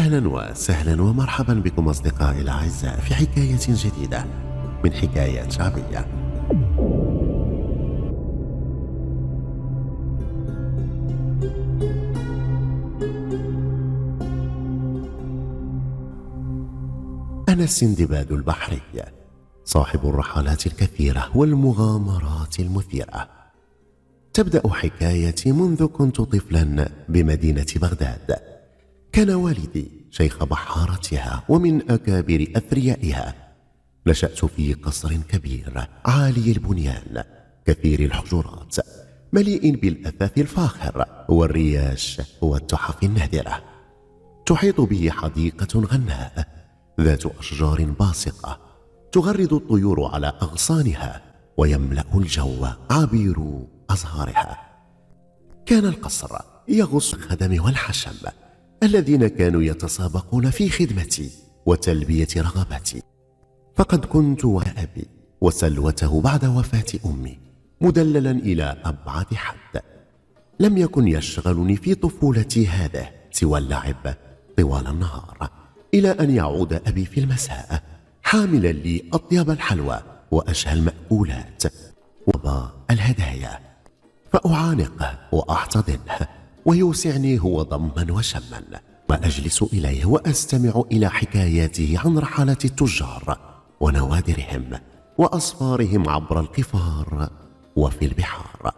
أهلا وسهلا ومرحبا بكم أصدقائي الأعزاء في حكاية جديدة من حكايات شعبية. أنا السندباد البحري صاحب الرحلات الكثيرة والمغامرات المثيرة. تبدأ حكايتي منذ كنت طفلا بمدينة بغداد. كان والدي شيخ بحارتها ومن أكابر أثريائها. نشأت في قصر كبير عالي البنيان كثير الحجرات مليء بالأثاث الفاخر والرياش والتحف النادرة. تحيط به حديقة غناء ذات أشجار باسقة تغرد الطيور على أغصانها ويملأ الجو عبير أزهارها. كان القصر يغص الخدم والحشم الذين كانوا يتسابقون في خدمتي وتلبية رغبتي فقد كنت وأبي وسلوته بعد وفاة أمي مدللا إلى أبعد حد. لم يكن يشغلني في طفولتي هذا سوى اللعب طوال النهار إلى أن يعود أبي في المساء حاملا لي أطيب الحلوى وأشهى المأكولات وبا الهدايا. فأعانقه وأحتضنه ويوسعني هو ضما وشما وأجلس إليه وأستمع إلى حكاياته عن رحلة التجار ونوادرهم وأسفارهم عبر القفار وفي البحار.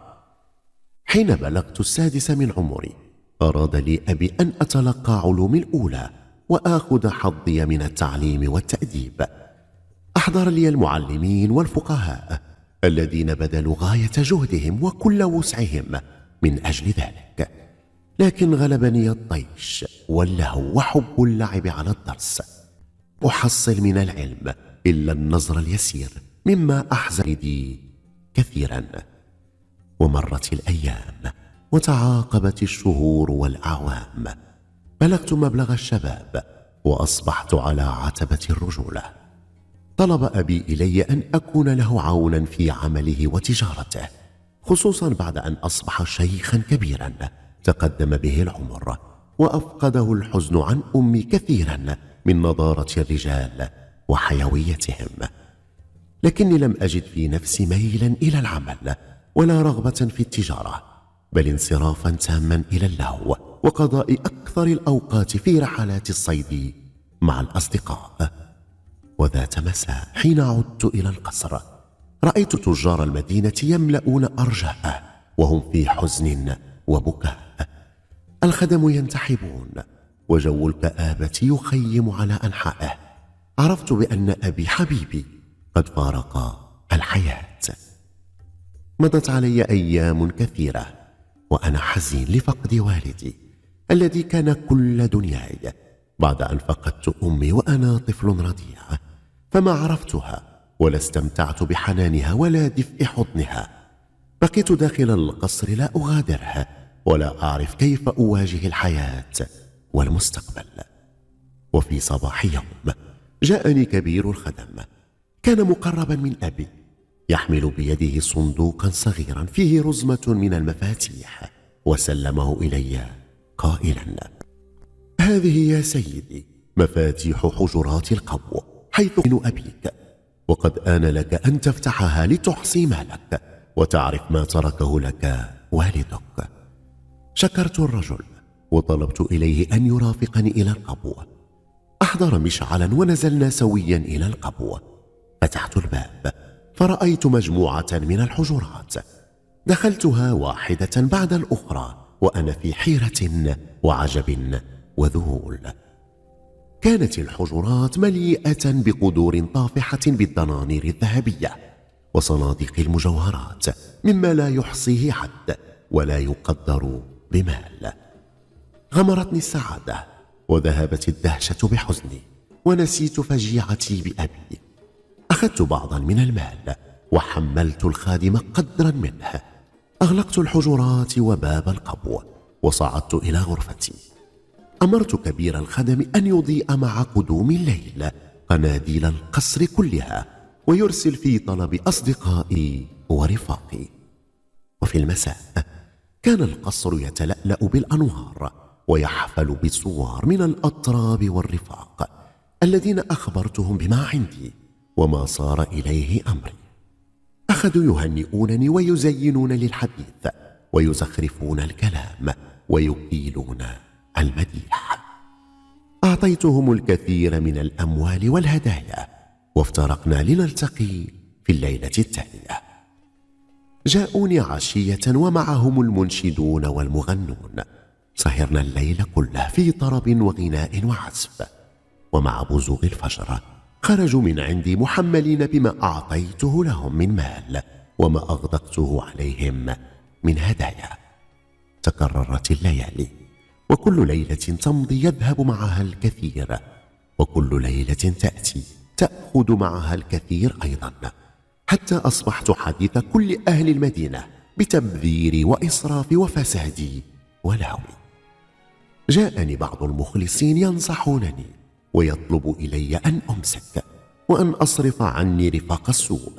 حين بلغت السادس من عمري أراد لي أبي أن أتلقى علومي الأولى وآخذ حظي من التعليم والتأديب. أحضر لي المعلمين والفقهاء الذين بذلوا غاية جهدهم وكل وسعهم من أجل ذلك. لكن غلبني الطيش واللهو وحب اللعب على الدرس. أحصل من العلم إلا النظر اليسير مما أحزنني كثيرا. ومرت الأيام وتعاقبت الشهور والأعوام. بلغت مبلغ الشباب وأصبحت على عتبة الرجولة. طلب أبي إلي أن أكون له عونا في عمله وتجارته خصوصا بعد أن أصبح شيخا كبيرا. تقدم به العمر وأفقده الحزن عن أمي كثيرا من نضارة الرجال وحيويتهم. لكني لم أجد في نفسي ميلا إلى العمل ولا رغبة في التجارة بل انصرافا تاما إلى اللهو وقضاء أكثر الأوقات في رحلات الصيد مع الأصدقاء. وذات مساء حين عدت إلى القصر رأيت تجار المدينة يملؤون أرجاءه وهم في حزن وبكاء. الخدم ينتحبون وجو الكآبة يخيم على أنحائه. عرفت بأن أبي حبيبي قد فارق الحياة. مضت علي أيام كثيرة وأنا حزين لفقد والدي الذي كان كل دنياي. بعد أن فقدت أمي وأنا طفل رضيع فما عرفتها ولا استمتعت بحنانها ولا دفء حضنها. بقيت داخل القصر لا أغادرها ولا أعرف كيف أواجه الحياة والمستقبل. وفي صباح يوم جاءني كبير الخدم. كان مقربا من أبي يحمل بيده صندوقا صغيرا فيه رزمة من المفاتيح وسلمه إلي قائلا. هذه يا سيدي مفاتيح حجرات القبو حيث من أبيك وقد آن لك أن تفتحها لتحصي مالك وتعرف ما تركه لك والدك. شكرت الرجل وطلبت إليه أن يرافقني إلى القبوة أحضر مشعلا ونزلنا سويا إلى القبوة فتحت الباب فرأيت مجموعة من الحجرات. دخلتها واحدة بعد الأخرى وأنا في حيرة وعجب وذهول. كانت الحجرات مليئة بقدور طافحة بالدنانير الذهبية وصناديق المجوهرات مما لا يحصيه حد ولا يقدر بمال. غمرتني السعادة وذهبت الدهشة بحزني ونسيت فجيعتي بأبي. أخذت بعضا من المال وحملت الخادم قدرا منه. أغلقت الحجرات وباب القبو وصعدت إلى غرفتي. أمرت كبير الخدم أن يضيء مع قدوم الليل قناديل القصر كلها ويرسل في طلب أصدقائي ورفاقي. وفي المساء كان القصر يتلألأ بالأنوار ويحفل بالصور من الأطراب والرفاق الذين أخبرتهم بما عندي وما صار إليه أمري. أخذوا يهنئونني ويزينون للحديث ويزخرفون الكلام ويكيلون المديح. أعطيتهم الكثير من الأموال والهدايا وافترقنا لنلتقي في الليلة التالية. جاءوني عشية ومعهم المنشدون والمغنون. سهرنا الليل كله في طرب وغناء وعزف. ومع بزوغ الفجر خرجوا من عندي محملين بما أعطيته لهم من مال وما أغدقته عليهم من هدايا. تكررت الليالي وكل ليلة تمضي يذهب معها الكثير وكل ليلة تأتي تأخذ معها الكثير أيضا. حتى أصبحت حديث كل أهل المدينة بتبذيري وإسرافي وفسادي ولهوي جاءني بعض المخلصين ينصحونني ويطلب إلي أن أمسك وأن أصرف عني رفاق السوء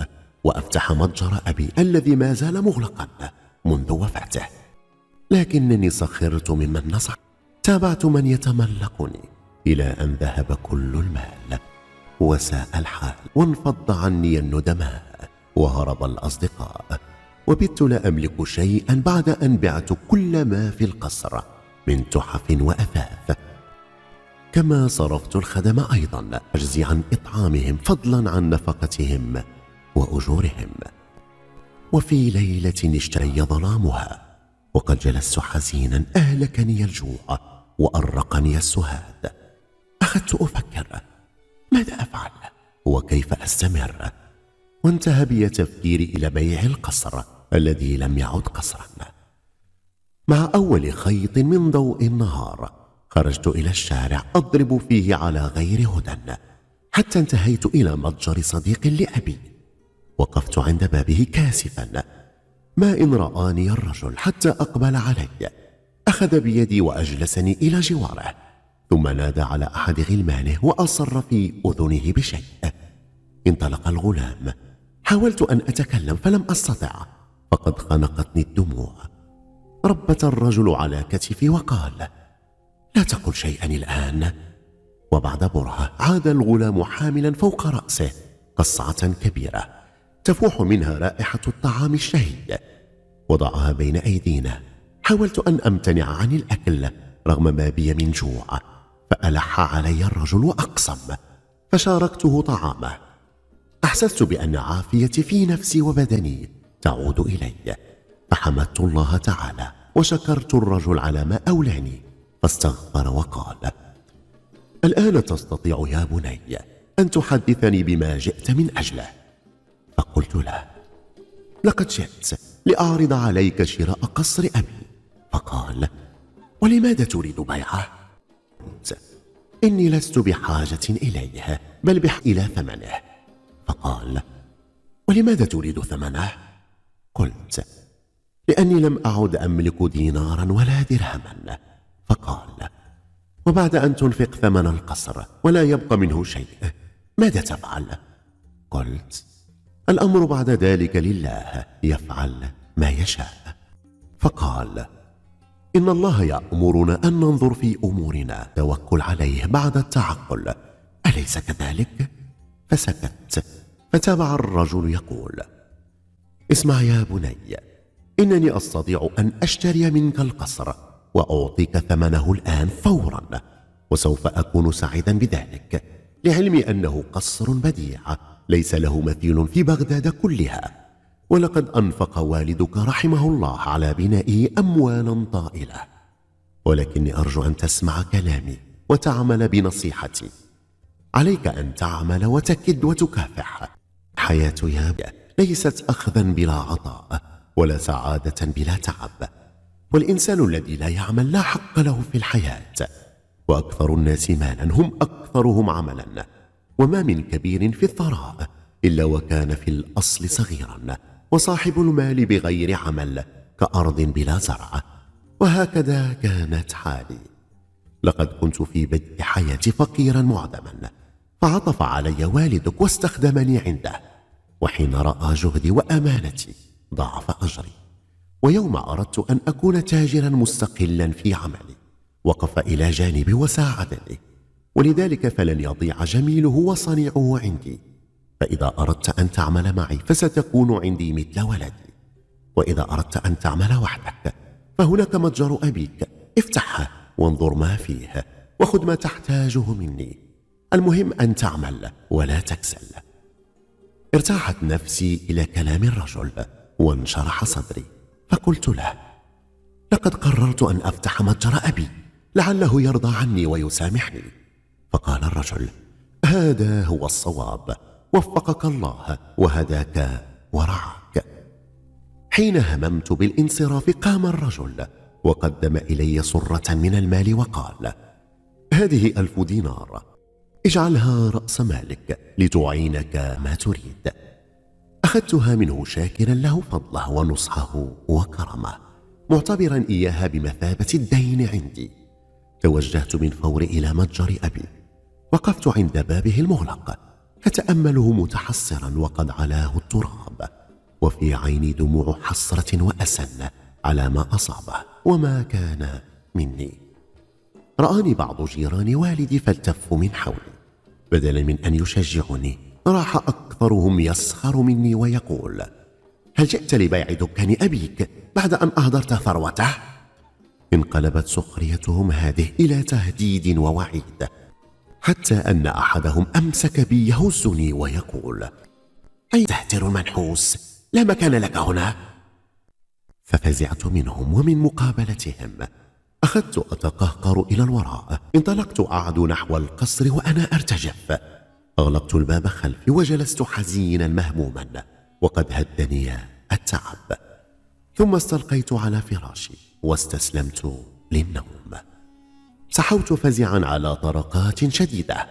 وأفتح متجر أبي الذي ما زال مغلقا منذ وفاته. لكنني سخرت ممن نصح. تابعت من يتملقني إلى أن ذهب كل المال. وساء الحال وانفض عني الندماء وهرب الأصدقاء وبت لا أملك شيئا بعد أن بعت كل ما في القصر من تحف وأثاث. كما صرفت الخدم أيضا أجزي عن إطعامهم فضلا عن نفقتهم وأجورهم. وفي ليلة اشتري ظلامها وقد جلست حزينا أهلكني الجوع وأرقني السهاد. أخذت أفكر ماذا أفعل؟ وكيف أستمر؟ وانتهى بي تفكيري إلى بيع القصر الذي لم يعد قصرا. مع أول خيط من ضوء النهار خرجت إلى الشارع أضرب فيه على غير هدى. حتى انتهيت إلى متجر صديق لأبي. وقفت عند بابه كاسفا. ما إن رآني الرجل حتى أقبل علي. أخذ بيدي وأجلسني إلى جواره. ثم نادى على أحد غلمانه وأصر في أذنه بشيء. انطلق الغلام. حاولت أن أتكلم فلم أستطع فقد خنقتني الدموع. ربت الرجل على كتفي وقال لا تقل شيئا الآن. وبعد برهة عاد الغلام حاملا فوق رأسه قصعة كبيرة تفوح منها رائحة الطعام الشهي وضعها بين أيدينا. حاولت أن أمتنع عن الأكل رغم ما بي من جوع. فألح علي الرجل وأقسم فشاركته طعامه. أحسست بأن عافيتي في نفسي وبدني تعود إلي. فحمدت الله تعالى وشكرت الرجل على ما أولاني فاستغفر وقال الآن تستطيع يا بني أن تحدثني بما جئت من أجله. فقلت له لقد جئت لأعرض عليك شراء قصر أبي. فقال ولماذا تريد بيعه؟ إني لست بحاجة إليه بل بح إلى ثمنه. فقال ولماذا تريد ثمنه؟ قلت لأني لم أعد أملك دينارا ولا درهما. فقال وبعد أن تنفق ثمن القصر ولا يبقى منه شيء ماذا تفعل؟ قلت الأمر بعد ذلك لله يفعل ما يشاء. فقال إن الله يأمرنا أن ننظر في أمورنا توكل عليه بعد التعقل. أليس كذلك؟ فسكت. فتابع الرجل يقول اسمع يا بني إنني أستطيع أن أشتري منك القصر وأعطيك ثمنه الآن فورا وسوف أكون سعيدا بذلك لعلمي أنه قصر بديع ليس له مثيل في بغداد كلها. ولقد أنفق والدك رحمه الله على بنائه أموالا طائلة. ولكني أرجو أن تسمع كلامي وتعمل بنصيحتي. عليك أن تعمل وتكد وتكافح. حياة يا ليست أخذا بلا عطاء ولا سعادة بلا تعب. والإنسان الذي لا يعمل لا حق له في الحياة. وأكثر الناس مالا هم أكثرهم عملا. وما من كبير في الثراء إلا وكان في الأصل صغيرا. وصاحب المال بغير عمل كأرض بلا زرع. وهكذا كانت حالي. لقد كنت في بدء حياتي فقيرا معدما. فعطف علي والدك واستخدمني عنده. وحين رأى جهدي وأمانتي ضاعف أجري. ويوم أردت أن أكون تاجرا مستقلا في عملي وقف إلى جانبي وساعدني. ولذلك فلن يضيع جميله وصنيعه عندي. فإذا أردت أن تعمل معي فستكون عندي مثل ولدي. وإذا أردت أن تعمل وحدك فهناك متجر أبيك. افتحها وانظر ما فيه وخذ ما تحتاجه مني. المهم أن تعمل ولا تكسل. ارتاحت نفسي إلى كلام الرجل وانشرح صدري. فقلت له لقد قررت أن أفتح متجر أبي. لعله يرضى عني ويسامحني. فقال الرجل هذا هو الصواب. وفقك الله وهداك ورعاك حين هممت بالانصراف قام الرجل وقدم إلي صرة من المال وقال هذه ألف دينار اجعلها رأس مالك لتعينك ما تريد. أخذتها منه شاكرا له فضله ونصحه وكرمه معتبرا إياها بمثابة الدين عندي. توجهت من فور إلى متجر أبي وقفت عند بابه المغلق أتأمله متحسرا وقد علاه التراب وفي عيني دموع حسرة وأسن على ما أصابه وما كان مني. رآني بعض جيران والدي فالتفوا من حولي بدلا من أن يشجعني. راح أكثرهم يسخر مني ويقول هل جئت لبيع دكان أبيك بعد أن أهدرت ثروته؟ انقلبت سخريتهم هذه إلى تهديد ووعيد. حتى أن أحدهم أمسك بي يهزني ويقول أي تهتر المنحوس لا مكان لك هنا. ففزعت منهم ومن مقابلتهم. أخذت أتقهقر إلى الوراء. انطلقت أعد نحو القصر وأنا أرتجف. أغلقت الباب خلفي وجلست حزينا مهموما وقد هدني التعب. ثم استلقيت على فراشي واستسلمت للنوم. سحوت فزعا على طرقات شديدة.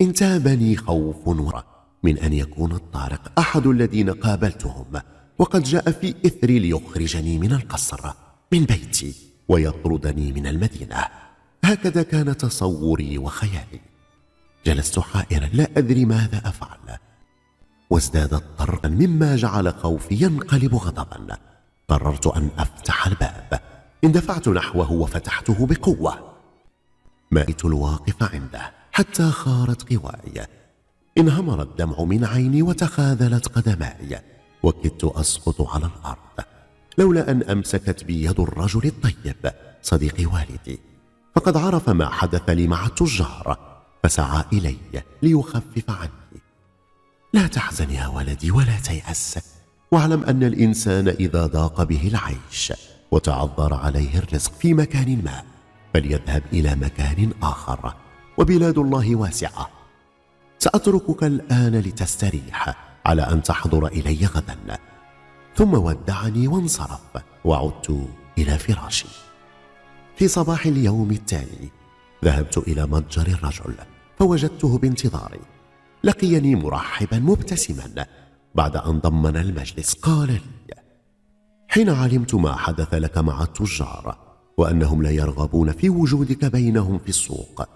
انتابني خوف ورع من أن يكون الطارق أحد الذين قابلتهم وقد جاء في إثري ليخرجني من القصر من بيتي ويطردني من المدينة. هكذا كان تصوري وخيالي. جلست حائرا لا أدري ماذا أفعل. وازدادت طرقا مما جعل خوفي ينقلب غضبا. قررت أن أفتح الباب. اندفعت نحوه وفتحته بقوة. مائت الواقف عنده حتى خارت قواي. انهمر الدمع من عيني وتخاذلت قدماي. وكدت أسقط على الأرض. لولا أن أمسكت بي يد الرجل الطيب صديق والدي. فقد عرف ما حدث لي مع التجار فسعى إلي ليخفف عني. لا تحزن يا ولدي ولا تيأس. واعلم أن الإنسان إذا ضاق به العيش وتعذر عليه الرزق في مكان ما. فليذهب إلى مكان آخر. وبلاد الله واسعة. سأتركك الآن لتستريح على أن تحضر إلي غدا. ثم ودعني وانصرف. وعدت إلى فراشي. في صباح اليوم التالي ذهبت إلى متجر الرجل فوجدته بانتظاري لقيني مرحبا مبتسما. بعد أن ضمن المجلس قال لي حين علمت ما حدث لك مع التجار وأنهم لا يرغبون في وجودك بينهم في السوق.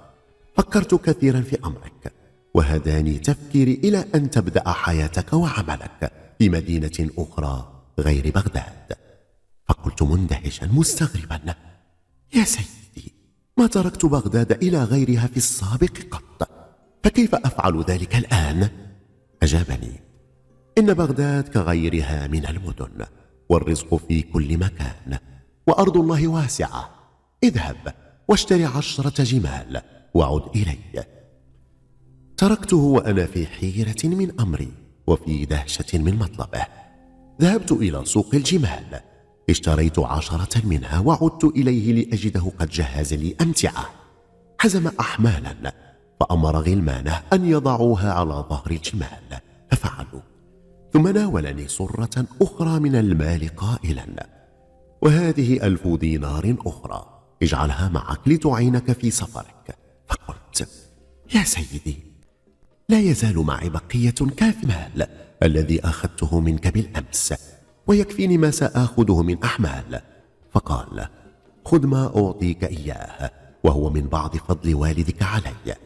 فكرت كثيرا في أمرك وهداني تفكيري إلى أن تبدأ حياتك وعملك في مدينة أخرى غير بغداد. فقلت مندهشا مستغربا يا سيدي ما تركت بغداد إلى غيرها في السابق قط فكيف أفعل ذلك الآن؟ أجابني إن بغداد كغيرها من المدن والرزق في كل مكان. وأرض الله واسعة. اذهب واشتري عشرة جمال وعد إلي. تركته وأنا في حيرة من أمري وفي دهشة من مطلبه. ذهبت إلى سوق الجمال. اشتريت عشرة منها وعدت إليه لأجده قد جهز لي أمتعة. حزم أحمالا فأمر غلمانه أن يضعوها على ظهر الجمال. ففعلوا. ثم ناولني صرة أخرى من المال قائلا. وهذه ألف دينار أخرى. اجعلها معك لتعينك في سفرك. فقلت يا سيدي لا يزال معي بقية كاف مال الذي أخذته منك بالأمس ويكفيني ما سآخذه من أحمال. فقال خذ ما أعطيك إياه وهو من بعض فضل والدك علي.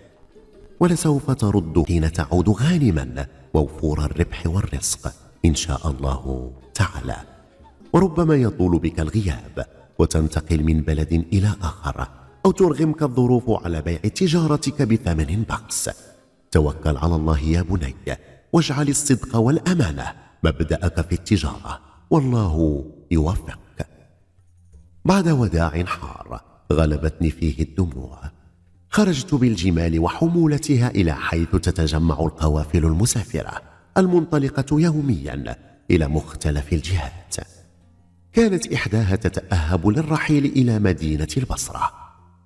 ولسوف ترد حين تعود غانما موفور الربح والرزق. إن شاء الله تعالى. وربما يطول بك الغياب وتنتقل من بلد إلى آخر أو ترغمك الظروف على بيع تجارتك بثمن بخس توكل على الله يا بني واجعل الصدق والأمانة مبدأك في التجارة. والله يوفقك. بعد وداع حار غلبتني فيه الدموع. خرجت بالجمال وحمولتها إلى حيث تتجمع القوافل المسافرة المنطلقة يوميا إلى مختلف الجهات. كانت إحداها تتأهب للرحيل إلى مدينة البصرة.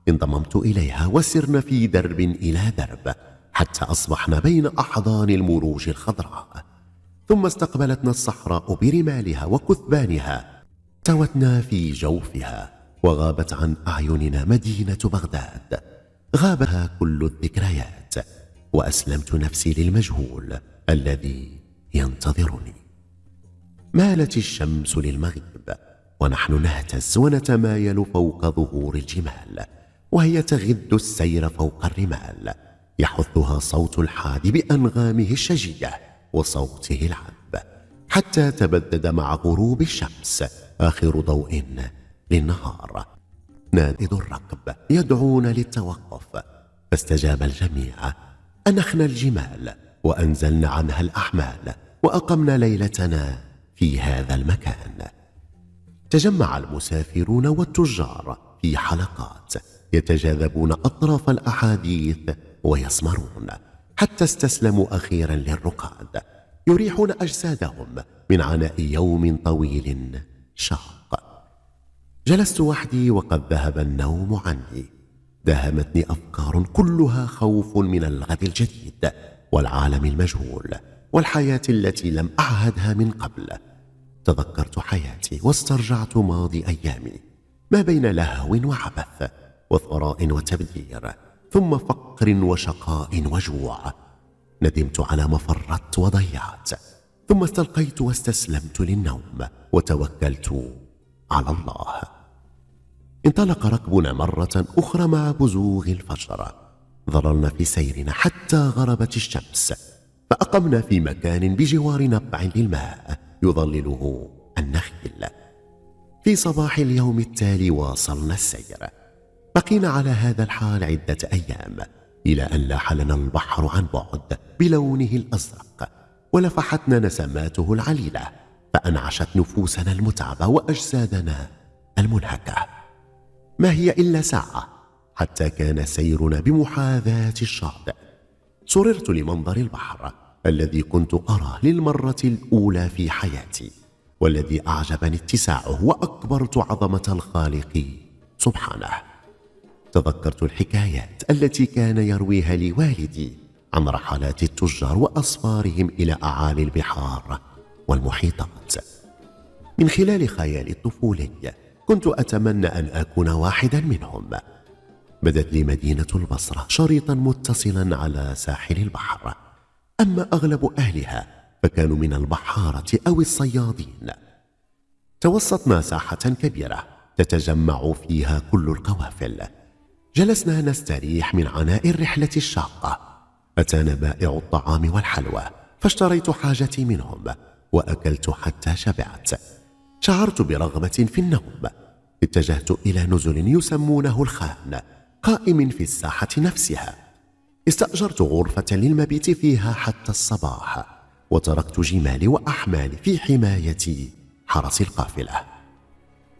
انضممت إليها وسرنا في درب إلى درب حتى أصبحنا بين أحضان المروج الخضراء. ثم استقبلتنا الصحراء برمالها وكثبانها. توتنا في جوفها وغابت عن أعيننا مدينة بغداد. غابها كل الذكريات وأسلمت نفسي للمجهول الذي ينتظرني. مالت الشمس للمغيب ونحن نهتز ونتمايل فوق ظهور الجمال وهي تغد السير فوق الرمال. يحثها صوت الحاد بأنغامه الشجية وصوته العذب حتى تبدد مع غروب الشمس آخر ضوء للنهار. نادد الركب يدعون للتوقف فاستجاب الجميع أنخنا الجمال وأنزلنا عنها الأحمال وأقمنا ليلتنا في هذا المكان. تجمع المسافرون والتجار في حلقات يتجاذبون أطراف الأحاديث ويسمرون حتى استسلموا أخيرا للرقاد يريحون أجسادهم من عناء يوم طويل شاق. جلست وحدي وقد ذهب النوم عني. داهمتني أفكار كلها خوف من الغد الجديد والعالم المجهول والحياة التي لم أعهدها من قبل. تذكرت حياتي واسترجعت ماضي أيامي. ما بين لهو وعبث وثراء وتبذير ثم فقر وشقاء وجوع. ندمت على ما فرطت وضيعت ثم استلقيت واستسلمت للنوم وتوكلت على الله. انطلق ركبنا مرة أخرى مع بزوغ الفجر. ظللنا في سيرنا حتى غربت الشمس فأقمنا في مكان بجوار نبع للماء. يظلله النخيل. في صباح اليوم التالي واصلنا السير. بقينا على هذا الحال عدة أيام إلى أن لاح لنا البحر عن بعد بلونه الأزرق ولفحتنا نسماته العليلة فأنعشت نفوسنا المتعبة وأجسادنا المنهكة. ما هي إلا ساعة حتى كان سيرنا بمحاذاة الشاطئ. سررت لمنظر البحر. الذي كنت أراه للمرة الأولى في حياتي والذي أعجبني اتساعه وأكبرت عظمة الخالق سبحانه. تذكرت الحكايات التي كان يرويها لي والدي عن رحلات التجار وأسفارهم إلى أعالي البحار والمحيطات. من خلال خيالي الطفولي كنت أتمنى أن أكون واحدا منهم. بدت لي مدينة البصرة شريطا متصلا على ساحل البحر. أما أغلب أهلها فكانوا من البحارة أو الصيادين. توسطنا ساحة كبيرة تتجمع فيها كل القوافل. جلسنا نستريح من عناء الرحلة الشاقة. أتانا بائع الطعام والحلوى فاشتريت حاجتي منهم وأكلت حتى شبعت. شعرت برغبة في النوم. اتجهت إلى نزل يسمونه الخان قائم في الساحة نفسها. استأجرت غرفة للمبيت فيها حتى الصباح وتركت جمالي وأحمالي في حماية حرس القافلة.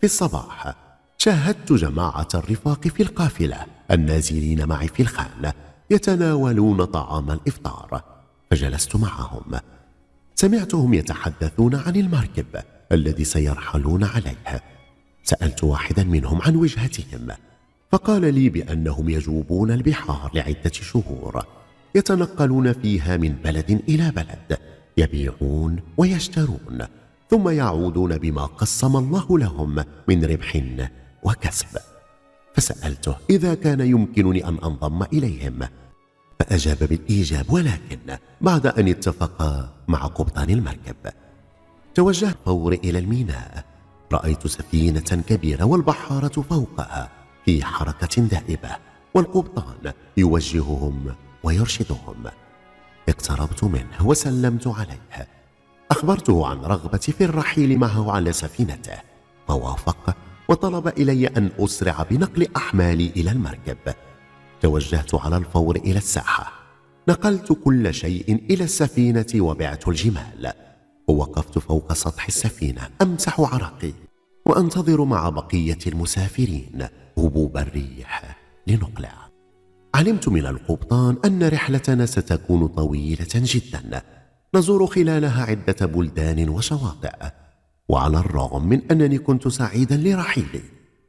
في الصباح شاهدت جماعة الرفاق في القافلة النازلين معي في الخانة يتناولون طعام الإفطار فجلست معهم. سمعتهم يتحدثون عن المركب الذي سيرحلون عليه. سألت واحدا منهم عن وجهتهم. فقال لي بأنهم يجوبون البحار لعدة شهور يتنقلون فيها من بلد إلى بلد يبيعون ويشترون ثم يعودون بما قسم الله لهم من ربح وكسب. فسألته إذا كان يمكنني أن أنضم إليهم فأجاب بالإيجاب ولكن بعد أن اتفق مع قبطان المركب توجهت فوري إلى الميناء رأيت سفينة كبيرة والبحارة فوقها في حركة دائبة والقبطان يوجههم ويرشدهم. اقتربت منه وسلمت عليه. أخبرته عن رغبتي في الرحيل معه على سفينته. فوافق وطلب إلي أن أسرع بنقل أحمالي إلى المركب. توجهت على الفور إلى الساحة. نقلت كل شيء إلى السفينة وبعت الجمال. ووقفت فوق سطح السفينة أمسح عرقي وأنتظر مع بقية المسافرين. هبوب الريح لنقلع. علمت من القبطان أن رحلتنا ستكون طويلة جدا. نزور خلالها عدة بلدان وشواطئ. وعلى الرغم من أنني كنت سعيدا لرحيلي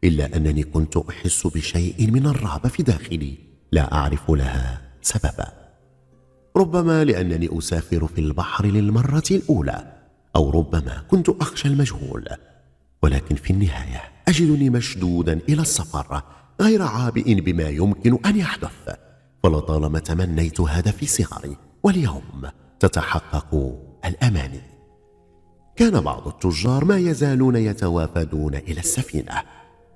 إلا أنني كنت أحس بشيء من الرعب في داخلي. لا أعرف لها سببا. ربما لأنني أسافر في البحر للمرة الأولى أو ربما كنت أخشى المجهول. ولكن في النهاية أجدني مشدودا إلى السفر غير عابئ بما يمكن أن يحدث فلطالما تمنيت هذا في صغري واليوم تتحقق الأماني. كان بعض التجار ما يزالون يتوافدون إلى السفينة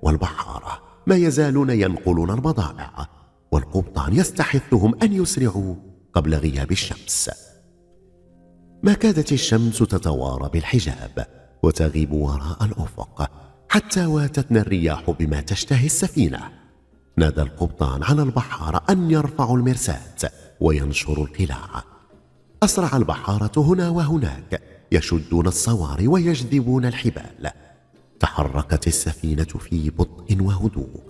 والبحاره ما يزالون ينقلون البضائع والقبطان يستحثهم أن يسرعوا قبل غياب الشمس. ما كادت الشمس تتوارى بالحجاب وتغيب وراء الأفق حتى واتتنا الرياح بما تشتهي السفينة. نادى القبطان على البحاره أن يرفعوا المرساه وينشروا القلاع. أسرع البحارة هنا وهناك يشدون الصواري ويجذبون الحبال. تحركت السفينة في بطء وهدوء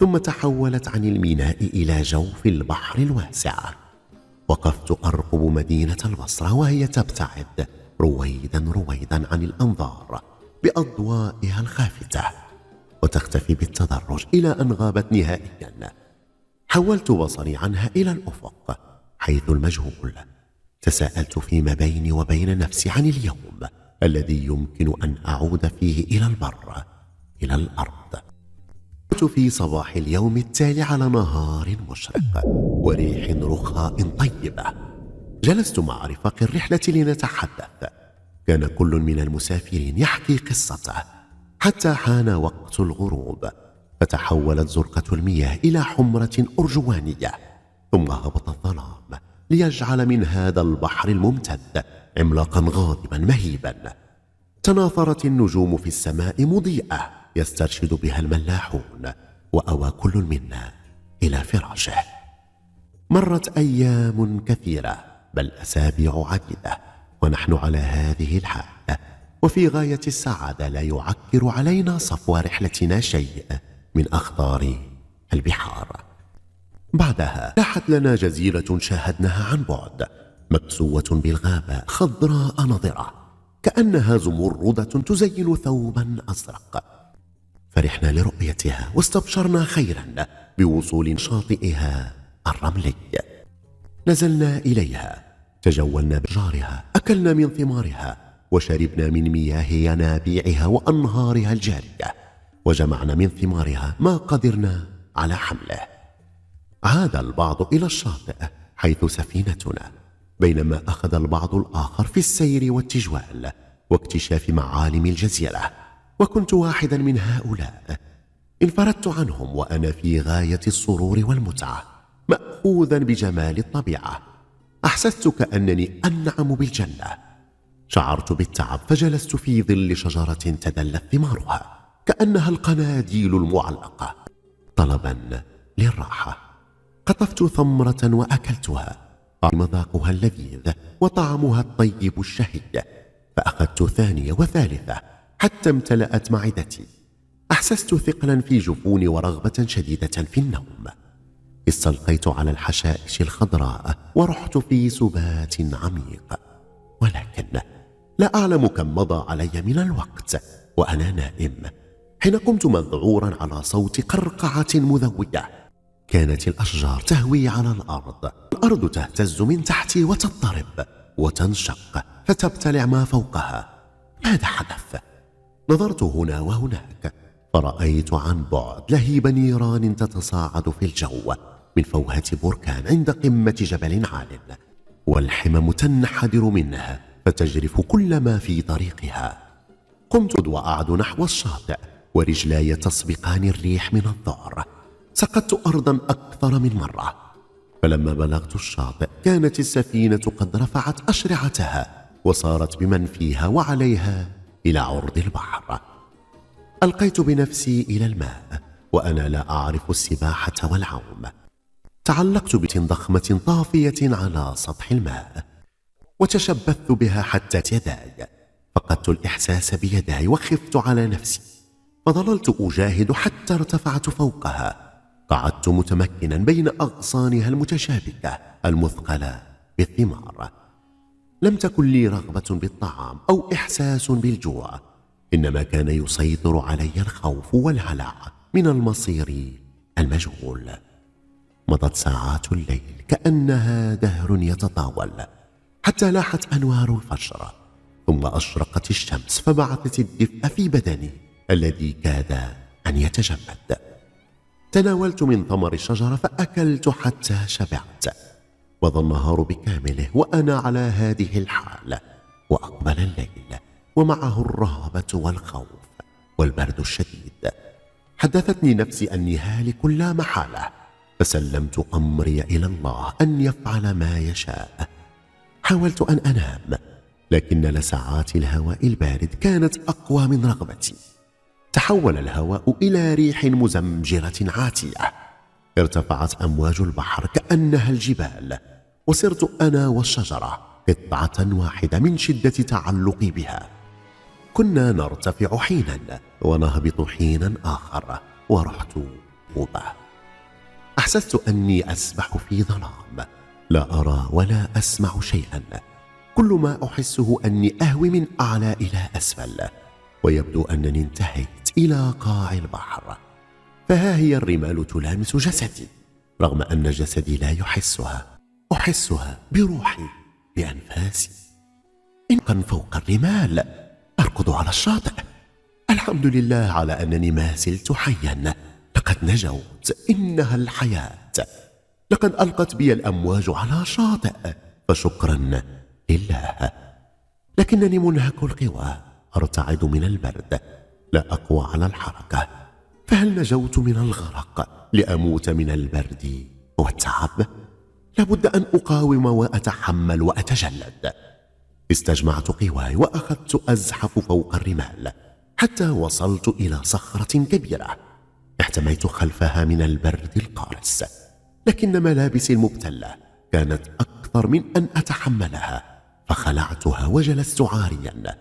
ثم تحولت عن الميناء إلى جوف البحر الواسع. وقفت أرقب مدينة البصرة وهي تبتعد رويدا رويدا عن الأنظار. بأضوائها الخافتة وتختفي بالتدرج إلى أن غابت نهائيا. حولت بصري عنها إلى الأفق حيث المجهول. تساءلت فيما بيني وبين نفسي عن اليوم الذي يمكن أن أعود فيه إلى البر إلى الأرض. كنت في صباح اليوم التالي على نهار مشرق وريح رخاء طيبة. جلست مع رفاق الرحلة لنتحدث. كان كل من المسافرين يحكي قصته حتى حان وقت الغروب فتحولت زرقة المياه إلى حمرة أرجوانية ثم هبط الظلام ليجعل من هذا البحر الممتد عملاقا غاضبا مهيبا. تناثرت النجوم في السماء مضيئة يسترشد بها الملاحون وأوى كل منا إلى فراشه. مرت أيام كثيرة بل أسابيع عديدة ونحن على هذه الحاله وفي غاية السعادة لا يعكر علينا صفو رحلتنا شيء من اخطار البحار. بعدها لاحت لنا جزيرة شاهدناها عن بعد مكسوة بالغابة خضراء نضره كأنها زمرده تزين ثوبا أزرق. فرحنا لرؤيتها واستبشرنا خيرا بوصول شاطئها الرملي. نزلنا إليها تجولنا بجارها اكلنا من ثمارها وشربنا من مياه ينابيعها وأنهارها الجارية وجمعنا من ثمارها ما قدرنا على حمله. عاد البعض إلى الشاطئ حيث سفينتنا بينما أخذ البعض الآخر في السير والتجوال واكتشاف معالم الجزيرة وكنت واحدا من هؤلاء. انفردت عنهم وأنا في غاية السرور والمتعة ماخوذا بجمال الطبيعة. احسست كانني أنعم بالجنة. شعرت بالتعب فجلست في ظل شجرة تدلت ثمارها كأنها القناديل المعلقة. طلبا للراحة. قطفت ثمرة وأكلتها. مذاقها اللذيذ وطعمها الطيب الشهي فأخذت ثانية وثالثة حتى امتلأت معدتي. أحسست ثقلا في جفوني ورغبة شديدة في النوم. استلقيت على الحشائش الخضراء ورحت في سبات عميق. ولكن لا أعلم كم مضى علي من الوقت وأنا نائم. حين قمت مذعورا على صوت قرقعة مذوية كانت الأشجار تهوي على الأرض. الأرض تهتز من تحتي وتضطرب وتنشق فتبتلع ما فوقها. ماذا حدث؟ نظرت هنا وهناك فرأيت عن بعد لهيب نيران تتصاعد في الجو. من فوهه بركان عند قمة جبل عال والحمم تنحدر منها فتجرف كل ما في طريقها. قمت واعد نحو الشاطئ ورجلاي تسبقان الريح من الظهر سقطت ارضا أكثر من مرة. فلما بلغت الشاطئ كانت السفينة قد رفعت أشرعتها وصارت بمن فيها وعليها إلى عرض البحر. ألقيت بنفسي إلى الماء وأنا لا أعرف السباحة والعوم. تعلقت بت ضخمه طافية على سطح الماء وتشبثت بها حتى يداي فقدت الإحساس بيداي وخفت على نفسي. فظللت أجاهد حتى ارتفعت فوقها. قعدت متمكنا بين أغصانها المتشابكة المثقلة بالثمار. لم تكن لي رغبة بالطعام أو إحساس بالجوع. إنما كان يسيطر علي الخوف والهلع من المصير المجهول. مضت ساعات الليل كأنها دهر يتطاول حتى لاحت أنوار الفجر ثم أشرقت الشمس فبعثت الدفء في بدني الذي كاد أن يتجمد. تناولت من ثمر الشجره فأكلت حتى شبعت مضى النهار بكامله وأنا على هذه الحال وأقبل الليل ومعه الرهبه والخوف والبرد الشديد. حدثتني نفسي أني هالك لا محالة فسلمت أمري إلى الله أن يفعل ما يشاء. حاولت أن أنام لكن لسعات الهواء البارد كانت أقوى من رغبتي. تحول الهواء إلى ريح مزمجرة عاتية. ارتفعت أمواج البحر كأنها الجبال وصرت أنا والشجرة قطعة واحدة من شدة تعلقي بها. كنا نرتفع حينا ونهبط حينا آخر ورحت غبه أحسست أني أسبح في ظلام. لا أرى ولا أسمع شيئا. كل ما أحسه أني أهوي من أعلى إلى أسفل. ويبدو أنني انتهيت إلى قاع البحر. فها هي الرمال تلامس جسدي رغم أن جسدي لا يحسها. أحسها بروحي بأنفاسي. إن كان فوق الرمال أركض على الشاطئ. الحمد لله على أنني ما زلت حيا. لقد نجوت إنها الحياة. لقد ألقت بي الأمواج على شاطئ فشكرا لله. لكنني منهك القوى أرتعد من البرد لا أقوى على الحركة. فهل نجوت من الغرق لأموت من البرد والتعب؟ لابد أن أقاوم وأتحمل وأتجلد. استجمعت قواي وأخذت أزحف فوق الرمال حتى وصلت إلى صخرة كبيرة. احتميت خلفها من البرد القارس لكن ملابسي المبتله كانت أكثر من أن أتحملها فخلعتها وجلست عاريا.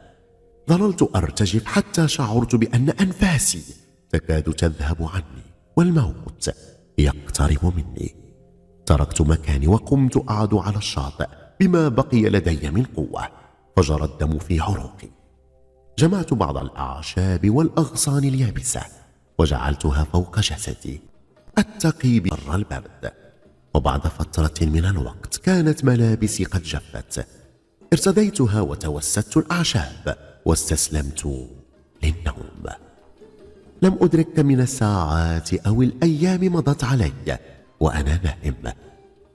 ظللت أرتجف حتى شعرت بأن أنفاسي تكاد تذهب عني والموت يقترب مني. تركت مكاني وقمت أعد على الشاطئ بما بقي لدي من قوة فجرى الدم في عروقي. جمعت بعض الأعشاب والأغصان اليابسة وجعلتها فوق جسدي. أتقي بر البرد. وبعد فترة من الوقت كانت ملابسي قد جفت. ارتديتها وتوسدت الأعشاب واستسلمت للنوم. لم ادرك كم من الساعات أو الأيام مضت علي وأنا نائم.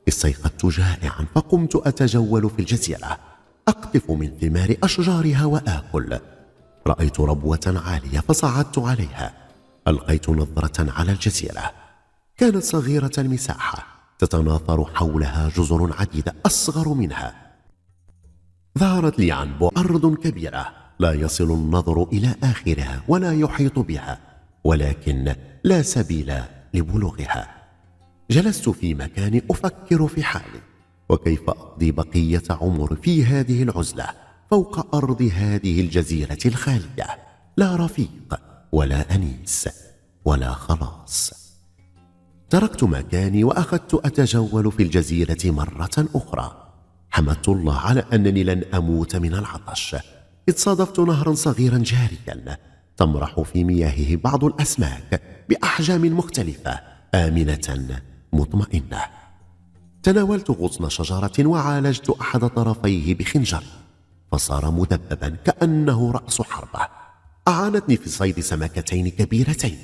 استيقظت جائعا فقمت أتجول في الجزيرة. أقطف من ثمار أشجارها وآكل. رأيت ربوة عالية فصعدت عليها. ألقيت نظرة على الجزيرة. كانت صغيرة المساحة تتناثر حولها جزر عديده أصغر منها. ظهرت لي عن بعد أرض كبيرة لا يصل النظر إلى آخرها ولا يحيط بها ولكن لا سبيل لبلوغها. جلست في مكاني أفكر في حالي وكيف أقضي بقية عمري في هذه العزلة فوق أرض هذه الجزيرة الخالية؟ لا رفيق. ولا أنيس ولا خلاص. تركت مكاني وأخذت أتجول في الجزيرة مرة أخرى. حمدت الله على أنني لن أموت من العطش. اذ صادفت نهرا صغيرا جاريا تمرح في مياهه بعض الأسماك بأحجام مختلفة آمنة مطمئنة. تناولت غصن شجرة وعالجت أحد طرفيه بخنجر فصار مدببا كأنه رأس حربة. أعانتني في صيد سمكتين كبيرتين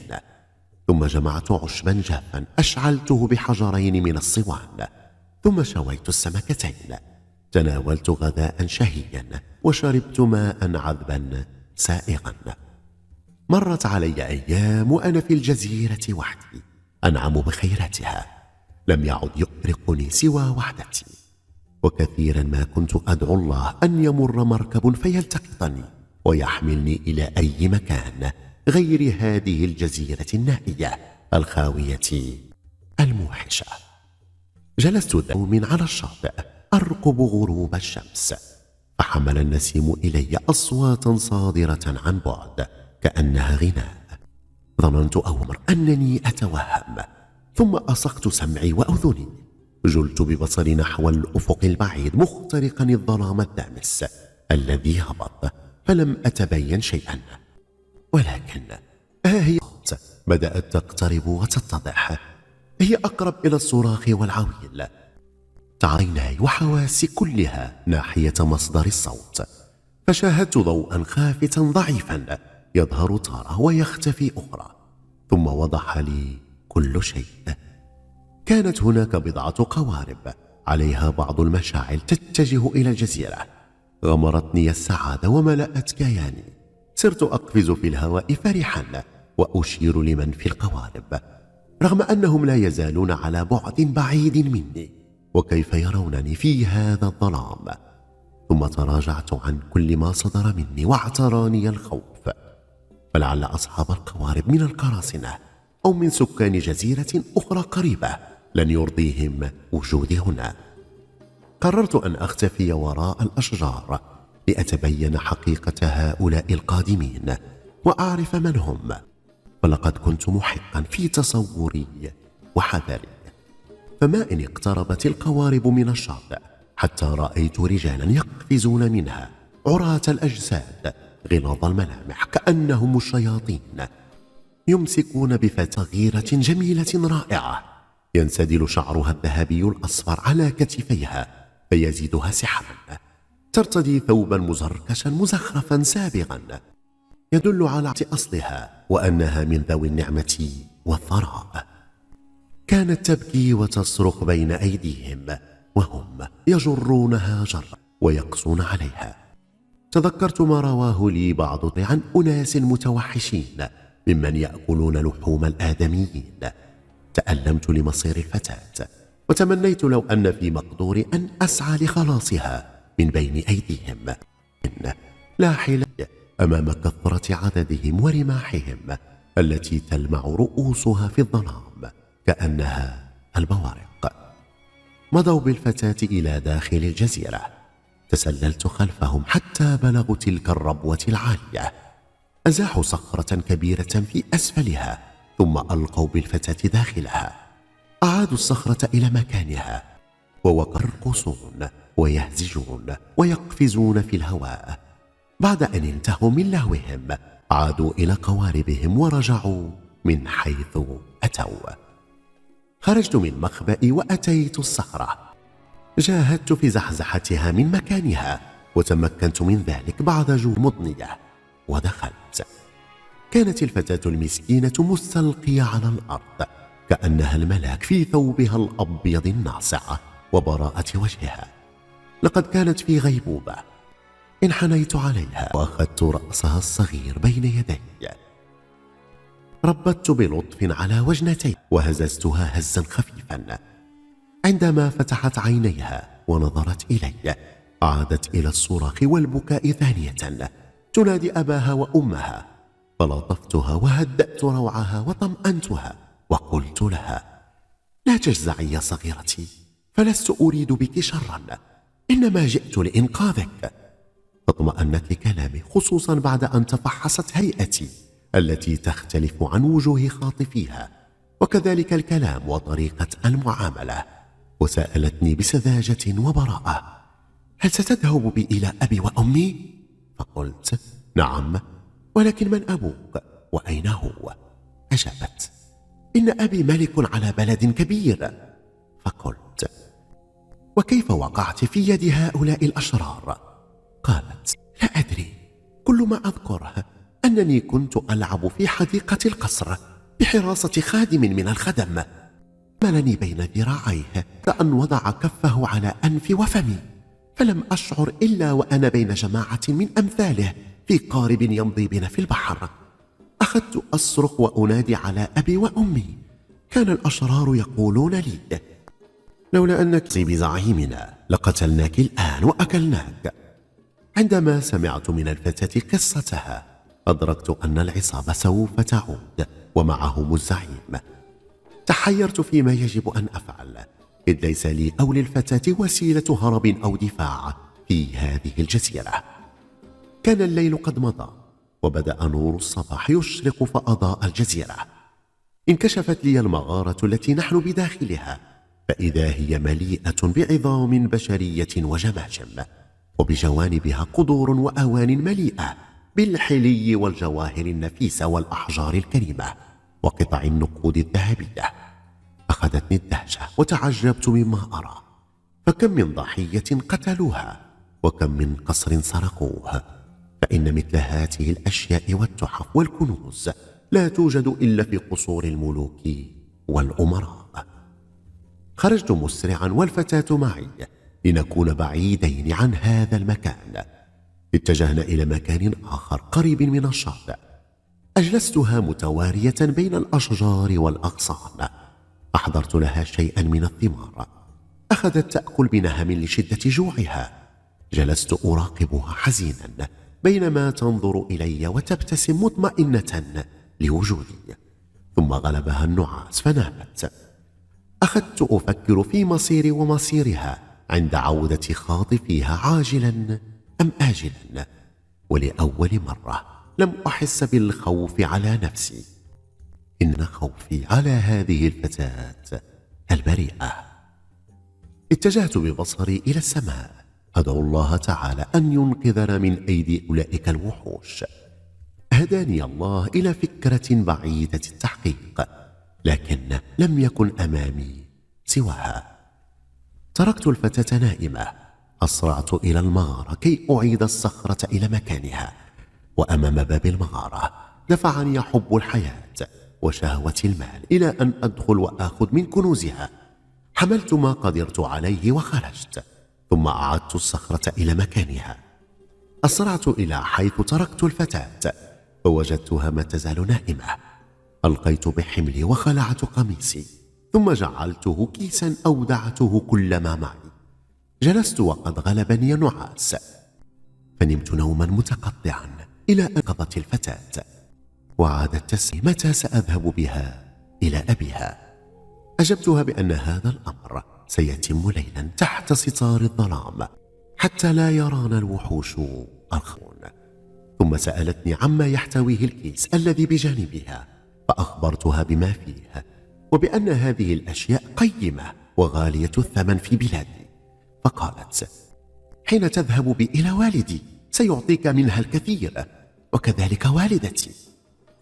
ثم جمعت عشبا جافا أشعلته بحجرين من الصوان ثم شويت السمكتين تناولت غذاء شهيا وشربت ماء عذبا سائغا. مرت علي أيام وأنا في الجزيرة وحدي أنعم بخيراتها. لم يعد يؤرقني سوى وحدتي وكثيرا ما كنت أدعو الله أن يمر مركب فيلتقطني. ويحملني إلى أي مكان غير هذه الجزيرة النائية الخاوية الموحشة. جلست ذا على الشاطئ أرقب غروب الشمس فحمل النسيم إلي أصواتا صادرة عن بعد كأنها غناء. ظننت أول أنني أتوهم ثم أصغت سمعي وأذني. جلت ببصري نحو الأفق البعيد مخترقا الظلام الدامس الذي هبط. فلم أتبين شيئا. ولكن ها هي بدأت تقترب وتتضح. هي أقرب إلى الصراخ والعويل. عيناي وحواسي كلها ناحية مصدر الصوت. فشاهدت ضوءا خافتا ضعيفا يظهر تارة ويختفي أخرى. ثم وضح لي كل شيء. كانت هناك بضعة قوارب عليها بعض المشاعل تتجه إلى الجزيرة. غمرتني السعادة وملأت كياني صرت أقفز في الهواء فرحا وأشير لمن في القوارب رغم أنهم لا يزالون على بعد بعيد مني وكيف يرونني في هذا الظلام؟ ثم تراجعت عن كل ما صدر مني واعتراني الخوف. فلعل أصحاب القوارب من القراصنة أو من سكان جزيرة أخرى قريبة لن يرضيهم وجودي هنا قررت أن أختفي وراء الأشجار لأتبين حقيقة هؤلاء القادمين وأعرف من هم. فلقد كنت محقا في تصوري وحذري. فما إن اقتربت القوارب من الشاطئ حتى رأيت رجالا يقفزون منها عراة الأجساد غلاظ الملامح كأنهم الشياطين يمسكون بفتاة صغيرة جميلة رائعة ينسدل شعرها الذهبي الأصفر على كتفيها فيزيدها سحرا. ترتدي ثوبا مزركشا مزخرفا سابغا يدل على أصلها وأنها من ذوي النعمة والثراء. كانت تبكي وتصرخ بين أيديهم وهم يجرونها جرا ويقسون عليها. تذكرت ما رواه لي بعض عن أناس متوحشين ممن يأكلون لحوم الآدميين. تألمت لمصير الفتاة. وتمنيت لو أن في مقدوري أن أسعى لخلاصها من بين أيديهم. إن لا حيلة أمام كثرة عددهم ورماحهم التي تلمع رؤوسها في الظلام كأنها البوارق. مضوا بالفتاة إلى داخل الجزيرة. تسللت خلفهم حتى بلغوا تلك الربوة العالية. أزاحوا صخرة كبيرة في أسفلها ثم ألقوا بالفتاة داخلها. أعادوا الصخرة إلى مكانها ووقر ويهزجون ويقفزون في الهواء. بعد أن انتهوا من لهوهم عادوا إلى قواربهم ورجعوا من حيث أتوا. خرجت من مخبئي وأتيت الصخرة. جاهدت في زحزحتها من مكانها وتمكنت من ذلك بعد جو مضنية ودخلت. كانت الفتاة المسكينة مستلقية على الأرض. كأنها الملاك في ثوبها الأبيض الناصع وبراءة وجهها. لقد كانت في غيبوبة. انحنيت عليها وأخذت رأسها الصغير بين يدي. ربت بلطف على وجنتي وهززتها هزا خفيفا. عندما فتحت عينيها ونظرت إلي عادت إلى الصراخ والبكاء ثانية. تنادي أباها وأمها. فلطفتها وهدأت روعها وطمأنتها. وقلت لها لا تجزعي يا صغيرتي فلست أريد بك شرا إنما جئت لإنقاذك. فاطمانت لكلامي خصوصا بعد أن تفحصت هيئتي التي تختلف عن وجوه خاطفيها وكذلك الكلام وطريقة المعاملة وسألتني بسذاجة وبراءة هل ستذهب بي إلى أبي وأمي؟ فقلت نعم ولكن من أبوك وأين هو؟ أجابت إن أبي ملك على بلد كبير. فقلت وكيف وقعت في يد هؤلاء الأشرار؟ قالت لا أدري. كل ما أذكره أنني كنت ألعب في حديقة القصر بحراسة خادم من الخدم. ملني بين ذراعيه كان وضع كفه على انفي وفمي فلم أشعر إلا وأنا بين جماعة من أمثاله في قارب يمضي بنا في البحر. أخذت اصرخ وأنادي على أبي وأمي. كان الأشرار يقولون لي لولا أنك بزعيمنا لقتلناك الآن وأكلناك. عندما سمعت من الفتاة قصتها أدركت أن العصابة سوف تعود ومعهم الزعيم. تحيرت فيما يجب أن أفعل. إذ ليس لي أو للفتاة وسيلة هرب أو دفاع في هذه الجزيرة. كان الليل قد مضى. وبدأ نور الصباح يشرق فأضاء الجزيرة. انكشفت لي المغارة التي نحن بداخلها فإذا هي مليئة بعظام بشرية وجماجم وبجوانبها قدور وأوان مليئة بالحلي والجواهر النفيسة والأحجار الكريمة وقطع النقود الذهبية. أخذتني الدهشة وتعجبت مما أرى فكم من ضحية قتلوها وكم من قصر سرقوه. فإن مثل هذه الأشياء والتحف والكنوز لا توجد إلا في قصور الملوك والأمراء. خرجت مسرعا والفتاة معي لنكون بعيدين عن هذا المكان. اتجهنا إلى مكان آخر قريب من الشاطئ. أجلستها متوارية بين الأشجار والأغصان. أحضرت لها شيئا من الثمار. أخذت تأكل بنهم لشدة جوعها. جلست أراقبها حزينا. بينما تنظر إلي وتبتسم مطمئنة لوجودي. ثم غلبها النعاس فنامت. أخذت أفكر في مصيري ومصيرها عند عودة خاطفيها عاجلا أم آجلا. ولأول مرة لم أحس بالخوف على نفسي. إن خوفي على هذه الفتاة البريئة. اتجهت ببصري إلى السماء. أدعو الله تعالى أن ينقذنا من أيدي أولئك الوحوش. هداني الله إلى فكرة بعيدة التحقيق لكن لم يكن أمامي سواها. تركت الفتاة نائمة أسرعت إلى المغارة كي أعيد الصخرة إلى مكانها وأمام باب المغارة دفعني حب الحياة وشهوة المال إلى أن أدخل وآخذ من كنوزها. حملت ما قدرت عليه وخرجت. ثم أعدت الصخرة إلى مكانها. أسرعت إلى حيث تركت الفتاة فوجدتها ما تزال نائمة. ألقيت بحملي وخلعت قميصي ثم جعلته كيسا أودعته كل ما معي. جلست وقد غلبني نعاس. فنمت نوما متقطعا إلى أن الفتاة. وعادت تسأل متى سأذهب بها إلى أبيها. أجبتها بأن هذا الأمر سيتم ليلا تحت ستار الظلام حتى لا يرانا الوحوش الخون. ثم سألتني عما يحتويه الكيس الذي بجانبها فأخبرتها بما فيه وبأن هذه الأشياء قيمة وغالية الثمن في بلادي. فقالت حين تذهب بي إلى والدي سيعطيك منها الكثير وكذلك والدتي.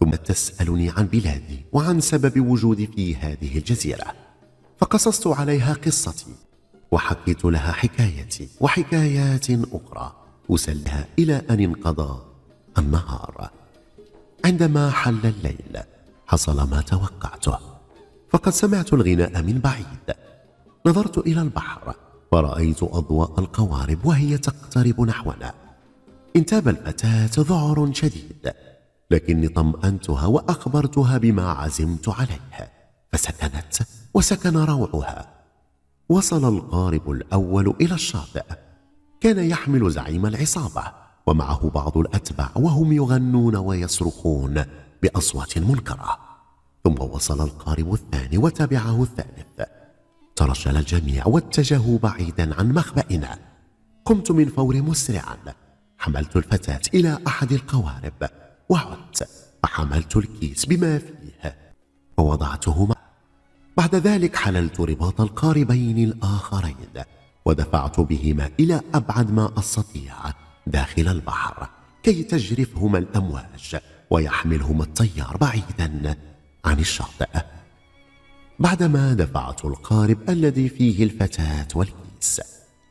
ثم تسألني عن بلادي وعن سبب وجودي في هذه الجزيرة. فقصصت عليها قصتي وحكيت لها حكايتي وحكايات أخرى. أسلها إلى أن انقضى النهار. عندما حل الليل حصل ما توقعته. فقد سمعت الغناء من بعيد. نظرت إلى البحر فرأيت أضواء القوارب وهي تقترب نحونا. انتاب الفتاة ذعر شديد لكني طمأنتها وأخبرتها بما عزمت عليه. فسكنت. وسكن روعها. وصل القارب الأول إلى الشاطئ. كان يحمل زعيم العصابة ومعه بعض الأتباع وهم يغنون ويصرخون بأصوات منكرة. ثم وصل القارب الثاني وتبعه الثالث. ترجل الجميع واتجهوا بعيدا عن مخبئنا. قمت من فور مسرعا. حملت الفتاة إلى أحد القوارب. وعدت. فحملت الكيس بما فيه. ووضعته معه بعد ذلك حللت رباط القاربين الآخرين ودفعت بهما إلى أبعد ما أستطيع داخل البحر كي تجرفهما الأمواج ويحملهما التيار بعيدا عن الشاطئ. بعدما دفعت القارب الذي فيه الفتاة والكيس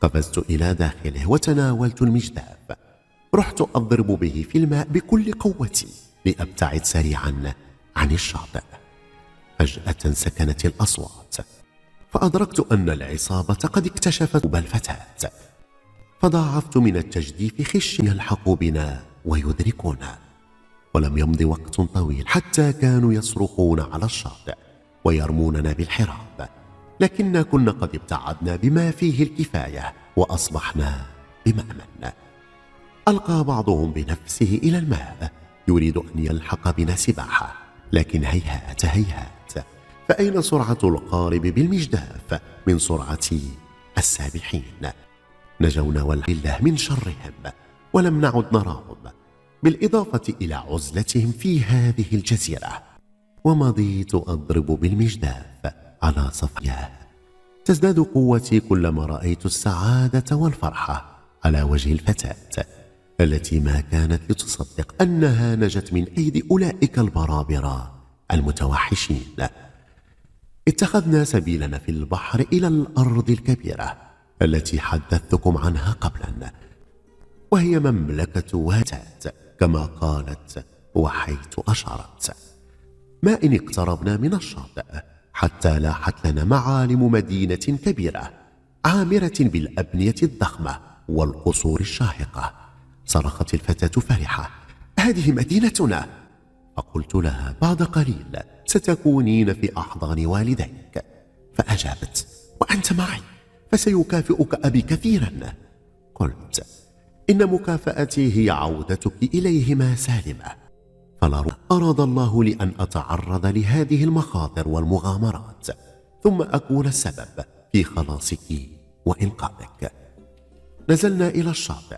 قفزت إلى داخله وتناولت المجداف. رحت أضرب به في الماء بكل قوتي لأبتعد سريعا عن الشاطئ. فجأة سكنت الأصوات فأدركت أن العصابة قد اكتشفت الفتاة. فضاعفت من التجديف خش يلحق بنا ويدركنا ولم يمض وقت طويل حتى كانوا يصرخون على الشاطئ ويرموننا بالحراب. لكنا كنا قد ابتعدنا بما فيه الكفاية وأصبحنا بمأمن. ألقى بعضهم بنفسه إلى الماء يريد أن يلحق بنا سباحة لكن هيهات هيهات. فأين سرعة القارب بالمجداف من سرعة السابحين؟ نجونا والحمد لله من شرهم ولم نعد نراهم بالإضافة إلى عزلتهم في هذه الجزيرة. ومضيت أضرب بالمجداف على صفياه. تزداد قوتي كلما رأيت السعادة والفرحة على وجه الفتاة التي ما كانت لتصدق أنها نجت من أيدي أولئك البرابرة المتوحشين. اتخذنا سبيلنا في البحر إلى الأرض الكبيرة التي حدثتكم عنها قبلا وهي مملكة واتات كما قالت وحيث أشارت ما إن اقتربنا من الشاطئ حتى لاحت لنا معالم مدينة كبيرة عامرة بالأبنية الضخمة والقصور الشاهقة. صرخت الفتاة فرحة هذه مدينتنا! فقلت لها بعد قليل ستكونين في أحضان والديك. فأجابت وأنت معي فسيكافئك أبي كثيرا. قلت إن مكافأتي هي عودتك إليهما سالمة. فلربما أراد الله لي أن أتعرض لهذه المخاطر والمغامرات ثم أكون السبب في خلاصك وإنقاذك نزلنا إلى الشاطئ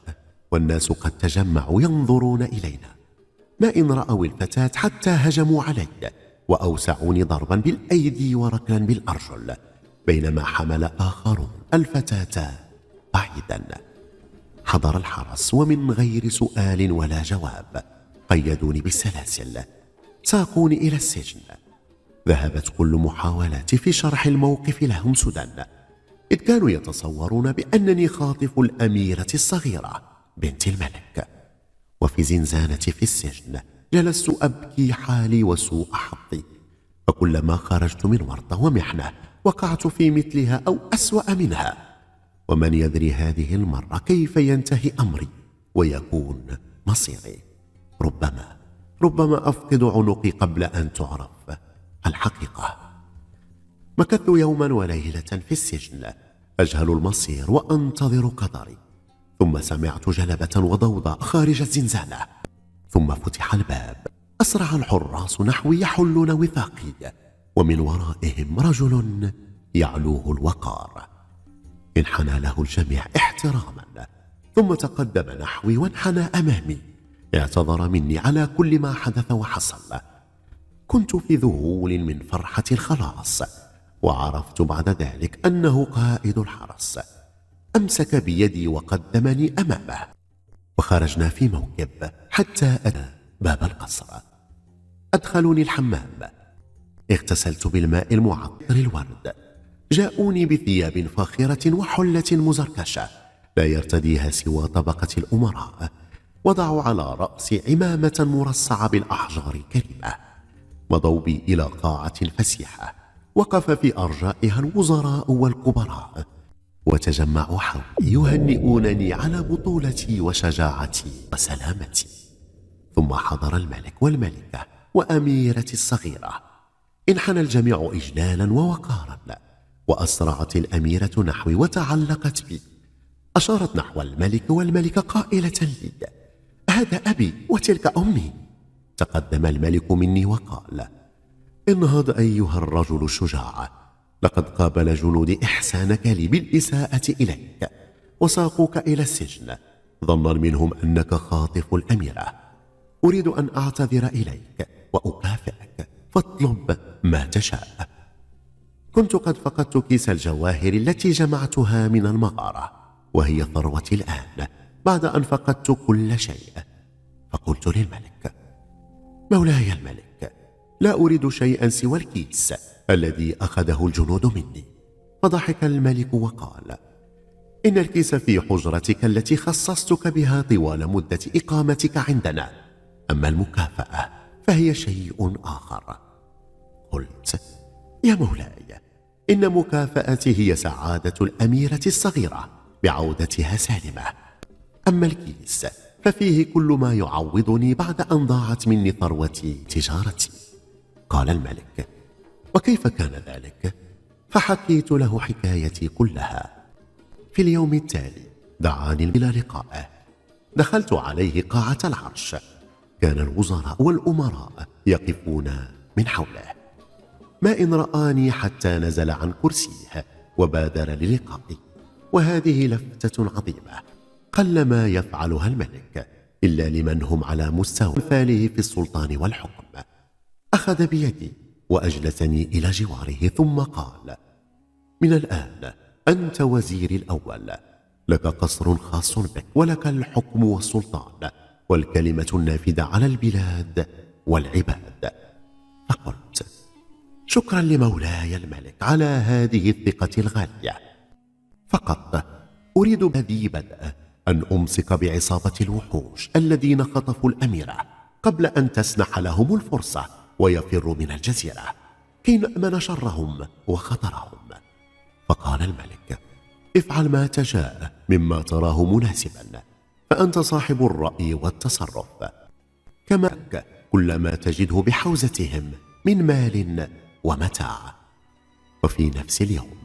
والناس قد تجمعوا ينظرون إلينا. ما إن رأوا الفتاة حتى هجموا علي وأوسعوني ضربا بالأيدي وركلا بالأرجل بينما حمل آخرون الفتاة بعيدا. حضر الحرس ومن غير سؤال ولا جواب قيدوني بالسلاسل ساقوني إلى السجن. ذهبت كل محاولاتي في شرح الموقف لهم سدى إذ كانوا يتصورون بأنني خاطف الأميرة الصغيرة بنت الملك. وفي زنزانتي في السجن جلست أبكي حالي وسوء حظي فكلما خرجت من ورطة ومحنة وقعت في مثلها أو أسوأ منها. ومن يدري هذه المرة كيف ينتهي أمري ويكون مصيري؟ ربما ربما أفقد عنقي قبل أن تعرف الحقيقة. مكثت يوما وليلة في السجن أجهل المصير وأنتظر قدري. ثم سمعت جلبة وضوضاء خارج الزنزانة. ثم فتح الباب. أسرع الحراس نحوي يحلون وثاقي. ومن ورائهم رجل يعلوه الوقار. انحنى له الجميع احتراما. ثم تقدم نحوي وانحنى أمامي. اعتذر مني على كل ما حدث وحصل. كنت في ذهول من فرحة الخلاص. وعرفت بعد ذلك أنه قائد الحرس. أمسك بيدي وقدمني أمامه. وخرجنا في موكب حتى أتى باب القصر. أدخلوني الحمام. اغتسلت بالماء المعطر الورد. جاءوني بثياب فاخرة وحلة مزركشة. لا يرتديها سوى طبقة الأمراء. وضعوا على رأسي عمامة مرصعة بالأحجار الكريمة. مضوا بي إلى قاعة فسيحة. وقف في أرجائها الوزراء والكبراء. وتجمعوا حولي يهنئونني على بطولتي وشجاعتي وسلامتي. ثم حضر الملك والملكة وأميرتي الصغيرة. انحنى الجميع إجلالا ووقارا وأسرعت الأميرة نحوي وتعلقت بي. أشارت نحو الملك والملكة قائلة لي هذا أبي وتلك أمي. تقدم الملك مني وقال انهض أيها الرجل الشجاع لقد قابل جنود إحسانك لي بالإساءة إليك وساقوك إلى السجن. ظنا منهم أنك خاطف الأميرة. أريد أن أعتذر إليك وأكافئك. فاطلب ما تشاء. كنت قد فقدت كيس الجواهر التي جمعتها من المغارة وهي ثروتي الآن بعد أن فقدت كل شيء. فقلت للملك مولاي الملك لا أريد شيئا سوى الكيس. الذي أخذه الجنود مني. فضحك الملك وقال إن الكيس في حجرتك التي خصصتك بها طوال مدة إقامتك عندنا. أما المكافأة فهي شيء آخر. قلت يا مولاي إن مكافأتي هي سعادة الأميرة الصغيرة بعودتها سالمة. أما الكيس ففيه كل ما يعوضني بعد أن ضاعت مني ثروتي تجارتي. قال الملك وكيف كان ذلك؟ فحكيت له حكايتي كلها. في اليوم التالي دعاني إلى لقائه. دخلت عليه قاعة العرش. كان الوزراء والأمراء يقفون من حوله. ما إن رآني حتى نزل عن كرسيه وبادر للقائي. وهذه لفتة عظيمة. قلما يفعلها الملك إلا لمن هم على مستوى مثاله في السلطان والحكم. أخذ بيدي وأجلسني إلى جواره ثم قال من الآن أنت وزيري الأول لك قصر خاص بك ولك الحكم والسلطان والكلمة النافذة على البلاد والعباد. فقلت شكرا لمولاي الملك على هذه الثقة الغالية. فقط أريد بذي بدء أن أمسك بعصابة الوحوش الذين خطفوا الأميرة قبل أن تسنح لهم الفرصة ويفروا من الجزيرة كي نأمن شرهم وخطرهم. فقال الملك افعل ما تشاء مما تراه مناسبا فأنت صاحب الرأي والتصرف. كما كل ما تجده بحوزتهم من مال ومتاع. وفي نفس اليوم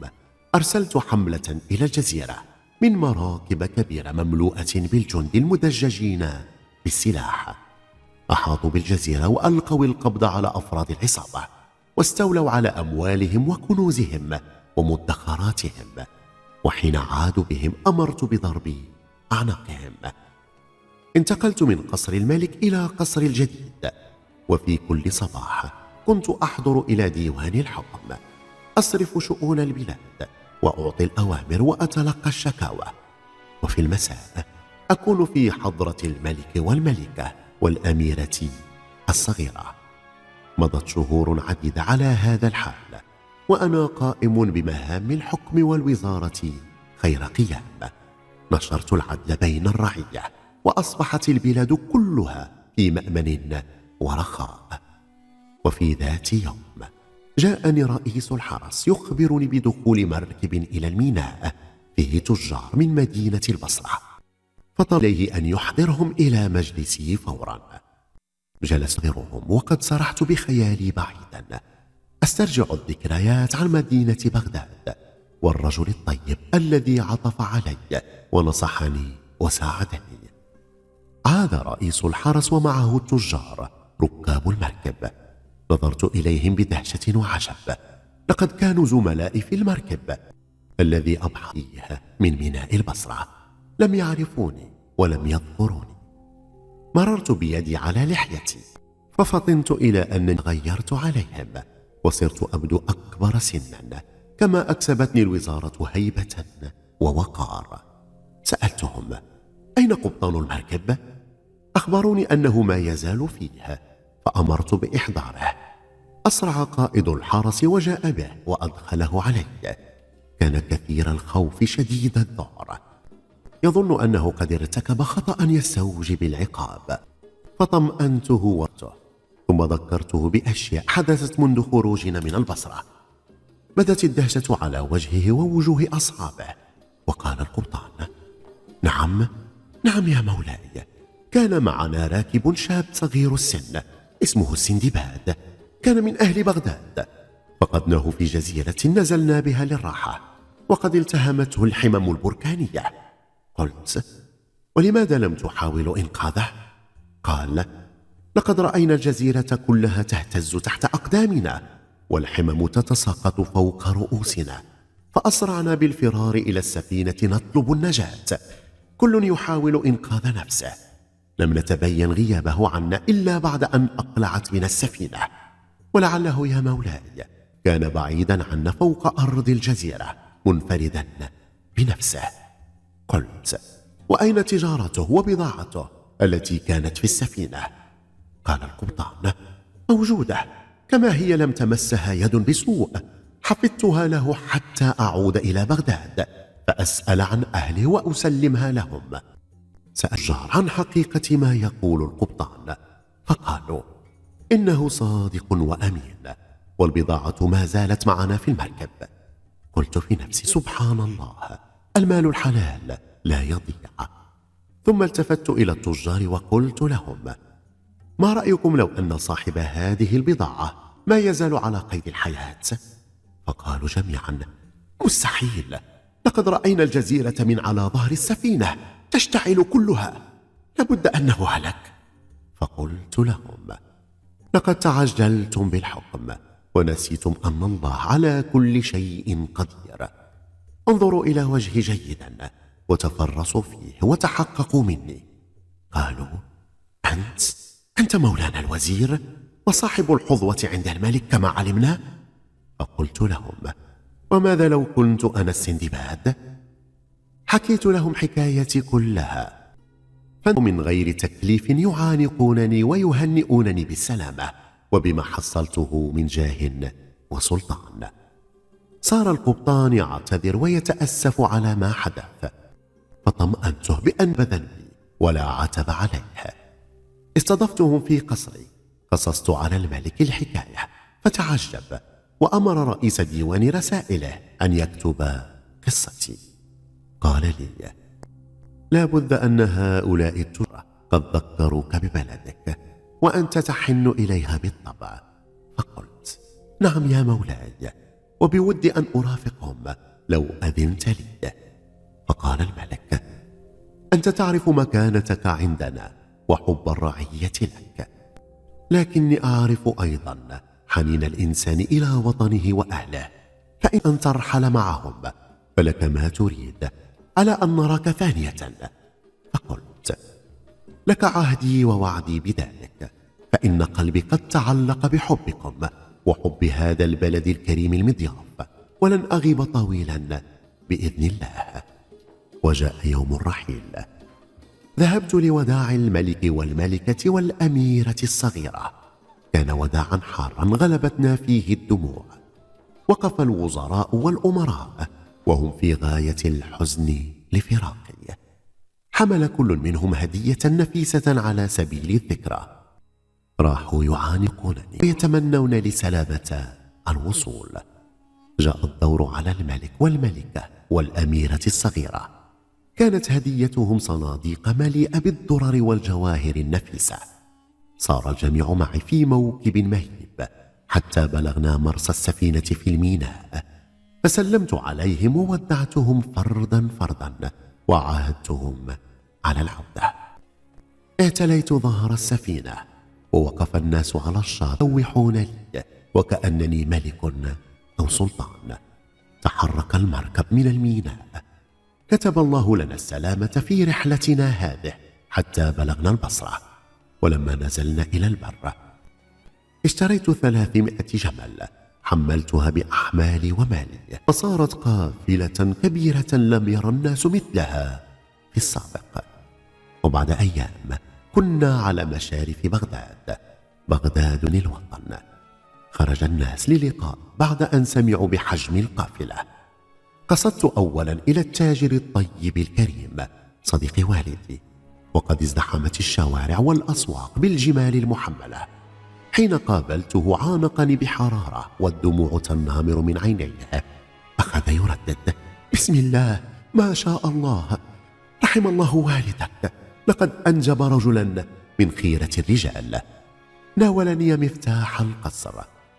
أرسلت حملة إلى الجزيرة من مراكب كبيرة مملوءة بالجند المدججين بالسلاح. أحاطوا بالجزيرة وألقوا القبض على أفراد العصابة واستولوا على أموالهم وكنوزهم ومدخراتهم وحين عادوا بهم أمرت بضرب أعناقهم. انتقلت من قصر الملك إلى قصر الجديد وفي كل صباح كنت أحضر إلى ديوان الحكم. أصرف شؤون البلاد وأعطي الأوامر وأتلقى الشكاوى. وفي المساء أكون في حضرة الملك والملكة والأميرة الصغيرة. مضت شهور عديدة على هذا الحال وأنا قائم بمهام الحكم والوزارة خير قيام. نشرت العدل بين الرعية وأصبحت البلاد كلها في مأمن ورخاء. وفي ذات يوم جاءني رئيس الحرس يخبرني بدخول مركب إلى الميناء فيه تجار من مدينة البصرة. فطلب إليه أن يحضرهم إلى مجلسي فورا. جلس غيرهم وقد سرحت بخيالي بعيدا. أسترجع الذكريات عن مدينة بغداد والرجل الطيب الذي عطف علي ونصحني وساعدني. عاد رئيس الحرس ومعه التجار ركاب المركب. نظرت إليهم بدهشة وعجب. لقد كانوا زملائي في المركب الذي فيه من ميناء البصرة. لم يعرفوني ولم يذكروني مررت بيدي على لحيتي ففطنت إلى أنني غيرت عليهم وصرت أبدو أكبر سنا كما أكسبتني الوزارة هيبة ووقار. سألتهم أين قبطان المركب؟ أخبروني أنه ما يزال فيه فأمرت بإحضاره. أسرع قائد الحرس وجاء به وأدخله علي. كان كثير الخوف شديد الذعر يظن أنه قد ارتكب خطأ يستوجب العقاب. فطمأنته وقته ثم ذكرته بأشياء حدثت منذ خروجنا من البصرة. بدت الدهشة على وجهه ووجوه أصحابه وقال القبطان نعم نعم يا مولاي كان معنا راكب شاب صغير السن اسمه السندباد كان من أهل بغداد. فقدناه في جزيرة نزلنا بها للراحة وقد التهمته الحمم البركانية. قلت ولماذا لم تحاول إنقاذه؟ قال لقد رأينا الجزيرة كلها تهتز تحت أقدامنا والحمم تتساقط فوق رؤوسنا فأسرعنا بالفرار إلى السفينة نطلب النجاة. كل يحاول إنقاذ نفسه. لم نتبين غيابه عنا إلا بعد أن أقلعت من السفينة. ولعله يا مولاي كان بعيدا عنا فوق أرض الجزيرة منفردا بنفسه. قلت وأين تجارته وبضاعته التي كانت في السفينة؟ قال القبطان موجودة كما هي لم تمسها يد بسوء. حفظتها له حتى أعود إلى بغداد فأسأل عن أهله وأسلمها لهم. سأجار عن حقيقة ما يقول القبطان فقالوا إنه صادق وأمين والبضاعة ما زالت معنا في المركب. قلت في نفسي سبحان الله. المال الحلال لا يضيع. ثم التفت إلى التجار وقلت لهم ما رأيكم لو أن صاحب هذه البضاعة ما يزال على قيد الحياة؟ فقالوا جميعا مستحيل. لقد رأينا الجزيرة من على ظهر السفينة تشتعل كلها. لابد أنه هلك. فقلت لهم لقد تعجلتم بالحكم ونسيتم أن الله على كل شيء قدير. انظروا إلى وجهي جيدا وتفرسوا فيه وتحققوا مني. قالوا أنت أنت مولانا الوزير وصاحب الحظوة عند الملك كما علمنا؟ فقلت لهم وماذا لو كنت أنا السندباد؟ حكيت لهم حكايتي كلها. فمن غير تكليف يعانقونني ويهنئونني بالسلامة وبما حصلته من جاه وسلطان. صار القبطان يعتذر ويتأسف على ما حدث فطمانته بأن ذنبي ولا عتب عليه. استضفتهم في قصري. قصصت على الملك الحكاية فتعجب وأمر رئيس ديوان رسائله أن يكتب قصتي. قال لي لا بد أن هؤلاء الترى قد ذكروك ببلدك وانت تحن إليها بالطبع. فقلت نعم يا مولاي. وبود أن أرافقهم لو أذنت لي. فقال الملك أنت تعرف مكانتك عندنا وحب الرعية لك. لكني أعرف أيضا حنين الإنسان إلى وطنه وأهله. فإن ترحل معهم فلك ما تريد. على أن نراك ثانية؟ فقلت لك عهدي ووعدي بذلك. فإن قلبي قد تعلق بحبكم. وحب هذا البلد الكريم المضياف ولن أغيب طويلا بإذن الله. وجاء يوم الرحيل ذهبت لوداع الملك والملكة والأميرة الصغيرة. كان وداعا حارا غلبتنا فيه الدموع. وقف الوزراء والأمراء وهم في غاية الحزن لفراقي. حمل كل منهم هدية نفيسة على سبيل الذكرى. راحوا يعانقونني ويتمنون لي سلامه الوصول. جاء الدور على الملك والملكة والأميرة الصغيرة. كانت هديتهم صناديق مليئة بالدرر والجواهر النفيسة. صار الجميع معي في موكب مهيب حتى بلغنا مرسى السفينة في الميناء. فسلمت عليهم وودعتهم فردا فردا وعاهدتهم على العودة. اعتليت ظهر السفينة. ووقف الناس على الشاطئ يوحون لي وكأنني ملك أو سلطان. تحرك المركب من الميناء. كتب الله لنا السلامة في رحلتنا هذه حتى بلغنا البصرة ولما نزلنا إلى البر. اشتريت ثلاثمائة جمل حملتها بأحمالي ومالي فصارت قافلة كبيرة لم ير الناس مثلها في السابق. وبعد أيام كنا على مشارف بغداد. بغداد الوطن خرج الناس للقاء بعد أن سمعوا بحجم القافلة. قصدت اولا إلى التاجر الطيب الكريم صديق والدي وقد ازدحمت الشوارع والأسواق بالجمال المحملة. حين قابلته عانقني بحرارة والدموع تنهمر من عينيه. أخذ يردد بسم الله ما شاء الله رحم الله والدك. لقد أنجب رجلا من خيرة الرجال. ناولني مفتاح القصر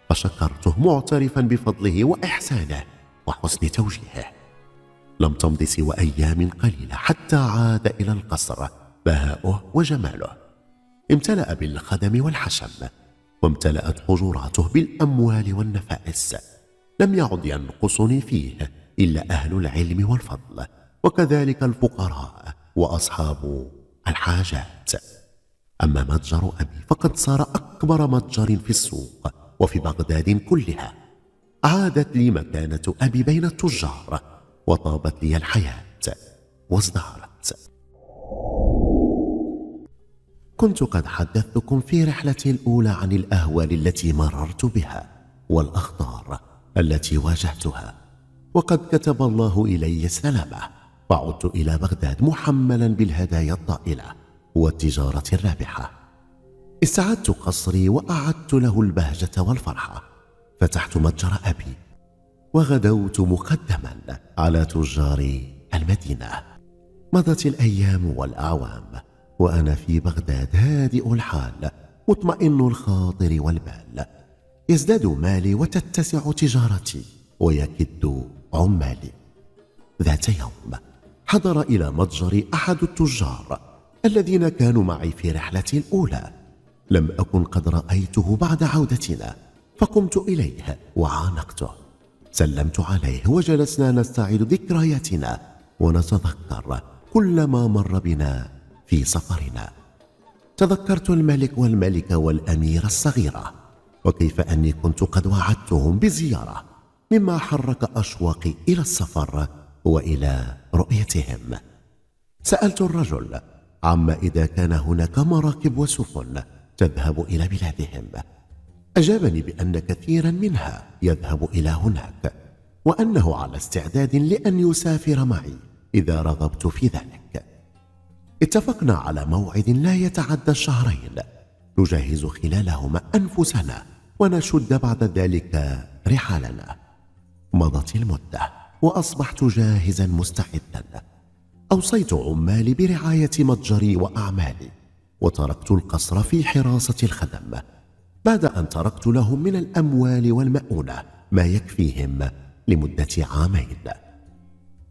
فشكرته معترفا بفضله وإحسانه وحسن توجيهه. لم تمض سوى أيام قليلة حتى عاد إلى القصر بهاؤه وجماله. امتلأ بالخدم والحشم وامتلأت حجراته بالأموال والنفائس. لم يعد ينقصني فيه إلا أهل العلم والفضل وكذلك الفقراء وأصحاب الحاجات. أما متجر أبي فقد صار أكبر متجر في السوق وفي بغداد كلها. عادت لي مكانة أبي بين التجار وطابت لي الحياة وازدهرت. كنت قد حدثتكم في رحلتي الأولى عن الأهوال التي مررت بها والاخطار التي واجهتها. وقد كتب الله إلي السلامه وعدت إلى بغداد محملا بالهدايا الطائلة والتجارة الرابحة. استعدت قصري وأعدت له البهجة والفرحة. فتحت متجر أبي وغدوت مقدما على تجار المدينة. مضت الأيام والأعوام وأنا في بغداد هادئ الحال مطمئن الخاطر والبال. يزداد مالي وتتسع تجارتي ويكد عمالي. ذات يوم حضر إلى متجري أحد التجار الذين كانوا معي في رحلتي الأولى. لم أكن قد رأيته بعد عودتنا فقمت إليه وعانقته. سلمت عليه وجلسنا نستعيد ذكرياتنا ونتذكر كل ما مر بنا في سفرنا. تذكرت الملك والملكة والأميرة الصغيرة وكيف أني كنت قد وعدتهم بزيارة مما حرك أشواقي إلى السفر وإلى رؤيتهم. سألت الرجل عما إذا كان هناك مراكب وسفن تذهب إلى بلادهم؟ أجابني بأن كثيرا منها يذهب إلى هناك وأنه على استعداد لأن يسافر معي إذا رغبت في ذلك. اتفقنا على موعد لا يتعدى الشهرين. نجهز خلالهما أنفسنا ونشد بعد ذلك رحالنا. مضت المدة. وأصبحت جاهزا مستعدا. أوصيت عمالي برعاية متجري وأعمالي وتركت القصر في حراسة الخدم. بعد أن تركت لهم من الأموال والمؤونة ما يكفيهم لمدة عامين.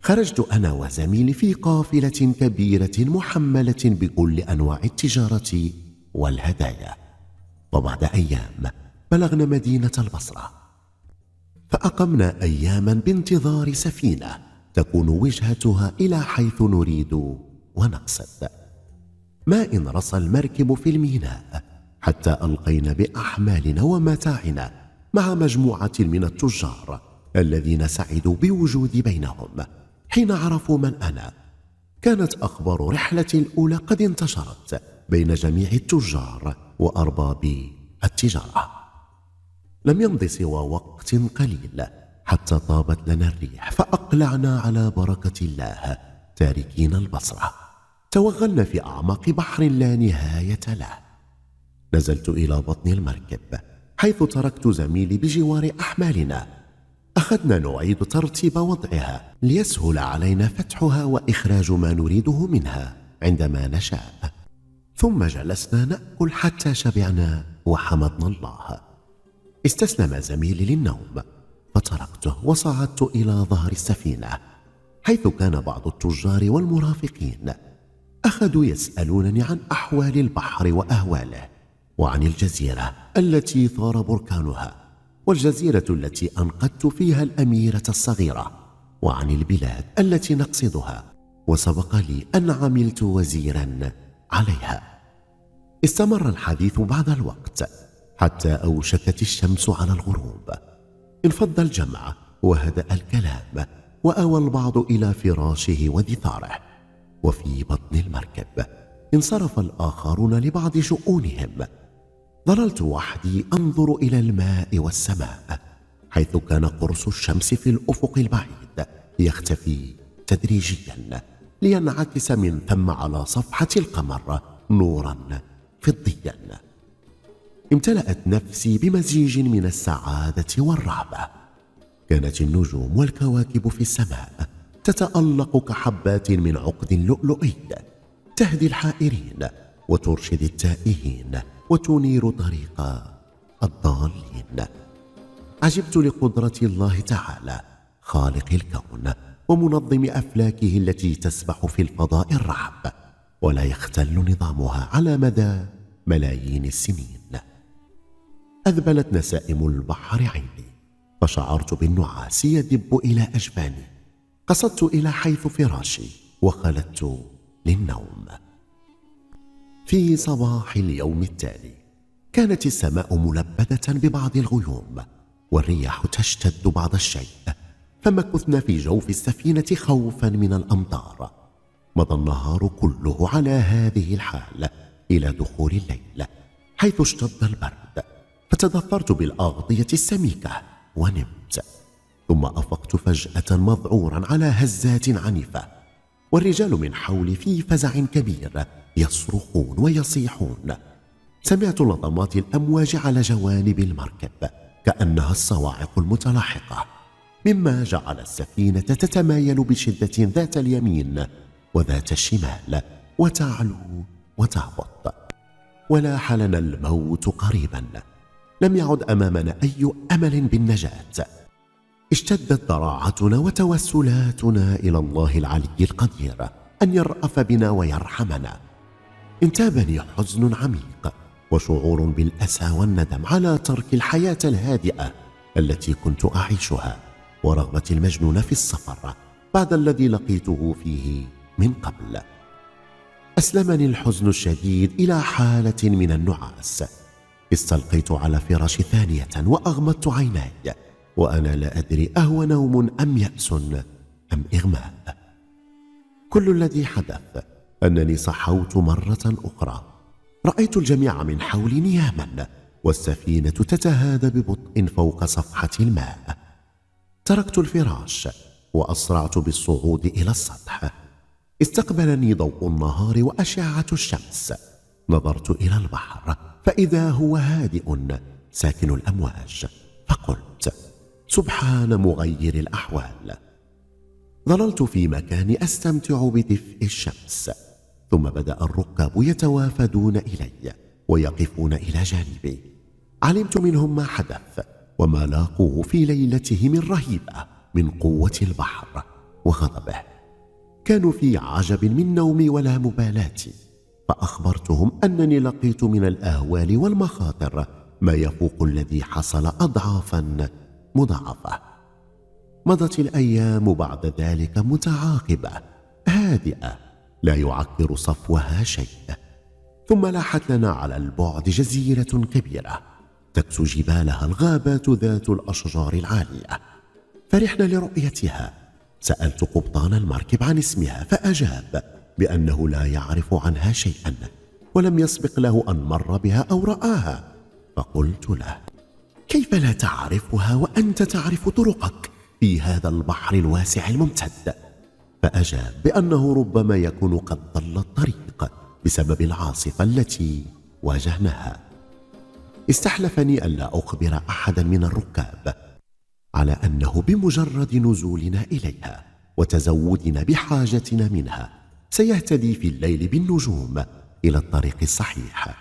خرجت أنا وزميلي في قافلة كبيرة محملة بكل أنواع التجارة والهدايا. وبعد أيام بلغنا مدينة البصرة. فأقمنا أياما بانتظار سفينة تكون وجهتها إلى حيث نريد ونقصد. ما إن رصى المركب في الميناء حتى ألقينا بأحمالنا ومتاعنا مع مجموعة من التجار الذين سعدوا بوجودي بينهم. حين عرفوا من أنا كانت أخبار رحلتي الأولى قد انتشرت بين جميع التجار وأرباب التجارة. لم يمض سوى وقت قليل حتى طابت لنا الريح فأقلعنا على بركة الله تاركين البصرة توغلنا في أعماق بحر لا نهاية له. نزلت إلى بطن المركب حيث تركت زميلي بجوار أحمالنا. أخذنا نعيد ترتيب وضعها ليسهل علينا فتحها وإخراج ما نريده منها عندما نشاء. ثم جلسنا نأكل حتى شبعنا وحمدنا الله. استسلم زميلي للنوم فتركته وصعدت إلى ظهر السفينة حيث كان بعض التجار والمرافقين أخذوا يسألونني عن أحوال البحر وأهواله وعن الجزيرة التي ثار بركانها والجزيرة التي أنقذت فيها الأميرة الصغيرة وعن البلاد التي نقصدها وسبق لي أن عملت وزيرا عليها. استمر الحديث بعد الوقت. حتى أوشكت الشمس على الغروب. انفض الجمع وهدأ الكلام وأوى البعض إلى فراشه ودثاره وفي بطن المركب انصرف الآخرون لبعض شؤونهم. ظللت وحدي أنظر إلى الماء والسماء حيث كان قرص الشمس في الأفق البعيد يختفي تدريجيا لينعكس من ثم على صفحة القمر نورا فضيا. امتلأت نفسي بمزيج من السعادة والرهبه كانت النجوم والكواكب في السماء تتألق كحبات من عقد لؤلؤي تهدي الحائرين وترشد التائهين وتنير طريق الضالين. عجبت لقدرة الله تعالى خالق الكون ومنظم أفلاكه التي تسبح في الفضاء الرحب ولا يختل نظامها على مدى ملايين السنين. أذبلت نسائم البحر عيني فشعرت بالنعاس يدب إلى اجفاني قصدت إلى حيث فراشي وخلدت للنوم. في صباح اليوم التالي كانت السماء ملبدة ببعض الغيوم والرياح تشتد بعض الشيء فمكثنا في جوف السفينة خوفا من الأمطار. مضى النهار كله على هذه الحال إلى دخول الليل حيث اشتد البرد فتدثرت بالأغطية السميكة ونمت ثم أفقت فجأة مذعورا على هزات عنيفة والرجال من حولي في فزع كبير يصرخون ويصيحون. سمعت لطمات الأمواج على جوانب المركب كأنها الصواعق المتلاحقة مما جعل السفينة تتمايل بشدة ذات اليمين وذات الشمال وتعلو وتهبط ولاح لنا الموت قريبا. لم يعد أمامنا أي أمل بالنجاة. اشتدت ضراعتنا وتوسلاتنا إلى الله العلي القدير أن يرأف بنا ويرحمنا. انتابني حزن عميق وشعور بالأسى والندم على ترك الحياة الهادئة التي كنت أعيشها ورغبتي المجنونه في السفر بعد الذي لقيته فيه من قبل. أسلمني الحزن الشديد إلى حالة من النعاس استلقيت على فراش ثانية وأغمضت عيناي وأنا لا أدري أهو نوم أم يأس أم إغماء. كل الذي حدث أنني صحوت مرة أخرى. رأيت الجميع من حولي نياما والسفينة تتهادى ببطء فوق صفحة الماء. تركت الفراش وأسرعت بالصعود إلى السطح. استقبلني ضوء النهار وأشعة الشمس. نظرت إلى البحر. فإذا هو هادئ ساكن الأمواج. فقلت سبحان مغير الأحوال. ظللت في مكاني أستمتع بدفء الشمس. ثم بدأ الركاب يتوافدون إلي ويقفون إلى جانبي. علمت منهم ما حدث وما لاقوه في ليلتهم الرهيبة من قوة البحر وغضبه. كانوا في عجب من نومي ولا مبالاتي فأخبرتهم أنني لقيت من الأهوال والمخاطر ما يفوق الذي حصل اضعافا مضاعفة. مضت الأيام بعد ذلك متعاقبة هادئة لا يعكر صفوها شيء. ثم لاحت لنا على البعد جزيرة كبيرة تكسو جبالها الغابات ذات الأشجار العالية. فرحنا لرؤيتها. سألت قبطان المركب عن اسمها فأجاب بأنه لا يعرف عنها شيئا ولم يسبق له أن مر بها أو رآها. فقلت له كيف لا تعرفها وأنت تعرف طرقك في هذا البحر الواسع الممتد؟ فأجاب بأنه ربما يكون قد ضل الطريق بسبب العاصفة التي واجهناها. استحلفني الا أخبر احدا من الركاب على أنه بمجرد نزولنا إليها وتزودنا بحاجتنا منها. سيهتدي في الليل بالنجوم إلى الطريق الصحيح.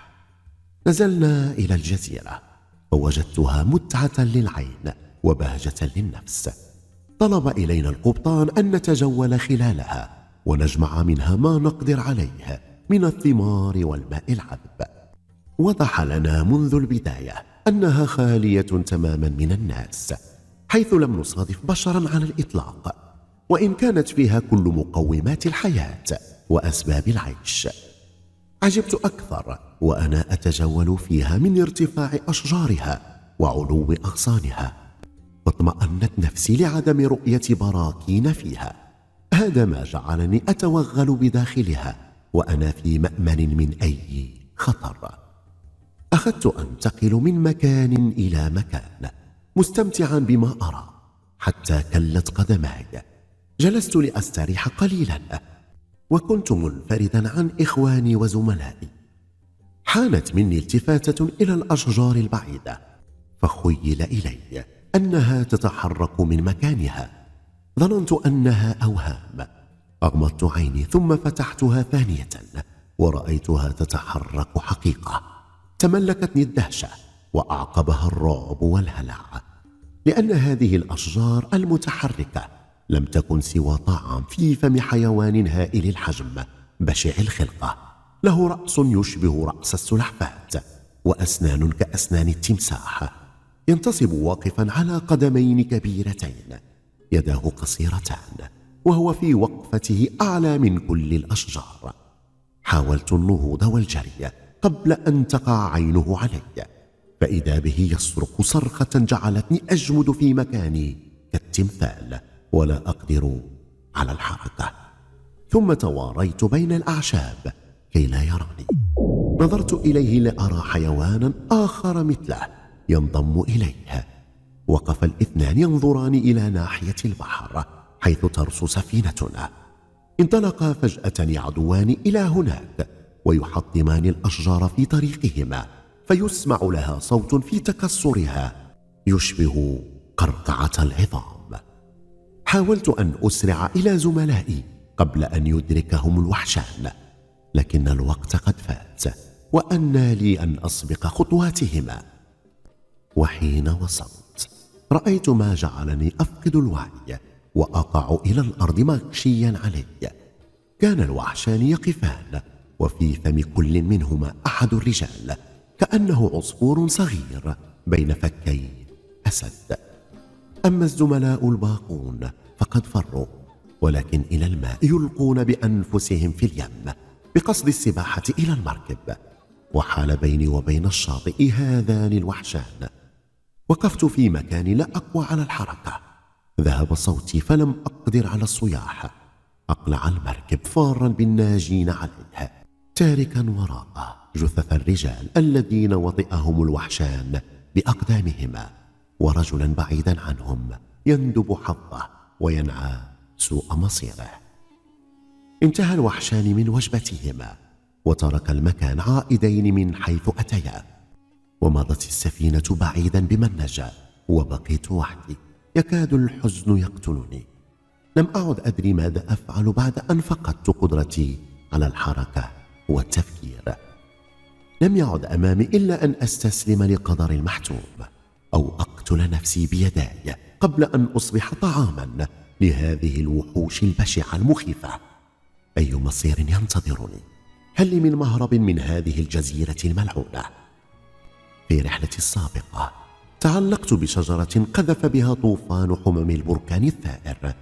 نزلنا إلى الجزيرة فوجدتها متعة للعين وبهجة للنفس. طلب إلينا القبطان أن نتجول خلالها ونجمع منها ما نقدر عليه من الثمار والماء العذب. وضح لنا منذ البداية أنها خالية تماما من الناس حيث لم نصادف بشرا على الإطلاق. وإن كانت فيها كل مقومات الحياة وأسباب العيش. عجبت أكثر وأنا أتجول فيها من ارتفاع أشجارها وعلو أغصانها. واطمانت نفسي لعدم رؤية براكين فيها. هذا ما جعلني أتوغل بداخلها وأنا في مأمن من أي خطر. أخذت أنتقل من مكان إلى مكان مستمتعا بما أرى حتى كلت قدماي. جلست لأستريح قليلا وكنت منفردا عن إخواني وزملائي. حانت مني التفاتة إلى الأشجار البعيدة فخيل إلي أنها تتحرك من مكانها. ظننت أنها أوهام. أغمضت عيني ثم فتحتها ثانية ورأيتها تتحرك حقيقة. تملكتني الدهشة وأعقبها الرعب والهلع. لأن هذه الأشجار المتحركة لم تكن سوى طعام في فم حيوان هائل الحجم بشع الخلقة. له رأس يشبه رأس السلحفاة وأسنان كأسنان التمساح. ينتصب واقفا على قدمين كبيرتين يداه قصيرتان وهو في وقفته أعلى من كل الأشجار. حاولت النهوض والجري قبل أن تقع عينه علي فإذا به يصرخ صرخة جعلتني أجمد في مكاني كالتمثال. ولا أقدر على الحركة. ثم تواريت بين الأعشاب كي لا يراني. نظرت إليه لأرى حيوانا آخر مثله ينضم اليه وقف الإثنان ينظران إلى ناحية البحر حيث ترسو سفينتنا. انطلقا فجأة يعدوان إلى هناك ويحطمان الأشجار في طريقهما فيسمع لها صوت في تكسرها يشبه قرقعة العظام. حاولت أن أسرع إلى زملائي قبل أن يدركهم الوحشان لكن الوقت قد فات وانى لي أن أسبق خطواتهما. وحين وصلت رأيت ما جعلني أفقد الوعي وأقع إلى الأرض مغشيا علي. كان الوحشان يقفان وفي فم كل منهما أحد الرجال كأنه عصفور صغير بين فكي أسد. أما الزملاء الباقون فقد فروا ولكن إلى الماء يلقون بأنفسهم في اليم بقصد السباحة إلى المركب. وحال بيني وبين الشاطئ هذان الوحشان. وقفت في مكان لا أقوى على الحركة. ذهب صوتي فلم أقدر على الصياح. أقلع المركب فارا بالناجين عليها تاركا وراءه جثث الرجال الذين وطئهم الوحشان بأقدامهما ورجلا بعيدا عنهم يندب حظه. وينعى سوء مصيره. انتهى الوحشان من وجبتهما وترك المكان عائدين من حيث أتيا. ومضت السفينة بعيدا بمن نجا وبقيت وحدي يكاد الحزن يقتلني. لم أعد أدري ماذا أفعل بعد أن فقدت قدرتي على الحركة والتفكير. لم يعد أمامي إلا أن أستسلم لقدر المحتوم أو أقتل نفسي بيداي. قبل أن أصبح طعاما لهذه الوحوش البشعة المخيفة. أي مصير ينتظرني؟ هل لي من مهرب من هذه الجزيرة الملعونة؟ في رحلتي السابقة تعلقت بشجرة قذف بها طوفان حمم البركان الثائر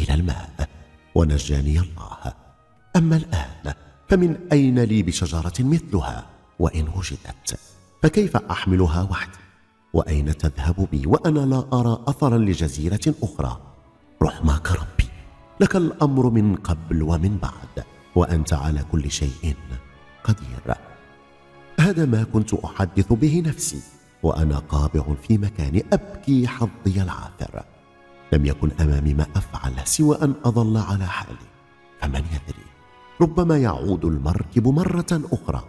إلى الماء ونجاني الله. أما الآن فمن أين لي بشجرة مثلها؟ وإن وجدت فكيف أحملها وحدي؟ وأين تذهب بي وأنا لا أرى أثرا لجزيرة أخرى؟ رحمك ربي لك الأمر من قبل ومن بعد وأنت على كل شيء قدير. هذا ما كنت أحدث به نفسي وأنا قابع في مكان أبكي حظي العاثر. لم يكن أمامي ما أفعل سوى أن أظل على حالي فمن يدري؟ ربما يعود المركب مرة أخرى.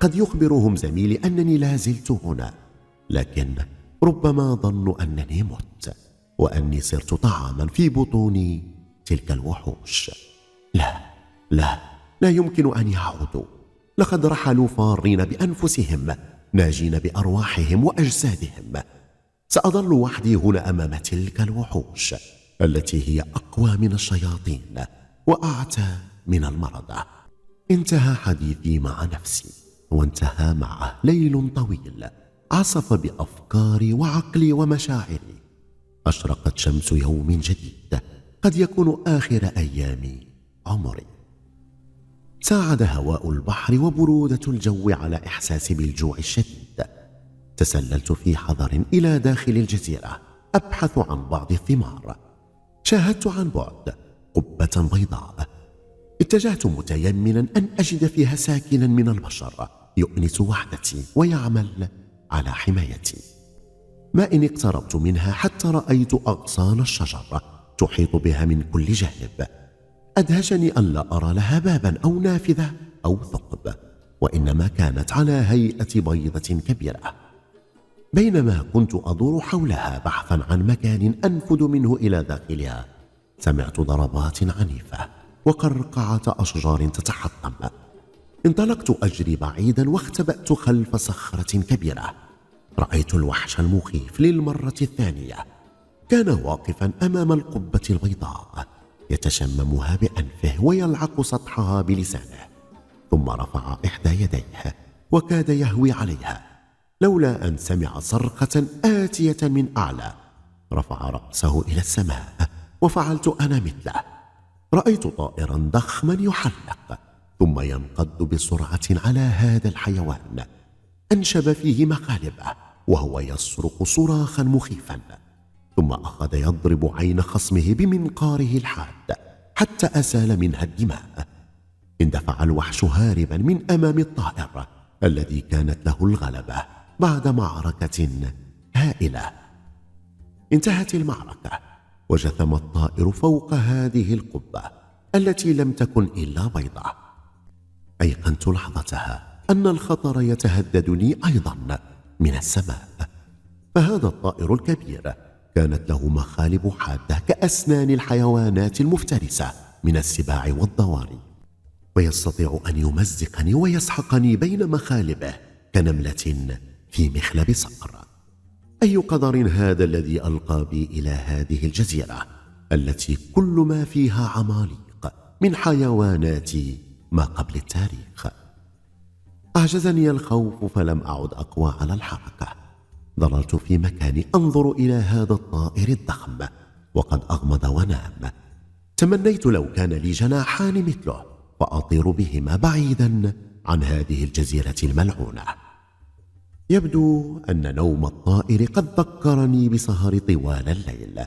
قد يخبرهم زميلي أنني لا زلت هنا. لكن ربما ظنوا أنني مت وأني صرت طعاما في بطون تلك الوحوش. لا لا لا يمكن أن يعودوا. لقد رحلوا فارين بأنفسهم ناجين بأرواحهم وأجسادهم. سأظل وحدي هنا أمام تلك الوحوش التي هي أقوى من الشياطين وأعتى من المرضى انتهى حديثي مع نفسي وانتهى معه ليل طويل. عصف بأفكاري وعقلي ومشاعري. أشرقت شمس يوم جديد قد يكون آخر أيام عمري. ساعد هواء البحر وبرودة الجو على إحساسي بالجوع الشديد. تسللت في حذر إلى داخل الجزيرة أبحث عن بعض الثمار. شاهدت عن بعد قبة بيضاء. اتجهت متيمنا أن أجد فيها ساكنا من البشر يؤنس وحدتي ويعمل. على حمايتي. ما إن اقتربت منها حتى رأيت أغصان الشجرة تحيط بها من كل جانب. أدهشني أن لا أرى لها بابا أو نافذة أو ثقب وإنما كانت على هيئة بيضة كبيرة. بينما كنت أدور حولها بحثا عن مكان أنفذ منه إلى داخلها سمعت ضربات عنيفة وقرقعة أشجار تتحطم. انطلقت أجري بعيدا واختبأت خلف صخرة كبيرة. رأيت الوحش المخيف للمرة الثانية. كان واقفا أمام القبة البيضاء يتشممها بأنفه ويلعق سطحها بلسانه. ثم رفع إحدى يديه وكاد يهوي عليها. لولا أن سمع صرخة آتية من أعلى رفع رأسه إلى السماء وفعلت أنا مثله. رأيت طائرا ضخما يحلق ثم ينقض بسرعة على هذا الحيوان. أنشب فيه مقالبه. وهو يصرخ صراخا مخيفا ثم أخذ يضرب عين خصمه بمنقاره الحاد حتى أسال منها الدماء اندفع الوحش هاربا من أمام الطائر الذي كانت له الغلبة بعد معركة هائلة. انتهت المعركة وجثم الطائر فوق هذه القبة التي لم تكن إلا بيضة. أيقنت لحظتها أن الخطر يتهددني أيضا. من السماء. فهذا الطائر الكبير كانت له مخالب حادة كأسنان الحيوانات المفترسة من السباع والضواري. ويستطيع أن يمزقني ويسحقني بين مخالبه كنملة في مخلب صقر. أي قدر هذا الذي ألقى بي إلى هذه الجزيرة التي كل ما فيها عماليق من حيوانات ما قبل التاريخ؟ أعجزني الخوف فلم أعد أقوى على الحركة. ظللت في مكاني أنظر إلى هذا الطائر الضخم وقد أغمض ونام. تمنيت لو كان لي جناحان مثله فأطير بهما بعيدا عن هذه الجزيرة الملعونة. يبدو أن نوم الطائر قد ذكرني بسهر طوال الليل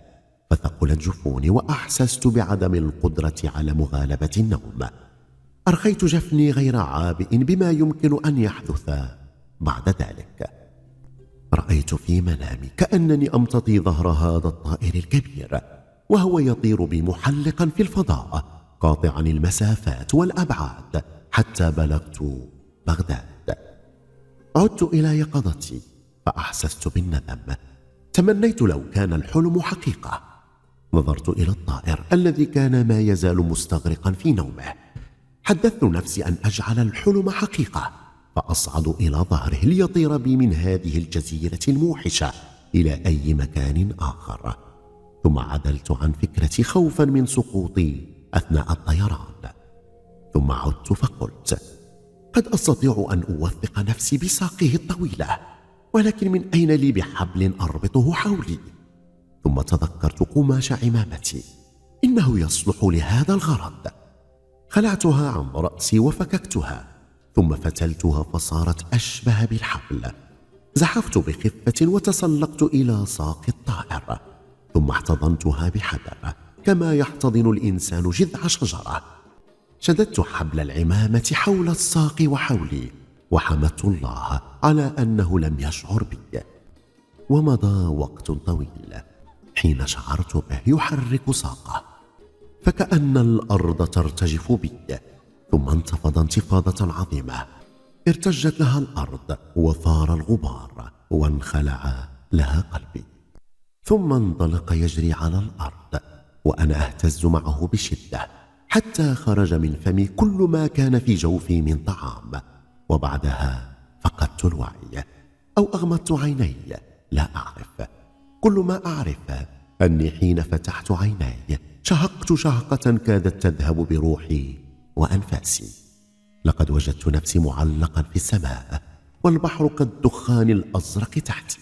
فثقلت جفوني وأحسست بعدم القدرة على مغالبة النوم. أرخيت جفني غير عابئ بما يمكن أن يحدث بعد ذلك. رأيت في منامي كأنني أمتطي ظهر هذا الطائر الكبير وهو يطير بي محلقا في الفضاء قاطعا المسافات والأبعاد حتى بلغت بغداد. عدت إلى يقظتي فأحسست بالندم. تمنيت لو كان الحلم حقيقة. نظرت إلى الطائر الذي كان ما يزال مستغرقا في نومه. حدثت نفسي أن أجعل الحلم حقيقة فأصعد إلى ظهره ليطير بي من هذه الجزيرة الموحشة إلى أي مكان آخر. ثم عدلت عن فكرتي خوفا من سقوطي أثناء الطيران. ثم عدت فقلت قد أستطيع أن أوثق نفسي بساقه الطويلة ولكن من أين لي بحبل أربطه حولي؟ ثم تذكرت قماش عمامتي إنه يصلح لهذا الغرض. خلعتها عن رأسي وفككتها ثم فتلتها فصارت أشبه بالحبل. زحفت بخفة وتسلقت إلى ساق الطائر ثم احتضنتها بحذر كما يحتضن الإنسان جذع شجرة. شددت حبل العمامة حول الساق وحولي وحمدت الله على أنه لم يشعر بي. ومضى وقت طويل حين شعرت به يحرك ساقه. فكأن الأرض ترتجف بي ثم انتفض انتفاضة عظيمة. ارتجت لها الأرض وثار الغبار وانخلع لها قلبي. ثم انطلق يجري على الأرض وأنا أهتز معه بشدة حتى خرج من فمي كل ما كان في جوفي من طعام. وبعدها فقدت الوعي أو أغمضت عيني لا أعرف. كل ما أعرف أني حين فتحت عيني شهقت شهقة كادت تذهب بروحي وأنفاسي. لقد وجدت نفسي معلقا في السماء والبحر كالدخان الأزرق تحتي.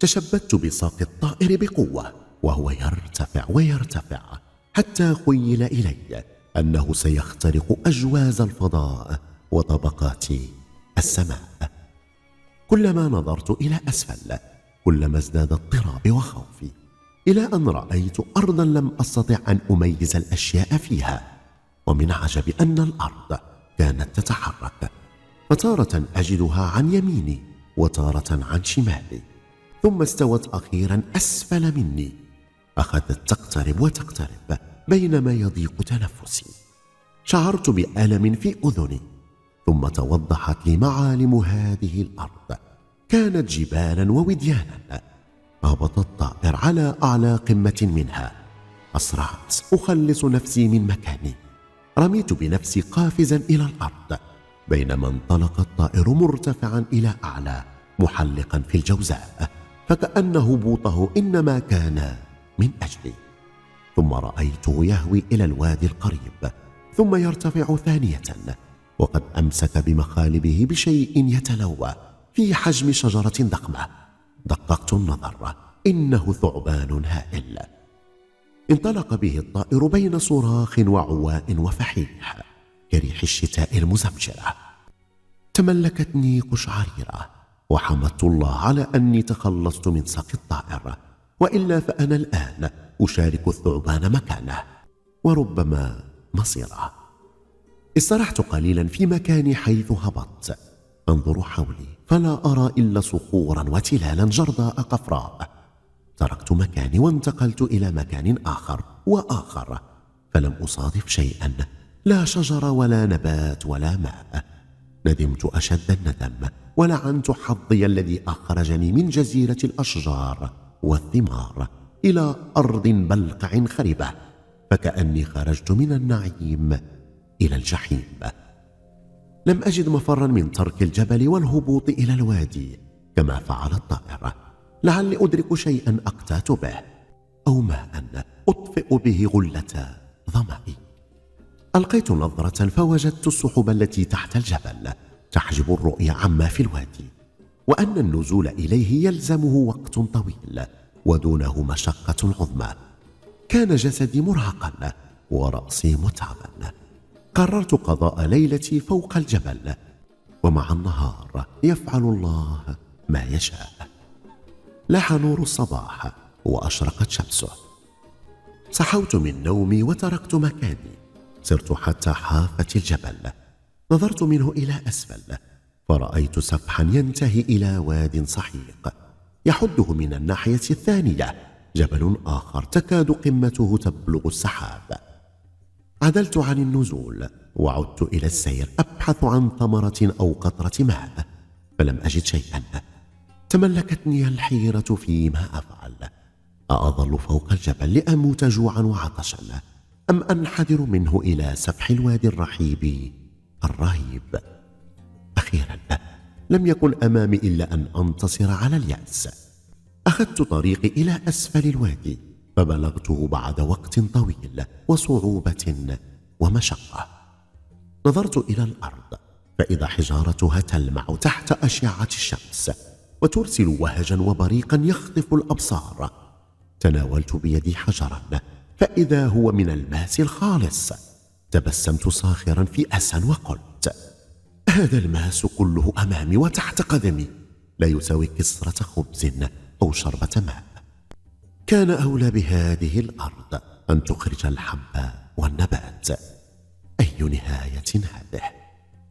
تشبثت بساق الطائر بقوة وهو يرتفع ويرتفع حتى خيل إلي أنه سيخترق أجواز الفضاء وطبقات السماء. كلما نظرت إلى أسفل كلما ازداد اضطرابي وخوفي إلى أن رأيت أرضا لم أستطع أن أميز الأشياء فيها ومن عجب أن الأرض كانت تتحرك فتارة أجدها عن يميني وتارة عن شمالي ثم استوت أخيرا أسفل مني أخذت تقترب وتقترب بينما يضيق تنفسي. شعرت بألم في أذني ثم توضحت لي معالم هذه الأرض كانت جبالا ووديانا. هبط الطائر على أعلى قمة منها. أسرعت أخلص نفسي من مكاني. رميت بنفسي قافزا إلى الأرض بينما انطلق الطائر مرتفعا إلى أعلى محلقا في الجوزاء فكأن هبوطه إنما كان من أجلي. ثم رأيته يهوي إلى الوادي القريب ثم يرتفع ثانية وقد أمسك بمخالبه بشيء يتلوى في حجم شجرة ضخمة. دققت النظر إنه ثعبان هائل. انطلق به الطائر بين صراخ وعواء وفحيح كريح الشتاء المزمجرة. تملكتني قشعريرة وحمدت الله على أني تخلصت من ساق الطائر. وإلا فأنا الآن أشارك الثعبان مكانه وربما مصيره. استرحت قليلا في مكاني حيث هبطت. أنظر حولي. فلا أرى إلا صخورا وتلالا جرذاء قفراء تركت مكاني وانتقلت إلى مكان آخر وآخر فلم أصادف شيئا. لا شجر ولا نبات ولا ماء. ندمت أشد الندم ولعنت حظي الذي أخرجني من جزيرة الأشجار والثمار إلى أرض بلقع خربة فكأني خرجت من النعيم إلى الجحيم. لم أجد مفرا من ترك الجبل والهبوط إلى الوادي كما فعل الطائرة لعلي أدرك شيئا أقتات به أو ماء أطفئ به غلة ظمئي ألقيت نظرة فوجدت السحب التي تحت الجبل تحجب الرؤية عما في الوادي وأن النزول إليه يلزمه وقت طويل ودونه مشقة عظمى. كان جسدي مرهقا ورأسي متعبا. قررت قضاء ليلتي فوق الجبل ومع النهار يفعل الله ما يشاء. لاح نور الصباح وأشرقت شمسه. صحوت من نومي وتركت مكاني. سرت حتى حافة الجبل. نظرت منه إلى أسفل. فرأيت سفحا ينتهي إلى واد صحيق. يحده من الناحية الثانية جبل آخر تكاد قمته تبلغ السحاب. عدلت عن النزول وعدت إلى السير أبحث عن ثمرة أو قطرة ماء فلم أجد شيئا. تملكتني الحيرة فيما أفعل. أأظل فوق الجبل لأموت جوعا وعطشا. أم أنحدر منه إلى سفح الوادي الرحيب الرهيب؟ أخيرا لم يكن أمامي إلا أن أنتصر على اليأس. أخذت طريقي إلى أسفل الوادي. فبلغته بعد وقت طويل وصعوبة ومشقة. نظرت إلى الأرض فإذا حجارتها تلمع تحت أشعة الشمس وترسل وهجا وبريقا يخطف الأبصار. تناولت بيدي حجرا فإذا هو من الماس الخالص. تبسمت صاخرا في أسى وقلت هذا الماس كله أمامي وتحت قدمي. لا يساوي كسرة خبز أو شربة ماء. كان أولى بهذه الأرض أن تخرج الحب والنبات. أي نهاية هذه؟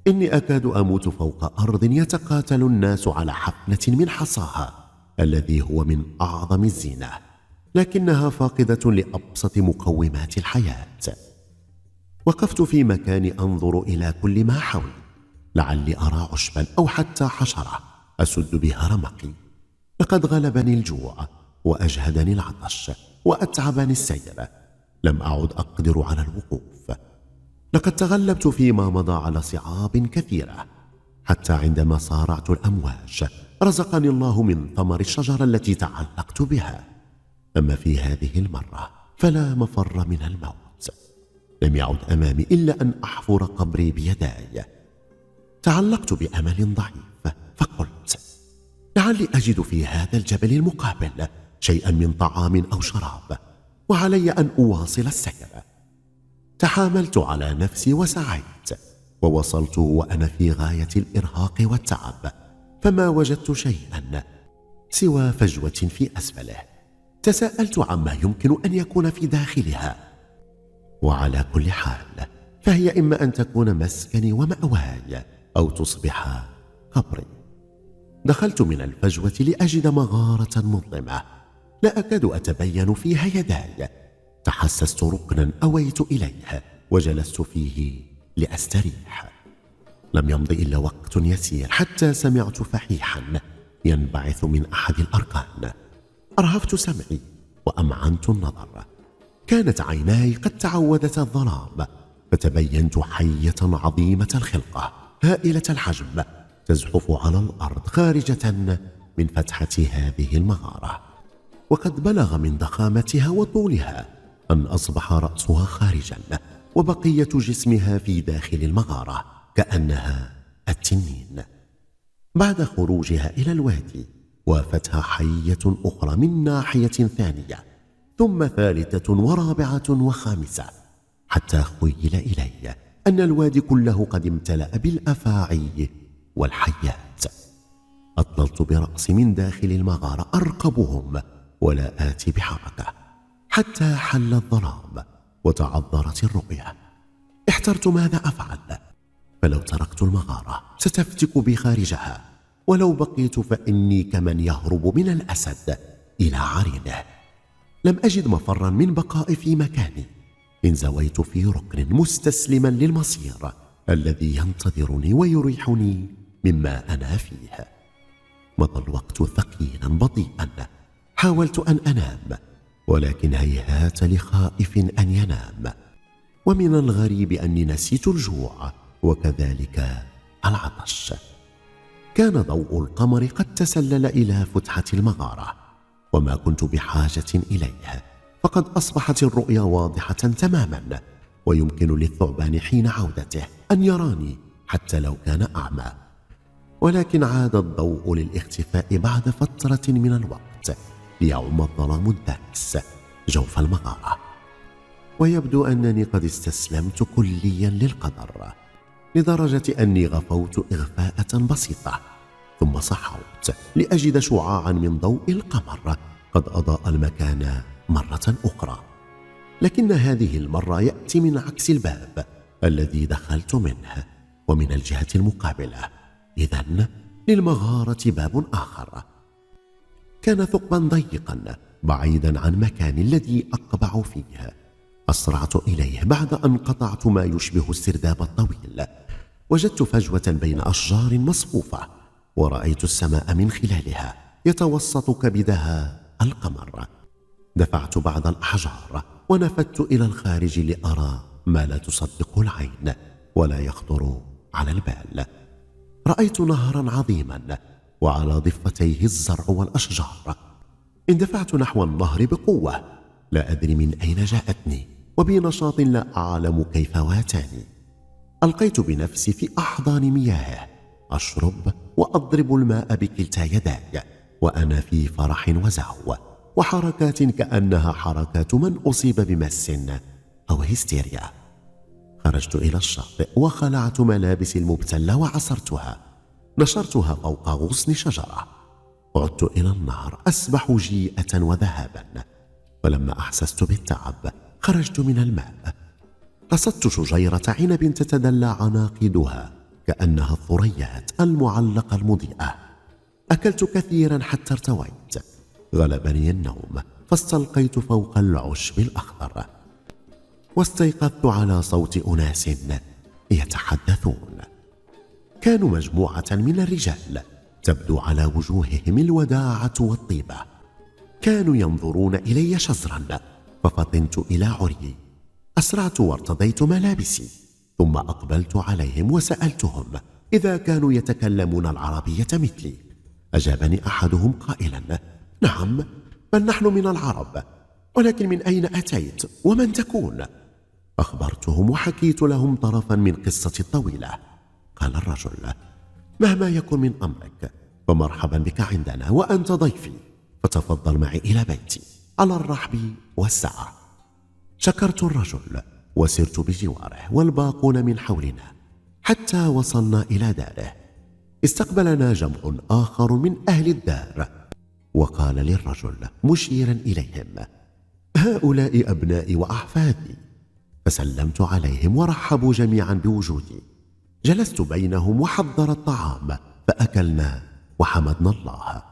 إني أكاد أموت فوق أرض يتقاتل الناس على حفنة من حصاها الذي هو من أعظم الزينة لكنها فاقدة لأبسط مقومات الحياة. وقفت في مكاني أنظر إلى كل ما حولي لعلي أرى عشبا أو حتى حشرة أسد بها رمقي لقد غلبني الجوع. وأجهدني العطش وأتعبني السير لم أعد أقدر على الوقوف. لقد تغلبت فيما مضى على صعاب كثيرة. حتى عندما صارعت الأمواج رزقني الله من ثمر الشجرة التي تعلقت بها. أما في هذه المرة فلا مفر من الموت. لم يعد أمامي إلا أن أحفر قبري بيداي. تعلقت بأمل ضعيف فقلت لعلي أجد في هذا الجبل المقابل شيئا من طعام أو شراب وعلي أن أواصل السير. تحاملت على نفسي وسعيت ووصلت وأنا في غاية الإرهاق والتعب فما وجدت شيئا سوى فجوة في أسفله. تساءلت عما يمكن أن يكون في داخلها. وعلى كل حال فهي إما أن تكون مسكني ومأواي أو تصبح قبري. دخلت من الفجوة لأجد مغارة مظلمة. لا أكاد أتبين فيها يداي. تحسست ركنا أويت إليه وجلست فيه لأستريح. لم يمض إلا وقت يسير حتى سمعت فحيحا ينبعث من أحد الأركان. أرهفت سمعي وأمعنت النظر. كانت عيناي قد تعودتا الظلام فتبينت حية عظيمة الخلقة هائلة الحجم تزحف على الأرض خارجة من فتحة هذه المغارة. وقد بلغ من ضخامتها وطولها أن أصبح رأسها خارجا وبقية جسمها في داخل المغارة كأنها التنين. بعد خروجها إلى الوادي وافتها حية أخرى من ناحية ثانية ثم ثالثة ورابعة وخامسة حتى خيل إلي أن الوادي كله قد امتلأ بالأفاعي والحيات. أطللت برأسي من داخل المغارة أرقبهم ولا آتي بحركة. حتى حل الظلام وتعذرت الرؤية احترت ماذا أفعل؟ فلو تركت المغارة ستفتك بخارجها ولو بقيت فإني كمن يهرب من الأسد إلى عرينه. لم أجد مفرا من بقائي في مكاني. انزويت في ركن مستسلما للمصير الذي ينتظرني ويريحني مما أنا فيه. مضى الوقت ثقيلا بطيئا. حاولت أن أنام ولكن هيهات لخائف أن ينام. ومن الغريب أني نسيت الجوع وكذلك العطش. كان ضوء القمر قد تسلل إلى فتحة المغارة وما كنت بحاجة إليه فقد أصبحت الرؤيا واضحة تماما. ويمكن للثعبان حين عودته أن يراني حتى لو كان أعمى. ولكن عاد الضوء للاختفاء بعد فترة من الوقت. ليعم الظلام الدامس جوف المغارة ويبدو أنني قد استسلمت كليا للقدر لدرجة أني غفوت إغفاءة بسيطة ثم صحوت لأجد شعاعا من ضوء القمر قد أضاء المكان مرة أخرى. لكن هذه المرة يأتي من عكس الباب الذي دخلت منه ومن الجهة المقابلة. إذا للمغارة باب آخر. كان ثقبا ضيقا بعيدا عن مكاني الذي أقبع فيه. أسرعت إليه بعد أن قطعت ما يشبه السرداب الطويل. وجدت فجوة بين أشجار مصفوفة ورأيت السماء من خلالها يتوسط كبدها القمر. دفعت بعض الأحجار ونفدت إلى الخارج لأرى ما لا تصدقه العين ولا يخطر على البال. رأيت نهرا عظيما وعلى ضفتيه الزرع والأشجار. اندفعت نحو النهر بقوة لا أدري من أين جاءتني وبنشاط لا أعلم كيف واتاني. ألقيت بنفسي في أحضان مياهه أشرب وأضرب الماء بكلتا يداي وأنا في فرح وزهو وحركات كأنها حركات من أصيب بمس أو هستيريا. خرجت إلى الشاطئ وخلعت ملابسي المبتلة وعصرتها نشرتها فوق غصن شجرة. عدت إلى النهر أسبح جيئة وذهابا. ولما أحسست بالتعب خرجت من الماء. قصدت شجيرة عنب تتدلى عناقدها كأنها الثريات المعلقة المضيئة. أكلت كثيرا حتى ارتويت. غلبني النوم فاستلقيت فوق العشب الأخضر. واستيقظت على صوت أناس يتحدثون. كانوا مجموعة من الرجال تبدو على وجوههم الوداعة والطيبة. كانوا ينظرون إلي شزرا ففطنت إلى عري. أسرعت وارتضيت ملابسي ثم أقبلت عليهم وسألتهم إذا كانوا يتكلمون العربية مثلي أجابني أحدهم قائلا نعم بل نحن من العرب ولكن من أين أتيت ومن تكون أخبرتهم وحكيت لهم طرفا من قصتي الطويلة. قال الرجل مهما يكن من أمرك فمرحبا بك عندنا وأنت ضيفي فتفضل معي إلى بيتي على الرحب والسعة. شكرت الرجل وسرت بجواره والباقون من حولنا حتى وصلنا إلى داره. استقبلنا جمع آخر من أهل الدار وقال للرجل مشيرا إليهم هؤلاء أبنائي وأحفادي. فسلمت عليهم ورحبوا جميعا بوجودي. جلست بينهم وحضر الطعام فأكلنا وحمدنا الله.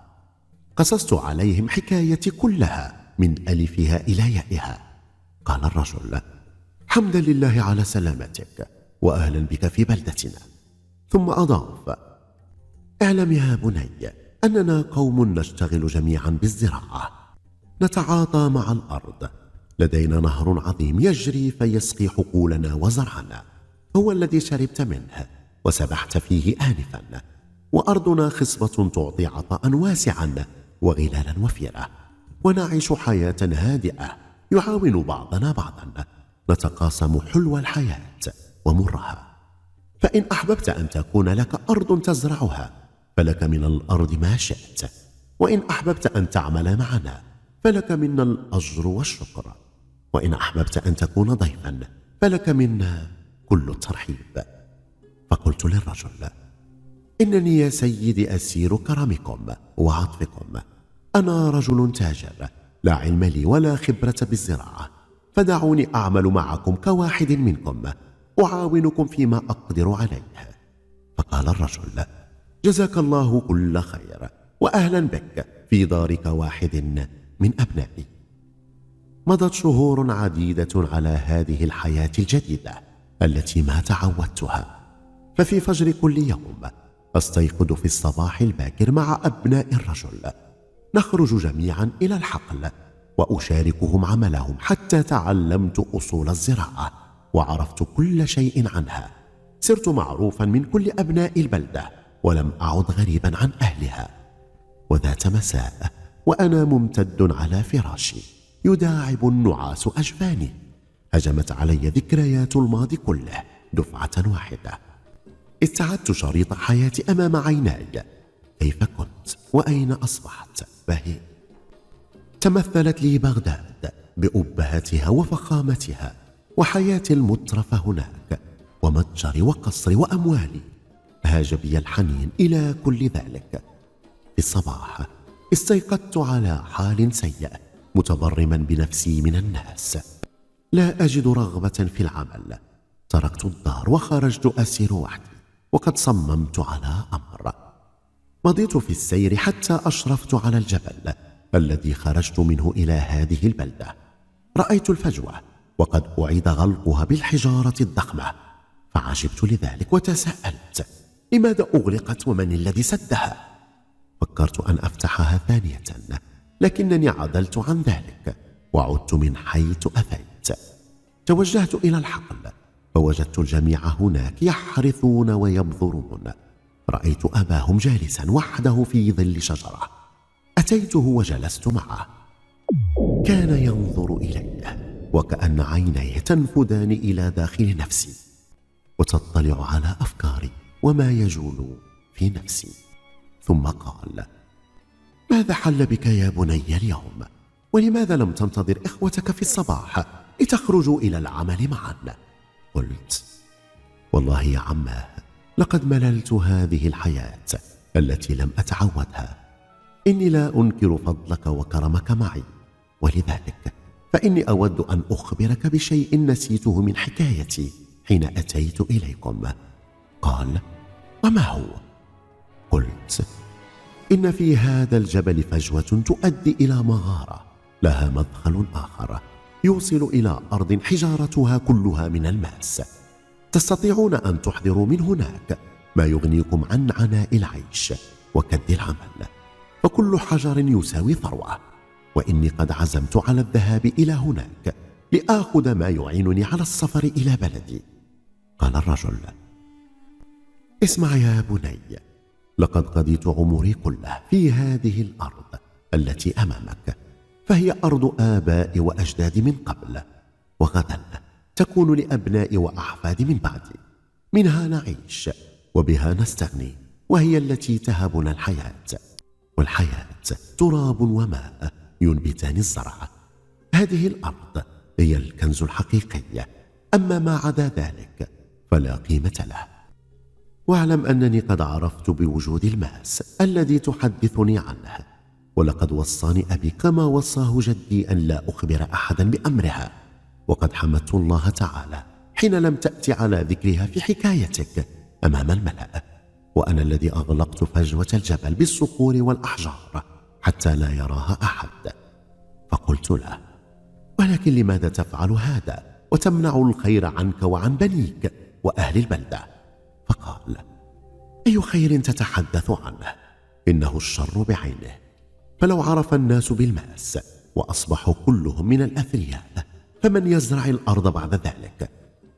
قصصت عليهم حكايتي كلها من ألفها إلى يائها. قال الرجل حمدا لله على سلامتك وأهلا بك في بلدتنا. ثم أضاف اعلم يا بني أننا قوم نشتغل جميعا بالزراعة. نتعاطى مع الأرض. لدينا نهر عظيم يجري فيسقي حقولنا وزرعنا. هو الذي شربت منه وسبحت فيه آنفا وأرضنا خصبة تعطي عطاء واسعا وغلالا وفيرة. ونعيش حياة هادئة يعاون بعضنا بعضا. نتقاسم حلو الحياة ومرها. فإن أحببت أن تكون لك أرض تزرعها فلك من الأرض ما شئت. وإن أحببت أن تعمل معنا فلك منا الأجر والشكر. وإن أحببت أن تكون ضيفا فلك منا كل الترحيب فقلت للرجل إنني يا سيدي أسير كرمكم وعطفكم. أنا رجل تاجر لا علم لي ولا خبرة بالزراعة. فدعوني أعمل معكم كواحد منكم أعاونكم فيما أقدر عليه. فقال الرجل جزاك الله كل خير وأهلا بك في دار كواحد من أبنائي. مضت شهور عديدة على هذه الحياة الجديدة. التي ما تعودتها. ففي فجر كل يوم أستيقظ في الصباح الباكر مع أبناء الرجل. نخرج جميعا إلى الحقل وأشاركهم عملهم حتى تعلمت أصول الزراعة وعرفت كل شيء عنها. صرت معروفا من كل أبناء البلدة ولم أعد غريبا عن أهلها. وذات مساء وأنا ممتد على فراشي يداعب النعاس أجفاني. هجمت علي ذكريات الماضي كله دفعة واحدة. استعدت شريط حياتي أمام عيناي. كيف كنت؟ وأين أصبحت؟ فهي. تمثلت لي بغداد بأبهتها وفخامتها وحياتي المترفة هناك ومتجري وقصري وأموالي. هاج بي الحنين إلى كل ذلك. في الصباح استيقظت على حال سيء متضرما بنفسي من الناس. لا أجد رغبة في العمل. تركت الدار وخرجت أسير وحدي وقد صممت على أمر. مضيت في السير حتى أشرفت على الجبل الذي خرجت منه إلى هذه البلدة. رأيت الفجوة وقد أعيد غلقها بالحجارة الضخمة. فعجبت لذلك وتساءلت لماذا أغلقت ومن الذي سدها؟ فكرت أن أفتحها ثانية لكنني عدلت عن ذلك وعدت من حيث أتيت توجهت إلى الحقل فوجدت الجميع هناك يحرثون ويبذرون. رأيت أباهم جالسا وحده في ظل شجرة. أتيته وجلست معه. كان ينظر إلي وكأن عينيه تنفذان إلى داخل نفسي. وتطلع على أفكاري وما يجول في نفسي. ثم قال ماذا حل بك يا بني اليوم؟ ولماذا لم تنتظر إخوتك في الصباح؟ لتخرجوا إلى العمل معا. قلت والله يا عماه لقد مللت هذه الحياة التي لم أتعودها. إني لا أنكر فضلك وكرمك معي. ولذلك فإني أود أن أخبرك بشيء نسيته من حكايتي حين أتيت إليكم. قال وما هو؟ قلت إن في هذا الجبل فجوة تؤدي إلى مغارة لها مدخل آخر. يوصل إلى أرض حجارتها كلها من الماس. تستطيعون أن تحضروا من هناك ما يغنيكم عن عناء العيش وكد العمل. فكل حجر يساوي ثروة. وإني قد عزمت على الذهاب إلى هناك لآخذ ما يعينني على السفر إلى بلدي. قال الرجل اسمع يا بني لقد قضيت عمري كله في هذه الأرض التي أمامك. فهي أرض آبائي وأجدادي من قبل وغدا تكون لأبنائي وأحفادي من بعدي منها نعيش وبها نستغني وهي التي تهبنا الحياة. والحياة تراب وماء ينبتان الزرع. هذه الأرض هي الكنز الحقيقي. أما ما عدا ذلك فلا قيمة له. واعلم أنني قد عرفت بوجود الماس الذي تحدثني عنه. ولقد وصاني أبي كما وصاه جدي أن لا أخبر أحدا بأمرها. وقد حمدت الله تعالى حين لم تأتي على ذكرها في حكايتك أمام الملأ. وأنا الذي أغلقت فجوة الجبل بالصخور والأحجار حتى لا يراها أحد. فقلت له ولكن لماذا تفعل هذا وتمنع الخير عنك وعن بنيك وأهل البلدة؟ فقال أي خير تتحدث عنه؟ إنه الشر بعينه. فلو عرف الناس بالماس وأصبحوا كلهم من الأثرياء فمن يزرع الأرض بعد ذلك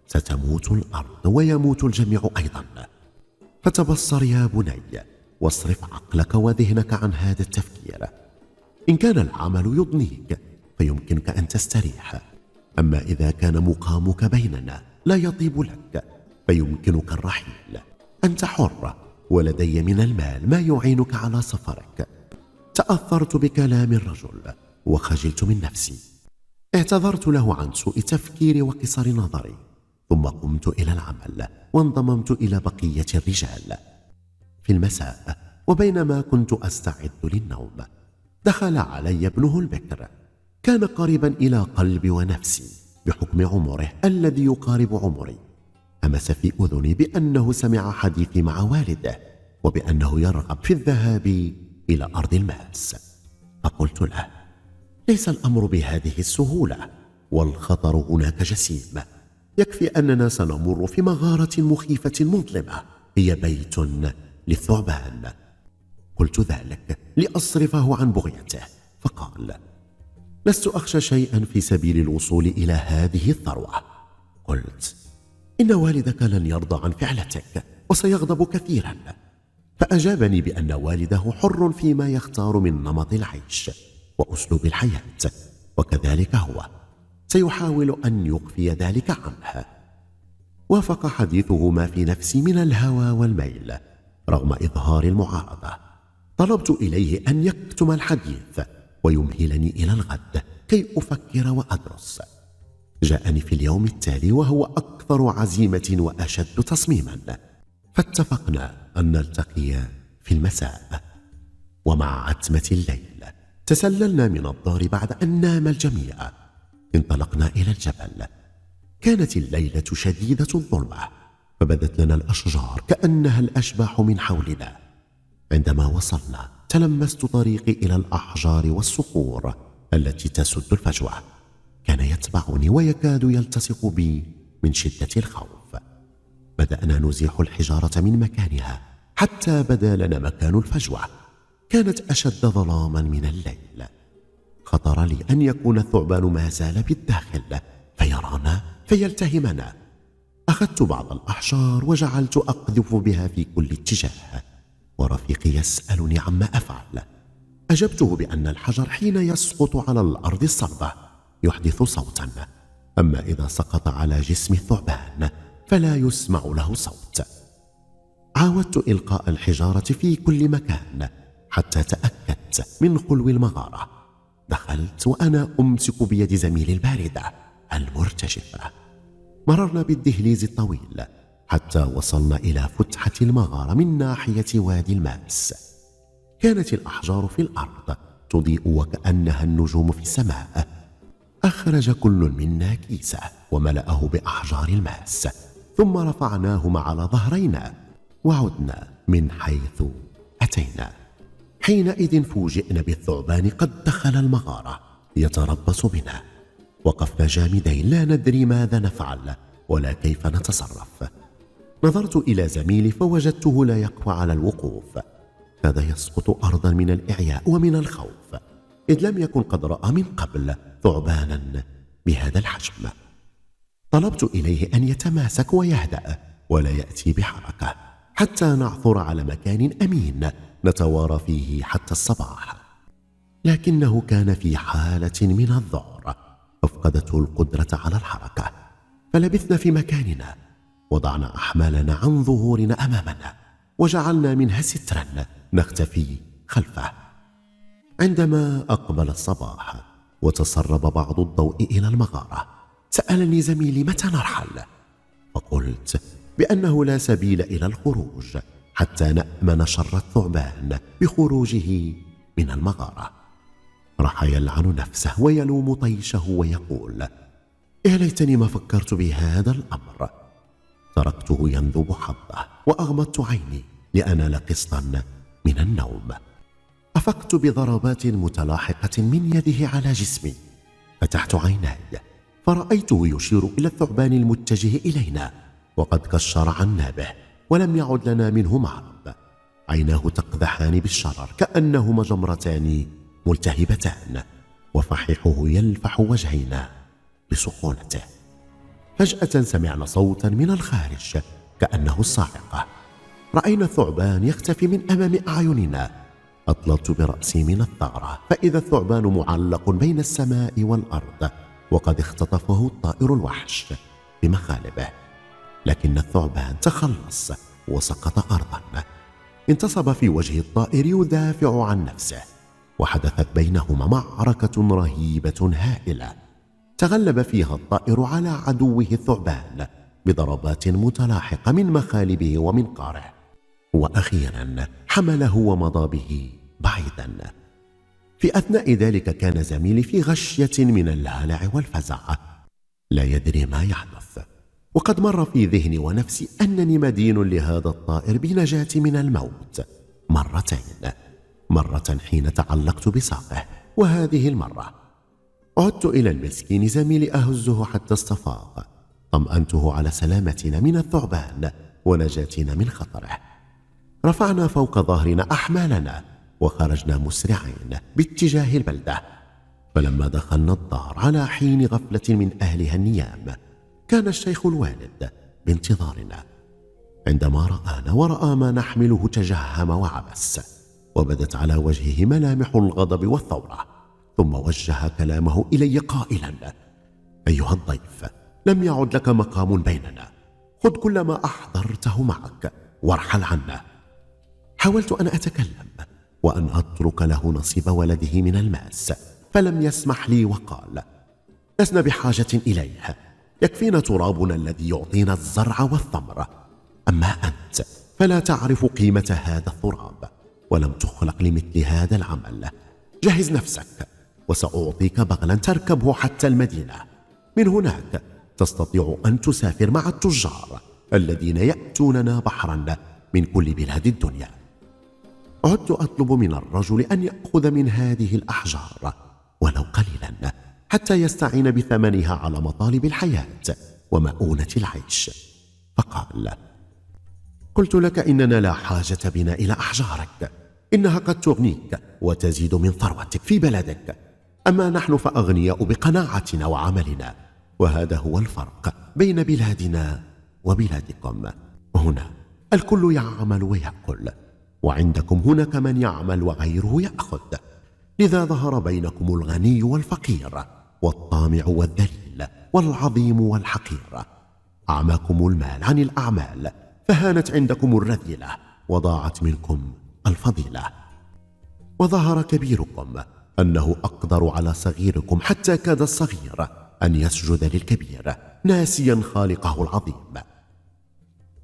ستموت الأرض ويموت الجميع أيضا. فتبصر يا بني واصرف عقلك وذهنك عن هذا التفكير. إن كان العمل يضنيك فيمكنك أن تستريح. أما إذا كان مقامك بيننا لا يطيب لك فيمكنك الرحيل. أنت حر ولدي من المال ما يعينك على سفرك. تأثرت بكلام الرجل وخجلت من نفسي. اعتذرت له عن سوء تفكيري وقصر نظري ثم قمت إلى العمل وانضممت إلى بقية الرجال. في المساء وبينما كنت أستعد للنوم دخل علي ابنه البكر. كان قريبا إلى قلبي ونفسي بحكم عمره الذي يقارب عمري. همس في أذني بأنه سمع حديثي مع والده وبأنه يرغب في الذهاب إلى أرض الماس. فقلت له ليس الأمر بهذه السهولة والخطر هناك جسيم. يكفي أننا سنمر في مغارة مخيفة مظلمة. هي بيت للثعبان. قلت ذلك لأصرفه عن بغيته. فقال لست أخشى شيئا في سبيل الوصول إلى هذه الثروة. قلت إن والدك لن يرضى عن فعلتك وسيغضب كثيرا. فأجابني بأن والده حر فيما يختار من نمط العيش وأسلوب الحياة وكذلك هو. سيحاول أن يخفي ذلك عنها وافق حديثه ما في نفسي من الهوى والميل رغم إظهار المعارضة. طلبت إليه أن يكتم الحديث ويمهلني إلى الغد كي أفكر وأدرس. جاءني في اليوم التالي وهو أكثر عزيمة وأشد تصميما. فاتفقنا أن نلتقي في المساء ومع عتمة الليل. تسللنا من الدار بعد أن نام الجميع. انطلقنا إلى الجبل. كانت الليلة شديدة الظلمة فبدت لنا الأشجار كأنها الأشباح من حولنا. عندما وصلنا تلمست طريقي إلى الأحجار والصخور التي تسد الفجوة. كان يتبعني ويكاد يلتصق بي من شدة الخوف. بدأنا نزيح الحجارة من مكانها حتى بدا لنا مكان الفجوة. كانت أشد ظلاما من الليل. خطر لي أن يكون الثعبان ما زال بالداخل فيرانا فيلتهمنا. أخذت بعض الأحجار وجعلت أقذف بها في كل اتجاه. ورفيقي يسألني عما أفعل. أجبته بأن الحجر حين يسقط على الأرض الصلبة يحدث صوتا. أما إذا سقط على جسم الثعبان فلا يسمع له صوت. عاودت إلقاء الحجارة في كل مكان حتى تأكدت من خلو المغارة. دخلت وأنا أمسك بيد زميلي الباردة المرتجفة مررنا بالدهليز الطويل حتى وصلنا إلى فتحة المغارة من ناحية وادي الماس. كانت الأحجار في الأرض تضيء وكأنها النجوم في السماء. أخرج كل منا كيسة وملأه بأحجار الماس. ثم رفعناهما على ظهرينا وعدنا من حيث أتينا. حينئذ فوجئنا بالثعبان قد دخل المغارة يتربص بنا. وقفنا جامدين لا ندري ماذا نفعل ولا كيف نتصرف. نظرت إلى زميلي فوجدته لا يقوى على الوقوف. هذا يسقط أرضا من الإعياء ومن الخوف. إذ لم يكن قد رأى من قبل ثعبانا بهذا الحجم. طلبت إليه أن يتماسك ويهدأ ولا يأتي بحركة حتى نعثر على مكان أمين نتوارى فيه حتى الصباح. لكنه كان في حالة من الذعر أفقدته القدرة على الحركة فلبثنا في مكاننا وضعنا أحمالنا عن ظهورنا أمامنا وجعلنا منها سترا نختفي خلفه. عندما أقبل الصباح وتسرب بعض الضوء إلى المغارة سألني زميلي متى نرحل؟ فقلت بأنه لا سبيل إلى الخروج حتى نأمن شر الثعبان بخروجه من المغارة. راح يلعن نفسه ويلوم طيشه ويقول يا ليتني ما فكرت بهذا الأمر. تركته ينذب حظه وأغمضت عيني لأنال قسطا من النوم. أفقت بضربات متلاحقة من يده على جسمي فتحت عيناي فرأيته يشير إلى الثعبان المتجه إلينا وقد كشر عنا به ولم يعد لنا منه معرض عيناه تقذحان بالشرر كأنهما جمرتان ملتهبتان وفحيحه يلفح وجهينا بسخونته. فجأة سمعنا صوتا من الخارج كأنه الصاعقة. رأينا الثعبان يختفي من أمام أعيننا. أطلت برأسي من الثغرة فإذا الثعبان معلق بين السماء والأرض وقد اختطفه الطائر الوحش بمخالبه لكن الثعبان تخلص وسقط أرضا. انتصب في وجه الطائر يدافع عن نفسه وحدثت بينهما معركة رهيبة هائلة. تغلب فيها الطائر على عدوه الثعبان بضربات متلاحقة من مخالبه ومنقاره وأخيرا حمله ومضى به بعيدا. في أثناء ذلك كان زميلي في غشية من الهلع والفزع. لا يدري ما يحدث. وقد مر في ذهني ونفسي أنني مدين لهذا الطائر بنجاتي من الموت. مرتين. مرة حين تعلقت بساقه وهذه المرة. عدت إلى المسكين زميلي أهزه حتى استفاق طمأنته على سلامتنا من الثعبان ونجاتنا من خطره. رفعنا فوق ظهرنا أحمالنا. وخرجنا مسرعين باتجاه البلدة. فلما دخلنا الدار على حين غفلة من أهلها النيام كان الشيخ الوالد بانتظارنا. عندما رآنا ورأى ما نحمله تجهم وعبس وبدت على وجهه ملامح الغضب والثورة ثم وجه كلامه إلي قائلا أيها الضيف لم يعد لك مقام بيننا. خذ كل ما أحضرته معك وارحل عنه حاولت أن أتكلم وأن أترك له نصيب ولده من الماس فلم يسمح لي وقال لسنا بحاجة إليه يكفينا ترابنا الذي يعطينا الزرع والثمر. أما أنت فلا تعرف قيمة هذا التراب ولم تخلق لمثل هذا العمل. جهز نفسك وسأعطيك بغلا تركبه حتى المدينة. من هناك تستطيع أن تسافر مع التجار الذين يأتوننا بحرا من كل بلاد الدنيا. عدت أطلب من الرجل أن يأخذ من هذه الأحجار ولو قليلا حتى يستعين بثمنها على مطالب الحياة ومؤونة العيش. فقال قلت لك إننا لا حاجة بنا إلى أحجارك. إنها قد تغنيك وتزيد من ثروتك في بلدك. أما نحن فأغنياء بقناعتنا وعملنا. وهذا هو الفرق بين بلادنا وبلادكم. هنا الكل يعمل ويأكل. وعندكم هناك من يعمل وغيره يأخذ. لذا ظهر بينكم الغني والفقير والطامع والذليل والعظيم والحقير. أعماكم المال عن الأعمال فهانت عندكم الرذيلة وضاعت منكم الفضيلة. وظهر كبيركم أنه أقدر على صغيركم حتى كاد الصغير أن يسجد للكبير ناسيا خالقه العظيم.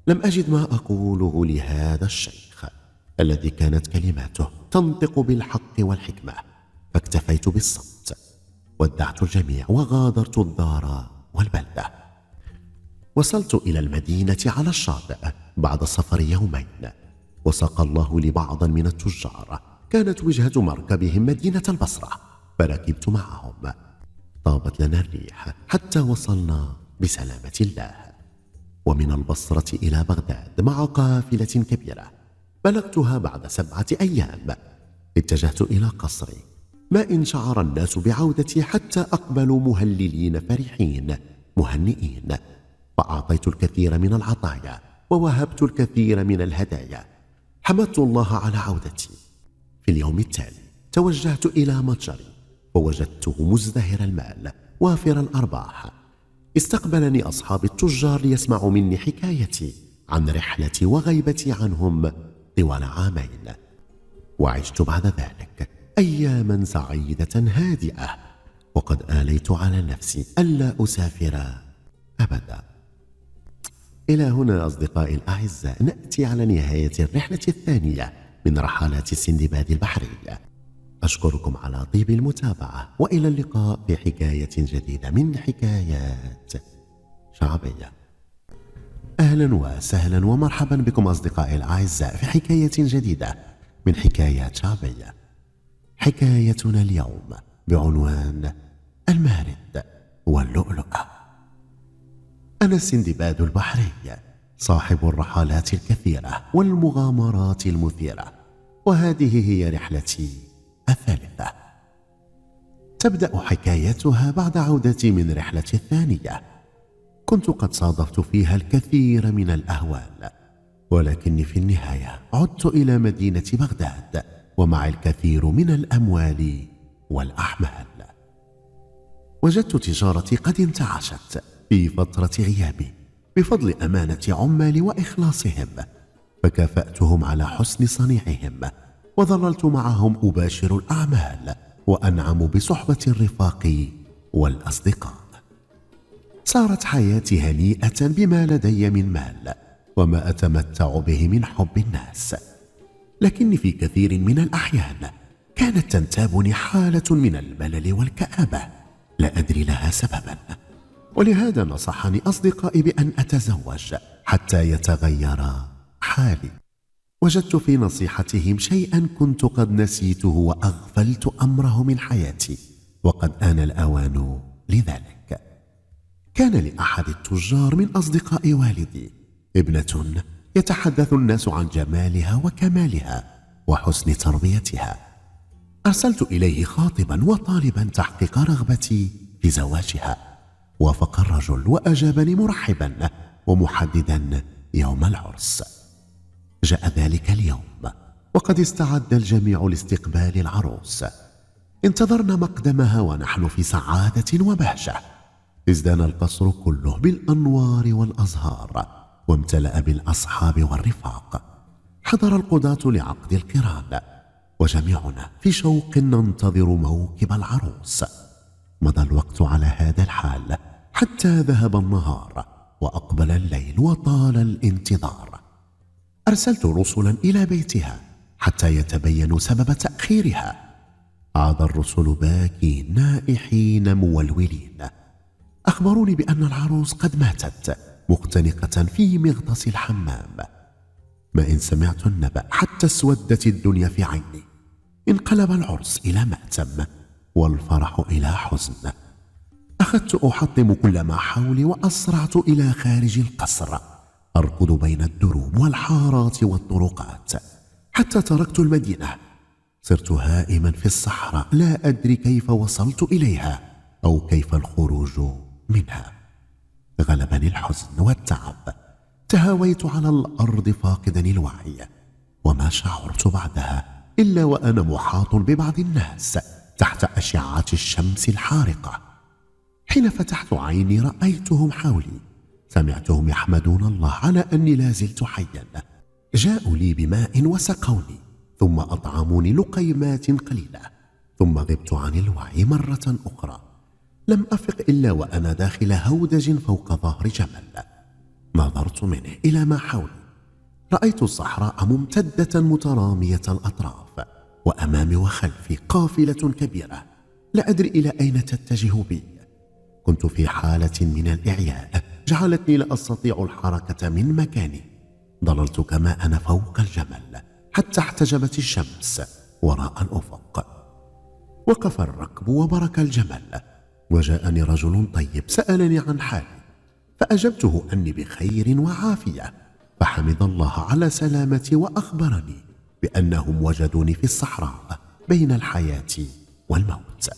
لم أجد ما أقوله لهذا الشيخ. الذي كانت كلماته تنطق بالحق والحكمة. فاكتفيت بالصمت. ودعت الجميع وغادرت الدار والبلدة. وصلت إلى المدينة على الشاطئ بعد سفر يومين. وسقى الله لي بعضا من التجار. كانت وجهة مركبهم مدينة البصرة. فركبت معهم. طابت لنا الريح حتى وصلنا بسلامة الله. ومن البصرة إلى بغداد مع قافلة كبيرة. بلغتها بعد سبعة أيام. اتجهت إلى قصري. ما إن شعر الناس بعودتي حتى أقبلوا مهللين فرحين مهنئين. فأعطيت الكثير من العطايا ووهبت الكثير من الهدايا. حمدت الله على عودتي. في اليوم التالي توجهت إلى متجري ووجدته مزدهر المال وافر الأرباح. استقبلني أصحاب التجار ليسمعوا مني حكايتي عن رحلتي وغيبتي عنهم. طوال عامين. وعشت بعد ذلك أياما سعيدة هادئة. وقد آليت على نفسي ألا أسافر أبدا. إلى هنا أصدقائي الأعزاء نأتي على نهاية الرحلة الثانية من رحلات السندباد البحرية أشكركم على طيب المتابعة وإلى اللقاء في حكاية جديدة من حكايات شعبية. أهلا وسهلا ومرحبا بكم أصدقائي الأعزاء في حكاية جديدة من حكايات شعبية. حكايتنا اليوم بعنوان المارد واللؤلؤة. أنا السندباد البحري صاحب الرحلات الكثيرة والمغامرات المثيرة وهذه هي رحلتي الثالثة. تبدأ حكايتها بعد عودتي من رحلتي الثانية كنت قد صادفت فيها الكثير من الأهوال ولكني في النهاية عدت إلى مدينة بغداد ومع الكثير من الأموال والأحمال وجدت تجارتي قد انتعشت في فترة غيابي بفضل أمانة عمالي وإخلاصهم فكافأتهم على حسن صنيعهم وظللت معهم أباشر الأعمال وأنعم بصحبة الرفاق والأصدقاء. صارت حياتي هنيئة بما لدي من مال وما أتمتع به من حب الناس. لكن في كثير من الأحيان كانت تنتابني حالة من الملل والكآبة لا أدري لها سببا. ولهذا نصحني أصدقائي بأن أتزوج حتى يتغير حالي. وجدت في نصيحتهم شيئا كنت قد نسيته وأغفلت أمره من حياتي وقد آن الأوان لذلك. كان لأحد التجار من أصدقاء والدي ابنة يتحدث الناس عن جمالها وكمالها وحسن تربيتها. أرسلت إليه خاطبا وطالبا تحقيق رغبتي في زواجها. وافق الرجل وأجابني مرحبا ومحددا يوم العرس. جاء ذلك اليوم وقد استعد الجميع لاستقبال العروس. انتظرنا مقدمها ونحن في سعادة وبهجة. ازدان القصر كله بالأنوار والأزهار وامتلأ بالأصحاب والرفاق. حضر القضاة لعقد القران وجميعنا في شوق ننتظر موكب العروس. مضى الوقت على هذا الحال حتى ذهب النهار وأقبل الليل وطال الانتظار. أرسلت رسلا إلى بيتها حتى يتبين سبب تأخيرها. عاد الرسل باكين نائحين مولولين. أخبروني بأن العروس قد ماتت مختنقة في مغطس الحمام. ما إن سمعت النبأ حتى اسودت الدنيا في عيني. انقلب العرس إلى مأتم والفرح إلى حزن. أخذت أحطم كل ما حولي وأسرعت إلى خارج القصر. أركض بين الدروب والحارات والطرقات. حتى تركت المدينة. صرت هائما في الصحراء لا أدري كيف وصلت إليها أو كيف الخروج منها. غلبني الحزن والتعب. تهاويت على الأرض فاقدا الوعي. وما شعرت بعدها إلا وأنا محاط ببعض الناس تحت أشعة الشمس الحارقة. حين فتحت عيني رأيتهم حولي. سمعتهم يحمدون الله على أني لا زلت حيا. جاءوا لي بماء وسقوني. ثم أطعموني لقيمات قليلة. ثم غبت عن الوعي مرة أخرى. لم أفق إلا وأنا داخل هودج فوق ظهر جمل. نظرت منه إلى ما حولي. رأيت الصحراء ممتدة مترامية الأطراف وأمامي وخلفي قافلة كبيرة. لا أدري إلى أين تتجه بي. كنت في حالة من الإعياء جعلتني لا أستطيع الحركة من مكاني. ضللت كما أنا فوق الجمل حتى احتجبت الشمس وراء الأفق. وقف الركب وبرك الجمل وجاءني رجل طيب سألني عن حالي فأجبته أني بخير وعافية فحمد الله على سلامتي وأخبرني بأنهم وجدوني في الصحراء بين الحياة والموت.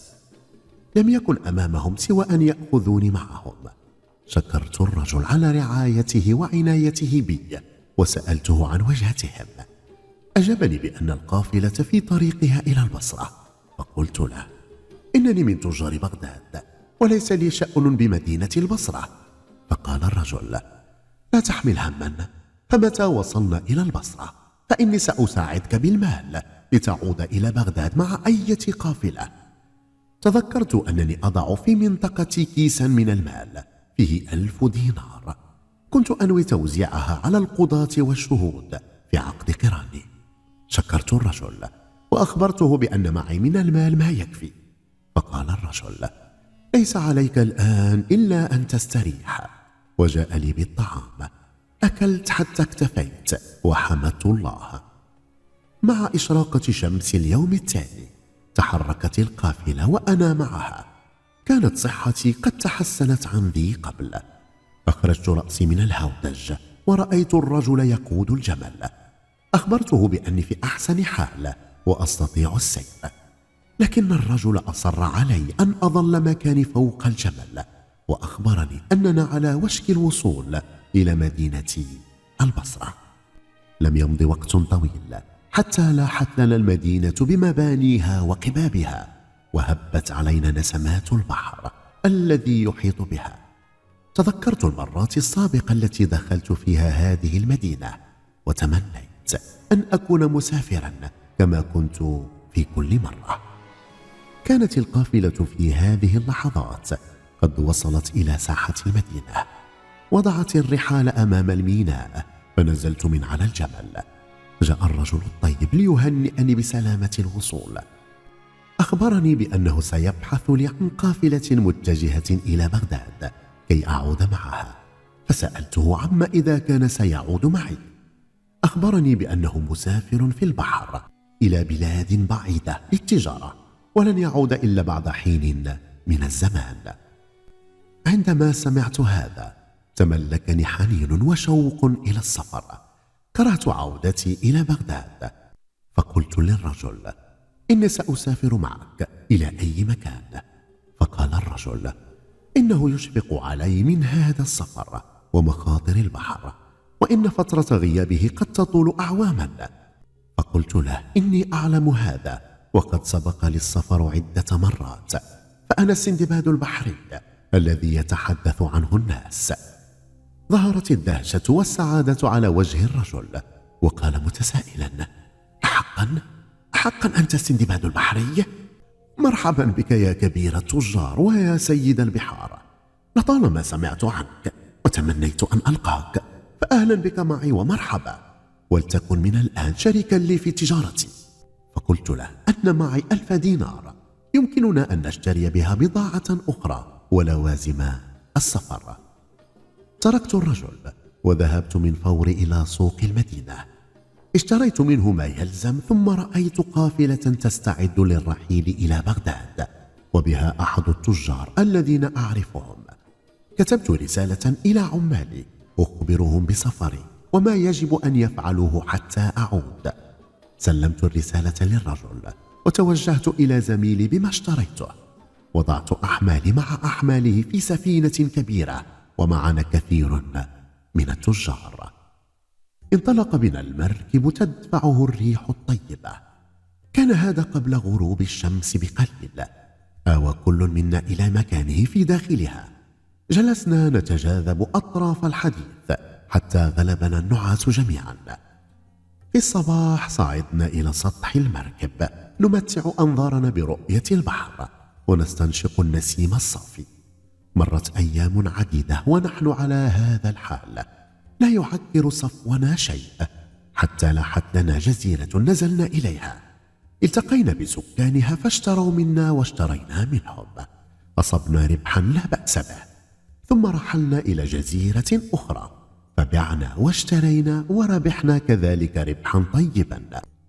لم يكن أمامهم سوى أن يأخذوني معهم. شكرت الرجل على رعايته وعنايته بي وسألته عن وجهتهم. أجابني بأن القافلة في طريقها إلى البصرة فقلت له إنني من تجار بغداد وليس لي شأن بمدينة البصرة. فقال الرجل لا تحمل هما فمتى وصلنا إلى البصرة؟ فإني سأساعدك بالمال لتعود إلى بغداد مع أية قافلة. تذكرت أنني أضع في منطقتي كيسا من المال فيه ألف دينار. كنت أنوي توزيعها على القضاة والشهود في عقد قراني. شكرت الرجل وأخبرته بأن معي من المال ما يكفي. فقال الرجل ليس عليك الآن إلا أن تستريح. وجاء لي بالطعام. أكلت حتى اكتفيت وحمدت الله. مع إشراقة شمس اليوم التالي تحركت القافلة وأنا معها. كانت صحتي قد تحسنت عن ذي قبل. أخرجت رأسي من الهودج ورأيت الرجل يقود الجمل. أخبرته بأني في أحسن حال وأستطيع السير. لكن الرجل أصر علي أن أظل مكاني فوق الجمل وأخبرني أننا على وشك الوصول إلى مدينة البصرة. لم يمض وقت طويل حتى لاحت لنا المدينة بمبانيها وقبابها وهبت علينا نسمات البحر الذي يحيط بها. تذكرت المرات السابقة التي دخلت فيها هذه المدينة وتمنيت أن أكون مسافرا كما كنت في كل مرة. كانت القافلة في هذه اللحظات قد وصلت إلى ساحة المدينة. وضعت الرحال أمام الميناء فنزلت من على الجبل. جاء الرجل الطيب ليهنئني بسلامة الوصول. أخبرني بأنه سيبحث لي عن قافلة متجهة إلى بغداد كي أعود معها. فسألته عما إذا كان سيعود معي. أخبرني بأنه مسافر في البحر إلى بلاد بعيدة للتجارة. ولن يعود إلا بعد حين من الزمان. عندما سمعت هذا تملكني حنين وشوق إلى السفر. كرهت عودتي إلى بغداد. فقلت للرجل إني سأسافر معك إلى أي مكان. فقال الرجل إنه يشفق علي من هذا السفر ومخاطر البحر وإن فترة غيابه قد تطول أعواما. فقلت له إني أعلم هذا وقد سبق لي السفر عدة مرات. فانا السندباد البحري الذي يتحدث عنه الناس. ظهرت الدهشة والسعادة على وجه الرجل وقال متسائلا أحقا؟ أحقا أنت السندباد البحري؟ مرحبا بك يا كبير التجار ويا سيد البحار. لطالما سمعت عنك وتمنيت أن ألقاك فأهلا بك معي ومرحبا. ولتكن من الآن شريكا لي في تجارتي. فقلت له أن معي ألف دينار. يمكننا أن نشتري بها بضاعة أخرى ولوازم السفر. تركت الرجل وذهبت من فوري إلى سوق المدينة. اشتريت منه ما يلزم ثم رأيت قافلة تستعد للرحيل إلى بغداد وبها أحد التجار الذين أعرفهم. كتبت رسالة إلى عمالي أخبرهم بسفري وما يجب أن يفعلوه حتى أعود. سلمت الرسالة للرجل وتوجهت إلى زميلي بما اشتريته. وضعت أحمالي مع أحماله في سفينة كبيرة ومعنا كثير من التجار. انطلق بنا المركب تدفعه الريح الطيبة. كان هذا قبل غروب الشمس بقليل. آوى كل منا إلى مكانه في داخلها. جلسنا نتجاذب أطراف الحديث حتى غلبنا النعاس جميعا. في الصباح صعدنا إلى سطح المركب نمتع أنظارنا برؤية البحر ونستنشق النسيم الصافي. مرت أيام عديدة ونحن على هذا الحال. لا يعكر صفونا شيء حتى لاحت لنا جزيرة نزلنا إليها. التقينا بسكانها فاشتروا منا واشترينا منهم. أصبنا ربحا لا بأس به. ثم رحلنا إلى جزيرة أخرى. فبعنا واشترينا وربحنا كذلك ربحا طيبا.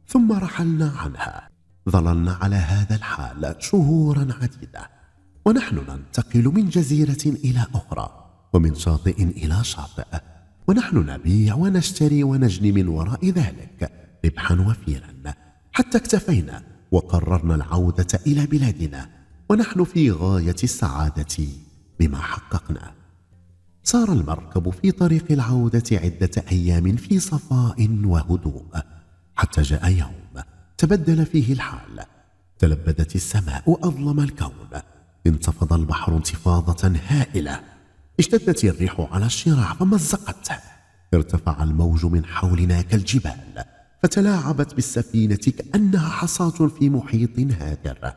ثم رحلنا عنها. ظللنا على هذا الحال شهورا عديدة. ونحن ننتقل من جزيرة إلى أخرى ومن شاطئ إلى شاطئ. ونحن نبيع ونشتري ونجني من وراء ذلك ربحا وفيرا. حتى اكتفينا وقررنا العودة إلى بلادنا. ونحن في غاية السعادة بما حققنا. سار المركب في طريق العودة عدة أيام في صفاء وهدوء. حتى جاء يوم تبدل فيه الحال. تلبدت السماء وأظلم الكون. انتفض البحر انتفاضة هائلة. اشتدت الريح على الشراع فمزقته ارتفع الموج من حولنا كالجبال. فتلاعبت بالسفينة كأنها حصاة في محيط هادر.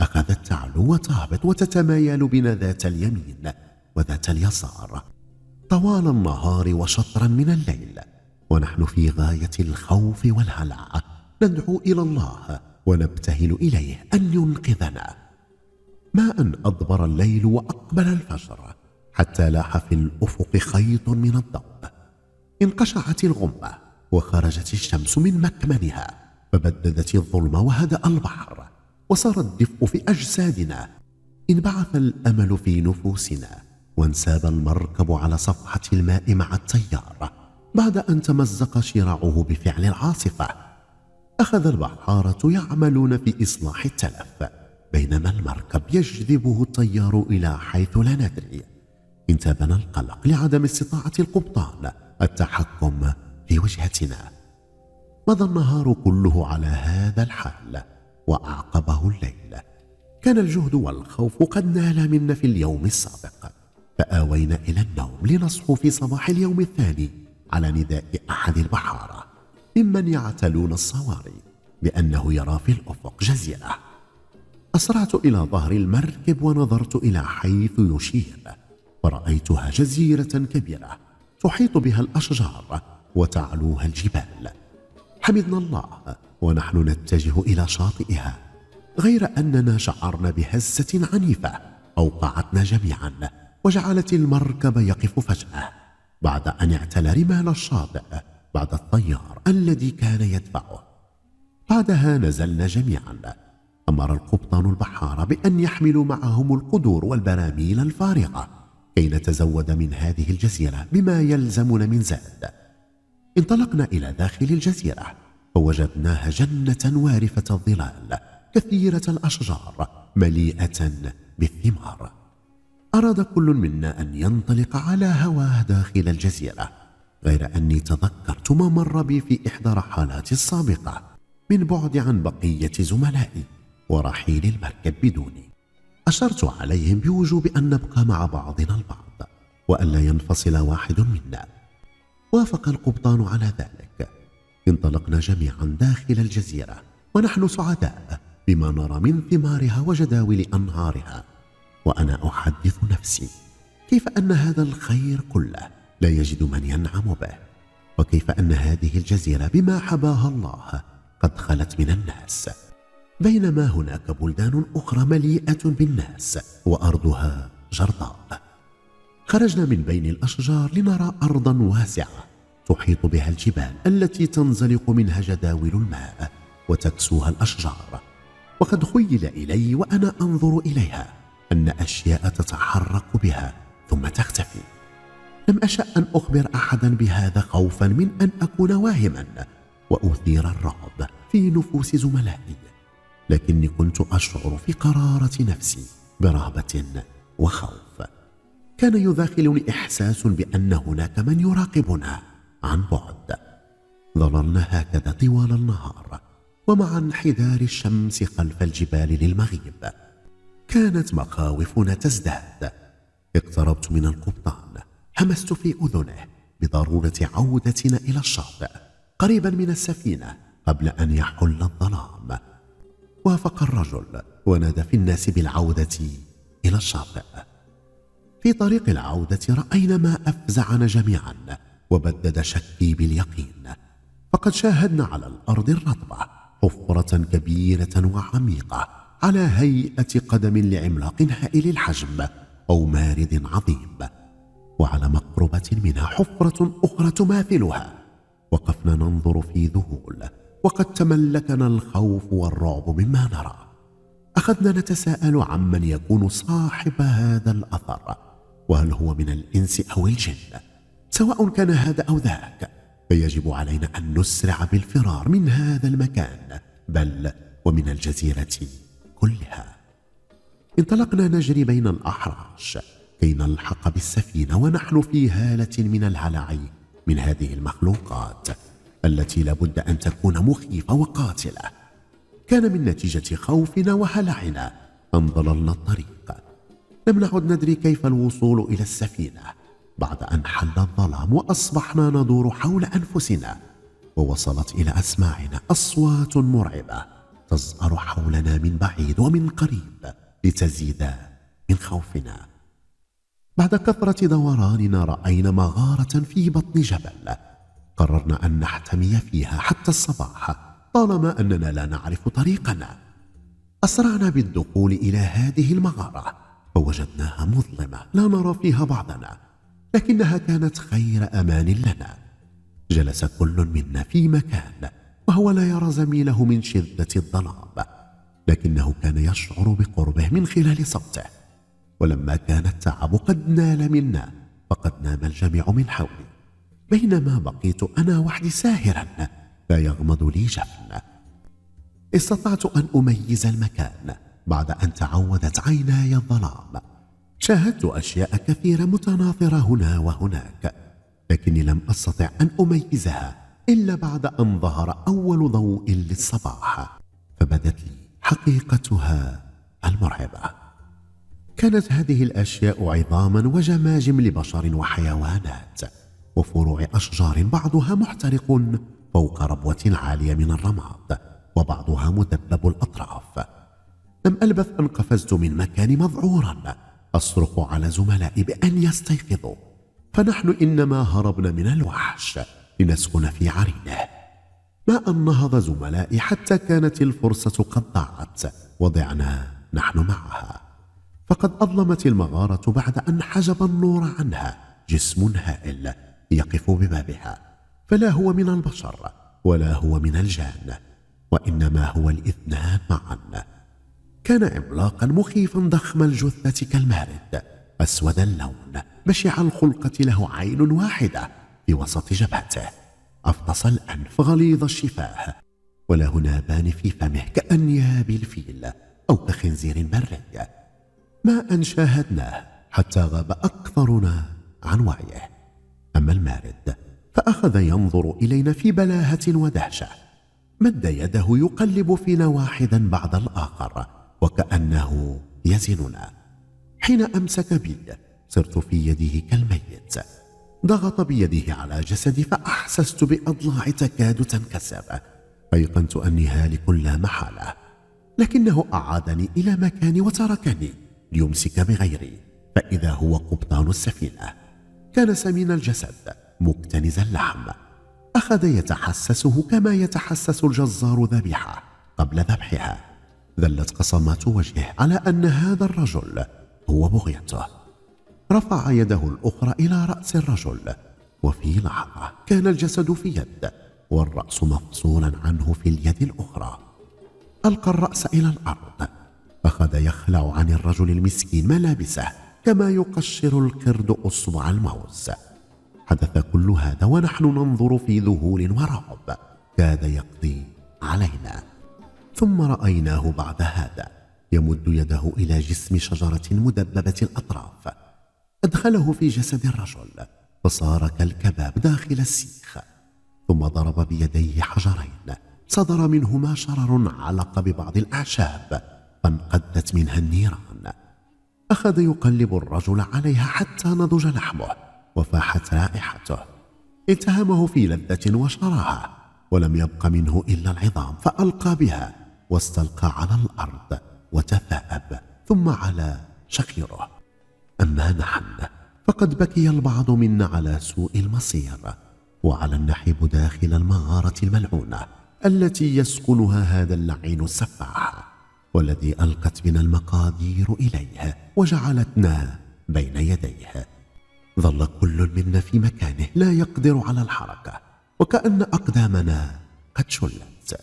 أخذت تعلو وتهبط وتتمايل بنا ذات اليمين. وذات اليسار طوال النهار وشطرا من الليل. ونحن في غاية الخوف والهلع ندعو إلى الله ونبتهل إليه أن ينقذنا. ما أن أدبر الليل وأقبل الفجر حتى لاح في الأفق خيط من الضوء انقشعت الغمة وخرجت الشمس من مكمنها فبددت الظلم وهدأ البحر. وصار الدفء في أجسادنا. انبعث الأمل في نفوسنا وانساب المركب على صفحة الماء مع التيار بعد أن تمزق شراعه بفعل العاصفة. أخذ البحارة يعملون في إصلاح التلف بينما المركب يجذبه التيار إلى حيث لا ندري. انتابنا القلق لعدم استطاعة القبطان التحكم في وجهتنا. مضى النهار كله على هذا الحال وأعقبه الليل. كان الجهد والخوف قد نال منا في اليوم السابق. فآوينا إلى النوم لنصحو في صباح اليوم الثاني على نداء أحد البحارة ممن يعتلون الصواري بأنه يرى في الأفق جزيرة. أسرعت إلى ظهر المركب ونظرت إلى حيث يشير فرأيتها جزيرة كبيرة تحيط بها الأشجار وتعلوها الجبال. حمدنا الله ونحن نتجه إلى شاطئها غير أننا شعرنا بهزة عنيفة أوقعتنا جميعا. وجعلت المركب يقف فجأة بعد أن اعتلى رمال الشاطئ بعد الطيار الذي كان يدفعه. بعدها نزلنا جميعا. أمر القبطان البحار بأن يحملوا معهم القدور والبراميل الفارغة كي نتزود من هذه الجزيرة بما يلزمنا من زاد. انطلقنا إلى داخل الجزيرة فوجدناها جنة وارفة الظلال كثيرة الأشجار مليئة بالثمار. أراد كل منا أن ينطلق على هواه داخل الجزيرة غير أني تذكرت ما مر بي في إحدى رحلاتي السابقة من بعد عن بقية زملائي ورحيل المركب بدوني. أشرت عليهم بوجوب أن نبقى مع بعضنا البعض وألا ينفصل واحد منا. وافق القبطان على ذلك. انطلقنا جميعا داخل الجزيرة ونحن سعداء بما نرى من ثمارها وجداول أنهارها. وأنا أحدث نفسي. كيف أن هذا الخير كله لا يجد من ينعم به؟ وكيف أن هذه الجزيرة بما حباها الله قد خلت من الناس؟ بينما هناك بلدان أخرى مليئة بالناس وأرضها جرضاء. خرجنا من بين الأشجار لنرى أرضا واسعة تحيط بها الجبال التي تنزلق منها جداول الماء وتكسوها الأشجار. وقد خيل إلي وأنا أنظر إليها. أن أشياء تتحرك بها ثم تختفي. لم أشأ أن أخبر أحدا بهذا خوفا من أن أكون واهما وأثير الرعب في نفوس زملائي. لكني كنت أشعر في قرارة نفسي برهبة وخوف. كان يداخلني إحساس بأن هناك من يراقبنا عن بعد. ظللنا هكذا طوال النهار ومع انحدار الشمس خلف الجبال للمغيب. كانت مخاوفنا تزداد. اقتربت من القبطان. همست في أذنه بضرورة عودتنا إلى الشاطئ قريبا من السفينة قبل أن يحل الظلام. وافق الرجل ونادى في الناس بالعودة إلى الشاطئ. في طريق العودة رأينا ما أفزعنا جميعا وبدد شكي باليقين. فقد شاهدنا على الأرض الرطبة حفرة كبيرة وعميقة على هيئة قدم لعملاق هائل الحجم أو مارد عظيم وعلى مقربة منها حفرة أخرى تماثلها. وقفنا ننظر في ذهول وقد تملكنا الخوف والرعب مما نرى. أخذنا نتساءل عمن يكون صاحب هذا الأثر وهل هو من الإنس أو الجن؟ سواء كان هذا أو ذاك فيجب علينا أن نسرع بالفرار من هذا المكان بل ومن الجزيرة كلها. انطلقنا نجري بين الأحراش كي نلحق بالسفينة ونحن في هالة من الهلع من هذه المخلوقات التي لابد أن تكون مخيفة وقاتلة. كان من نتيجة خوفنا وهلعنا أن ضللنا الطريق. لم نعد ندري كيف الوصول إلى السفينة بعد أن حل الظلام وأصبحنا ندور حول أنفسنا ووصلت إلى أسماعنا أصوات مرعبة. تزأر حولنا من بعيد ومن قريب لتزيد من خوفنا. بعد كثرة دوراننا رأينا مغارة في بطن جبل. قررنا أن نحتمي فيها حتى الصباح طالما أننا لا نعرف طريقنا. أسرعنا بالدخول إلى هذه المغارة فوجدناها مظلمة لا نرى فيها بعضنا لكنها كانت خير أمان لنا. جلس كل منا في مكان وهو لا يرى زميله من شدة الظلام لكنه كان يشعر بقربه من خلال صوته. ولما كان التعب قد نال منا فقد نام الجميع من حولي. بينما بقيت أنا وحدي ساهرا لا يغمض لي جفن. استطعت أن أميز المكان بعد أن تعودت عيناي الظلام. شاهدت أشياء كثيرة متناثره هنا وهناك لكني لم أستطع أن أميزها. إلا بعد أن ظهر أول ضوء للصباح فبدت لي حقيقتها المرعبة. كانت هذه الأشياء عظاما وجماجم لبشر وحيوانات وفروع أشجار بعضها محترق فوق ربوة عالية من الرماد وبعضها مدبب الأطراف. لم ألبث أن قفزت من مكاني مذعورا أصرخ على زملائي بأن يستيقظوا. فنحن إنما هربنا من الوحش. لنسكن في عرينه. ما أن نهض زملائي حتى كانت الفرصة قد ضاعت. وضعنا نحن معها. فقد أظلمت المغارة بعد أن حجب النور عنها. جسم هائل يقف ببابها. فلا هو من البشر ولا هو من الجان وإنما هو الإثنان معا. كان عملاقا مخيفا ضخم الجثة كالمارد. أسود اللون بشع الخلقة له عين واحدة. في وسط جبهته. أفطس الأنف غليظ الشفاه. وله نابان في فمه كانياب الفيل أو كخنزير بري. ما أن شاهدناه حتى غاب أكثرنا عن وعيه. أما المارد فأخذ ينظر إلينا في بلاهة ودهشة. مد يده يقلب فينا واحدا بعد الآخر وكأنه يزننا. حين أمسك بي صرت في يده كالميت. ضغط بيده على جسدي فأحسست بأضلاعي تكاد تنكسر أيقنت أني هالك لا محالة لكنه أعادني إلى مكاني وتركني ليمسك بغيري. فإذا هو قبطان السفينة كان سمين الجسد مكتنز اللحم. أخذ يتحسسه كما يتحسس الجزار ذبيحة قبل ذبحها. ذلت قصمات وجهه على أن هذا الرجل هو بغيته. رفع يده الأخرى إلى رأس الرجل وفي لحظة كان الجسد في يد والرأس مفصولا عنه في اليد الأخرى. ألقى الرأس إلى الأرض أخذ يخلع عن الرجل المسكين ملابسه كما يقشر القرد أصبع الموز. حدث كل هذا ونحن ننظر في ذهول ورعب كاد يقضي علينا. ثم رأيناه بعد هذا يمد يده إلى جسم شجرة مدببة الأطراف. أدخله في جسد الرجل فصار كالكباب داخل السيخ ثم ضرب بيديه حجرين صدر منهما شرر علق ببعض الأعشاب فانقدت منها النيران. أخذ يقلب الرجل عليها حتى نضج لحمه وفاحت رائحته. اتهمه في لذة وشراهة ولم يبق منه إلا العظام فألقى بها واستلقى على الأرض وتثاءب ثم على شقيره. أما نحن فقد بكي البعض منا على سوء المصير وعلى النحيب داخل المغارة الملعونة التي يسكنها هذا اللعين السفاح والذي ألقت بنا المقادير إليه وجعلتنا بين يديه. ظل كل منا في مكانه لا يقدر على الحركة وكأن أقدامنا قد شلت.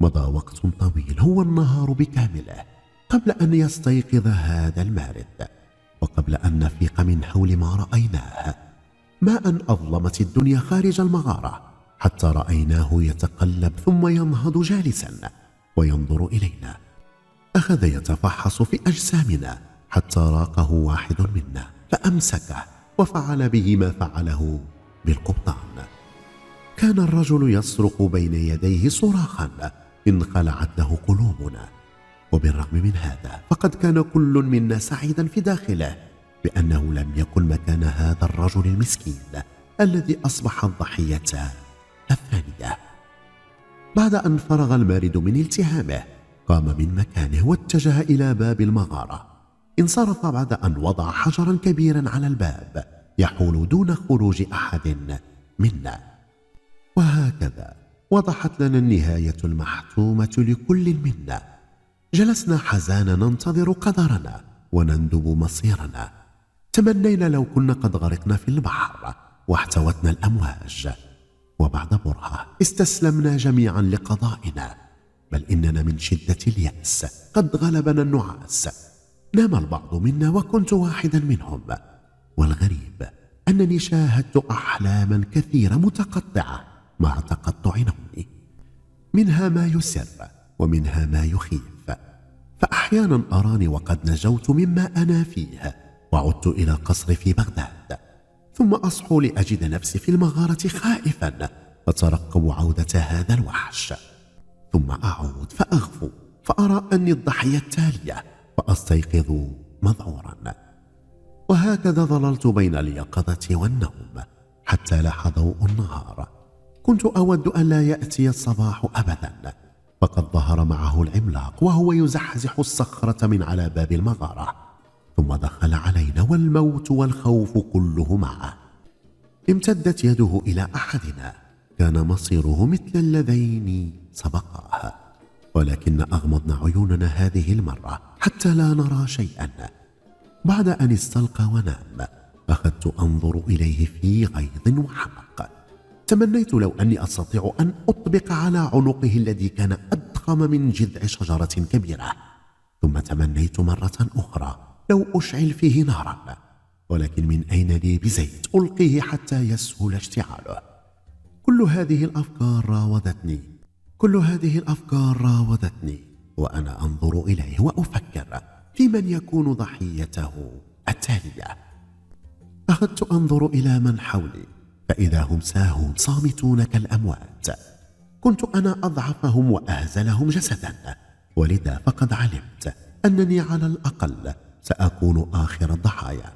مضى وقت طويل هو النهار بكامله قبل أن يستيقظ هذا المارد. وقبل أن نفيق من حول ما رأيناه. ما أن أظلمت الدنيا خارج المغارة حتى رأيناه يتقلب ثم ينهض جالسا وينظر إلينا. أخذ يتفحص في أجسامنا حتى راقه واحد منا فأمسكه وفعل به ما فعله بالقبطان. كان الرجل يصرخ بين يديه صراخا انخلعت له قلوبنا. وبالرغم من هذا فقد كان كل منا سعيدا في داخله بأنه لم يكن مكان هذا الرجل المسكين الذي أصبح الضحية الثانية. بعد أن فرغ المارد من التهامه قام من مكانه واتجه إلى باب المغارة. انصرف بعد أن وضع حجرا كبيرا على الباب يحول دون خروج أحد منا. وهكذا وضحت لنا النهاية المحتومة لكل منا. جلسنا حزانا ننتظر قدرنا ونندب مصيرنا. تمنينا لو كنا قد غرقنا في البحر واحتوتنا الأمواج. وبعد برهة استسلمنا جميعا لقضائنا بل إننا من شدة اليأس. قد غلبنا النعاس. نام البعض منا وكنت واحدا منهم. والغريب أنني شاهدت أحلاما كثيرة متقطعة مع تقطع نومي. منها ما يسر ومنها ما يخيف. فأحيانا أراني وقد نجوت مما أنا فيه وعدت إلى قصر في بغداد ثم أصحو لأجد نفسي في المغارة خائفا أترقب عودة هذا الوحش. ثم أعود فأغفو فأرى أني الضحية التالية فأستيقظ مذعورا. وهكذا ظللت بين اليقظة والنوم حتى لاح ضوء النهار. كنت أود أن لا يأتي الصباح أبدا. فقد ظهر معه العملاق وهو يزحزح الصخرة من على باب المغارة. ثم دخل علينا والموت والخوف كله معه امتدت يده إلى أحدنا. كان مصيره مثل اللذين سبقاه. ولكن أغمضنا عيوننا هذه المرة حتى لا نرى شيئا. بعد أن استلقى ونام أخذت أنظر إليه في غيظ وحمق تمنيت لو أني أستطيع أن أطبق على عنقه الذي كان أضخم من جذع شجرة كبيرة. ثم تمنيت مرة أخرى لو أشعل فيه نارا ولكن من أين لي بزيت ألقيه حتى يسهل اشتعاله. كل هذه الأفكار راودتني كل هذه الأفكار راودتني وأنا أنظر إليه وأفكر في من يكون ضحيته التالية. أخذت أنظر إلى من حولي فإذا هم ساهون صامتون كالأموات. كنت أنا أضعفهم وأهزلهم جسدا. ولذا فقد علمت أنني على الأقل سأكون آخر الضحايا.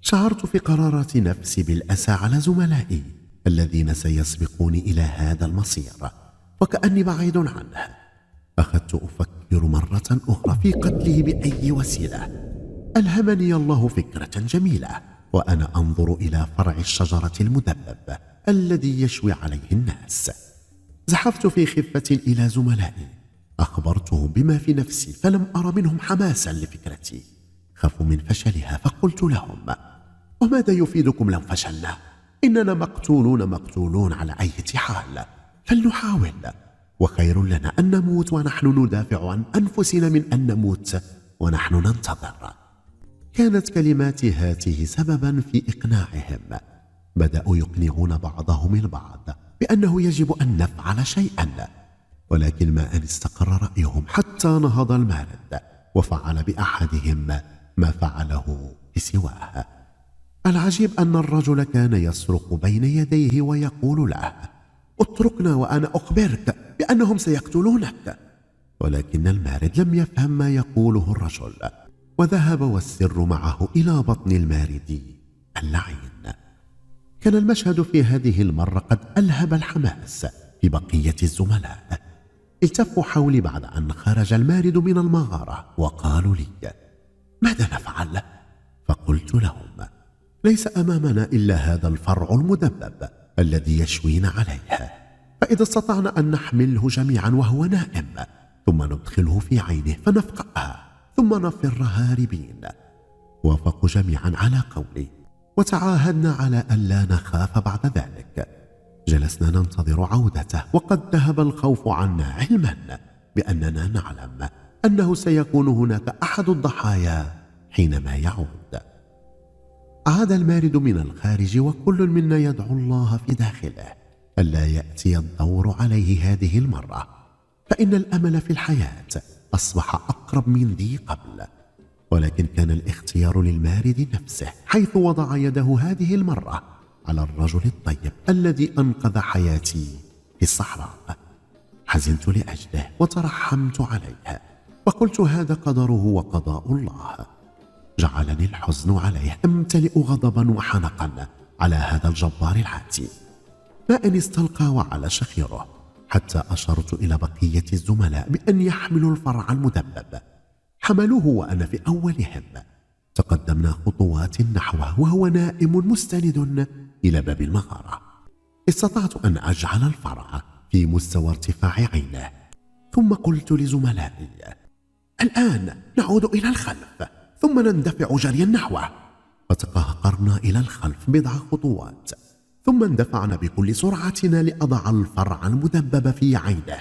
شعرت في قرارة نفسي بالأسى على زملائي الذين سيسبقوني إلى هذا المصير وكأني بعيد عنه. أخذت أفكر مرة أخرى في قتله بأي وسيلة. ألهمني الله فكرة جميلة. وأنا أنظر إلى فرع الشجرة المدبب الذي يشوي عليه الناس. زحفت في خفة إلى زملائي. أخبرتهم بما في نفسي فلم أر منهم حماسا لفكرتي. خافوا من فشلها فقلت لهم وماذا يفيدكم لو فشلنا؟ إننا مقتولون مقتولون على أي حال. فلنحاول. وخير لنا أن نموت ونحن ندافع عن أنفسنا من أن نموت ونحن ننتظر. كانت كلماتي هاته سببا في إقناعهم. بدأوا يقنعون بعضهم البعض بأنه يجب أن نفعل شيئا ولكن ما أن استقر رأيهم حتى نهض المارد وفعل بأحدهم ما فعله بسواه. العجيب أن الرجل كان يصرخ بين يديه ويقول له اتركنا وأنا أخبرك بأنهم سيقتلونك. ولكن المارد لم يفهم ما يقوله الرجل. وذهب والسر معه إلى بطن المارد اللعين. كان المشهد في هذه المرة قد ألهب الحماس في بقية الزملاء. التفوا حولي بعد أن خرج المارد من المغارة وقالوا لي ماذا نفعل؟ فقلت لهم ليس أمامنا إلا هذا الفرع المدبب الذي يشوينا عليه. فإذا استطعنا أن نحمله جميعا وهو نائم ثم ندخله في عينه فنفقأها ثم نفر هاربين. وافقوا جميعا على قولي. وتعاهدنا على ألا نخاف بعد ذلك. جلسنا ننتظر عودته. وقد ذهب الخوف عنا علما بأننا نعلم أنه سيكون هناك أحد الضحايا حينما يعود. عاد المارد من الخارج وكل منا يدعو الله في داخله. ألا يأتي الدور عليه هذه المرة. فإن الأمل في الحياة أصبح أقرب من ذي قبل ولكن كان الاختيار للمارد نفسه حيث وضع يده هذه المرة على الرجل الطيب الذي أنقذ حياتي في الصحراء. حزنت لأجله وترحمت عليه وقلت هذا قدره وقضاء الله. جعلني الحزن عليه أمتلئ غضبا وحنقا على هذا الجبار العاتي. ما ان استلقى وعلى شخيره حتى أشرت إلى بقية الزملاء بأن يحملوا الفرع المدبب. حملوه وأنا في أولهم. تقدمنا خطوات نحوه وهو نائم مستند إلى باب المغارة. استطعت أن أجعل الفرع في مستوى ارتفاع عينه. ثم قلت لزملائي الآن نعود إلى الخلف ثم نندفع جريا نحوه فتقهقرنا إلى الخلف بضع خطوات. ثم اندفعنا بكل سرعتنا لأضع الفرع المدبب في عينه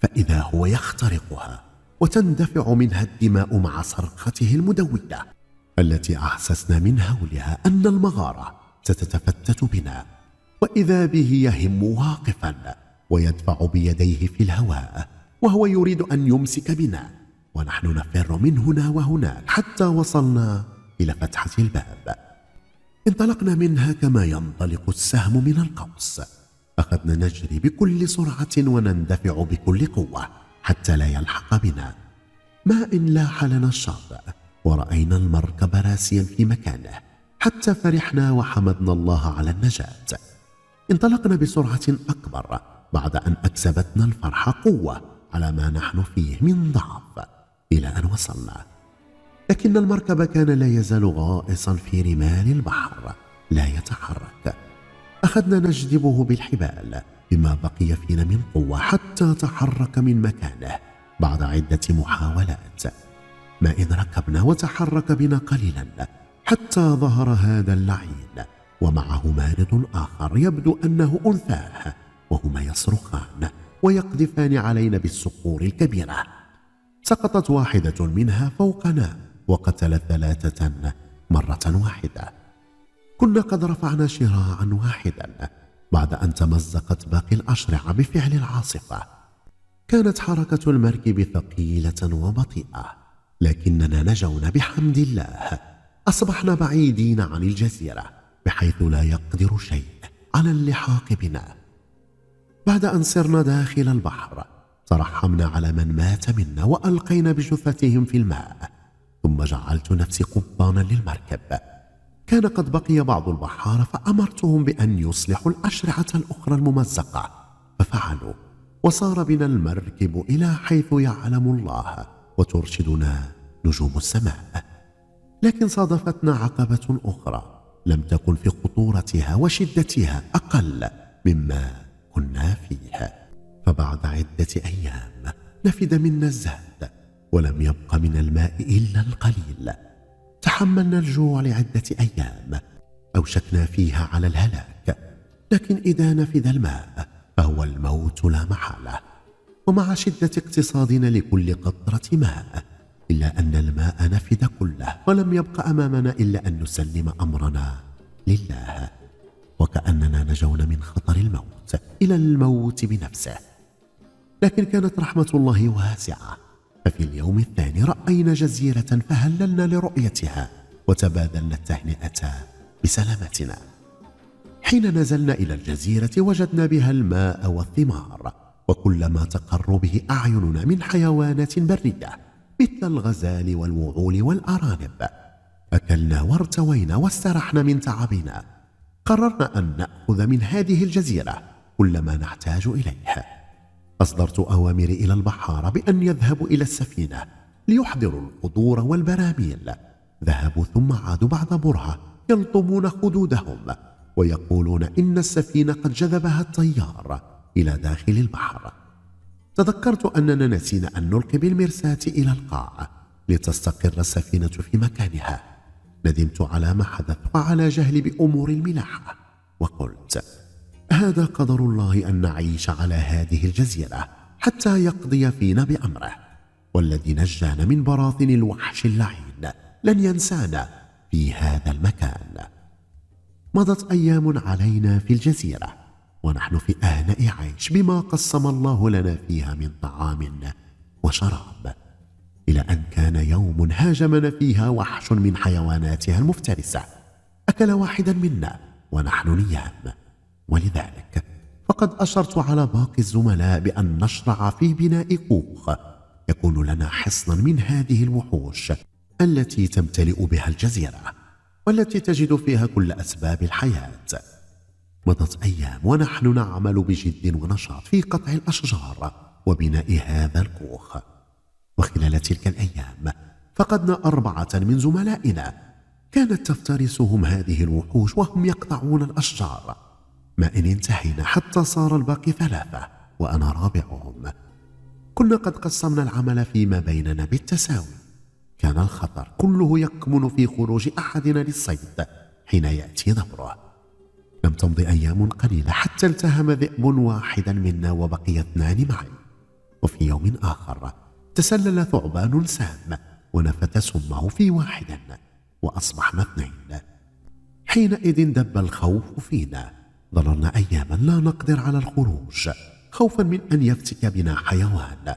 فإذا هو يخترقها وتندفع منها الدماء مع صرخته المدويه التي أحسسنا من هولها أن المغارة ستتفتت بنا وإذا به يهم واقفا ويدفع بيديه في الهواء وهو يريد أن يمسك بنا ونحن نفر من هنا وهناك حتى وصلنا إلى فتحة الباب. انطلقنا منها كما ينطلق السهم من القوس. أخذنا نجري بكل سرعة ونندفع بكل قوة حتى لا يلحق بنا. ما إن لاح لنا الشاطئ ورأينا المركب راسيا في مكانه حتى فرحنا وحمدنا الله على النجاة. انطلقنا بسرعة أكبر بعد أن أكسبتنا الفرحه قوة على ما نحن فيه من ضعف. إلى أن وصلنا. لكن المركب كان لا يزال غائصا في رمال البحر لا يتحرك. أخذنا نجذبه بالحبال بما بقي فينا من قوة حتى تحرك من مكانه بعد عدة محاولات. ما إن ركبنا وتحرك بنا قليلا حتى ظهر هذا اللعين ومعه مارد آخر يبدو أنه أنثاه وهما يصرخان ويقذفان علينا بالصخور الكبيرة. سقطت واحدة منها فوقنا. وقتلت ثلاثة مرة واحدة. كنا قد رفعنا شراعا واحدا بعد أن تمزقت باقي الاشرعه بفعل العاصفة. كانت حركة المركب ثقيلة وبطيئة لكننا نجونا بحمد الله. أصبحنا بعيدين عن الجزيرة بحيث لا يقدر شيء على اللحاق بنا. بعد أن سرنا داخل البحر ترحمنا على من مات منا وألقينا بجثتهم في الماء. ثم جعلت نفسي قبطانا للمركب. كان قد بقي بعض البحارة فأمرتهم بأن يصلحوا الأشرعة الأخرى الممزقة ففعلوا وصار بنا المركب إلى حيث يعلم الله وترشدنا نجوم السماء. لكن صادفتنا عقبة أخرى لم تكن في خطورتها وشدتها أقل مما كنا فيها فبعد عدة أيام نفد منا الزاد ولم يبق من الماء إلا القليل. تحملنا الجوع لعدة أيام. أوشكنا فيها على الهلاك. لكن إذا نفد الماء فهو الموت لا محالة. ومع شدة اقتصادنا لكل قطرة ماء إلا أن الماء نفد كله ولم يبق أمامنا إلا أن نسلم أمرنا لله. وكأننا نجون من خطر الموت إلى الموت بنفسه. لكن كانت رحمة الله واسعة. ففي اليوم الثاني رأينا جزيرة فهللنا لرؤيتها وتبادلنا التهنئة بسلامتنا. حين نزلنا إلى الجزيرة وجدنا بها الماء والثمار وكل ما تقر به أعيننا من حيوانات برية مثل الغزال والوعول والأرانب. أكلنا وارتوينا واسترحنا من تعبنا. قررنا أن نأخذ من هذه الجزيرة كل ما نحتاج إليه. أصدرت أوامري إلى البحارة بأن يذهبوا إلى السفينة ليحضروا القدور والبراميل. ذهبوا ثم عادوا بعد برهة يلطمون خدودهم ويقولون إن السفينة قد جذبها التيار إلى داخل البحر. تذكرت أننا نسينا أن نلقي بالمرساة إلى القاع لتستقر السفينة في مكانها. ندمت على ما حدث وعلى جهلي بأمور الملاحة وقلت هذا قدر الله أن نعيش على هذه الجزيرة حتى يقضي فينا بأمره. والذي نجانا من براثن الوحش اللعين لن ينسانا في هذا المكان. مضت أيام علينا في الجزيرة ونحن في أهنأ عيش بما قسم الله لنا فيها من طعام وشراب. إلى أن كان يوم هاجمنا فيها وحش من حيواناتها المفترسة. أكل واحدا منا ونحن نيام. ولذلك فقد أشرت على باقي الزملاء بأن نشرع في بناء كوخ يكون لنا حصنا من هذه الوحوش التي تمتلئ بها الجزيرة والتي تجد فيها كل أسباب الحياة. مضت أيام ونحن نعمل بجد ونشاط في قطع الأشجار وبناء هذا الكوخ. وخلال تلك الأيام فقدنا أربعة من زملائنا كانت تفترسهم هذه الوحوش وهم يقطعون الأشجار. ما إن انتهينا حتى صار الباقي ثلاثة وأنا رابعهم. كنا قد قسمنا العمل فيما بيننا بالتساوي. كان الخطر كله يكمن في خروج أحدنا للصيد حين يأتي دوره. لم تمض أيام قليلة حتى التهم ذئب واحدا منا وبقي اثنان معي. وفي يوم آخر تسلل ثعبان سام ونفت سمه في واحد وأصبحنا اثنين. حينئذ دب الخوف فينا. ظللنا أياما لا نقدر على الخروج خوفا من أن يفتك بنا حيوان.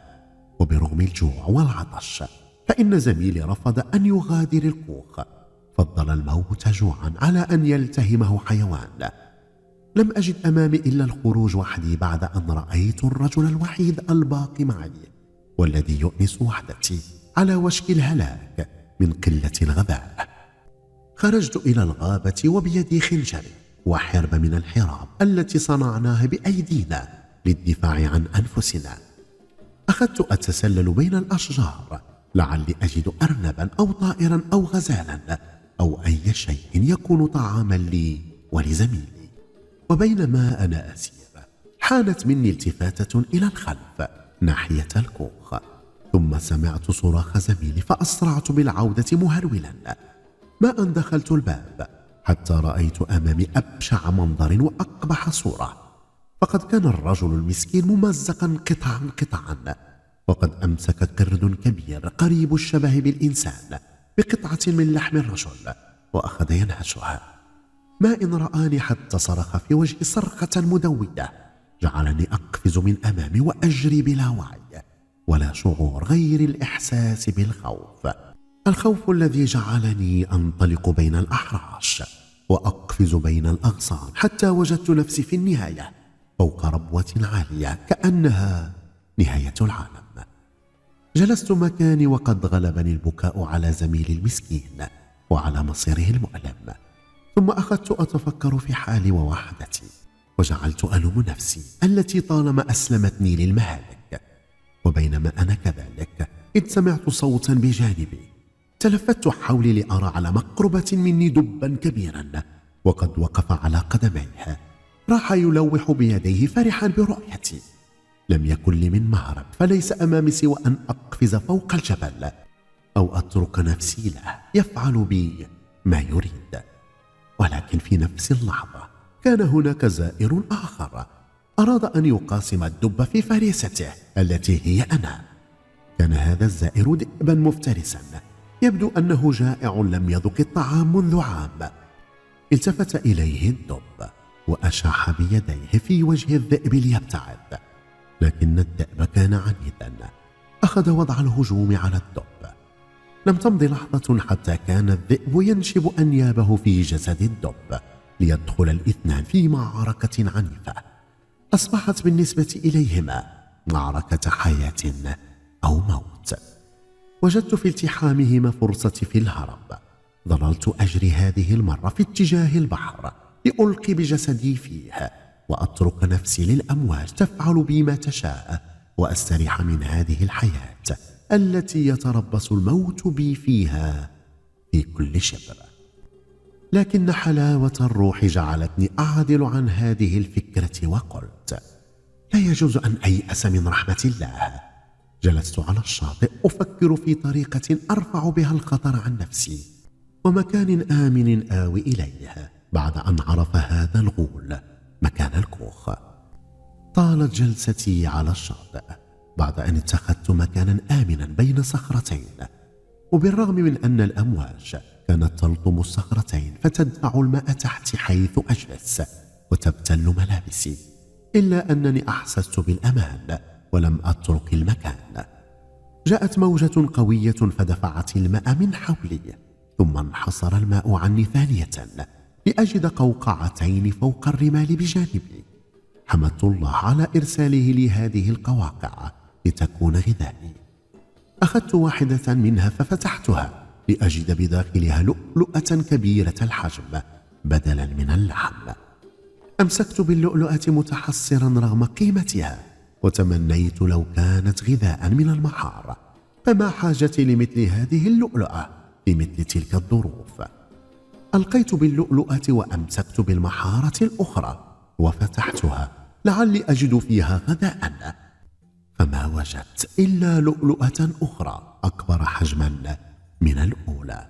وبرغم الجوع والعطش فإن زميلي رفض أن يغادر الكوخ. فضل الموت جوعا على أن يلتهمه حيوان. لم أجد أمامي إلا الخروج وحدي بعد أن رأيت الرجل الوحيد الباقي معي والذي يؤنس وحدتي على وشك الهلاك من قلة الغباء. خرجت إلى الغابة وبيدي خنجري وحرب من الحراب التي صنعناها بأيدينا للدفاع عن أنفسنا. أخذت أتسلل بين الأشجار لعلي أجد أرنبا أو طائرا أو غزالا أو أي شيء يكون طعاما لي ولزميلي. وبينما أنا أسير حانت مني التفاتة إلى الخلف ناحية الكوخ. ثم سمعت صراخ زميلي فأسرعت بالعودة مهرولا. ما أن دخلت الباب حتى رأيت أمامي أبشع منظر وأقبح صورة. فقد كان الرجل المسكين ممزقا قطعا قطعا. وقد أمسك قرد كبير قريب الشبه بالإنسان بقطعة من لحم الرجل وأخذ ينهشها ما إن رآني حتى صرخ في وجهي صرخة مدوية جعلني أقفز من أمامي وأجري بلا وعي ولا شعور غير الإحساس بالخوف. الخوف الذي جعلني أنطلق بين الأحراش وأقفز بين الأغصان حتى وجدت نفسي في النهاية فوق ربوة عالية كأنها نهاية العالم. جلست مكاني وقد غلبني البكاء على زميلي المسكين وعلى مصيره المؤلم ثم أخذت أتفكر في حالي ووحدتي وجعلت ألوم نفسي التي طالما أسلمتني للمهالك. وبينما أنا كذلك إذ سمعت صوتا بجانبي تلفت حولي لأرى على مقربة مني دبا كبيرا وقد وقف على قدميه. راح يلوح بيديه فرحا برؤيتي. لم يكن لي من مهرب فليس أمامي سوى أن أقفز فوق الجبل أو أترك نفسي له يفعل بي ما يريد. ولكن في نفس اللحظة كان هناك زائر آخر أراد أن يقاسم الدب في فريسته التي هي أنا. كان هذا الزائر ذئبا مفترسا. يبدو أنه جائع لم يذق الطعام منذ عام. التفت إليه الدب وأشاح بيديه في وجه الذئب ليبتعد لكن الذئب كان عنيدا أخذ وضع الهجوم على الدب. لم تمض لحظة حتى كان الذئب ينشب أنيابه في جسد الدب ليدخل الإثنان في معركة عنيفة. أصبحت بالنسبة إليهما معركة حياة أو موت. وجدت في التحامهما فرصتي في الهرب. ظللت أجري هذه المرة في اتجاه البحر لألقي بجسدي فيه وأترك نفسي للامواج تفعل بي ما تشاء وأستريح من هذه الحياة التي يتربص الموت بي فيها في كل شبر. لكن حلاوة الروح جعلتني أعدل عن هذه الفكرة وقلت لا يجوز أن أيأس من رحمة الله. جلست على الشاطئ أفكر في طريقة أرفع بها الخطر عن نفسي ومكان آمن آوي إليه بعد أن عرف هذا الغول مكان الكوخ. طالت جلستي على الشاطئ بعد أن اتخذت مكانا آمنا بين صخرتين وبالرغم من أن الأمواج كانت تلطم الصخرتين فتدفع الماء تحت حيث أجلس وتبتل ملابسي إلا أنني أحسست بالأمان ولم اترك المكان. جاءت موجة قوية فدفعت الماء من حولي ثم انحصر الماء عني ثانية لأجد قوقعتين فوق الرمال بجانبي. حمدت الله على إرساله لي هذه القواقع لتكون غذائي. أخذت واحدة منها ففتحتها لأجد بداخلها لؤلؤة كبيرة الحجم بدلا من اللحم. أمسكت باللؤلؤة متحسرا رغم قيمتها. وتمنيت لو كانت غذاء من المحار فما حاجتي لمثل هذه اللؤلؤة في مثل تلك الظروف. ألقيت باللؤلؤة وأمسكت بالمحارة الأخرى وفتحتها لعلي أجد فيها غذاء. فما وجدت إلا لؤلؤة أخرى أكبر حجما من الأولى.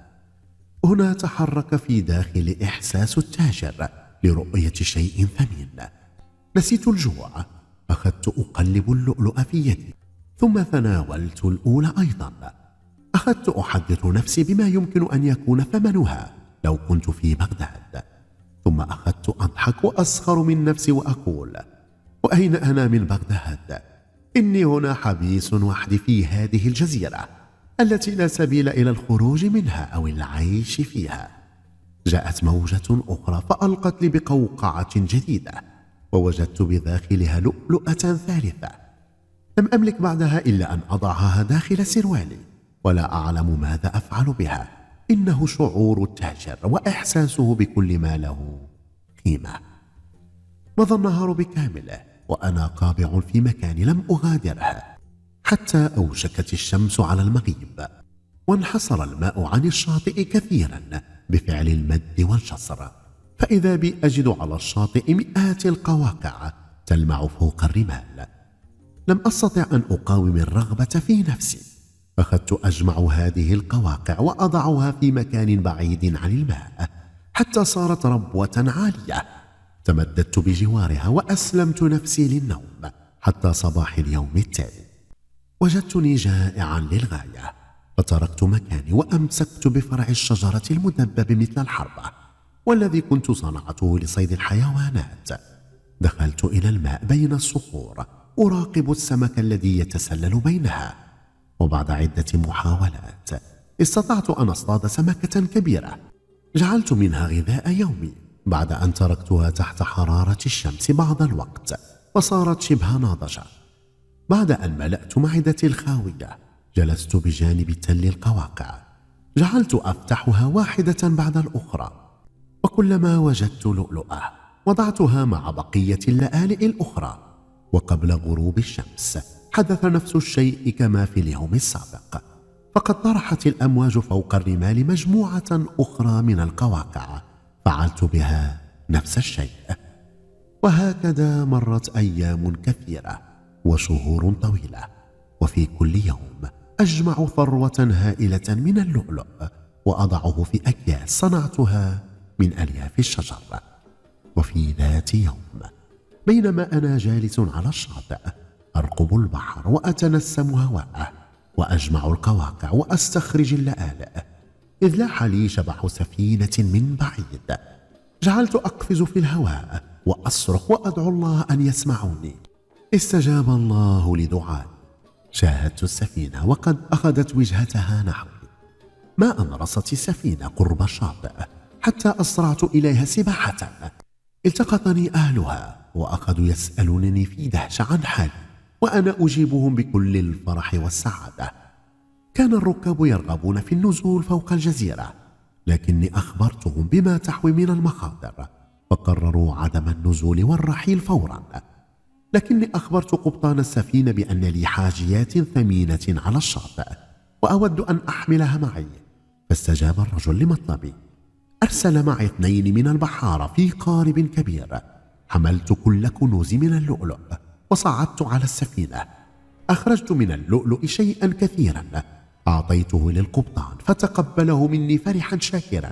هنا تحرك في داخلي إحساس التاجر لرؤية شيء ثمين. نسيت الجوع. اقلب اللؤلؤ في يدي ثم تناولت الأولى أيضا. أخذت احدث نفسي بما يمكن أن يكون ثمنها لو كنت في بغداد. ثم أخذت أضحك وأسخر من نفسي وأقول وأين أنا من بغداد؟ إني هنا حبيس وحدي في هذه الجزيرة التي لا سبيل إلى الخروج منها أو العيش فيها. جاءت موجة أخرى فألقت لي بقوقعة جديدة. ووجدت بداخلها لؤلؤة ثالثة. لم أملك بعدها إلا أن أضعها داخل سروالي ولا أعلم ماذا أفعل بها. إنه شعور التاجر وإحساسه بكل ما له قيمة. مضى النهار بكامله وأنا قابع في مكان لم أغادره حتى اوشكت الشمس على المغيب وانحصر الماء عن الشاطئ كثيرا بفعل المد والجزر فإذا بي أجد على الشاطئ مئات القواقع تلمع فوق الرمال. لم أستطع أن أقاوم الرغبة في نفسي اخذت أجمع هذه القواقع وأضعها في مكان بعيد عن الماء حتى صارت ربوة عالية. تمددت بجوارها وأسلمت نفسي للنوم حتى صباح اليوم التالي. وجدتني جائعا للغاية فتركت مكاني وأمسكت بفرع الشجرة المدبب مثل الحربة. والذي كنت صنعته لصيد الحيوانات. دخلت إلى الماء بين الصخور أراقب السمك الذي يتسلل بينها. وبعد عدة محاولات استطعت أن أصطاد سمكة كبيرة. جعلت منها غذاء يومي بعد أن تركتها تحت حرارة الشمس بعض الوقت وصارت شبه ناضجة. بعد أن ملأت معدتي الخاوية جلست بجانب تل القواقع. جعلت أفتحها واحدة بعد الأخرى. وكلما وجدت لؤلؤة وضعتها مع بقية اللآلئ الأخرى وقبل غروب الشمس حدث نفس الشيء كما في اليوم السابق فقد طرحت الأمواج فوق الرمال مجموعة أخرى من القواقع فعلت بها نفس الشيء. وهكذا مرت أيام كثيرة وشهور طويلة وفي كل يوم أجمع ثروة هائلة من اللؤلؤ وأضعه في أكياس صنعتها من ألياف الشجر وفي ذات يوم بينما أنا جالس على الشاطئ أرقب البحر وأتنسم هواءه وأجمع القواقع وأستخرج اللآلئ إذ لاح لي شبح سفينة من بعيد. جعلت أقفز في الهواء وأصرخ وأدعو الله أن يسمعوني استجاب الله لدعائي. شاهدت السفينة وقد أخذت وجهتها نحوي. ما أن رست السفينة قرب الشاطئ حتى أسرعت إليها سباحة. التقطني أهلها وأخذوا يسألونني في دهشة عن حالي وأنا أجيبهم بكل الفرح والسعادة. كان الركاب يرغبون في النزول فوق الجزيرة لكني أخبرتهم بما تحوي من المخاطر فقرروا عدم النزول والرحيل فورا. لكني أخبرت قبطان السفينة بأن لي حاجيات ثمينة على الشاطئ وأود أن أحملها معي. فاستجاب الرجل لمطلبي. أرسل معي اثنين من البحارة في قارب كبير. حملت كل كنوز من اللؤلؤ وصعدت على السفينة. أخرجت من اللؤلؤ شيئا كثيرا. أعطيته للقبطان فتقبله مني فرحا شاكرا.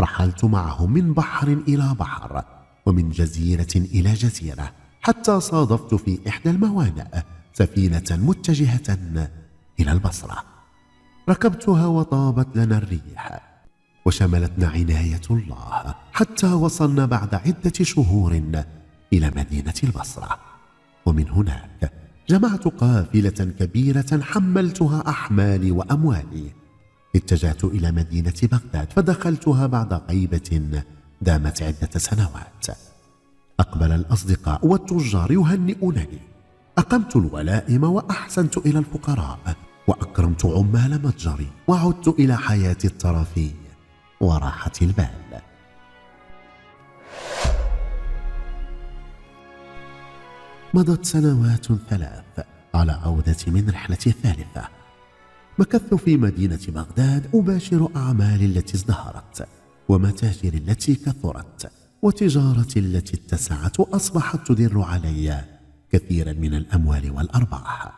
رحلت معه من بحر إلى بحر ومن جزيرة إلى جزيرة حتى صادفت في إحدى الموانئ سفينة متجهة إلى البصرة. ركبتها وطابت لنا الريح. وشملتنا عناية الله حتى وصلنا بعد عدة شهور إلى مدينة البصرة. ومن هناك جمعت قافلة كبيرة حملتها أحمالي وأموالي. اتجهت إلى مدينة بغداد فدخلتها بعد غيبة دامت عدة سنوات. أقبل الأصدقاء والتجار يهنئونني. أقمت الولائم وأحسنت إلى الفقراء وأكرمت عمال متجري وعدت إلى حياة الترف وراحة البال. مضت سنوات ثلاث على عودتي من رحلتي الثالثة مكثت في مدينة بغداد أباشر أعمالي التي ازدهرت ومتاجر التي كثرت وتجارتي التي اتسعت وأصبحت تدر علي كثيرا من الأموال والأرباح.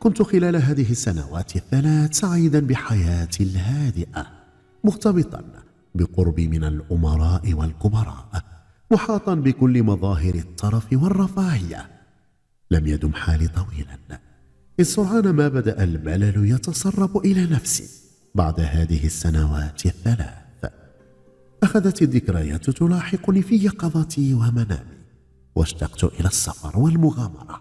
كنت خلال هذه السنوات الثلاث سعيدا بحياتي الهادئة. مرتبطا بقربي من الأمراء والكبراء محاطا بكل مظاهر الترف والرفاهية. لم يدم حالي طويلا. إذ سرعان ما بدأ الملل يتسرب إلى نفسي بعد هذه السنوات الثلاث. أخذت الذكريات تلاحقني في يقظتي ومنامي واشتقت إلى السفر والمغامرة.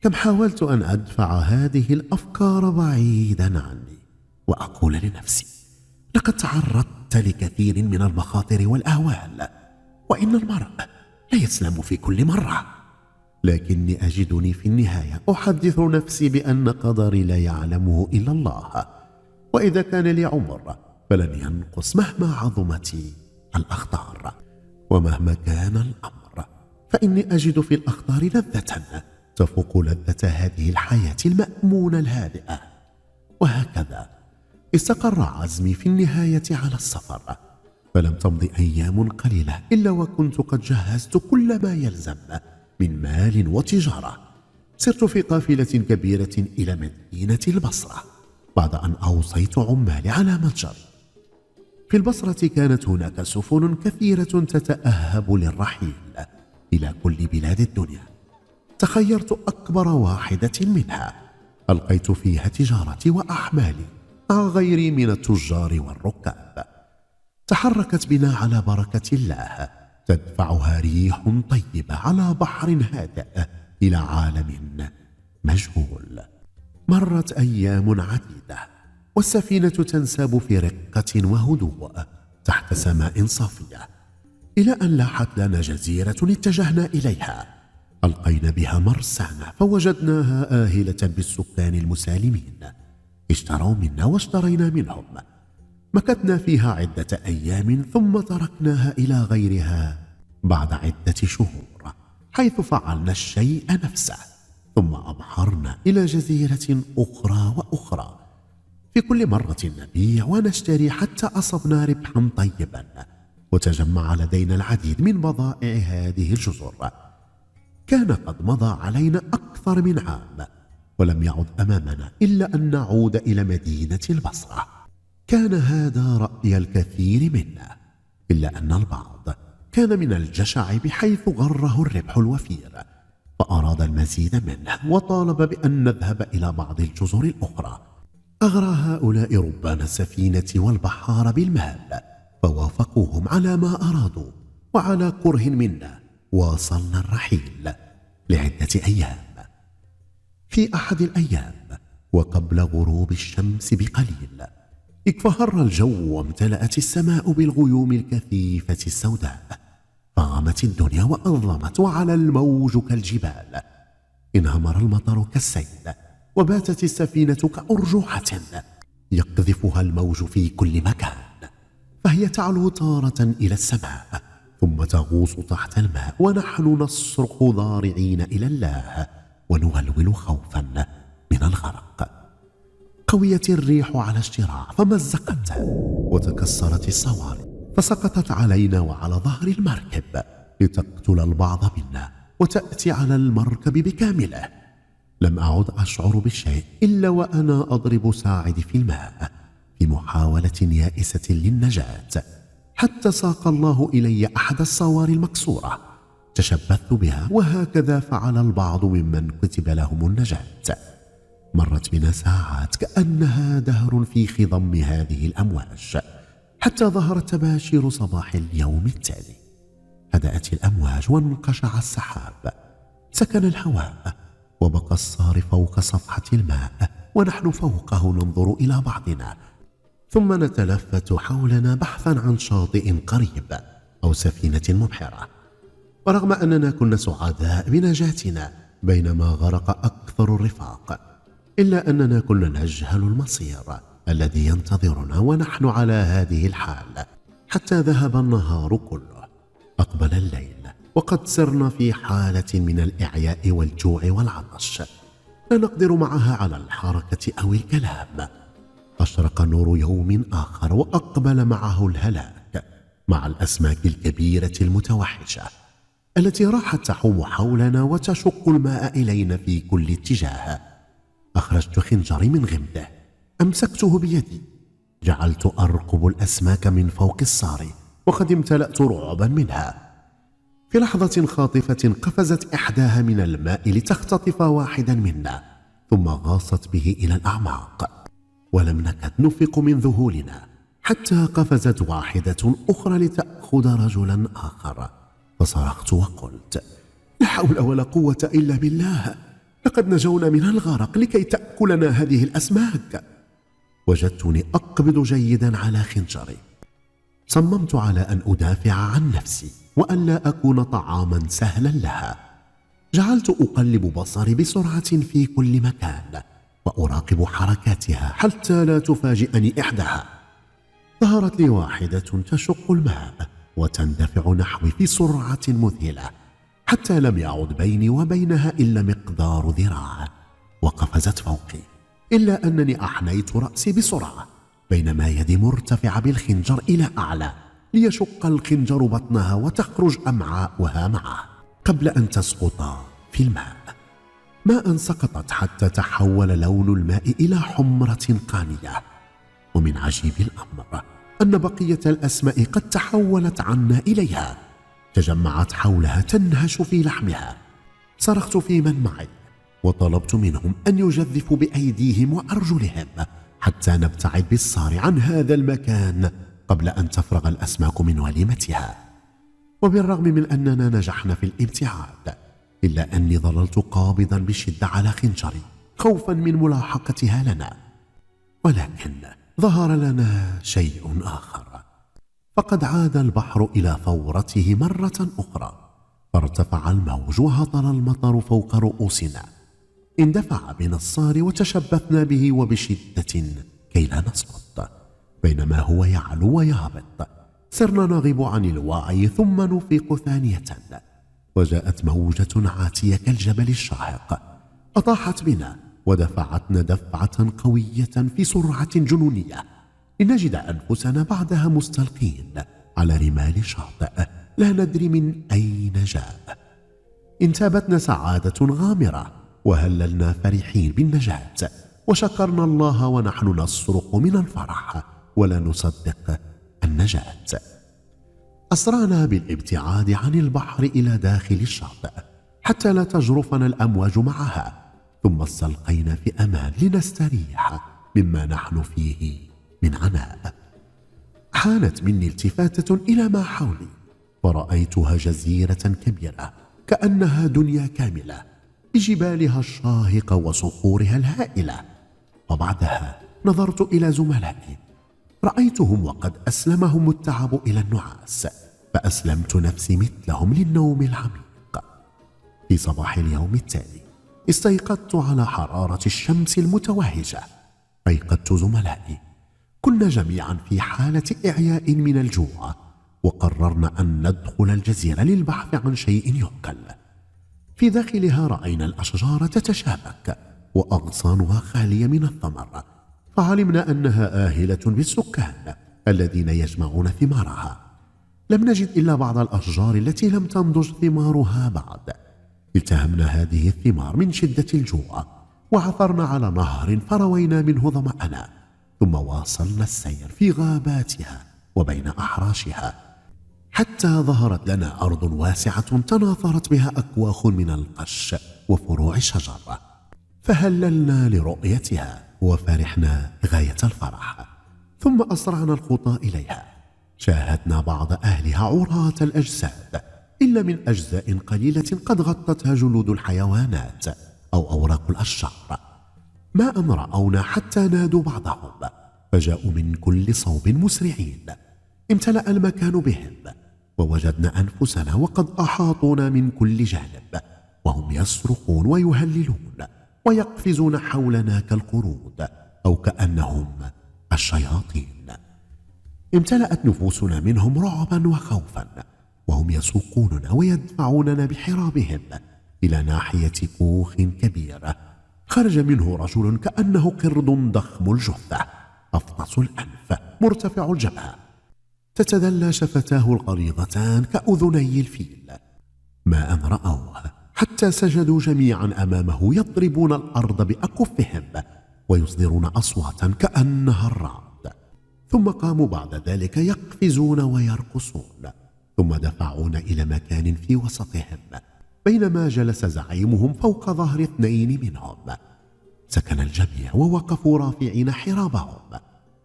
كم حاولت أن أدفع هذه الأفكار بعيدا عني وأقول لنفسي لقد تعرضت لكثير من المخاطر والأهوال وإن المرء لا يسلم في كل مرة. لكني أجدني في النهاية أحدث نفسي بأن قدري لا يعلمه إلا الله. وإذا كان لي عمر فلن ينقص مهما عظمت الأخطار. ومهما كان الأمر فإني أجد في الأخطار لذة تفوق لذة هذه الحياة المأمونة الهادئة. وهكذا استقر عزمي في النهاية على السفر فلم تمض أيام قليلة إلا وكنت قد جهزت كل ما يلزم من مال وتجارة. سرت في قافلة كبيرة إلى مدينة البصرة بعد أن أوصيت عمالي على متجر. في البصرة كانت هناك سفن كثيرة تتأهب للرحيل إلى كل بلاد الدنيا. تخيرت أكبر واحدة منها ألقيت فيها تجارتي وأحمالي مع غيري من التجار والركاب. تحركت بنا على بركة الله. تدفعها ريح طيبة على بحر هادئ إلى عالم مجهول. مرت أيام عديدة والسفينة تنساب في رقة وهدوء تحت سماء صافية. إلى أن لاحت لنا جزيرة اتجهنا إليها. ألقينا بها مرسانا فوجدناها آهلة بالسكان المسالمين. اشتروا منا واشترينا منهم. مكثنا فيها عدة أيام ثم تركناها إلى غيرها بعد عدة شهور حيث فعلنا الشيء نفسه ثم أبحرنا إلى جزيرة أخرى وأخرى. في كل مرة نبيع ونشتري حتى أصبنا ربحا طيبا وتجمع لدينا العديد من بضائع هذه الجزر. كان قد مضى علينا أكثر من عام. ولم يعد أمامنا إلا أن نعود إلى مدينة البصرة. كان هذا رأي الكثير منا إلا أن البعض كان من الجشع بحيث غره الربح الوفير فأراد المزيد منه وطالب بأن نذهب إلى بعض الجزر الأخرى. أغرى هؤلاء ربان السفينة والبحار بالمال فوافقوهم على ما أرادوا وعلى كره منا واصلنا الرحيل لعدة أيام. في أحد الأيام وقبل غروب الشمس بقليل اكفهر الجو وامتلأت السماء بالغيوم الكثيفة السوداء فغمت الدنيا وأظلمت وعلى الموج كالجبال. انهمر المطر كالسيل وباتت السفينة كأرجوحة يقذفها الموج في كل مكان فهي تعلو تارة إلى السماء ثم تغوص تحت الماء ونحن نصرخ ضارعين إلى الله. ونولول خوفا من الغرق. قويت الريح على اشتراع فمزقت وتكسرت الصوارم فسقطت علينا وعلى ظهر المركب. لتقتل البعض منا وتأتي على المركب بكامله. لم أعد أشعر بالشيء إلا وأنا أضرب ساعدي في الماء في محاولة يائسة للنجاة. حتى ساق الله إلي أحد الصواري المكسورة تشبثت بها. وهكذا فعل البعض ممن كتب لهم النجاة. مرت بنا ساعات كأنها دهر في خضم هذه الأمواج حتى ظهرت تباشير صباح اليوم التالي. هدأت الأمواج وانقشع السحاب. سكن الهواء وبقى الصار فوق صفحة الماء ونحن فوقه ننظر إلى بعضنا. ثم نتلفت حولنا بحثا عن شاطئ قريب أو سفينة مبحرة. ورغم أننا كنا سعداء بنجاتنا بينما غرق أكثر الرفاق إلا أننا كنا نجهل المصير الذي ينتظرنا ونحن على هذه الحال حتى ذهب النهار كله أقبل الليل وقد سرنا في حالة من الإعياء والجوع والعطش لا نقدر معها على الحركة أو الكلام. أشرق نور يوم آخر وأقبل معه الهلاك مع الأسماك الكبيرة المتوحشة. التي راحت تحوم حولنا وتشق الماء إلينا في كل اتجاه. أخرجت خنجري من غمده أمسكته بيدي. جعلت أرقب الأسماك من فوق الصار وقد امتلأت رعبا منها. في لحظة خاطفة قفزت إحداها من الماء لتختطف واحدا منا ثم غاصت به إلى الأعماق. ولم نكد نفق من ذهولنا حتى قفزت واحدة أخرى لتأخذ رجلا آخر. فصرخت وقلت لا حول ولا قوة إلا بالله لقد نجونا من الغرق لكي تأكلنا هذه الأسماك. وجدتني أقبض جيدا على خنجري. صممت على أن أدافع عن نفسي وألا أكون طعاما سهلا لها. جعلت أقلب بصري بسرعة في كل مكان وأراقب حركاتها حتى لا تفاجئني إحداها. ظهرت لي واحدة تشق الماء. وتندفع نحوي في سرعة مذهلة حتى لم يعد بيني وبينها إلا مقدار ذراع. وقفزت فوقي إلا أنني أحنيت رأسي بسرعة بينما يدي مرتفعة بالخنجر إلى أعلى ليشق الخنجر بطنها وتخرج أمعاؤها معه قبل أن تسقط في الماء. ما أن سقطت حتى تحول لون الماء إلى حمرة قانية. ومن عجيب الأمر أن بقية الأسماء قد تحولت عنا إليها. تجمعت حولها تنهش في لحمها. صرخت في من معي وطلبت منهم أن يجذفوا بأيديهم وأرجلهم حتى نبتعد بالصار عن هذا المكان قبل أن تفرغ الأسماك من وليمتها. وبالرغم من أننا نجحنا في الابتعاد إلا أني ظللت قابضا بشدة على خنجري خوفا من ملاحقتها لنا. ولكن ظهر لنا شيء آخر. فقد عاد البحر إلى فورته مرة أخرى فارتفع الموج وهطل المطر فوق رؤوسنا. اندفع بنا الصار وتشبثنا به وبشدة كي لا نسقط بينما هو يعلو ويهبط. سرنا نغيب عن الوعي ثم نفيق ثانية. وجاءت موجة عاتية كالجبل الشاهق أطاحت بنا. ودفعتنا دفعة قوية في سرعة جنونية. لنجد أنفسنا بعدها مستلقين على رمال شاطئ لا ندري من أين جاء. انتابتنا سعادة غامرة وهللنا فرحين بالنجاة. وشكرنا الله ونحن نصرخ من الفرح ولا نصدق النجاة. أسرعنا بالابتعاد عن البحر إلى داخل الشاطئ حتى لا تجرفنا الأمواج معها. ثم استلقينا في أمان لنستريح مما نحن فيه من عناء. حانت مني التفاتة إلى ما حولي ورأيتها جزيرة كبيرة كأنها دنيا كاملة بجبالها الشاهقة وصخورها الهائلة. وبعدها نظرت إلى زملائي رأيتهم وقد أسلمهم التعب إلى النعاس فأسلمت نفسي مثلهم للنوم العميق. في صباح اليوم التالي استيقظت على حرارة الشمس المتوهجة. أيقظت زملائي. كنا جميعا في حالة إعياء من الجوع. وقررنا أن ندخل الجزيرة للبحث عن شيء يؤكل. في داخلها رأينا الأشجار تتشابك وأغصانها خالية من الثمر. فعلمنا أنها آهلة بالسكان الذين يجمعون ثمارها. لم نجد إلا بعض الأشجار التي لم تنضج ثمارها بعد. التهمنا هذه الثمار من شدة الجوع وعثرنا على نهر فروينا منه ظمأنا ثم واصلنا السير في غاباتها وبين أحراشها. حتى ظهرت لنا أرض واسعة تناثرت بها أكواخ من القش وفروع الشجر فهللنا لرؤيتها وفرحنا غاية الفرح. ثم أسرعنا الخطى إليها. شاهدنا بعض أهلها عراة الأجساد. إلا من أجزاء قليلة قد غطتها جلود الحيوانات أو أوراق الأشجار. ما أن رأونا حتى نادوا بعضهم فجاءوا من كل صوب مسرعين. امتلأ المكان بهم ووجدنا أنفسنا وقد أحاطونا من كل جانب وهم يصرخون ويهللون ويقفزون حولنا كالقرود أو كأنهم الشياطين. امتلأت نفوسنا منهم رعبا وخوفا وهم يسوقوننا ويدفعوننا بحرابهم إلى ناحية كوخ كبير. خرج منه رجل كأنه قرد ضخم الجثة. أفطس الأنف مرتفع الجبهة. تتدلى شفتاه الغليظتان كأذني الفيل. ما أن رأوه حتى سجدوا جميعا أمامه يضربون الأرض بأكفهم ويصدرون أصواتا كأنها الرعد. ثم قاموا بعد ذلك يقفزون ويرقصون. ثم دفعونا إلى مكان في وسطهم بينما جلس زعيمهم فوق ظهر اثنين منهم. سكن الجميع ووقفوا رافعين حرابهم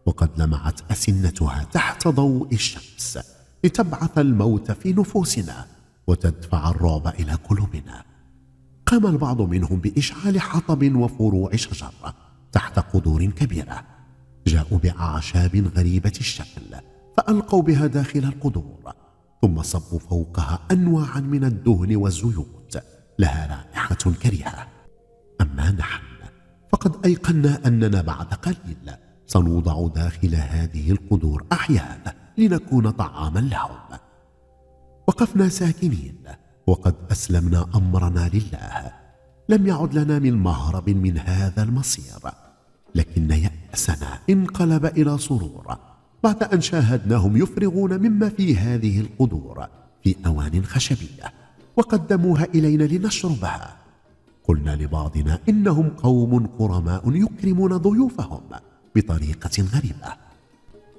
وقد لمعت أسنتها تحت ضوء الشمس لتبعث الموت في نفوسنا وتدفع الرعب إلى قلوبنا. قام البعض منهم بإشعال حطب وفروع شجرة تحت قدور كبيرة جاءوا بأعشاب غريبة الشكل فألقوا بها داخل القدور. ثم صبوا فوقها أنواعا من الدهن والزيوت لها رائحة كريهة. أما نحن فقد أيقنا أننا بعد قليل سنوضع داخل هذه القدور أحياء لنكون طعاما لهم. وقفنا ساكنين وقد أسلمنا أمرنا لله. لم يعد لنا من مهرب من هذا المصير لكن يأسنا انقلب إلى سرور بعد أن شاهدناهم يفرغون مما في هذه القدور في أوان خشبية وقدموها إلينا لنشربها. قلنا لبعضنا إنهم قوم قرماء يكرمون ضيوفهم بطريقة غريبة.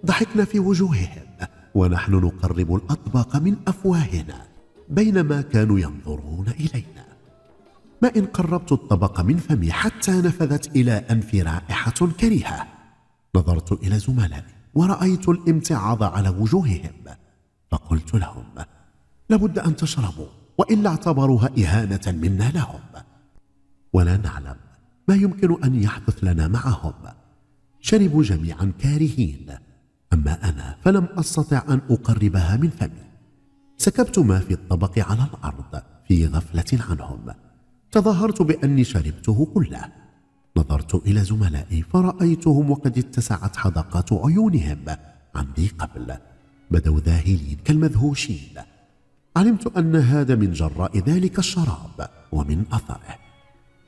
ضحكنا في وجوههم ونحن نقرب الأطباق من أفواهنا بينما كانوا ينظرون إلينا. ما إن قربت الطبق من فمي حتى نفذت إلى أنفي رائحة كريهة. نظرت إلى زملائي. ورأيت الامتعاض على وجوههم. فقلت لهم لابد أن تشربوا وإلا اعتبروها إهانة منا لهم. ولا نعلم ما يمكن أن يحدث لنا معهم. شربوا جميعا كارهين. أما أنا فلم أستطع أن أقربها من فمي. سكبت ما في الطبق على الأرض في غفلة عنهم. تظاهرت بأني شربته كله. نظرت إلى زملائي فرأيتهم وقد اتسعت حدقات عيونهم عندي قبل. بدوا ذاهلين كالمدهوشين علمت أن هذا من جراء ذلك الشراب ومن أثره.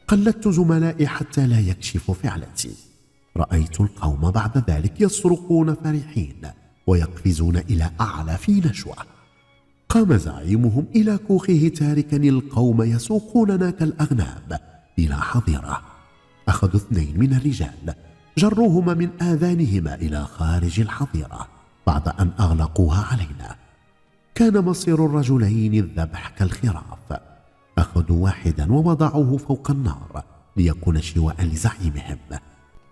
قلدت زملائي حتى لا يكشفوا فعلتي. رأيت القوم بعد ذلك يصرخون فرحين ويقفزون إلى أعلى في نشوة. قام زعيمهم إلى كوخه تاركني القوم يسوقوننا كالأغنام إلى حظيرة. أخذوا اثنين من الرجال جروهما من آذانهما إلى خارج الحظيرة بعد أن أغلقوها علينا. كان مصير الرجلين الذبح كالخراف. أخذوا واحدا ووضعوه فوق النار ليكون شواء لزعيمهم.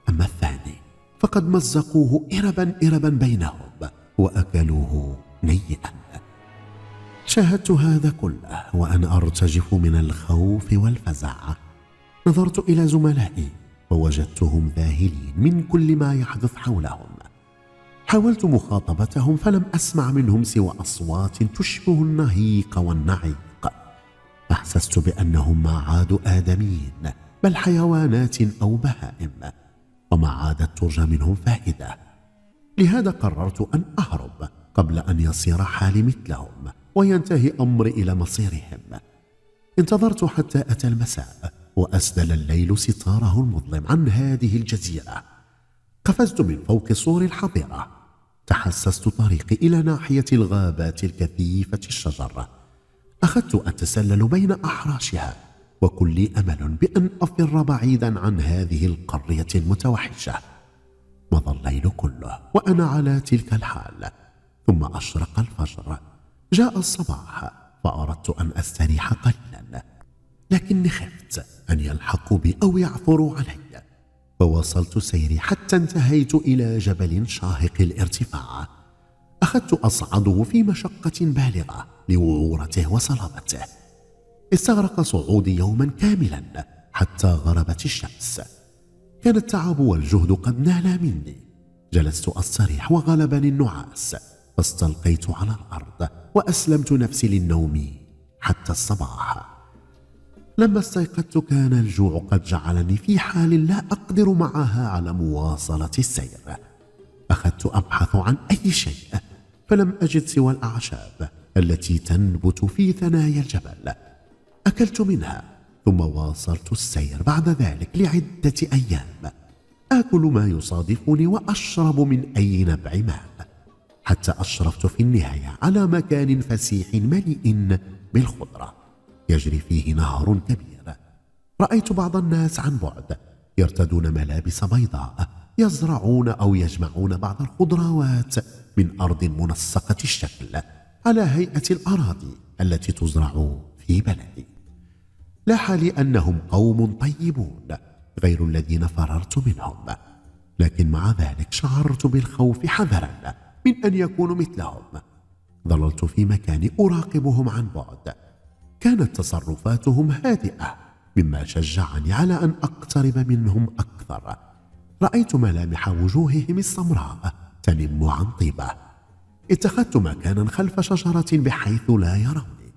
أما الثاني فقد مزقوه إربا إربا بينهم وأكلوه نيئا. شاهدت هذا كله وأنا أرتجف من الخوف والفزع. نظرت إلى زملائي ووجدتهم ذاهلين من كل ما يحدث حولهم. حاولت مخاطبتهم فلم أسمع منهم سوى أصوات تشبه النهيق والنعيق. أحسست بأنهم ما عادوا آدمين بل حيوانات أو بهائم. وما عادت ترجى منهم فائدة لهذا قررت أن أهرب قبل أن يصير حالي مثلهم وينتهي أمري إلى مصيرهم. انتظرت حتى أتى المساء وأسدل الليل ستاره المظلم عن هذه الجزيرة. قفزت من فوق سور الحظيرة. تحسست طريقي إلى ناحية الغابات الكثيفة الشجر. أخذت أتسلل بين أحراشها وكل أمل بأن أفر بعيدا عن هذه القرية المتوحشة. مضى الليل كله وأنا على تلك الحال. ثم أشرق الفجر. جاء الصباح فأردت أن أستريح قليلا لكني خفت. أن يلحقوا بي أو يعثروا علي. فواصلت سيري حتى انتهيت إلى جبل شاهق الارتفاع. أخذت أصعده في مشقة بالغة لوعورته وصلابته. استغرق صعودي يوما كاملا حتى غربت الشمس. كان التعب والجهد قد نالا مني. جلست أستريح وغلبني النعاس. فاستلقيت على الأرض وأسلمت نفسي للنوم حتى الصباح. لما استيقظت كان الجوع قد جعلني في حال لا أقدر معها على مواصلة السير. أخذت أبحث عن أي شيء فلم أجد سوى الأعشاب التي تنبت في ثنايا الجبل. أكلت منها ثم واصلت السير بعد ذلك لعدة أيام. آكل ما يصادفني وأشرب من أي نبع ماء. حتى أشرفت في النهاية على مكان فسيح مليء بالخضرة. يجري فيه نهر كبير رأيت بعض الناس عن بعد يرتدون ملابس بيضاء يزرعون أو يجمعون بعض الخضروات من أرض منسقة الشكل على هيئة الأراضي التي تزرع في بلدي. لاح لي أنهم قوم طيبون غير الذين فررت منهم لكن مع ذلك شعرت بالخوف حذرا من أن يكونوا مثلهم. ظللت في مكاني أراقبهم عن بعد كانت تصرفاتهم هادئة مما شجعني على أن أقترب منهم أكثر. رأيت ملامح وجوههم السمراء تنم عن طيبة. اتخذت مكانا خلف شجرة بحيث لا يروني.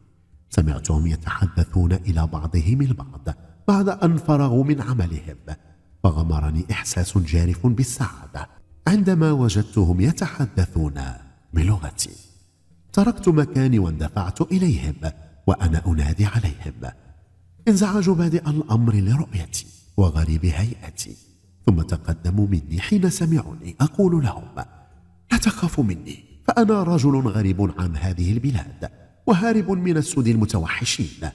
سمعتهم يتحدثون إلى بعضهم البعض بعد أن فرغوا من عملهم فغمرني إحساس جارف بالسعادة عندما وجدتهم يتحدثون بلغتي. تركت مكاني واندفعت إليهم وأنا أنادي عليهم. انزعجوا بادئ الأمر لرؤيتي وغريب هيئتي ثم تقدموا مني حين سمعوني أقول لهم لا تخافوا مني فأنا رجل غريب عن هذه البلاد وهارب من السود المتوحشين.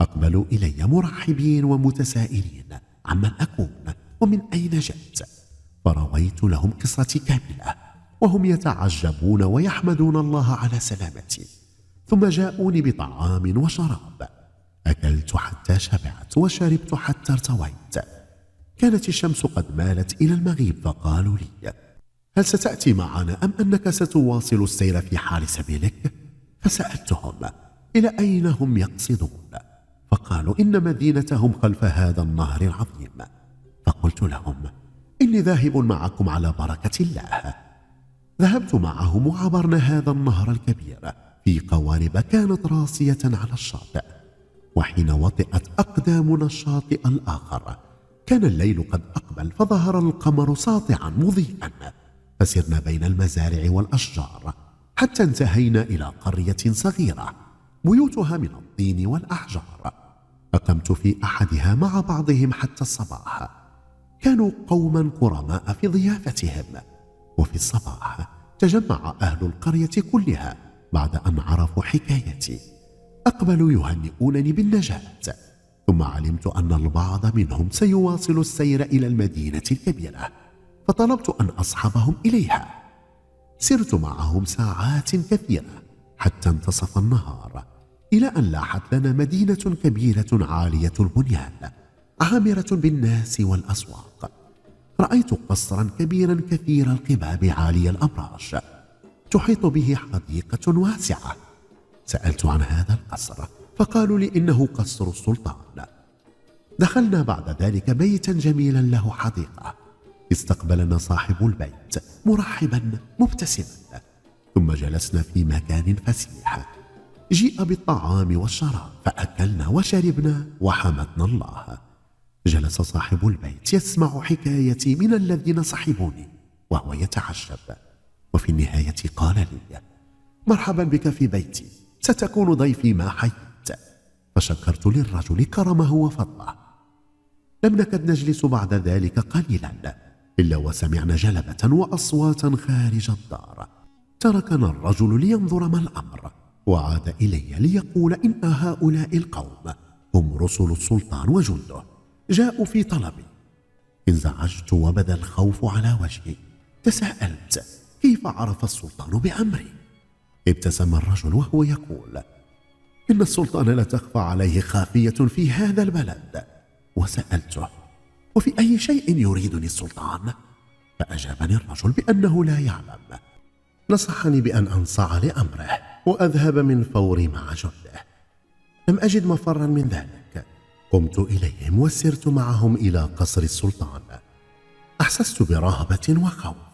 أقبلوا إلي مرحبين ومتسائلين عمن أكون ومن أين جئت؟ فرويت لهم قصتي كاملة وهم يتعجبون ويحمدون الله على سلامتي. ثم جاءوني بطعام وشراب. أكلت حتى شبعت وشربت حتى ارتويت. كانت الشمس قد مالت إلى المغيب فقالوا لي هل ستأتي معنا أم أنك ستواصل السير في حال سبيلك؟ فسألتهم إلى أين هم يقصدون؟ فقالوا إن مدينتهم خلف هذا النهر العظيم. فقلت لهم إني ذاهب معكم على بركة الله. ذهبت معهم وعبرنا هذا النهر الكبير. في قوارب كانت راسية على الشاطئ وحين وطئت أقدامنا الشاطئ الآخر. كان الليل قد أقبل فظهر القمر ساطعا مضيئا. فسرنا بين المزارع والأشجار حتى انتهينا إلى قرية صغيرة بيوتها من الطين والأحجار. أقمت في أحدها مع بعضهم حتى الصباح. كانوا قوما كرماء في ضيافتهم. وفي الصباح تجمع أهل القرية كلها بعد أن عرفوا حكايتي. أقبلوا يهنئونني بالنجاة. ثم علمت أن البعض منهم سيواصل السير إلى المدينة الكبيرة فطلبت أن أصحبهم إليها. سرت معهم ساعات كثيرة حتى انتصف النهار إلى أن لاحت لنا مدينة كبيرة عالية البنيان عامرة بالناس والأسواق. رأيت قصرا كبيرا كثير القباب عالي الأبراج تحيط به حديقة واسعة. سألت عن هذا القصر فقالوا لي إنه قصر السلطان. دخلنا بعد ذلك بيتا جميلا له حديقة. استقبلنا صاحب البيت مرحبا مبتسما. ثم جلسنا في مكان فسيح. جيء بالطعام والشراب فأكلنا وشربنا وحمدنا الله. جلس صاحب البيت يسمع حكايتي من الذين صحبوني وهو يتعجب. وفي النهاية قال لي مرحبا بك في بيتي ستكون ضيفي ما حييت فشكرت للرجل كرمه وفضله. لم نكد نجلس بعد ذلك قليلا إلا وسمعنا جلبة وأصواتا خارج الدار. تركنا الرجل لينظر ما الأمر وعاد إلي ليقول إن هؤلاء القوم هم رسل السلطان وجنده جاءوا في طلبي. انزعجت وبدأ الخوف على وجهي تساءلت كيف عرف السلطان بأمري؟ ابتسم الرجل وهو يقول إن السلطان لا تخفى عليه خافية في هذا البلد. وسألته وفي أي شيء يريدني السلطان؟ فأجابني الرجل بأنه لا يعلم. نصحني بأن أنصاع لأمره وأذهب من فوري مع جنده لم أجد مفرا من ذلك. قمت إليهم وسرت معهم إلى قصر السلطان. أحسست برهبة وخوف.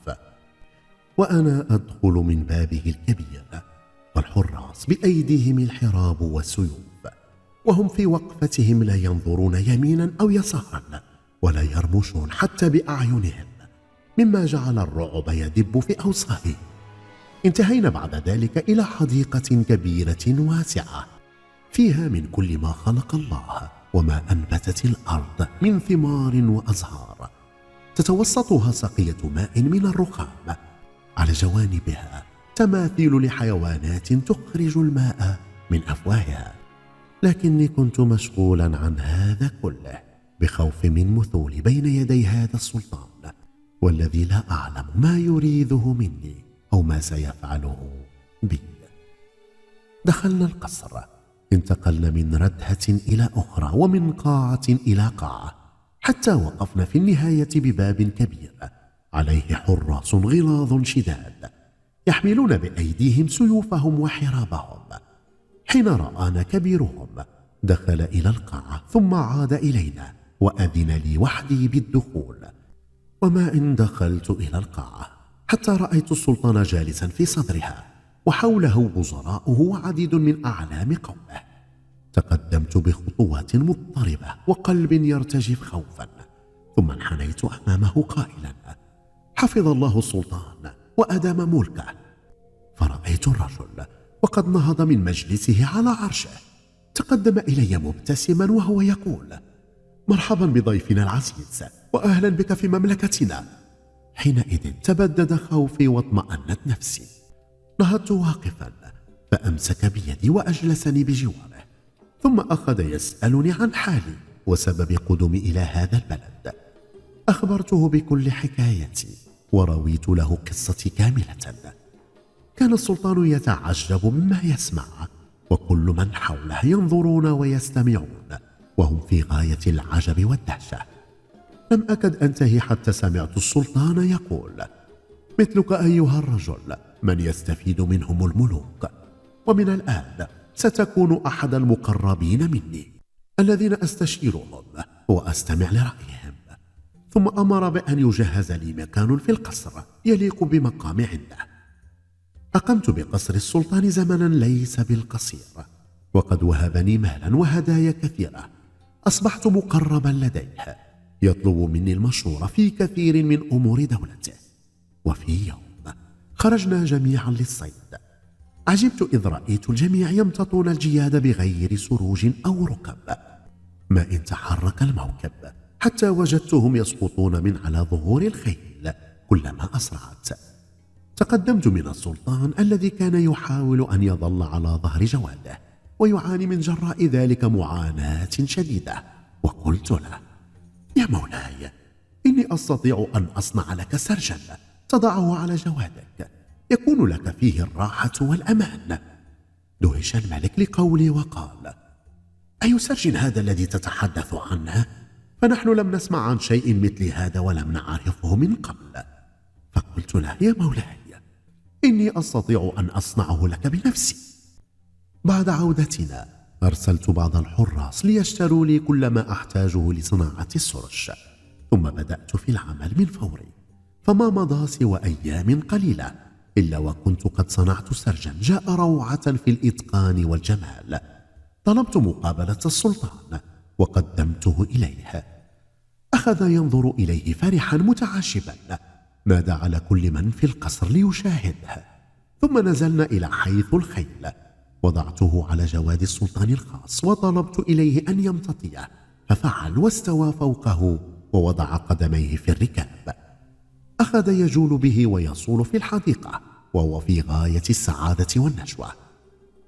وأنا أدخل من بابه الكبير والحراس بأيديهم الحراب والسيوف وهم في وقفتهم لا ينظرون يمينا أو يسارا ولا يرمشون حتى بأعينهم مما جعل الرعب يدب في أوصافهم انتهينا بعد ذلك إلى حديقة كبيرة واسعة فيها من كل ما خلق الله وما أنبتت الأرض من ثمار وأزهار تتوسطها سقية ماء من الرخام. على جوانبها تماثيل لحيوانات تخرج الماء من أفواهها. لكني كنت مشغولا عن هذا كله بخوف من مثول بين يدي هذا السلطان والذي لا أعلم ما يريده مني أو ما سيفعله بي. دخلنا القصر انتقلنا من ردهة إلى أخرى ومن قاعة إلى قاعة حتى وقفنا في النهاية بباب كبير. عليه حراس غلاظ شداد يحملون بأيديهم سيوفهم وحرابهم. حين رآنا كبيرهم دخل إلى القاعة ثم عاد إلينا وأذن لي وحدي بالدخول. وما إن دخلت إلى القاعة حتى رأيت السلطان جالسا في صدرها وحوله وزراؤه وعديد من أعلام قومه. تقدمت بخطوات مضطربة وقلب يرتجف خوفا ثم انحنيت أمامه قائلا حفظ الله السلطان وأدام ملكه. فرأيت الرجل وقد نهض من مجلسه على عرشه. تقدم إلي مبتسما وهو يقول مرحبا بضيفنا العزيز وأهلا بك في مملكتنا. حينئذ تبدد خوفي واطمأنت نفسي. نهضت واقفا فأمسك بيدي وأجلسني بجواره ثم أخذ يسألني عن حالي وسبب قدومي إلى هذا البلد. أخبرته بكل حكايتي ورويت له قصتي كاملة. كان السلطان يتعجب مما يسمع وكل من حوله ينظرون ويستمعون وهم في غاية العجب والدهشة. لم أكد أنتهي حتى سمعت السلطان يقول مثلك أيها الرجل من يستفيد منهم الملوك؟ ومن الآن ستكون أحد المقربين مني الذين أستشيرهم وأستمع لرأيهم. ثم أمر بأن يجهز لي مكان في القصر يليق بمقامي عنده. أقمت بقصر السلطان زمنا ليس بالقصير وقد وهبني مالا وهدايا كثيرة. أصبحت مقربا لديه يطلب مني المشورة في كثير من أمور دولته. وفي يوم خرجنا جميعا للصيد. عجبت إذ رأيت الجميع يمتطون الجياد بغير سروج أو ركب. ما إن تحرك الموكب. حتى وجدتهم يسقطون من على ظهور الخيل كلما أسرعت تقدمت من السلطان الذي كان يحاول أن يظل على ظهر جواده ويعاني من جراء ذلك معاناة شديدة وقلت له يا مولاي إني أستطيع أن أصنع لك سرجا تضعه على جوادك يكون لك فيه الراحة والأمان دهش الملك لقولي وقال أي سرج هذا الذي تتحدث عنه؟ فنحن لم نسمع عن شيء مثل هذا ولم نعرفه من قبل. فقلت له يا مولاي إني أستطيع أن أصنعه لك بنفسي. بعد عودتنا أرسلت بعض الحراس ليشتروا لي كل ما أحتاجه لصناعة السرج ثم بدأت في العمل من فوري. فما مضى سوى أيام قليلة إلا وكنت قد صنعت سرجا. جاء روعة في الإتقان والجمال. طلبت مقابلة السلطان وقدمته إليه. أخذ ينظر إليه فرحا متعجبا نادى على كل من في القصر ليشاهده؟ ثم نزلنا إلى حيث الخيل. وضعته على جواد السلطان الخاص وطلبت إليه أن يمتطيه. ففعل واستوى فوقه ووضع قدميه في الركاب. أخذ يجول به ويصول في الحديقة وهو في غاية السعادة والنشوة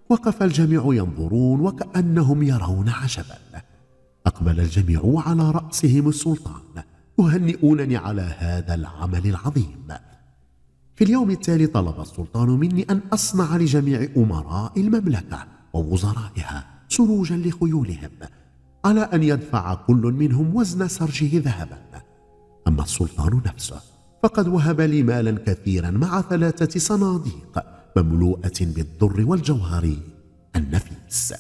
وقف الجميع ينظرون وكأنهم يرون عجبا. أقبل الجميع وعلى رأسهم السلطان يهنئونني على هذا العمل العظيم. في اليوم التالي طلب السلطان مني أن أصنع لجميع أمراء المملكة ووزرائها سروجا لخيولهم على أن يدفع كل منهم وزن سرجه ذهبا. أما السلطان نفسه فقد وهب لي مالا كثيرا مع ثلاثة صناديق مملوءة بالدر والجوهر النفيس.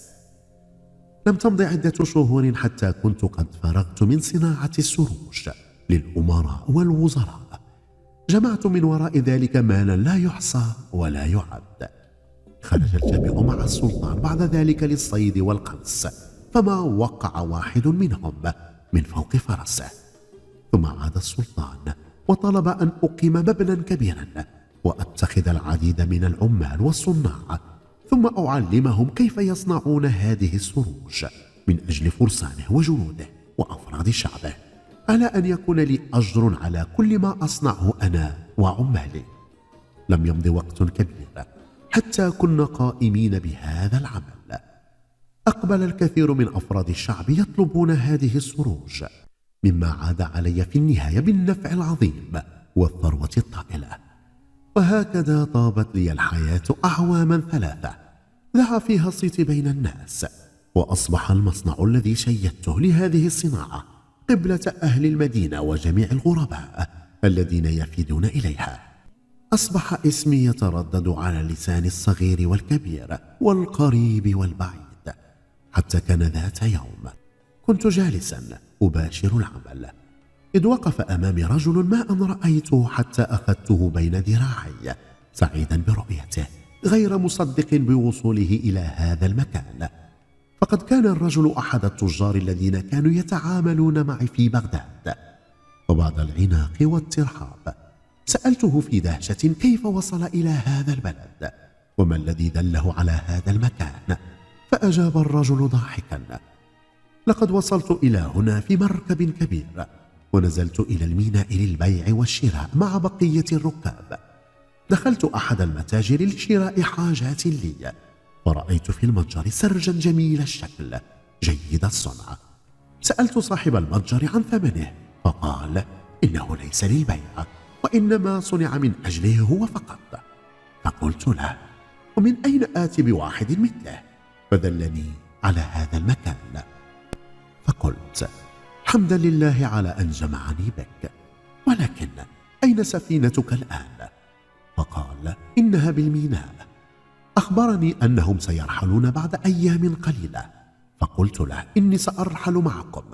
لم تمض عدة شهور حتى كنت قد فرغت من صناعة السروج للأمراء والوزراء. جمعت من وراء ذلك مالا لا يحصى ولا يعد. خرج الجميع مع السلطان بعد ذلك للصيد والقنص فما وقع واحد منهم من فوق فرسه. ثم عاد السلطان وطلب أن أقيم مبنى كبيرا وأتخذ العديد من العمال والصناع ثم أعلمهم كيف يصنعون هذه السروج من أجل فرسانه وجنوده وأفراد شعبه. على أن يكون لي أجر على كل ما أصنعه أنا وعمالي. لم يمض وقت كبير حتى كنا قائمين بهذا العمل. أقبل الكثير من أفراد الشعب يطلبون هذه السروج مما عاد علي في النهاية بالنفع العظيم والثروة الطائلة. وهكذا طابت لي الحياة أعواما ثلاثة. دعا فيها الصيت بين الناس وأصبح المصنع الذي شيدته لهذه الصناعة قبلة أهل المدينة وجميع الغرباء الذين يفيدون إليها. أصبح اسمي يتردد على لسان الصغير والكبير والقريب والبعيد حتى كان ذات يوم كنت جالسا أباشر العمل. إذ وقف أمامي رجل ما أن رأيته حتى أخذته بين ذراعي سعيدا برؤيته غير مصدق بوصوله إلى هذا المكان. فقد كان الرجل أحد التجار الذين كانوا يتعاملون معي في بغداد. وبعد العناق والترحاب سألته في دهشة كيف وصل إلى هذا البلد وما الذي دله على هذا المكان. فأجاب الرجل ضاحكا لقد وصلت إلى هنا في مركب كبير ونزلت إلى الميناء للبيع والشراء مع بقية الركاب. دخلت أحد المتاجر لشراء حاجات لي ورأيت في المتجر سرجا جميل الشكل جيد الصنع. سألت صاحب المتجر عن ثمنه فقال إنه ليس للبيع وإنما صنع من أجله هو فقط. فقلت له ومن أين آتي بواحد مثله؟ فدلني على هذا المكان. فقلت حمدا لله على أن جمعني بك. ولكن أين سفينتك الآن؟ فقال إنها بالميناء. أخبرني أنهم سيرحلون بعد أيام قليلة. فقلت له إني سأرحل معكم.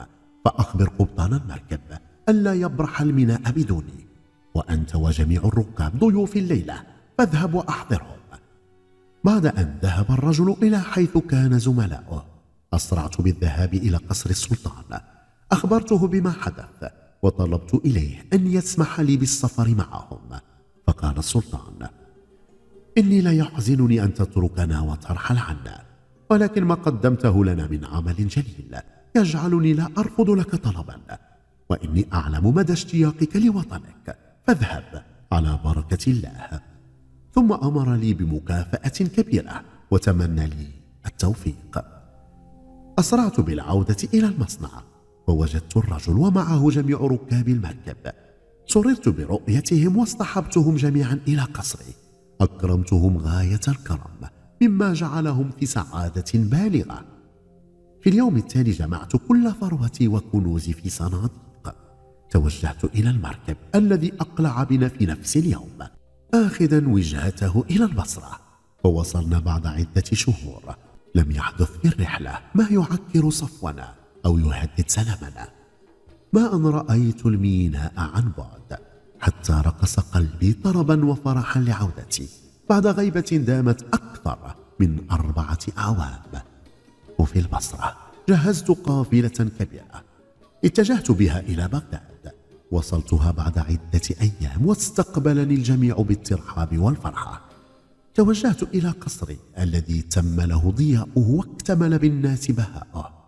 فأخبر قبطان المركب ألا يبرح الميناء بدوني. وأنت وجميع الركاب ضيوف الليلة فاذهب وأحضرهم. بعد أن ذهب الرجل إلى حيث كان زملاؤه أسرعت بالذهاب إلى قصر السلطان. أخبرته بما حدث وطلبت إليه أن يسمح لي بالسفر معهم. فقال السلطان إني لا يحزنني أن تتركنا وترحل عنا ولكن ما قدمته لنا من عمل جليل. يجعلني لا أرفض لك طلبا وإني أعلم مدى اشتياقك لوطنك. فاذهب على بركة الله. ثم أمر لي بمكافأة كبيرة وتمنى لي التوفيق. أسرعت بالعودة إلى المصنع. ووجدت الرجل ومعه جميع ركاب المركب سررت برؤيتهم واصطحبتهم جميعا إلى قصري أكرمتهم غاية الكرم مما جعلهم في سعادة بالغة. في اليوم التالي جمعت كل ثروتي وكنوزي في صناديق. توجهت إلى المركب الذي أقلع بنا في نفس اليوم آخذا وجهته إلى البصرة. ووصلنا بعد عدة شهور. لم يحدث في الرحلة ما يعكر صفونا. أو يهدد سلامنا. ما أن رأيت الميناء عن بعد حتى رقص قلبي طربا وفرحا لعودتي بعد غيبة دامت أكثر من أربعة أعوام. وفي البصرة جهزت قافلة كبيرة اتجهت بها إلى بغداد وصلتها بعد عدة أيام واستقبلني الجميع بالترحاب والفرحة. توجهت إلى قصري الذي تم له ضياؤه واكتمل بالناس بهاءه.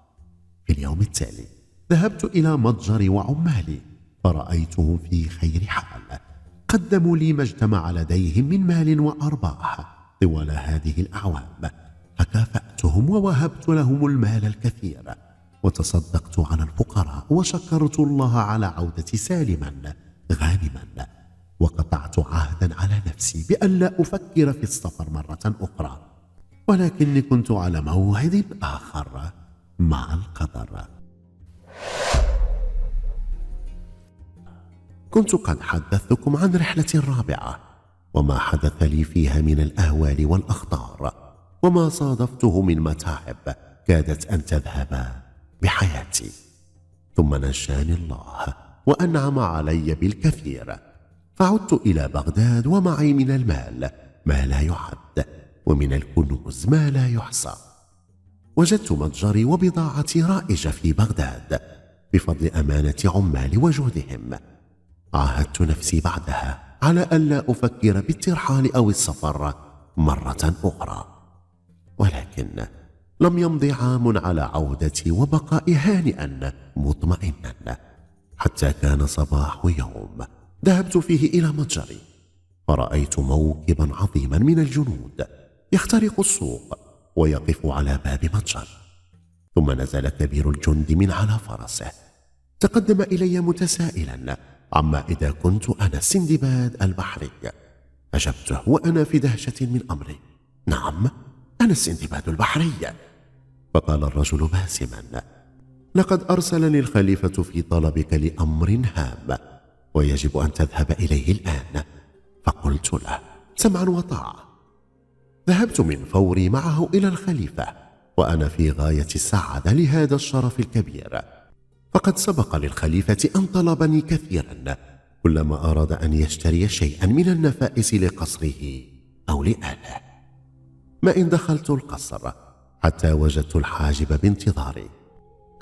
في اليوم التالي. ذهبت إلى متجري وعمالي فرأيتهم في خير حال. قدموا لي ما اجتمع لديهم من مال وأرباح طوال هذه الأعوام. فكافأتهم ووهبت لهم المال الكثير. وتصدقت على الفقراء وشكرت الله على عودتي سالما غانما. وقطعت عهدا على نفسي بأن لا أفكر في السفر مرة أخرى. ولكني كنت على موعد آخر. مع القدر كنت قد حدثتكم عن رحلتي الرابعة وما حدث لي فيها من الأهوال والأخطار وما صادفته من متاعب كادت أن تذهب بحياتي. ثم نجاني الله وأنعم علي بالكثير. فعدت إلى بغداد ومعي من المال ما لا يعد ومن الكنوز ما لا يحصى. وجدت متجري وبضاعتي رائجة في بغداد بفضل أمانة عمالي وجهدهم عاهدت نفسي بعدها على ألا أفكر بالترحال أو السفر مرة أخرى. ولكن لم يمض عام على عودتي وبقائي هانئا مطمئنا. حتى كان صباح يوم ذهبت فيه إلى متجري فرأيت موكبا عظيما من الجنود يخترق السوق. ويقف على باب متجر ثم نزل كبير الجند من على فرسه. تقدم إلي متسائلا عما إذا كنت أنا السندباد البحري؟ أجبته وأنا في دهشة من أمري. نعم أنا السندباد البحري. فقال الرجل باسما لقد أرسلني الخليفة في طلبك لأمر هام ويجب أن تذهب إليه الآن. فقلت له سمعا وطاعة. ذهبت من فوري معه إلى الخليفة وأنا في غاية السعادة لهذا الشرف الكبير. فقد سبق للخليفة أن طلبني كثيرا كلما أراد أن يشتري شيئا من النفائس لقصره أو لأهله. ما إن دخلت القصر حتى وجدت الحاجب بانتظاري.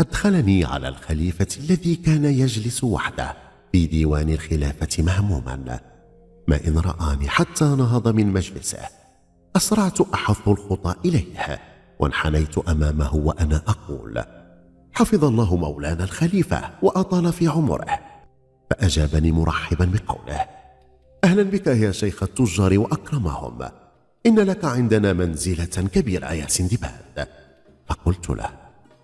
أدخلني على الخليفة الذي كان يجلس وحده في ديوان الخلافة مهموما. ما إن رآني حتى نهض من مجلسه. أسرعت أحث الخطى إليه وانحنيت أمامه وأنا أقول حفظ الله مولانا الخليفة وأطال في عمره. فأجابني مرحبا بقوله أهلا بك يا شيخ التجار وأكرمهم. إن لك عندنا منزلة كبيرة يا سندباد. فقلت له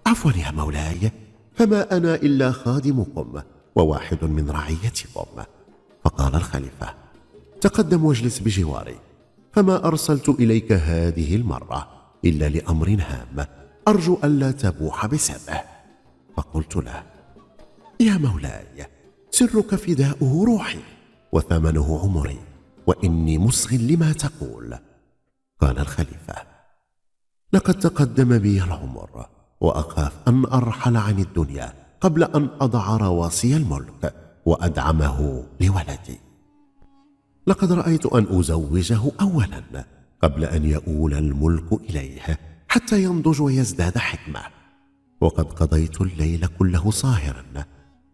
عفوا يا مولاي فما أنا إلا خادمكم وواحد من رعيتكم. فقال الخليفة تقدم واجلس بجواري. فما أرسلت إليك هذه المرة إلا لأمر هام. أرجو ألا تبوح بسبه فقلت له يا مولاي سرك فداؤه روحي وثمنه عمري وإني مصغ لما تقول. قال الخليفة لقد تقدم بي العمر وأخاف أن أرحل عن الدنيا قبل أن أضع رواسي الملك وأدعمه لولدي. لقد رأيت أن أزوجه أولا قبل أن يؤول الملك إليه حتى ينضج ويزداد حكمة. وقد قضيت الليل كله صاهرا.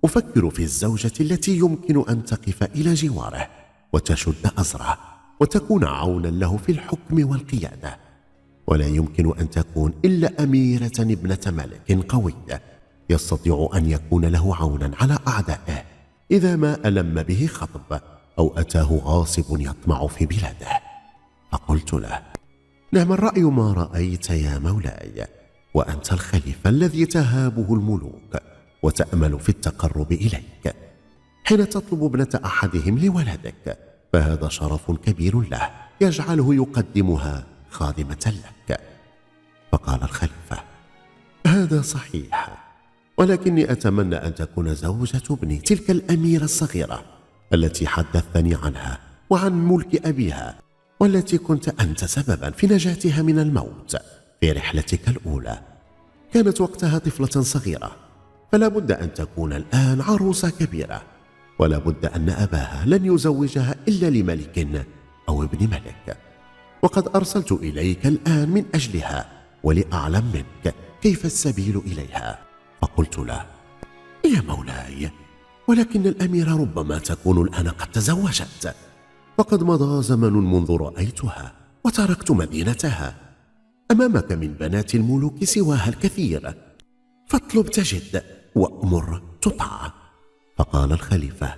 أفكر في الزوجة التي يمكن أن تقف إلى جواره وتشد أزره وتكون عونا له في الحكم والقيادة. ولا يمكن أن تكون إلا أميرة ابنة ملك قويه يستطيع أن يكون له عونا على أعدائه إذا ما ألم به خطب. أو أتاه غاصب يطمع في بلاده. فقلت له نعم الرأي ما رأيت يا مولاي وأنت الخليفة الذي تهابه الملوك وتأمل في التقرب إليك. حين تطلب ابنة أحدهم لولدك فهذا شرف كبير له يجعله يقدمها خادمة لك. فقال الخليفة هذا صحيح ولكني أتمنى أن تكون زوجة ابني تلك الأميرة الصغيرة. التي حدثتني عنها وعن ملك أبيها والتي كنت أنت سببا في نجاتها من الموت في رحلتك الأولى. كانت وقتها طفلة صغيرة فلا بد أن تكون الآن عروسة كبيرة ولا بد أن أباها لن يزوجها إلا لملك أو ابن ملك. وقد أرسلت إليك الآن من أجلها ولأعلم منك كيف السبيل إليها. فقلت له يا مولاي ولكن الأميرة ربما تكون الآن قد تزوجت. فقد مضى زمن منذ رأيتها وتركت مدينتها. أمامك من بنات الملوك سواها الكثير. فاطلب تجد وأمر تطاع. فقال الخليفة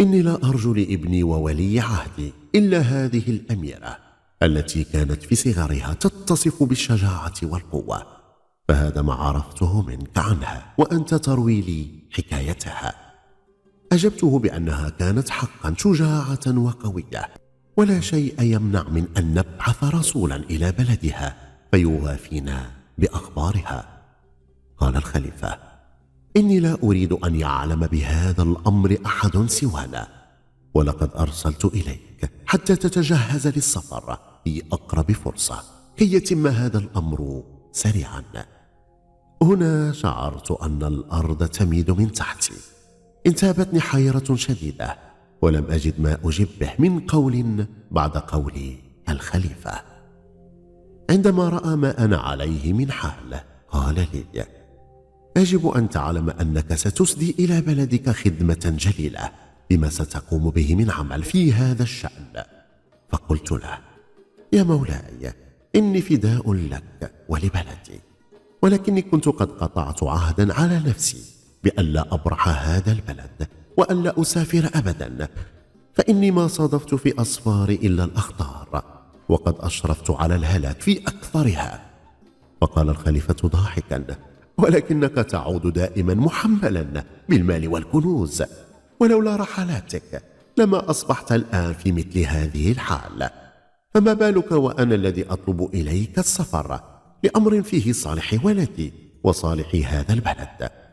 إني لا أرجو لابني وولي عهدي إلا هذه الأميرة التي كانت في صغرها تتصف بالشجاعة والقوة. فهذا ما عرفته منك عنها وأنت تروي لي حكايتها. أجبته بأنها كانت حقا شجاعة وقوية ولا شيء يمنع من أن نبعث رسولا إلى بلدها فيوافينا بأخبارها. قال الخليفة إني لا أريد أن يعلم بهذا الأمر أحد سوانا ولقد أرسلت إليك حتى تتجهز للسفر في أقرب فرصة كي يتم هذا الأمر سريعا. هنا شعرت أن الأرض تميد من تحتي. انتابتني حيرة شديدة ولم أجد ما اجب به من قول بعد قول الخليفة. عندما رأى ما أنا عليه من حال قال لي يجب أن تعلم أنك ستسدي إلى بلدك خدمة جليلة بما ستقوم به من عمل في هذا الشأن. فقلت له يا مولاي إني فداء لك ولبلدي ولكني كنت قد قطعت عهدا على نفسي بألا أبرح هذا البلد وألا أسافر أبدا فإني ما صادفت في أسفاري إلا الأخطار وقد أشرفت على الهلاك في أكثرها. فقال الخليفة ضاحكا ولكنك تعود دائما محملا بالمال والكنوز. ولولا رحلاتك لما أصبحت الآن في مثل هذه الحال. فما بالك وأنا الذي أطلب إليك السفر لأمر فيه صالح ولدي وصالح هذا البلد؟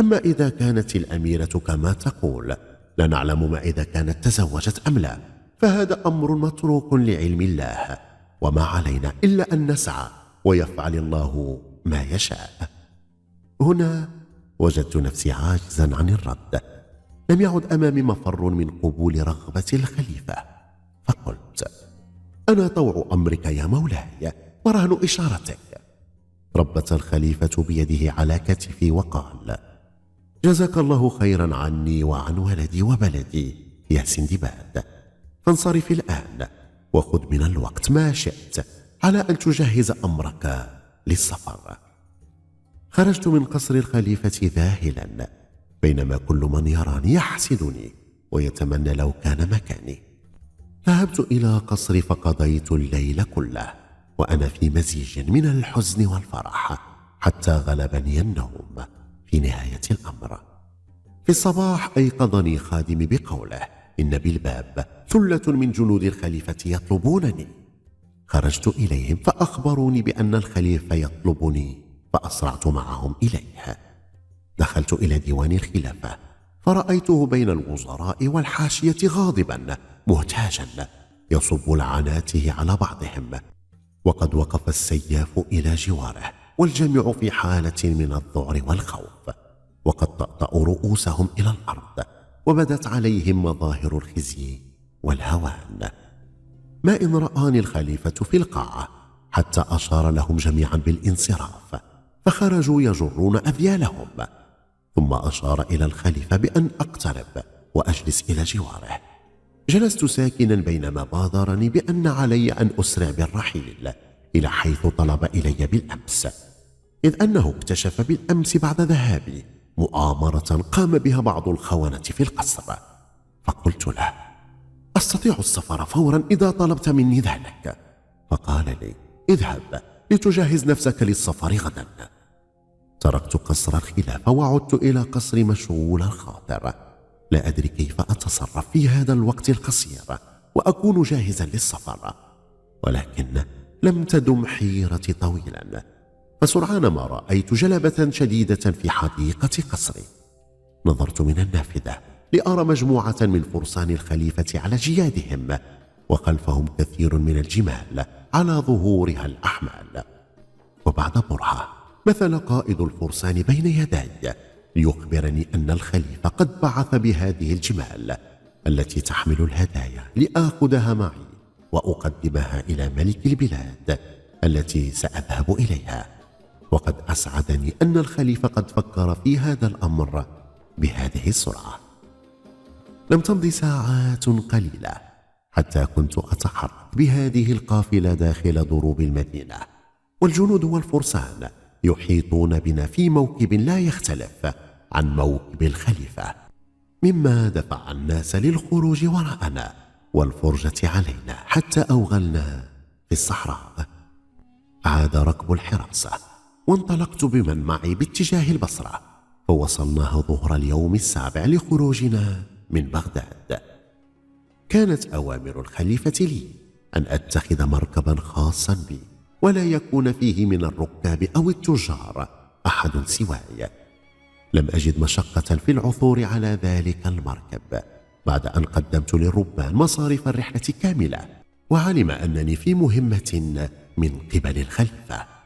أما إذا كانت الأميرة كما تقول لا نعلم ما إذا كانت تزوجت أم لا. فهذا أمر متروك لعلم الله وما علينا إلا أن نسعى ويفعل الله ما يشاء. هنا وجدت نفسي عاجزا عن الرد. لم يعد أمامي مفر من قبول رغبة الخليفة. فقلت أنا طوع أمرك يا مولاي ورهن إشارتك. ربت الخليفة بيده على كتفي وقال جزاك الله خيرا عني وعن ولدي وبلدي يا سندباد فانصرف الآن وخذ من الوقت ما شئت على أن تجهز أمرك للسفر. خرجت من قصر الخليفة ذاهلا بينما كل من يراني يحسدني ويتمنى لو كان مكاني. ذهبت إلى قصري فقضيت الليل كله وأنا في مزيج من الحزن والفرح حتى غلبني النوم. في نهاية الأمر. في الصباح أيقظني خادمي بقوله إن بالباب ثلة من جنود الخليفة يطلبونني. خرجت إليهم فأخبروني بأن الخليفه يطلبني فأسرعت معهم إليه. دخلت إلى ديوان الخلافة فرأيته بين الوزراء والحاشية غاضبا مهتاجا يصب لعناته على بعضهم. وقد وقف السياف إلى جواره. والجميع في حالة من الذعر والخوف. وقد طاطاوا رؤوسهم إلى الأرض وبدت عليهم مظاهر الخزي والهوان. ما إن رآني الخليفة في القاعة حتى أشار لهم جميعا بالانصراف فخرجوا يجرون أذيالهم. ثم أشار إلى الخليفة بأن أقترب وأجلس إلى جواره. جلست ساكنا بينما بادرني بأن علي أن أسرع بالرحيل إلى حيث طلب إلي بالأمس. إذ أنه اكتشف بالأمس بعد ذهابي مؤامرة قام بها بعض الخونة في القصر. فقلت له أستطيع السفر فورا إذا طلبت مني ذلك فقال لي اذهب لتجهز نفسك للسفر غدا. تركت قصر الخلافة وعدت إلى قصر مشغول الخاطر. لا أدري كيف أتصرف في هذا الوقت القصير وأكون جاهزا للسفر. ولكن لم تدم حيرتي طويلا. فسرعان ما رأيت جلبة شديدة في حديقة قصري. نظرت من النافذة لأرى مجموعة من فرسان الخليفة على جيادهم وخلفهم كثير من الجمال على ظهورها الأحمال. وبعد برهة مثل قائد الفرسان بين يدي ليخبرني أن الخليفة قد بعث بهذه الجمال التي تحمل الهدايا لآخذها معي وأقدمها إلى ملك البلاد التي سأذهب إليها. وقد أسعدني أن الخليفة قد فكر في هذا الأمر بهذه السرعة. لم تمض ساعات قليلة حتى كنت أتحرك بهذه القافلة داخل ضروب المدينة والجنود والفرسان يحيطون بنا في موكب لا يختلف عن موكب الخليفة مما دفع الناس للخروج وراءنا والفرجة علينا حتى أوغلنا في الصحراء. عاد ركب الحراسة. وانطلقت بمن معي باتجاه البصرة فوصلناها ظهر اليوم السابع لخروجنا من بغداد. كانت أوامر الخليفة لي أن أتخذ مركبا خاصا بي ولا يكون فيه من الركاب أو التجار أحد سواي. لم أجد مشقة في العثور على ذلك المركب بعد أن قدمت للربان مصاريف الرحلة كاملة وعلم أنني في مهمة من قبل الخليفة.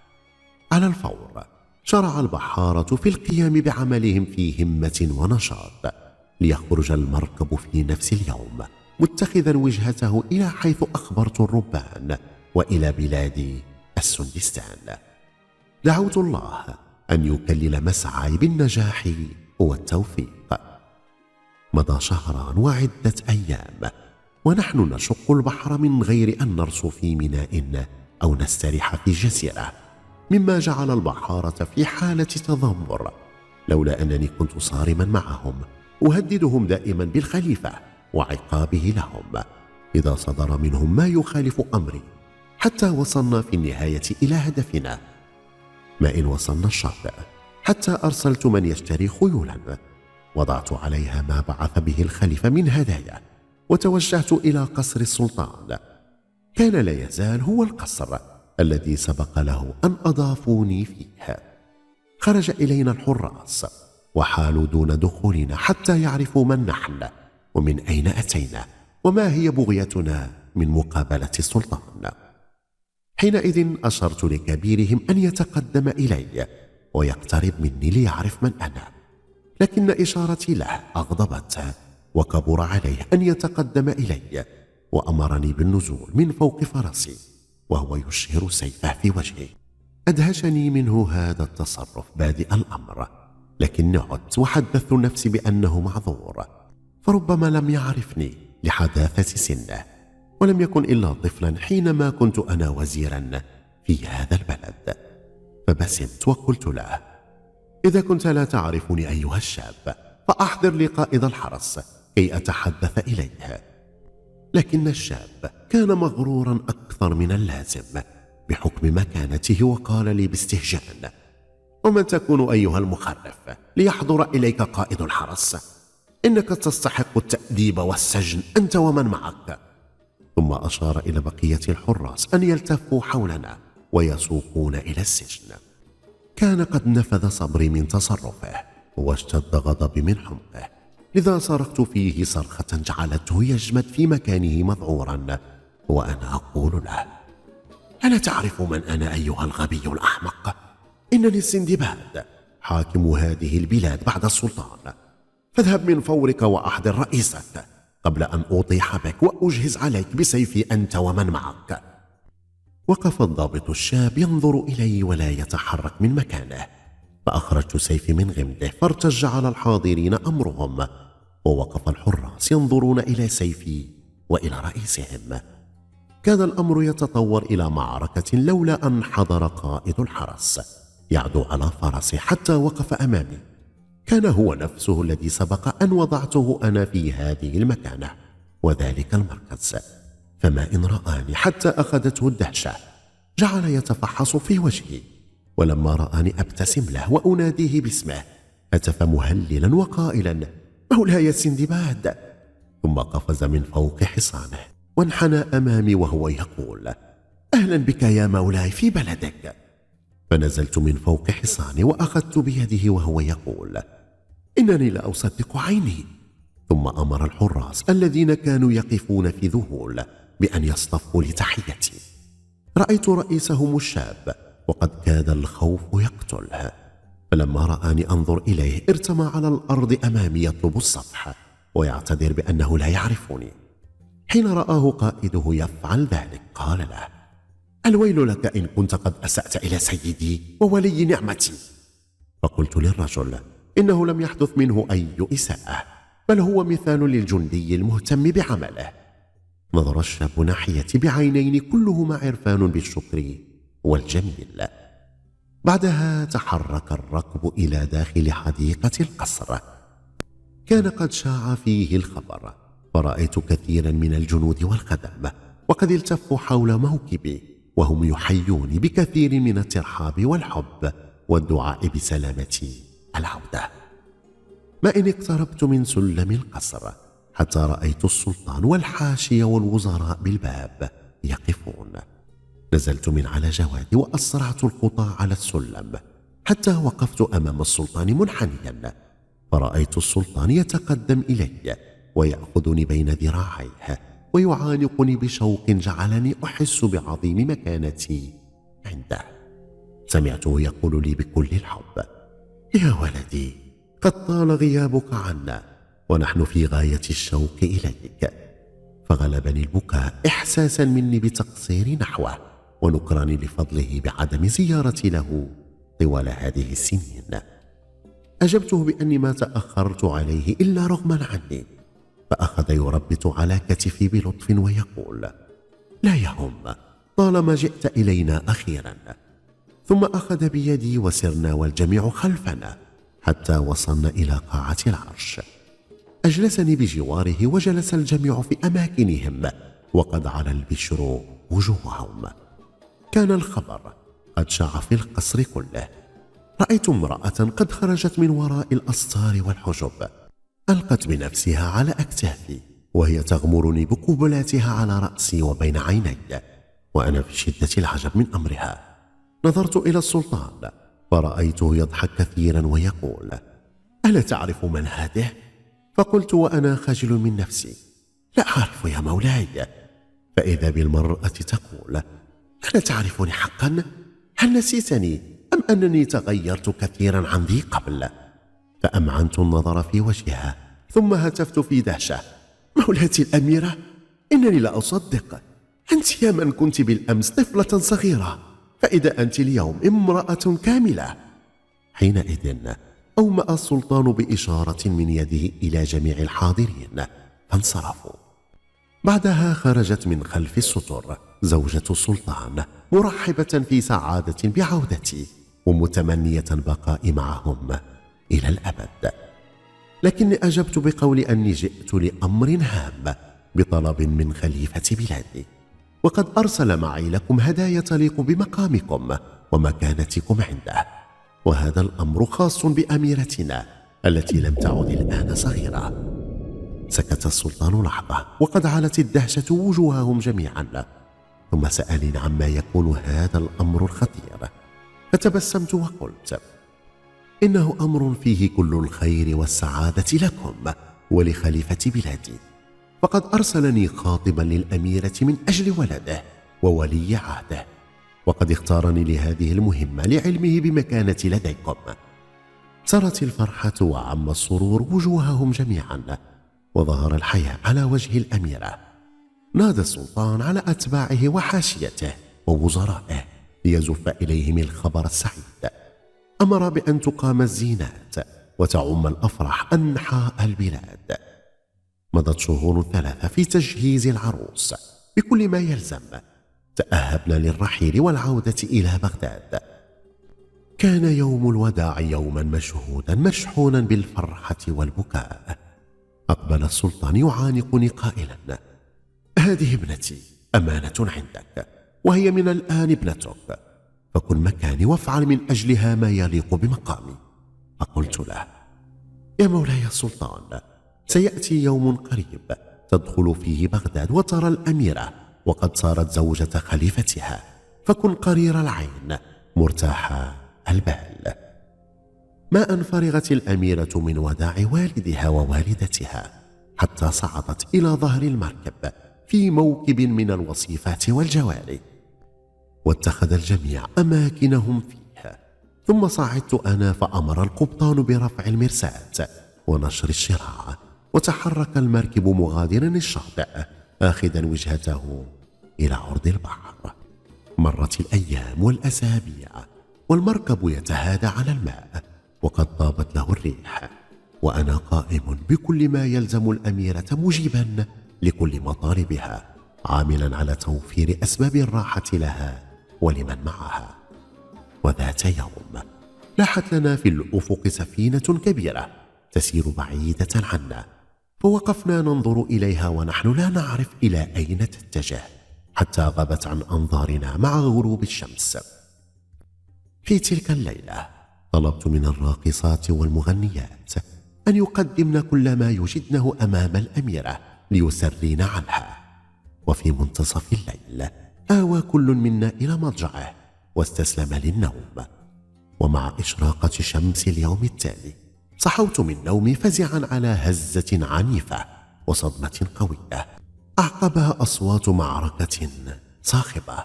على الفور. شرع البحارة في القيام بعملهم في همة ونشاط ليخرج المركب في نفس اليوم متخذا وجهته إلى حيث أخبرت الربان وإلى بلاد السندستان. دعوت الله أن يكلل مسعاي بالنجاح والتوفيق. مضى شهران وعدة أيام ونحن نشق البحر من غير أن نرسو في ميناء أو نستريح في جزيرة. مما جعل البحارة في حالة تذمر لولا أنني كنت صارما معهم أهددهم دائما بالخليفة وعقابه لهم إذا صدر منهم ما يخالف أمري حتى وصلنا في النهاية إلى هدفنا. ما إن وصلنا الشاطئ حتى أرسلت من يشتري خيولا وضعت عليها ما بعث به الخليفة من هدايا وتوجهت إلى قصر السلطان. كان لا يزال هو القصر. الذي سبق له أن أضافوني فيه خرج إلينا الحراس وحالوا دون دخولنا حتى يعرفوا من نحن ومن أين أتينا وما هي بغيتنا من مقابلة السلطان. حينئذ أشرت لكبيرهم أن يتقدم إلي ويقترب مني ليعرف من أنا لكن إشارتي له أغضبته وكبر عليه أن يتقدم إلي وأمرني بالنزول من فوق فرسي. وهو يشهر سيفه في وجهي أدهشني منه هذا التصرف بادئ الأمر لكني عدت وحدثت نفسي بأنه معذور فربما لم يعرفني لحداثة سنه ولم يكن إلا طفلا حينما كنت أنا وزيرا في هذا البلد. فبسمت وقلت له إذا كنت لا تعرفني أيها الشاب فأحضر لي قائد الحرس كي أتحدث إليه. لكن الشاب كان مغرورا أكثر من اللازم بحكم مكانته وقال لي باستهجان. ومن تكون أيها المخرف؟ ليحضر إليك قائد الحرس. إنك تستحق التأديب والسجن أنت ومن معك. ثم أشار إلى بقية الحراس أن يلتفوا حولنا ويسوقون إلى السجن. كان قد نفذ صبري من تصرفه واشتد غضبي من حمقه. لذا صرخت فيه صرخة جعلته يجمد في مكانه مذعورا. وأنا أقول له ألا تعرف من أنا أيها الغبي الأحمق؟ إنني السندباد حاكم هذه البلاد بعد السلطان. فاذهب من فورك وأحضر رئيسك قبل أن أطيح بك وأجهز عليك بسيفي أنت ومن معك. وقف الضابط الشاب ينظر إلي ولا يتحرك من مكانه. فأخرجت سيفي من غمده فارتج على الحاضرين أمرهم. ووقف الحراس ينظرون إلى سيفي وإلى رئيسهم. كان الأمر يتطور إلى معركة لولا أن حضر قائد الحرس. يعدو على فرسه حتى وقف أمامي. كان هو نفسه الذي سبق أن وضعته أنا في هذه المكانة وذلك المركز. فما إن رآني حتى أخذته الدهشة. جعل يتفحص في وجهي. ولما رآني أبتسم له وأناديه باسمه هتف مهللا وقائلا مولاي سندباد ثم قفز من فوق حصانه. وانحنى أمامي وهو يقول أهلا بك يا مولاي في بلدك. فنزلت من فوق حصاني وأخذت بيده وهو يقول إنني لا أصدق عيني. ثم أمر الحراس الذين كانوا يقفون في ذهول بأن يصطفوا لتحيتي. رأيت رئيسهم الشاب وقد كاد الخوف يقتله. فلما رآني أنظر إليه ارتمى على الأرض أمامي يطلب الصفح ويعتذر بأنه لا يعرفني. حين رآه قائده يفعل ذلك قال له الويل لك إن كنت قد أسأت إلى سيدي وولي نعمتي. فقلت للرجل إنه لم يحدث منه أي إساءة بل هو مثال للجندي المهتم بعمله. نظر الشاب ناحيتي بعينين كلهما عرفان بالشكر والجميل. بعدها تحرك الركب إلى داخل حديقة القصر. كان قد شاع فيه الخبر. فرأيت كثيرا من الجنود والخدم وقد التفوا حول موكبي وهم يحيوني بكثير من الترحاب والحب والدعاء بسلامة العودة. ما إن اقتربت من سلم القصر حتى رأيت السلطان والحاشية والوزراء بالباب يقفون. نزلت من على جوادي وأسرعت الخطى على السلم حتى وقفت أمام السلطان منحنيا فرأيت السلطان يتقدم إلي ويأخذني بين ذراعيه ويعانقني بشوق جعلني أحس بعظيم مكانتي عنده. سمعته يقول لي بكل الحب يا ولدي قد طال غيابك عنا ونحن في غاية الشوق إليك. فغلبني البكاء إحساسا مني بتقصير نحوه ونكران لفضله بعدم زيارتي له طوال هذه السنين. أجبته بأني ما تأخرت عليه إلا رغما عني فأخذ يربط على كتفي بلطف ويقول لا يهم طالما جئت إلينا أخيرا. ثم أخذ بيدي وسرنا والجميع خلفنا حتى وصلنا إلى قاعة العرش. أجلسني بجواره وجلس الجميع في أماكنهم وقد على البشر وجوههم. كان الخبر قد شاع في القصر كله. رأيت امرأة قد خرجت من وراء الأستار والحجب. ألقت بنفسها على أكتافي وهي تغمرني بقبلاتها على رأسي وبين عيني وأنا في شدة العجب من أمرها نظرت إلى السلطان فرأيته يضحك كثيرا ويقول ألا تعرف من هذه؟ فقلت وأنا خجل من نفسي لا أعرف يا مولاي فإذا بالمرأة تقول ألا تعرفني حقا؟ هل نسيتني أم أنني تغيرت كثيرا عن ذي قبل؟ فأمعنت النظر في وجهها ثم هتفت في دهشة. مولاتي الأميرة إنني لا أصدق. أنت يا من كنت بالأمس طفلة صغيرة فإذا أنت اليوم امرأة كاملة. حينئذ أومأ السلطان بإشارة من يده إلى جميع الحاضرين فانصرفوا. بعدها خرجت من خلف الستر زوجة السلطان مرحبة في سعادة بعودتي ومتمنية البقاء معهم. إلى الأبد. لكني أجبت بقول أني جئت لأمر هام بطلب من خليفة بلادي. وقد أرسل معي لكم هدايا تليق بمقامكم ومكانتكم عنده. وهذا الأمر خاص بأميرتنا التي لم تعد الآن صغيرة. سكت السلطان لحظة وقد علت الدهشة وجوههم جميعا. ثم سألني عما يكون هذا الأمر الخطير. فتبسمت وقلت إنه أمر فيه كل الخير والسعادة لكم ولخليفة بلادي. فقد أرسلني خاطبا للأميرة من أجل ولده وولي عهده وقد اختارني لهذه المهمة لعلمه بمكانتي لديكم. سرت الفرحة وعم السرور وجوههم جميعا وظهر الحياء على وجه الأميرة. نادى السلطان على أتباعه وحاشيته ووزرائه ليزف إليهم الخبر السعيد. أمر بأن تقام الزينات وتعم الأفراح أنحاء البلاد. مضت شهور ثلاثة في تجهيز العروس. بكل ما يلزم تأهبنا للرحيل والعودة إلى بغداد. كان يوم الوداع يوما مشهودا مشحونا بالفرحة والبكاء. أقبل السلطان يعانقني قائلا هذه ابنتي أمانة عندك وهي من الآن ابنتك. فكن مكاني وافعل من أجلها ما يليق بمقامي. فقلت له يا مولاي السلطان سيأتي يوم قريب تدخل فيه بغداد وترى الأميرة وقد صارت زوجة خليفتها. فكن قرير العين مرتاح البال. ما أن فرغت الأميرة من وداع والدها ووالدتها حتى صعدت إلى ظهر المركب في موكب من الوصيفات والجواري واتخذ الجميع أماكنهم فيها. ثم صعدت أنا فأمر القبطان برفع المرساة ونشر الشراع. وتحرك المركب مغادرا الشاطئ آخذا وجهته إلى عرض البحر. مرت الأيام والأسابيع والمركب يتهادى على الماء وقد طابت له الريح. وأنا قائم بكل ما يلزم الأميرة مجيبا لكل مطالبها عاملا على توفير أسباب الراحة لها. ولمن معها. وذات يوم لاحت لنا في الأفق سفينة كبيرة تسير بعيدة عنا فوقفنا ننظر إليها ونحن لا نعرف إلى أين تتجه حتى غابت عن أنظارنا مع غروب الشمس. في تلك الليلة طلبت من الراقصات والمغنيات أن يقدمن كل ما يجدنه أمام الأميرة ليسرين عنها. وفي منتصف الليل آوى كل منا إلى مضجعه واستسلم للنوم. ومع إشراقة شمس اليوم التالي صحوت من نومي فزعا على هزة عنيفة وصدمة قوية. أعقبها أصوات معركة صاخبة.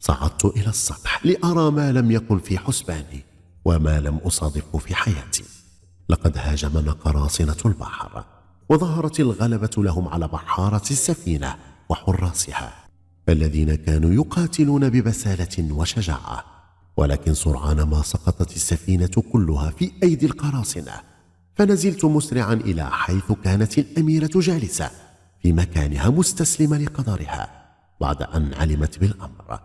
صعدت إلى السطح لأرى ما لم يكن في حسباني وما لم أصادفه في حياتي. لقد هاجمنا قراصنة البحر وظهرت الغلبة لهم على بحارة السفينة وحراسها. الذين كانوا يقاتلون ببسالة وشجاعة ولكن سرعان ما سقطت السفينة كلها في أيدي القراصنة. فنزلت مسرعا إلى حيث كانت الأميرة جالسة في مكانها مستسلمة لقدرها بعد أن علمت بالأمر.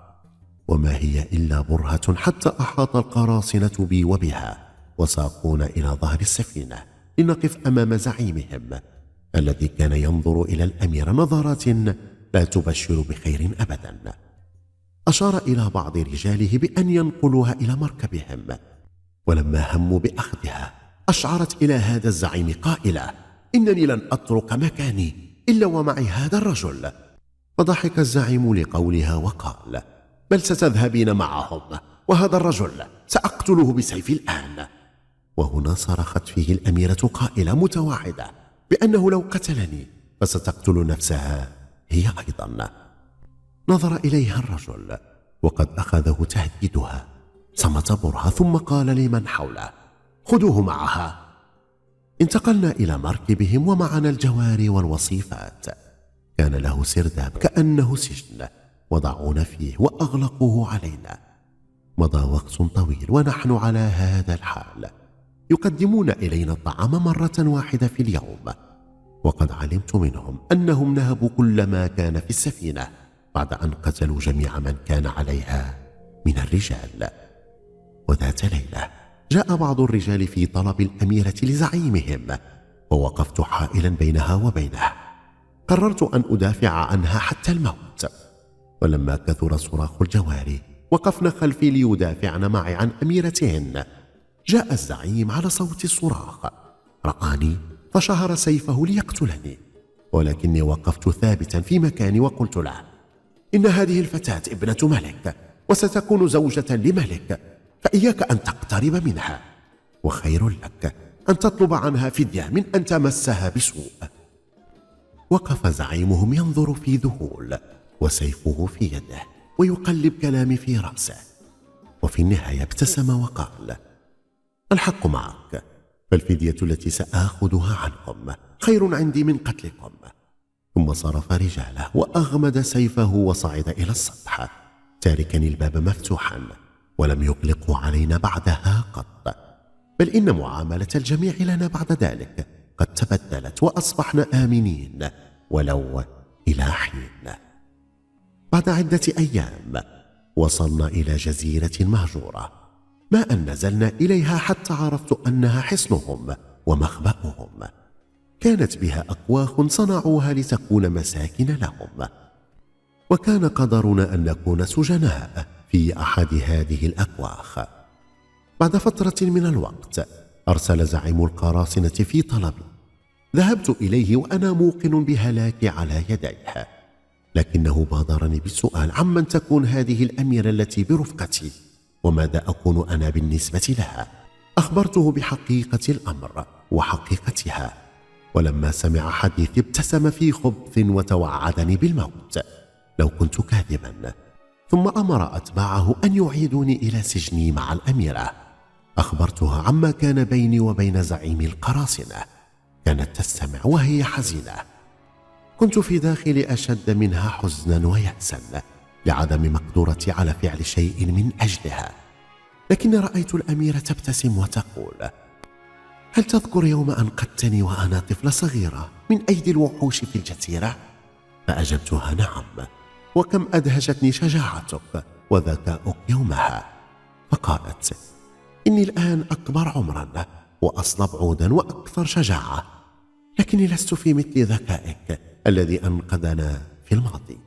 وما هي إلا برهة حتى أحاط القراصنة بي وبها وساقونا إلى ظهر السفينة لنقف أمام زعيمهم الذي كان ينظر إلى الأمير نظرات لا تبشر بخير أبدا. أشار إلى بعض رجاله بأن ينقلوها إلى مركبهم. ولما هموا بأخذها أشعرت إلى هذا الزعيم قائلة إنني لن أترك مكاني إلا ومعي هذا الرجل. فضحك الزعيم لقولها وقال بل ستذهبين معهم وهذا الرجل سأقتله بسيفي الآن. وهنا صرخت فيه الأميرة قائلة متواعدة بأنه لو قتلني فستقتل نفسها. هي أيضا. نظر إليها الرجل وقد أخذه تهديدها. صمت برهة ثم قال لمن حوله. خذوه معها. انتقلنا إلى مركبهم ومعنا الجواري والوصيفات. كان له سرداب كأنه سجن وضعونا فيه وأغلقوه علينا. مضى وقت طويل ونحن على هذا الحال. يقدمون إلينا الطعام مرة واحدة في اليوم. وقد علمت منهم أنهم نهبوا كل ما كان في السفينة بعد أن قتلوا جميع من كان عليها من الرجال. وذات ليلة جاء بعض الرجال في طلب الأميرة لزعيمهم ووقفت حائلا بينها وبينه. قررت أن أدافع عنها حتى الموت. ولما كثر صراخ الجواري وقفن خلفي ليدافعن معي عن أميرتهن جاء الزعيم على صوت الصراخ رآني فشهر سيفه ليقتلني. ولكني وقفت ثابتا في مكاني وقلت له إن هذه الفتاة ابنة ملك وستكون زوجة لملك فإياك أن تقترب منها. وخير لك أن تطلب عنها فدية من أن تمسها بسوء. وقف زعيمهم ينظر في ذهول وسيفه في يده ويقلب كلامي في رأسه. وفي النهاية ابتسم وقال الحق معك. فالفدية التي سآخذها عنكم خير عندي من قتلكم. ثم صرف رجاله وأغمد سيفه وصعد إلى السطح. تاركا الباب مفتوحا ولم يغلقه علينا بعدها قط. بل إن معاملة الجميع لنا بعد ذلك قد تبدلت وأصبحنا آمنين ولو إلى حين. بعد عدة أيام وصلنا إلى جزيرة مهجورة. ما أن نزلنا إليها حتى عرفت أنها حصنهم ومخبأهم. كانت بها اكواخ صنعوها لتكون مساكن لهم. وكان قدرنا أن نكون سجناء في أحد هذه الاكواخ بعد فترة من الوقت أرسل زعيم القراصنة في طلبي ذهبت إليه وأنا موقن بهلاكي على يديه. لكنه بادرني بالسؤال عمن تكون هذه الأميرة التي برفقتي؟ وماذا أكون أنا بالنسبة لها؟ أخبرته بحقيقة الأمر وحقيقتها. ولما سمع حديثي ابتسم في خبث وتوعدني بالموت. لو كنت كاذبا. ثم أمر أتباعه أن يعيدوني إلى سجني مع الأميرة. أخبرتها عما كان بيني وبين زعيم القراصنة. كانت تستمع وهي حزينة. كنت في داخلي أشد منها حزنا وياسا. لعدم مقدرتي على فعل شيء من أجلها. لكن رأيت الاميره تبتسم وتقول هل تذكر يوم أنقذتني وأنا طفله صغيرة من أيدي الوحوش في الجزيرة؟ فأجبتها نعم. وكم أدهشتني شجاعتك وذكاؤك يومها. فقالت إني الآن أكبر عمرا وأصلب عودا وأكثر شجاعة لكني لست في مثل ذكائك الذي أنقذنا في الماضي.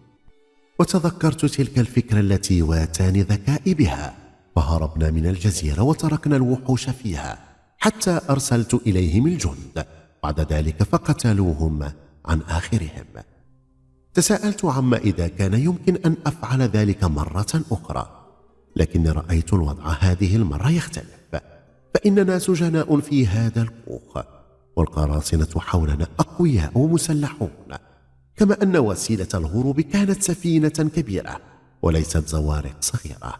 وتذكرت تلك الفكرة التي واتاني ذكائي بها. فهربنا من الجزيرة وتركنا الوحوش فيها حتى أرسلت إليهم الجند. بعد ذلك فقتلوهم عن آخرهم. تساءلت عما إذا كان يمكن أن أفعل ذلك مرة أخرى. لكن رأيت الوضع هذه المرة يختلف. فاننا سجناء في هذا الكوخ والقراصنة حولنا أقوياء ومسلحون. كما أن وسيلة الهروب كانت سفينة كبيرة وليست زوارق صغيرة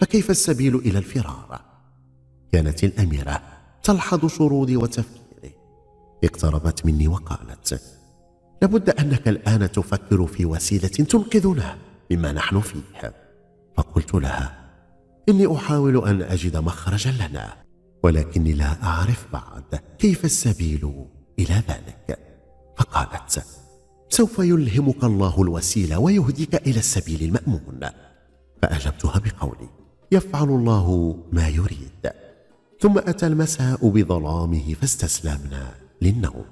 فكيف السبيل إلى الفرار؟ كانت الأميرة تلحظ شرودي وتفكيري. اقتربت مني وقالت لابد أنك الآن تفكر في وسيلة تنقذنا مما نحن فيه. فقلت لها إني أحاول أن أجد مخرجا لنا ولكني لا أعرف بعد كيف السبيل إلى ذلك. فقالت سوف يلهمك الله الوسيلة ويهديك إلى السبيل المأمون. فأجبتها بقولي يفعل الله ما يريد. ثم أتى المساء بظلامه فاستسلمنا للنوم.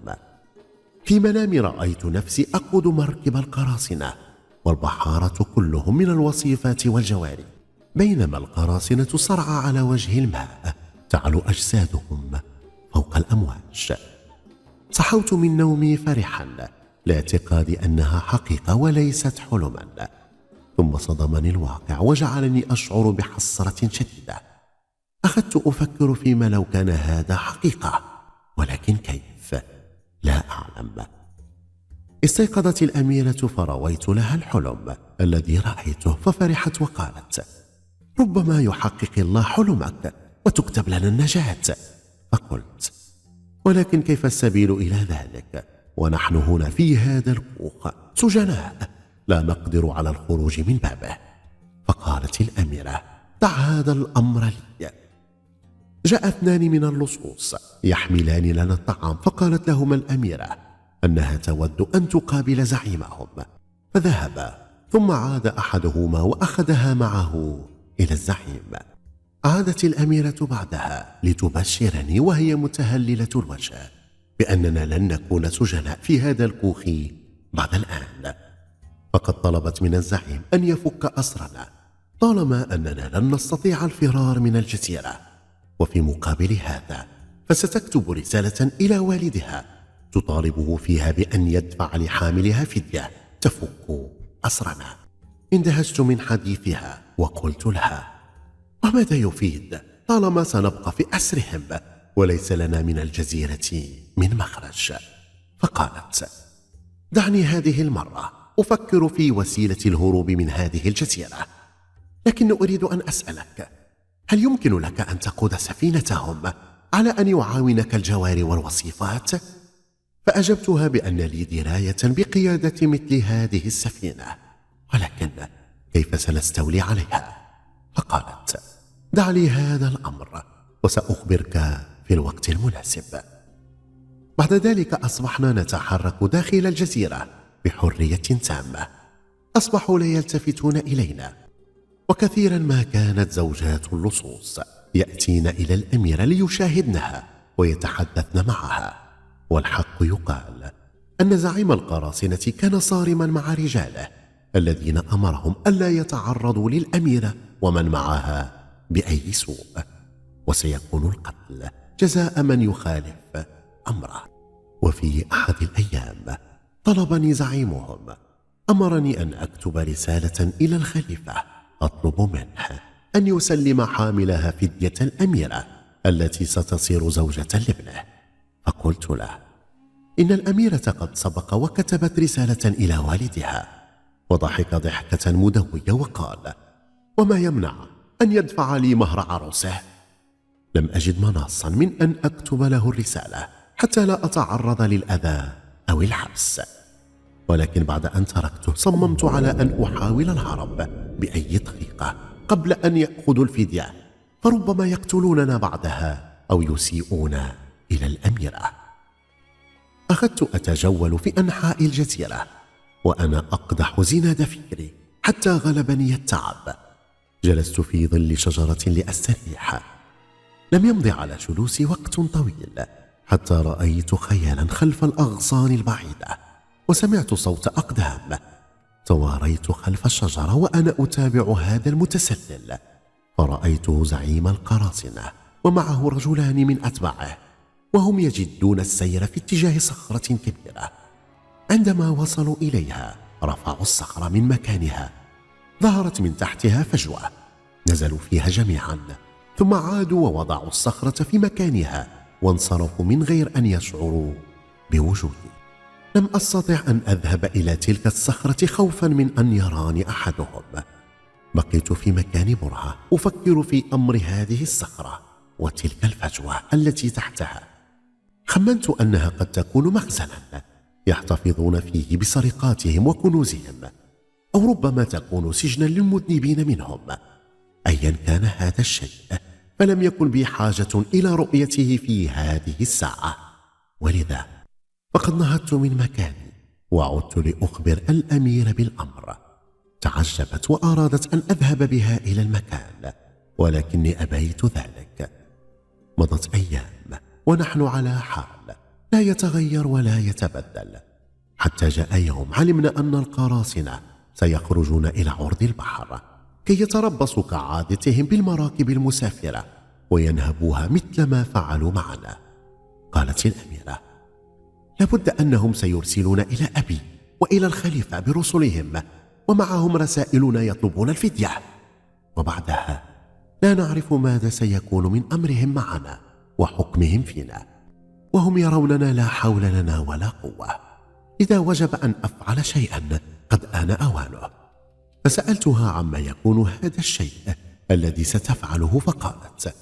في منامي رأيت نفسي أقود مركب القراصنة والبحارة كلهم من الوصيفات والجواري. بينما القراصنة صرعى على وجه الماء تعلو أجسادهم فوق الأمواج. صحوت من نومي فرحا لاعتقاد أنها حقيقة وليست حلما. ثم صدمني الواقع وجعلني أشعر بحسرة شديدة. أخذت أفكر فيما لو كان هذا حقيقة ولكن كيف؟ لا أعلم. استيقظت الأميرة فرويت لها الحلم الذي رأيته ففرحت وقالت ربما يحقق الله حلمك وتكتب لنا النجاة. فقلت ولكن كيف السبيل إلى ذلك؟ ونحن هنا في هذا الكوخ سجناء لا نقدر على الخروج من بابه. فقالت الأميرة دع هذا الأمر لي. جاء اثنان من اللصوص يحملان لنا الطعام فقالت لهما الأميرة أنها تود أن تقابل زعيمهم. فذهبا ثم عاد أحدهما وأخذها معه إلى الزعيم. عادت الأميرة بعدها لتبشرني وهي متهللة الوجه. بأننا لن نكون سجناء في هذا الكوخ بعد الآن. فقد طلبت من الزعيم أن يفك أسرنا طالما أننا لن نستطيع الفرار من الجزيرة. وفي مقابل هذا فستكتب رسالة إلى والدها تطالبه فيها بأن يدفع لحاملها فدية تفك أسرنا. اندهشت من حديثها وقلت لها وماذا يفيد؟ طالما سنبقى في أسرهم وليس لنا من الجزيرة من مخرج. فقالت دعني هذه المرة أفكر في وسيلة الهروب من هذه الجزيرة لكن أريد أن أسألك هل يمكن لك أن تقود سفينتهم على أن يعاونك الجوار والوصيفات؟ فأجبتها بأن لي دراية بقيادة مثل هذه السفينة ولكن كيف سنستولي عليها؟ فقالت دع لي هذا الأمر وسأخبرك في الوقت المناسب. بعد ذلك أصبحنا نتحرك داخل الجزيرة بحرية تامة. أصبحوا لا يلتفتون إلينا وكثيرا ما كانت زوجات اللصوص يأتين إلى الاميره ليشاهدنها ويتحدثن معها. والحق يقال أن زعيم القراصنة كان صارما مع رجاله الذين أمرهم ألا يتعرضوا للاميره ومن معها بأي سوء. وسيكون القتل جزاء من يخالف أمره. وفي أحد الأيام طلبني زعيمهم أمرني أن أكتب رسالة إلى الخليفة أطلب منه أن يسلم حاملها فدية الأميرة التي ستصير زوجة لابنه. فقلت له إن الأميرة قد سبق وكتبت رسالة إلى والدها. وضحك ضحكة مدوية وقال وما يمنع أن يدفع لي مهر عروسه؟ لم أجد مناصا من أن أكتب له الرسالة حتى لا أتعرض للأذى أو الحبس. ولكن بعد أن تركته صممت على أن أحاول الهرب بأي طريقة قبل أن ياخذوا الفدية. فربما يقتلوننا بعدها أو يسيئون إلى الأميرة. أخذت أتجول في أنحاء الجزيرة وأنا أقدح زناد فكري حتى غلبني التعب. جلست في ظل شجرة لأستريح. لم يمض على جلوسي وقت طويل حتى رأيت خيالا خلف الأغصان البعيدة وسمعت صوت أقدام. تواريت خلف الشجرة وأنا أتابع هذا المتسلل فرايته زعيم القراصنة ومعه رجلان من أتباعه وهم يجدون السير في اتجاه صخرة كبيرة. عندما وصلوا إليها رفعوا الصخرة من مكانها ظهرت من تحتها فجوة نزلوا فيها جميعا. ثم عادوا ووضعوا الصخرة في مكانها وانصرفوا من غير أن يشعروا بوجودي. لم أستطع أن أذهب إلى تلك الصخرة خوفا من أن يراني أحدهم. بقيت في مكان برهة أفكر في أمر هذه الصخرة وتلك الفجوة التي تحتها. خمنت أنها قد تكون مخزنا يحتفظون فيه بسرقاتهم وكنوزهم أو ربما تكون سجنا للمذنبين منهم. ايا كان هذا الشيء فلم يكن بي حاجة إلى رؤيته في هذه الساعة. ولذا فقد نهضت من مكاني وعدت لأخبر الأمير بالأمر. تعجبت وأرادت أن أذهب بها إلى المكان ولكني أبيت ذلك. مضت أيام ونحن على حال لا يتغير ولا يتبدل. حتى جاء يوم علمنا أن القراصنة سيخرجون إلى عرض البحر. كي يتربصوا كعادتهم بالمراكب المسافرة وينهبوها مثل ما فعلوا معنا. قالت الأميرة لابد أنهم سيرسلون إلى أبي وإلى الخليفة برسلهم ومعهم رسائلنا يطلبون الفدية. وبعدها لا نعرف ماذا سيكون من أمرهم معنا وحكمهم فينا وهم يروننا لا حول لنا ولا قوة. إذا وجب أن أفعل شيئا قد آن أوانه. فسألتها عما يكون هذا الشيء الذي ستفعله فقالت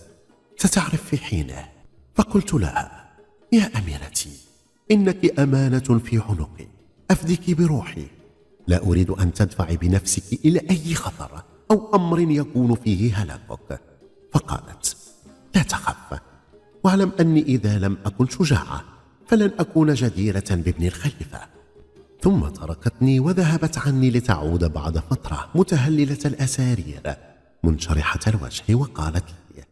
ستعرف في حينه. فقلت لها يا أميرتي إنك أمانة في عنقي افدك بروحي. لا أريد أن تدفعي بنفسك إلى أي خطر أو أمر يكون فيه هلاكك. فقالت لا تخف واعلم أني إذا لم أكن شجاعة فلن أكون جديرة بابن الخليفة. ثم تركتني وذهبت عني لتعود بعد فترة متهللة الأسارير منشرحة الوجه وقالت لي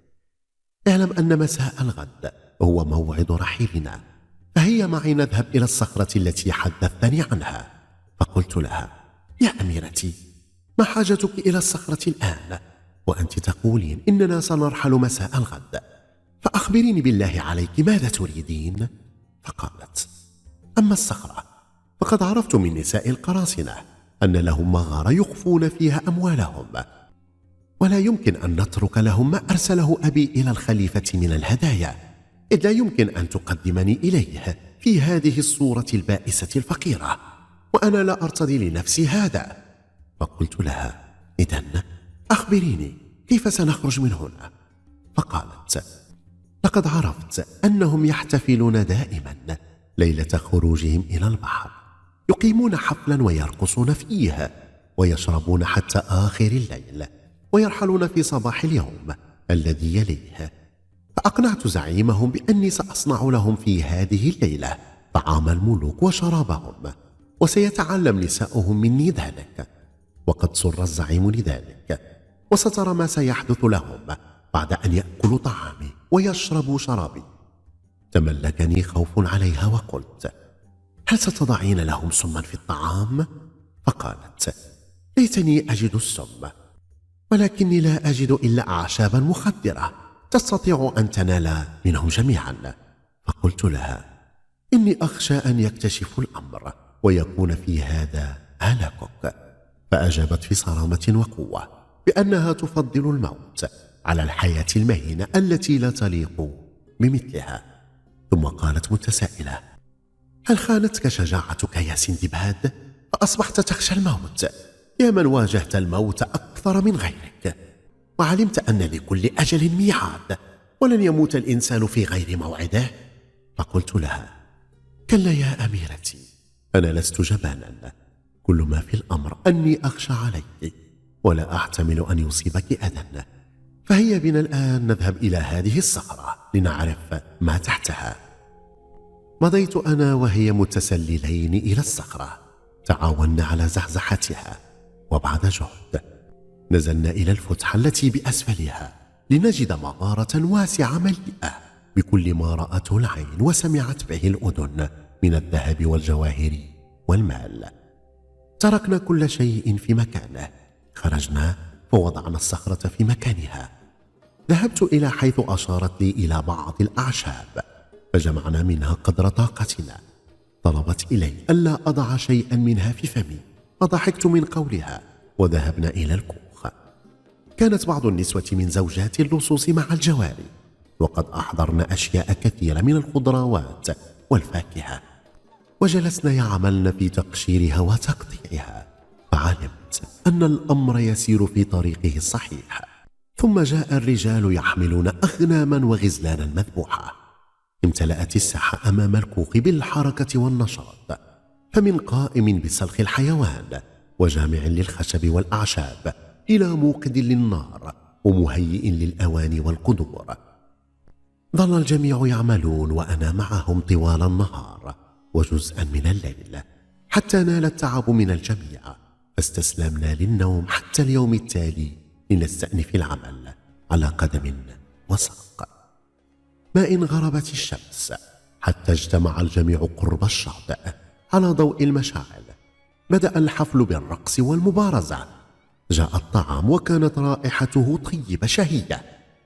اعلم أن مساء الغد هو موعد رحيلنا فهيا معي نذهب إلى الصخرة التي حدثتني عنها. فقلت لها يا أميرتي ما حاجتك إلى الصخرة الآن؟ وأنت تقولين إننا سنرحل مساء الغد فأخبريني بالله عليك ماذا تريدين. فقالت أما الصخرة فقد عرفت من نساء القراصنة أن لهم مغاره يخفون فيها أموالهم. ولا يمكن أن نترك لهم ما أرسله أبي إلى الخليفة من الهدايا إذ لا يمكن أن تقدمني إليه في هذه الصورة البائسة الفقيرة وأنا لا أرتضي لنفسي هذا. فقلت لها اذا أخبريني كيف سنخرج من هنا. فقالت لقد عرفت أنهم يحتفلون دائما ليلة خروجهم إلى البحر. يقيمون حفلا ويرقصون فيه ويشربون حتى آخر الليل ويرحلون في صباح اليوم الذي يليه. فأقنعت زعيمهم بأني سأصنع لهم في هذه الليلة طعام الملوك وشرابهم وسيتعلم نساؤهم مني ذلك. وقد سر الزعيم لذلك وسترى ما سيحدث لهم بعد أن يأكلوا طعامي ويشربوا شرابي. تملكني خوف عليها وقلت هل ستضعين لهم سما في الطعام؟ فقالت ليتني أجد السم ولكني لا أجد إلا أعشابا مخدرة تستطيع أن تنال منهم جميعا. فقلت لها إني أخشى أن يكتشفوا الأمر ويكون في هذا هلاكك فأجابت في صرامة وقوة بأنها تفضل الموت على الحياة المهينة التي لا تليق بمثلها. ثم قالت متسائلة هل خانتك شجاعتك يا سندباد فاصبحت تخشى الموت. يا من واجهت الموت أكثر من غيرك. وعلمت أن لكل أجل ميعاد ولن يموت الإنسان في غير موعده؟ فقلت لها كلا يا أميرتي أنا لست جبانا. كل ما في الأمر أني أخشى عليك ولا أحتمل أن يصيبك أذى. فهيا بنا الآن نذهب إلى هذه الصخرة لنعرف ما تحتها. مضيت أنا وهي متسللين إلى الصخرة تعاوننا على زحزحتها وبعد جهد. نزلنا إلى الفتحة التي بأسفلها لنجد مغارة واسعة مليئة بكل ما رأته العين وسمعت به الأذن من الذهب والجواهر والمال. تركنا كل شيء في مكانه. خرجنا فوضعنا الصخرة في مكانها. ذهبت إلى حيث أشارت لي إلى بعض الأعشاب. فجمعنا منها قدر طاقتنا. طلبت إلي ألا أضع شيئا منها في فمي فضحكت من قولها وذهبنا إلى الكوخ. كانت بعض النسوة من زوجات اللصوص مع الجواري وقد أحضرن أشياء كثيرة من الخضروات والفاكهة. وجلسنا يعملن في تقشيرها وتقطيعها. فعلمت أن الأمر يسير في طريقه الصحيح. ثم جاء الرجال يحملون أغناما وغزلانا مذبوحة. امتلأت الساحة أمام الكوخ بالحركة والنشاط فمن قائم بسلخ الحيوان وجامع للخشب والأعشاب إلى موقد للنار ومهيئ للأواني والقدور. ظل الجميع يعملون وأنا معهم طوال النهار وجزءا من الليل حتى نال التعب من الجميع فاستسلمنا للنوم حتى اليوم التالي لنستأنف العمل على قدم وساق. ما إن غربت الشمس حتى اجتمع الجميع قرب الشاطئ على ضوء المشاعل. بدأ الحفل بالرقص والمبارزة. جاء الطعام وكانت رائحته طيبة شهية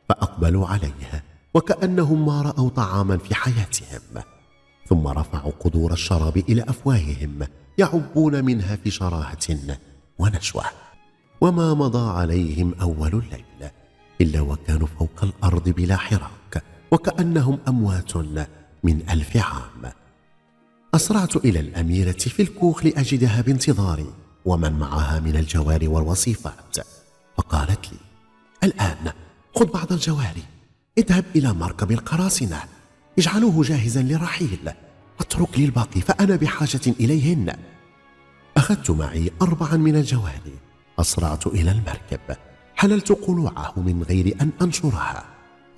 فأقبلوا عليه وكأنهم ما رأوا طعاما في حياتهم. ثم رفعوا قدور الشراب إلى أفواههم يعبون منها في شراهة ونشوة. وما مضى عليهم أول الليل إلا وكانوا فوق الأرض بلا حراك وكأنهم أموات من ألف عام. أسرعت إلى الأميرة في الكوخ لأجدها بانتظاري ومن معها من الجواري والوصيفات. فقالت لي الآن خذ بعض الجواري اذهب إلى مركب القراصنة. اجعلوه جاهزا للرحيل. اترك لي الباقي فأنا بحاجة إليهن. أخذت معي أربعا من الجواري أسرعت إلى المركب. حللت قلوعه من غير أن أنشرها.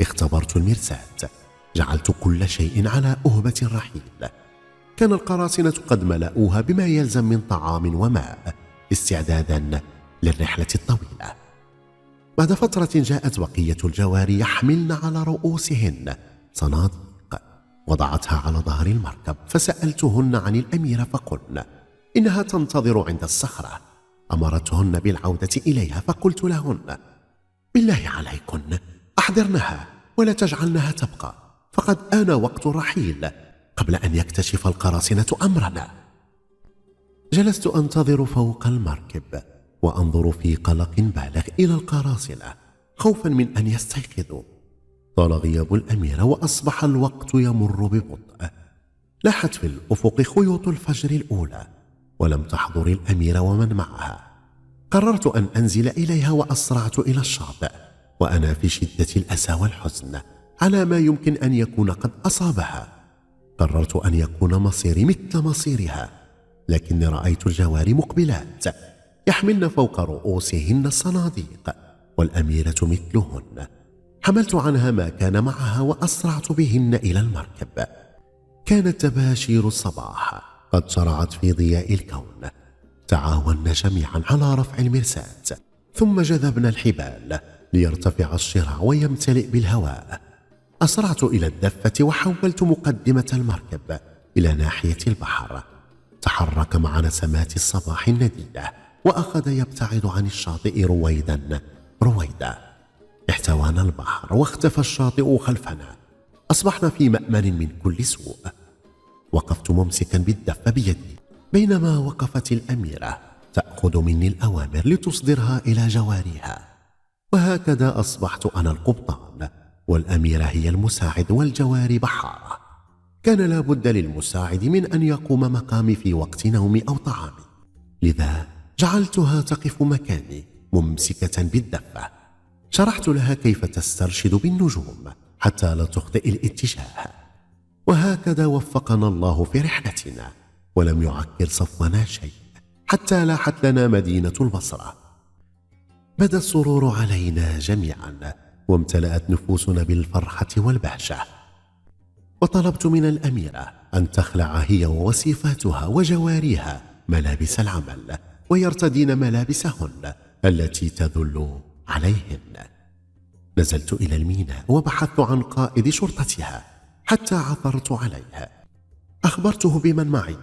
اختبرت المرساة جعلت كل شيء على أهبة الرحيل كان القراصنة قد ملأوها بما يلزم من طعام وماء استعدادا للرحلة الطويلة. بعد فترة جاءت بقية الجواري يحملن على رؤوسهن صناديق. وضعتها على ظهر المركب فسألتهن عن الأميرة فقلن إنها تنتظر عند الصخرة. أمرتهن بالعودة إليها فقلت لهن بالله عليكن أحضرنها. ولا تجعلنها تبقى. فقد آن وقت الرحيل قبل أن يكتشف القراصنة أمرنا. جلست أنتظر فوق المركب وأنظر في قلق بالغ إلى القراصنة خوفا من أن يستيقظوا طال غياب الأميرة وأصبح الوقت يمر ببطء. لاحت في الأفق خيوط الفجر الأولى ولم تحضر الأميرة ومن معها. قررت أن أنزل إليها وأسرعت إلى الشاطئ. وأنا في شدة الأسى والحزن على ما يمكن أن يكون قد أصابها. قررت أن يكون مصيري مثل مصيرها لكني رأيت الجواري مقبلات يحملن فوق رؤوسهن الصناديق والأميرة مثلهن. حملت عنها ما كان معها وأسرعت بهن إلى المركب. كانت تباشير الصباح قد شرعت في ضياء الكون. تعاوننا جميعا على رفع المرساة ثم جذبنا الحبال ليرتفع الشراع ويمتلئ بالهواء. أسرعت إلى الدفة وحولت مقدمة المركب إلى ناحية البحر. تحرك مع نسمات الصباح النديدة وأخذ يبتعد عن الشاطئ رويدا. رويدا. احتوانا البحر واختفى الشاطئ خلفنا. أصبحنا في مأمن من كل سوء. وقفت ممسكا بالدفة بيدي. بينما وقفت الأميرة تأخذ مني الأوامر لتصدرها إلى جواريها. وهكذا أصبحت أنا القبطان والأميرة هي المساعد والجواري بحارة. كان لا بد للمساعد من أن يقوم مقامي في وقت نومي أو طعامي. لذا جعلتها تقف مكاني ممسكة بالدفة. شرحت لها كيف تسترشد بالنجوم حتى لا تخطئ الاتجاه. وهكذا وفقنا الله في رحلتنا ولم يعكر صفونا شيء حتى لاحت لنا مدينة البصرة. بدا السرور علينا جميعا وامتلأت نفوسنا بالفرحة والبهجة. وطلبت من الأميرة أن تخلع هي ووصيفاتها وجواريها ملابس العمل ويرتدين ملابسهن التي تذل عليهن. نزلت إلى الميناء وبحثت عن قائد شرطتها حتى عثرت عليها. أخبرته بمن معي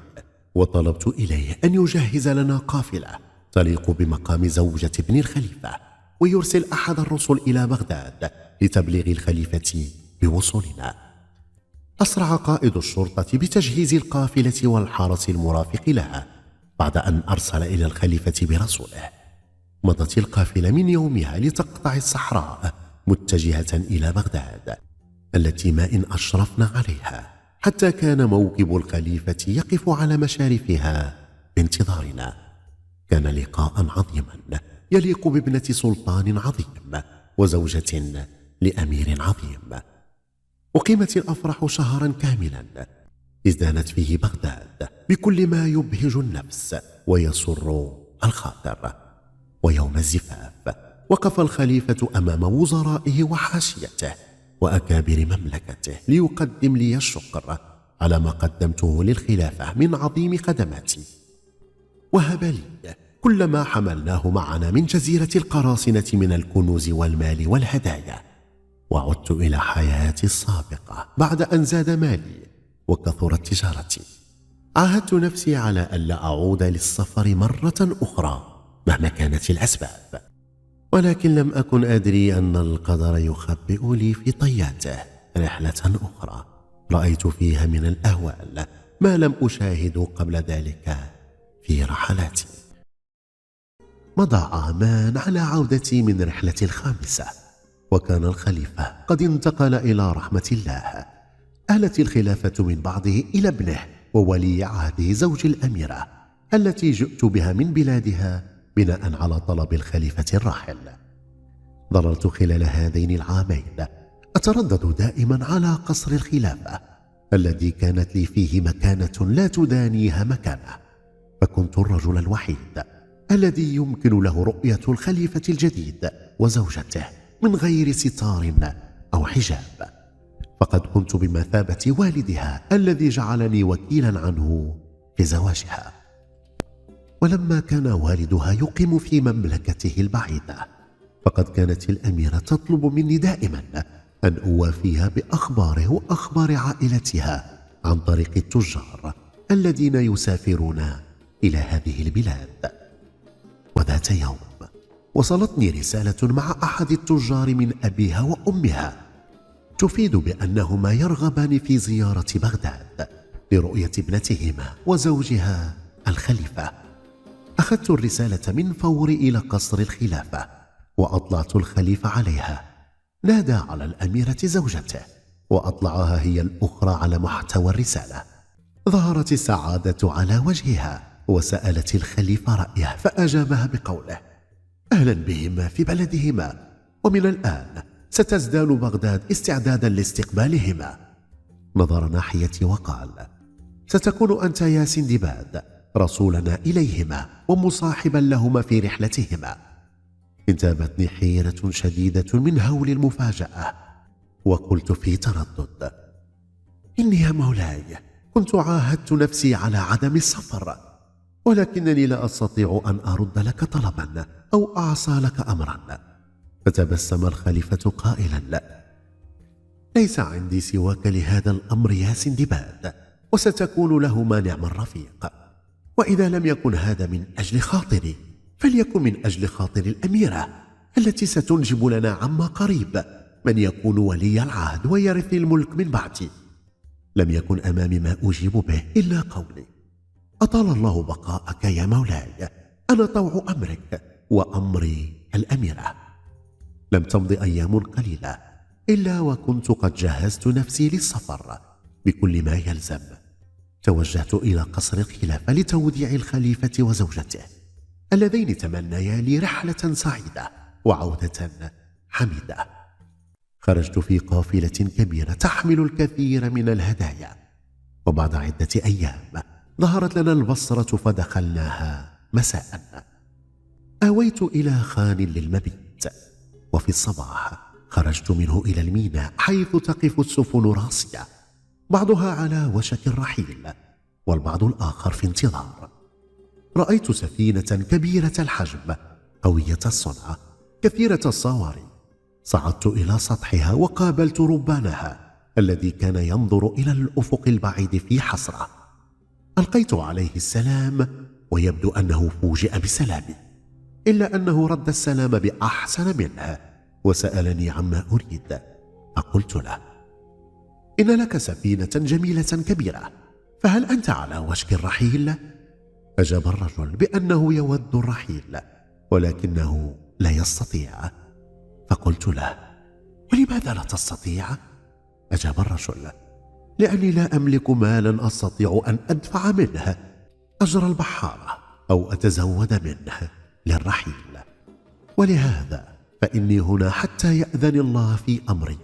وطلبت إليه أن يجهز لنا قافلة تليق بمقام زوجة ابن الخليفة ويرسل أحد الرسل إلى بغداد لتبليغ الخليفة بوصولنا. أسرع قائد الشرطة بتجهيز القافلة والحرس المرافق لها بعد أن أرسل إلى الخليفة برسوله. مضت القافلة من يومها لتقطع الصحراء متجهة إلى بغداد التي ما إن أشرفنا عليها حتى كان موكب الخليفة يقف على مشارفها بانتظارنا. كان لقاء عظيما يليق بابنة سلطان عظيم وزوجة لأمير عظيم. أقيمت الأفراح شهرا كاملا ازدانت فيه بغداد بكل ما يبهج النفس ويسر الخاطر. ويوم الزفاف وقف الخليفة أمام وزرائه وحاشيته وأكابر مملكته ليقدم لي الشكر على ما قدمته للخلافة من عظيم خدماتي. وهب لي. كل ما حملناه معنا من جزيرة القراصنة من الكنوز والمال والهدايا وعدت إلى حياتي السابقة بعد أن زاد مالي وكثرت تجارتي. عاهدت نفسي على ألا أعود للسفر مرة أخرى مهما كانت الأسباب. ولكن لم أكن أدري أن القدر يخبئ لي في طياته رحلة أخرى. رأيت فيها من الأهوال ما لم أشاهد قبل ذلك في رحلاتي. مضى عامان على عودتي من رحلتي الخامسة وكان الخليفة قد انتقل إلى رحمة الله. أهلت الخلافة من بعده إلى ابنه وولي عهده زوج الأميرة التي جئت بها من بلادها بناء على طلب الخليفة الراحل. ظللت خلال هذين العامين. أتردد دائما على قصر الخلافة الذي كانت لي فيه مكانة لا تدانيها مكانه. فكنت الرجل الوحيد الذي يمكن له رؤية الخليفة الجديد وزوجته من غير ستار أو حجاب. فقد كنت بمثابة والدها الذي جعلني وكيلا عنه في زواجها. ولما كان والدها يقيم في مملكته البعيدة فقد كانت الأميرة تطلب مني دائما أن أوافيها بأخباره وأخبار عائلتها عن طريق التجار الذين يسافرون إلى هذه البلاد. وذات يوم وصلتني رسالة مع أحد التجار من أبيها وأمها تفيد بأنهما يرغبان في زيارة بغداد لرؤية ابنتهما وزوجها الخليفة. أخذت الرسالة من فوري إلى قصر الخلافة وأطلعت الخليفة عليها. نادى على الأميرة زوجته وأطلعها هي الأخرى على محتوى الرسالة. ظهرت السعادة على وجهها. وسألت الخليفة رأيه فأجابها بقوله أهلا بهما في بلدهما ومن الآن ستزداد بغداد استعدادا لاستقبالهما. نظر ناحيتي وقال ستكون أنت يا سندباد رسولنا إليهما ومصاحبا لهما في رحلتهما. انتابتني حيرة شديدة من هول المفاجأة وقلت في تردد إني يا مولاي كنت عاهدت نفسي على عدم السفر ولكنني لا أستطيع أن أرد لك طلبا أو أعصى لك امرا. فتبسم الخليفة قائلا لا ليس عندي سواك لهذا الأمر يا سندباد وستكون له ما نعم الرفيق وإذا لم يكن هذا من أجل خاطري فليكن من أجل خاطر الأميرة التي ستنجب لنا عما قريب من يكون ولي العهد ويرث الملك من بعدي. لم يكن أمامي ما أجيب به إلا قولي. أطال الله بقاءك يا مولاي. أنا طوع أمرك وأمري الاميره لم تمض أيام قليلة إلا وكنت قد جهزت نفسي للسفر بكل ما يلزم. توجهت إلى قصر الخلافة لتوديع الخليفة وزوجته. اللذين تمنيا لي رحلة سعيدة وعودة حميدة. خرجت في قافلة كبيرة تحمل الكثير من الهدايا. وبعد عدة أيام ظهرت لنا البصرة فدخلناها مساء. آويت إلى خان للمبيت وفي الصباح خرجت منه إلى الميناء حيث تقف السفن راسية بعضها على وشك الرحيل والبعض الآخر في انتظار. رأيت سفينة كبيرة الحجم قوية الصنع كثيرة الصواري. صعدت إلى سطحها وقابلت ربانها الذي كان ينظر إلى الأفق البعيد في حسرة. ألقيت عليه السلام ويبدو أنه فوجئ بسلامي إلا أنه رد السلام بأحسن منه وسألني عما أريد فقلت له إن لك سفينة جميلة كبيرة فهل أنت على وشك الرحيل؟ أجاب الرجل بأنه يود الرحيل ولكنه لا يستطيع فقلت له ولماذا لا تستطيع؟ أجاب الرجل لأني لا أملك مالا أستطيع أن أدفع منه. اجر البحارة أو أتزود منه للرحيل. ولهذا فإني هنا حتى يأذن الله في أمري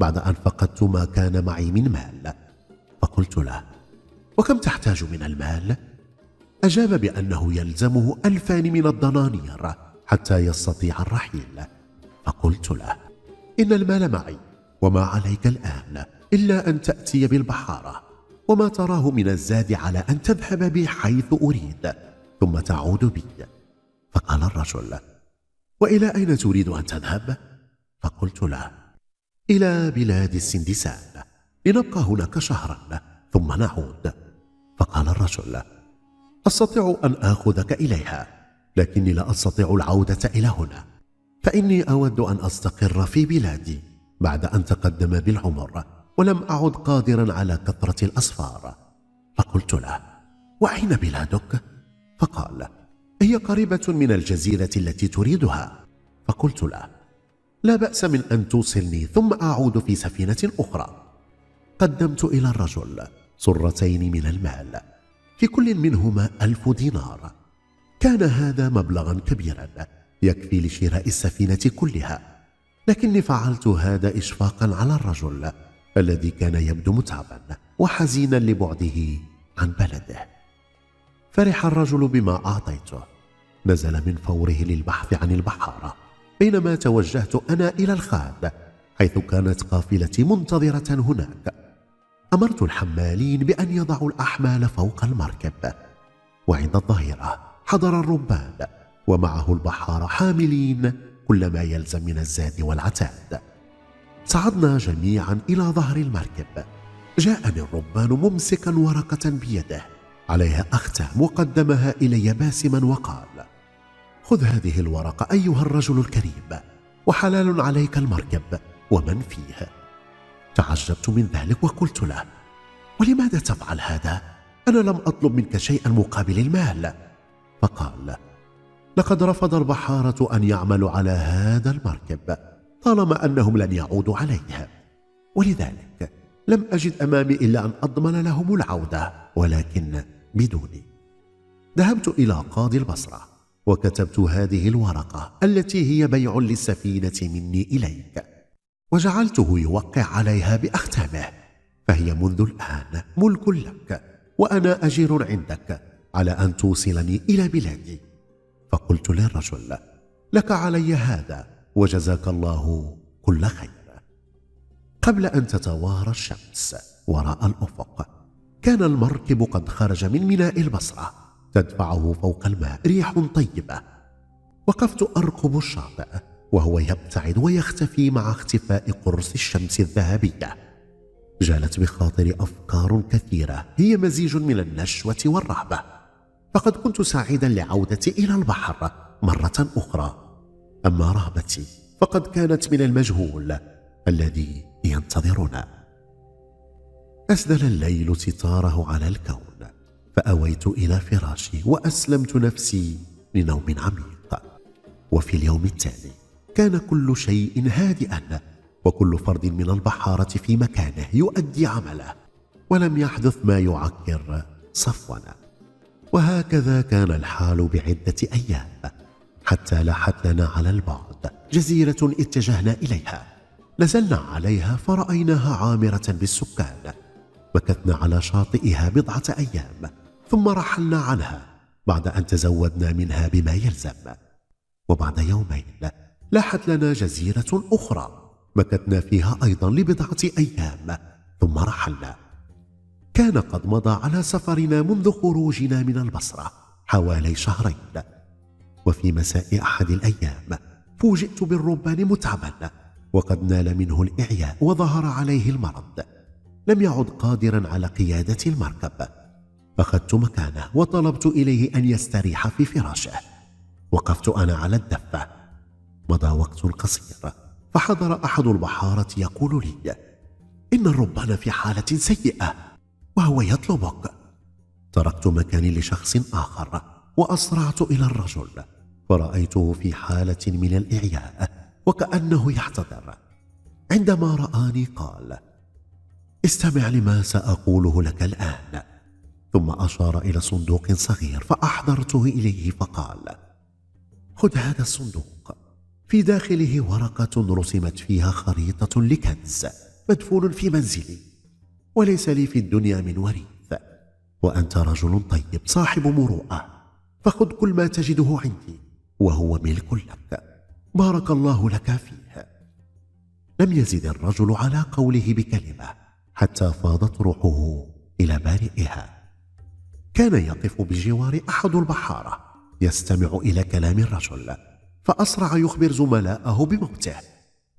بعد أن فقدت ما كان معي من مال. فقلت له وكم تحتاج من المال؟ أجاب بأنه يلزمه الفان من الدنانير حتى يستطيع الرحيل. فقلت له إن المال معي وما عليك الآن. إلا أن تأتي بالبحارة وما تراه من الزاد على أن تذهب بي حيث أريد ثم تعود بي. فقال الرجل وإلى أين تريد أن تذهب؟ فقلت له إلى بلاد السندسان لنبقى هناك شهرا ثم نعود. فقال الرجل أستطيع أن آخذك إليها لكني لا أستطيع العودة إلى هنا. فإني أود أن أستقر في بلادي بعد أن تقدم بالعمر. ولم أعد قادرا على كثرة الأسفار. فقلت له وأين بلادك؟ فقال هي قريبة من الجزيرة التي تريدها. فقلت له لا بأس من أن توصلني ثم أعود في سفينة أخرى. قدمت إلى الرجل صرتين من المال في كل منهما ألف دينار. كان هذا مبلغا كبيرا يكفي لشراء السفينة كلها لكني فعلت هذا اشفاقا على الرجل. الذي كان يبدو متعبا وحزينا لبعده عن بلده. فرح الرجل بما أعطيته. نزل من فوره للبحث عن البحارة بينما توجهت أنا إلى الخاد حيث كانت قافلتي منتظرة هناك. أمرت الحمالين بأن يضعوا الأحمال فوق المركب. وعند الظهيرة حضر الربان ومعه البحاره حاملين كل ما يلزم من الزاد والعتاد. صعدنا جميعا إلى ظهر المركب. جاءني الربان ممسكا ورقة بيده. عليها أختام وقدمها إلي باسما وقال خذ هذه الورقة أيها الرجل الكريم وحلال عليك المركب ومن فيه. تعجبت من ذلك وقلت له ولماذا تفعل هذا؟ أنا لم أطلب منك شيئا مقابل المال. فقال لقد رفض البحارة أن يعملوا على هذا المركب. طالما أنهم لن يعودوا عليها. ولذلك لم أجد أمامي إلا أن أضمن لهم العودة ولكن بدوني. ذهبت إلى قاضي البصرة وكتبت هذه الورقة التي هي بيع للسفينة مني إليك. وجعلته يوقع عليها بأختامه فهي منذ الآن ملك لك وأنا أجير عندك على أن توصلني إلى بلادي. فقلت للرجل لك علي هذا وجزاك الله كل خير. قبل أن تتوارى الشمس وراء الأفق كان المركب قد خرج من ميناء البصرة تدفعه فوق الماء ريح طيبة. وقفت ارقب الشاطئ وهو يبتعد ويختفي مع اختفاء قرص الشمس الذهبية. جالت بخاطري أفكار كثيرة هي مزيج من النشوة والرهبه فقد كنت سعيدا لعودتي إلى البحر مرة أخرى. أما رهبتي فقد كانت من المجهول الذي ينتظرنا. أسدل الليل ستاره على الكون فأويت إلى فراشي وأسلمت نفسي لنوم عميق. وفي اليوم التالي كان كل شيء هادئا وكل فرد من البحارة في مكانه يؤدي عمله ولم يحدث ما يعكر صفونا. وهكذا كان الحال بعدة أيام. حتى لاحت لنا على البعد. جزيرة اتجهنا إليها. نزلنا عليها فرأيناها عامرة بالسكان. مكثنا على شاطئها بضعة أيام ثم رحلنا عنها بعد أن تزودنا منها بما يلزم. وبعد يومين لاحت لنا جزيرة أخرى. مكثنا فيها أيضا لبضعة أيام ثم رحلنا. كان قد مضى على سفرنا منذ خروجنا من البصرة حوالي شهرين. وفي مساء أحد الأيام فوجئت بالربان متعبا وقد نال منه الإعياء وظهر عليه المرض. لم يعد قادرا على قيادة المركب. اخذت مكانه وطلبت إليه أن يستريح في فراشه. وقفت أنا على الدفة. مضى وقت قصير فحضر أحد البحارة يقول لي إن الربان في حالة سيئة وهو يطلبك. تركت مكاني لشخص آخر. وأسرعت إلى الرجل فرأيته في حالة من الإعياء وكأنه يحتضر عندما رآني قال استمع لما سأقوله لك الآن. ثم أشار إلى صندوق صغير فأحضرته إليه فقال خذ هذا الصندوق. في داخله ورقة رسمت فيها خريطة لكنز مدفون في منزلي. وليس لي في الدنيا من وريث. وأنت رجل طيب صاحب مروءة. فخذ كل ما تجده عندي وهو ملك لك. بارك الله لك فيه لم يزد الرجل على قوله بكلمة حتى فاضت روحه إلى بارئها كان يقف بجوار أحد البحارة يستمع إلى كلام الرجل فأسرع يخبر زملاءه بموته.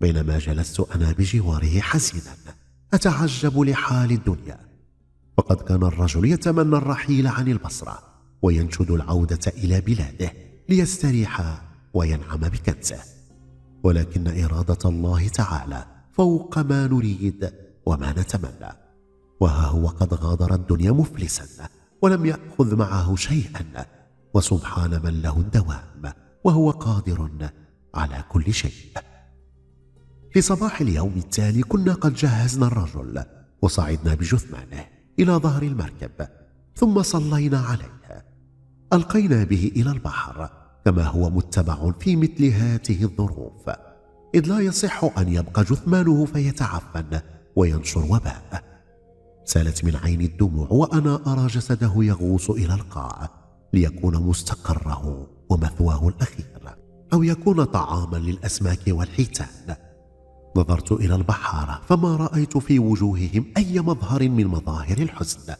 بينما جلست أنا بجواره حزينا أتعجب لحال الدنيا. فقد كان الرجل يتمنى الرحيل عن البصرة. وينشد العودة إلى بلاده ليستريح وينعم بكنزه ولكن إرادة الله تعالى فوق ما نريد وما نتمنى. وها هو قد غادر الدنيا مفلسا ولم يأخذ معه شيئا. وسبحان من له الدوام وهو قادر على كل شيء. في صباح اليوم التالي كنا قد جهزنا الرجل وصعدنا بجثمانه إلى ظهر المركب ثم صلينا عليه. ألقينا به إلى البحر كما هو متبع في مثل هذه الظروف. إذ لا يصح أن يبقى جثمانه فيتعفن وينشر وباء. سالت من عيني الدموع وأنا أرى جسده يغوص إلى القاع ليكون مستقره ومثواه الأخير أو يكون طعاما للأسماك والحيتان. نظرت إلى البحاره فما رأيت في وجوههم أي مظهر من مظاهر الحزن.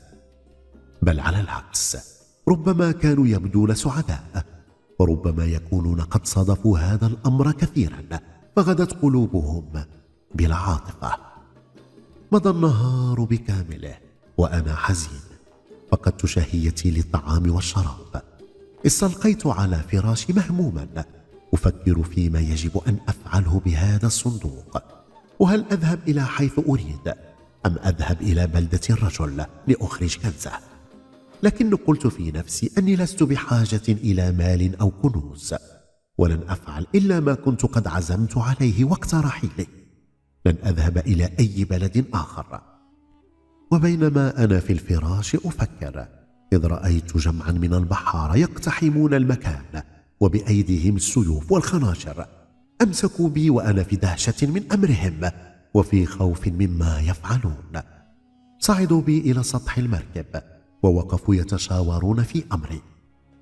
بل على العكس ربما كانوا يبدون سعداء وربما يكونون قد صادفوا هذا الأمر كثيرا فغدت قلوبهم بلا عاطفة. مضى النهار بكامله وأنا حزين فقدت شهيتي للطعام والشراب. استلقيت على فراشي مهموما أفكر فيما يجب أن أفعله بهذا الصندوق. وهل أذهب إلى حيث أريد؟ أم أذهب إلى بلدة الرجل لأخرج كنزة؟ لكن قلت في نفسي أني لست بحاجة إلى مال أو كنوز ولن أفعل إلا ما كنت قد عزمت عليه وقت رحيلي. لن أذهب إلى أي بلد آخر. وبينما أنا في الفراش أفكر إذ رأيت جمعا من البحاره يقتحمون المكان وبأيديهم السيوف والخناجر. أمسكوا بي وأنا في دهشة من أمرهم وفي خوف مما يفعلون. صعدوا بي إلى سطح المركب. ووقفوا يتشاورون في أمري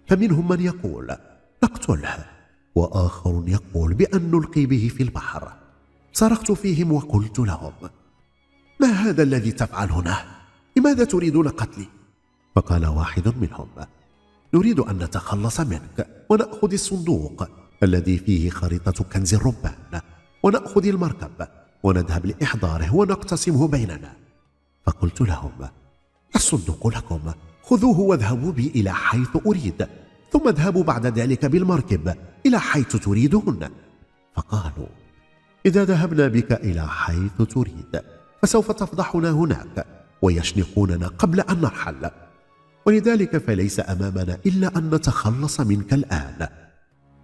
فمنهم من يقول نقتله وآخر يقول بأن نلقي به في البحر. صرخت فيهم وقلت لهم ما هذا الذي تفعلونه لماذا تريدون قتلي؟ فقال واحد منهم نريد أن نتخلص منك ونأخذ الصندوق الذي فيه خريطة كنز الربان ونأخذ المركب ونذهب لإحضاره ونقتسمه بيننا. فقلت لهم الصندوق لكم. خذوه واذهبوا بي إلى حيث أريد ثم اذهبوا بعد ذلك بالمركب إلى حيث تريدون. فقالوا إذا ذهبنا بك إلى حيث تريد فسوف تفضحنا هناك ويشنقوننا قبل أن نرحل. ولذلك فليس أمامنا إلا أن نتخلص منك الآن.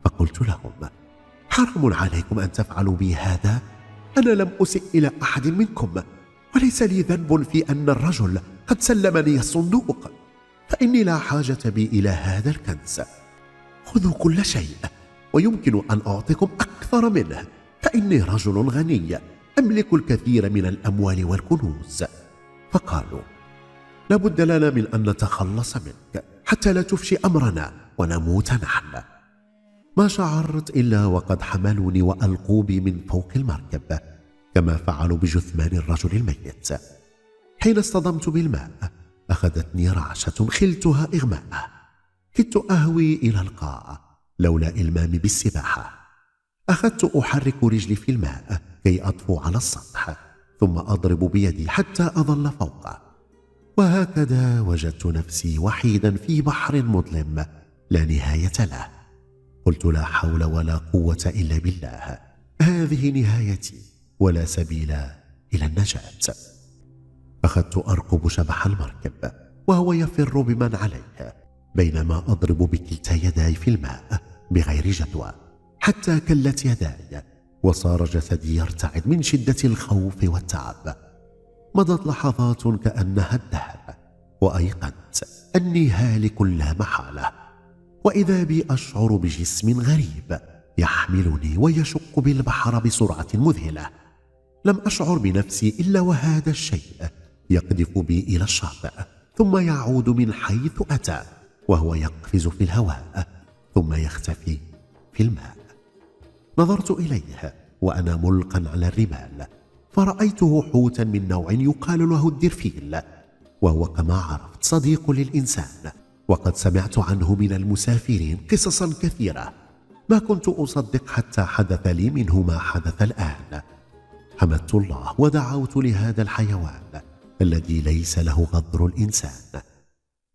فقلت لهم حرام عليكم أن تفعلوا بي هذا؟ أنا لم أسئ إلى أحد منكم وليس لي ذنب في أن الرجل قد سلمني الصندوق فإني لا حاجة بي إلى هذا الكنز. خذوا كل شيء ويمكن أن أعطيكم أكثر منه. فإني رجل غني أملك الكثير من الأموال والكنوز. فقالوا لابد لنا من أن نتخلص منك حتى لا تفشي أمرنا ونموت نحن. ما شعرت إلا وقد حملوني وألقوا بي من فوق المركب كما فعلوا بجثمان الرجل الميت. حين اصطدمت بالماء أخذتني رعشة خلتها إغماء. كدت أهوي إلى القاع لولا إلمامي بالسباحة. أخذت أحرك رجلي في الماء كي أطفو على السطح ثم أضرب بيدي حتى أظل فوقه وهكذا وجدت نفسي وحيدا في بحر مظلم لا نهاية له. قلت لا حول ولا قوة إلا بالله. هذه نهايتي ولا سبيل إلى النجاة. أخذت ارقب شبح المركب وهو يفر بمن عليه بينما أضرب بكلتا يداي في الماء بغير جدوى حتى كلت يداي وصار جسدي يرتعد من شدة الخوف والتعب. مضت لحظات كأنها الدهر وأيقنت أني هالك لا محالة. وإذا بي أشعر بجسم غريب يحملني ويشق بالبحر بسرعة مذهلة. لم أشعر بنفسي إلا وهذا الشيء يقذف بي إلى الشاطئ ثم يعود من حيث أتى وهو يقفز في الهواء ثم يختفي في الماء. نظرت إليه وأنا ملقا على الرمال فرأيته حوتا من نوع يقال له الدرفيل وهو كما عرفت صديق للإنسان وقد سمعت عنه من المسافرين قصصا كثيرة. ما كنت أصدق حتى حدث لي منه ما حدث الآن. حمدت الله ودعوت لهذا الحيوان. الذي ليس له غضر الإنسان.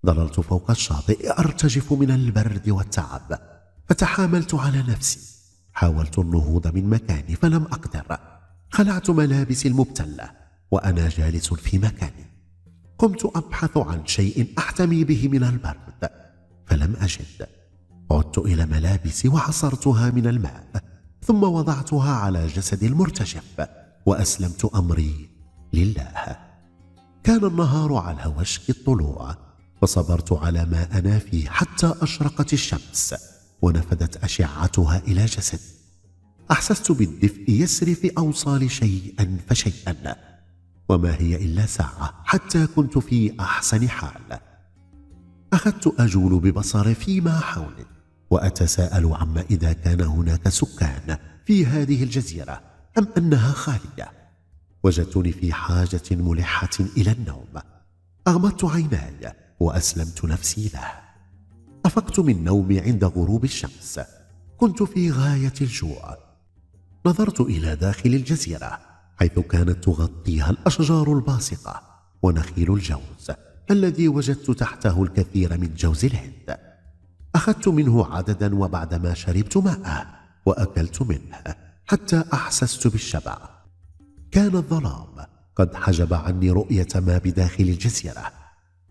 ظللت فوق الشاطئ أرتجف من البرد والتعب. فتحاملت على نفسي. حاولت النهوض من مكاني فلم أقدر. خلعت ملابسي المبتلة وأنا جالس في مكاني. قمت أبحث عن شيء أحتمي به من البرد فلم أجد. عدت إلى ملابسي وعصرتها من الماء ثم وضعتها على جسدي المرتجف وأسلمت أمري لله. كان النهار على وشك الطلوع فصبرت على ما أنا فيه حتى أشرقت الشمس ونفذت أشعتها إلى جسدي. أحسست بالدفء يسري في اوصالي شيئا فشيئا وما هي إلا ساعة حتى كنت في أحسن حال. أخذت أجول ببصري فيما حولي وأتساءل عما إذا كان هناك سكان في هذه الجزيرة أم أنها خالية. وجدتني في حاجة ملحة إلى النوم. أغمضت عيناي وأسلمت نفسي له. أفقت من نومي عند غروب الشمس. كنت في غاية الجوع. نظرت إلى داخل الجزيرة حيث كانت تغطيها الأشجار الباسقه ونخيل الجوز الذي وجدت تحته الكثير من جوز الهند. أخذت منه عددا وبعدما شربت ماءه وأكلت منه حتى أحسست بالشبع. كان الظلام. قد حجب عني رؤية ما بداخل الجزيرة.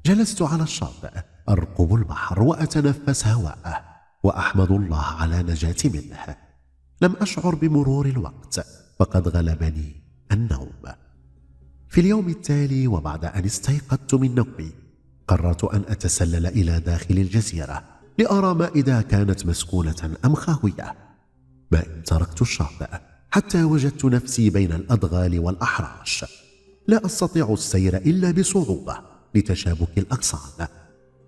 جلست على الشاطئ ارقب البحر وأتنفس هواءه وأحمد الله على نجاتي منه. لم أشعر بمرور الوقت فقد غلبني النوم. في اليوم التالي وبعد أن استيقظت من نومي قررت أن أتسلل إلى داخل الجزيرة لأرى ما اذا كانت مسكونة أم خاوية. ما إن تركت الشاطئ حتى وجدت نفسي بين الأدغال والأحراش. لا أستطيع السير إلا بصعوبة لتشابك الاغصان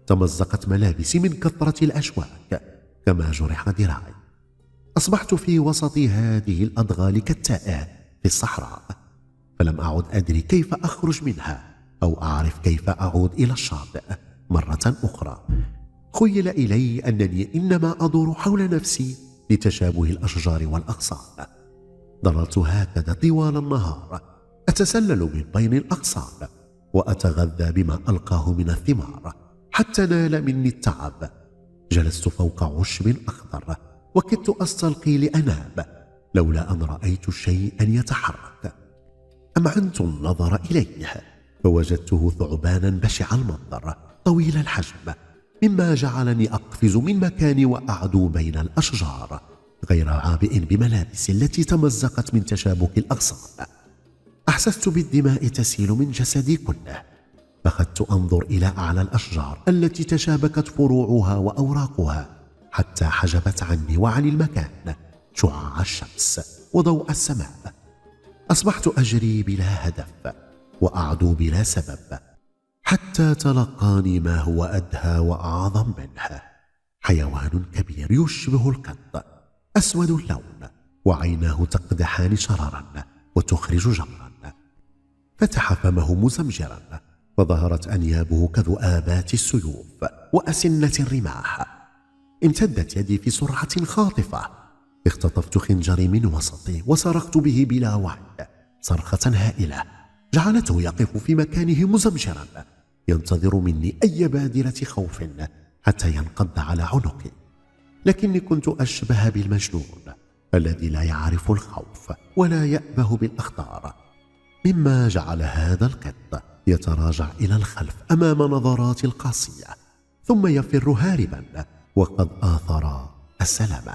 تمزقت ملابسي من كثرة الأشواك كما جرح ذراعي. أصبحت في وسط هذه الأضغال كالتائه في الصحراء. فلم أعد أدري كيف أخرج منها أو أعرف كيف أعود إلى الشاطئ مرة أخرى. خيل إلي أنني إنما أدور حول نفسي لتشابه الأشجار والأغصان ظللت هكذا طوال النهار أتسلل من بين الأغصان وأتغذى بما ألقاه من الثمار حتى نال مني التعب. جلست فوق عشب أخضر وكدت أستلقي لأنام لولا أن رأيت شيئا يتحرك. أمعنت النظر إليه؟ فوجدته ثعبانا بشع المنظر طويل الحجم مما جعلني أقفز من مكاني وأعدو بين الأشجار. غير عابئ بملابسي التي تمزقت من تشابك الأغصان. أحسست بالدماء تسيل من جسدي كله. فخدت أنظر إلى أعلى الأشجار التي تشابكت فروعها وأوراقها حتى حجبت عني وعن المكان شعاع الشمس وضوء السماء. أصبحت أجري بلا هدف وأعدو بلا سبب حتى تلقاني ما هو أدهى وأعظم منه. حيوان كبير يشبه القط أسود اللون وعيناه تقدحان شررا وتخرج جمرا فتح فمه مزمجرا وظهرت أنيابه كذؤابات السيوف وأسنة الرماح. امتدت يدي في سرعة خاطفة. اختطفت خنجري من وسطي وصرخت به بلا وعي. صرخة هائلة جعلته يقف في مكانه مزمجرا. ينتظر مني أي بادرة خوف حتى ينقض على عنقي لكني كنت أشبه بالمجنون الذي لا يعرف الخوف ولا يأبه بالأخطار. مما جعل هذا القط يتراجع إلى الخلف أمام نظرات القاسية ثم يفر هاربا وقد آثر السلامة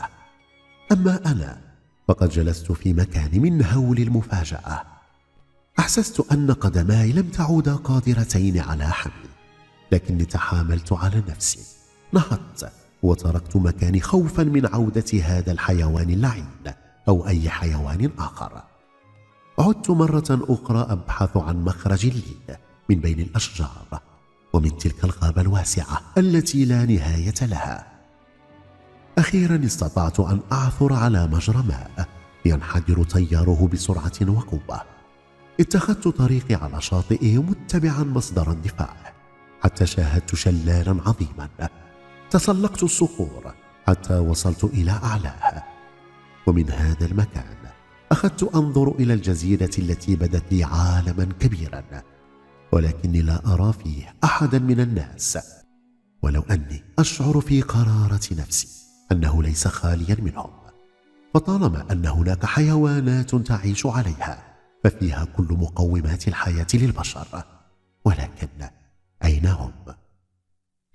أما أنا فقد جلست في مكان من هول المفاجأة. أحسست أن قدماي لم تعودا قادرتين على حملي لكني تحاملت على نفسي. نهضت. وتركت مكاني خوفا من عودة هذا الحيوان اللعين أو أي حيوان آخر. عدت مرة أخرى أبحث عن مخرج لي من بين الأشجار ومن تلك الغابة الواسعة التي لا نهاية لها. أخيرا استطعت أن أعثر على مجرى ماء ينحدر تياره بسرعة وقوة. اتخذت طريقي على شاطئه متبعا مصدر اندفاعه حتى شاهدت شلالا عظيما تسلقت الصخور حتى وصلت إلى أعلاها. ومن هذا المكان أخذت أنظر إلى الجزيرة التي بدت لي عالما كبيرا ولكني لا أرى فيه أحدا من الناس. ولو أني أشعر في قرارة نفسي أنه ليس خاليا منهم فطالما أن هناك حيوانات تعيش عليها ففيها كل مقومات الحياة للبشر. ولكن أين هم؟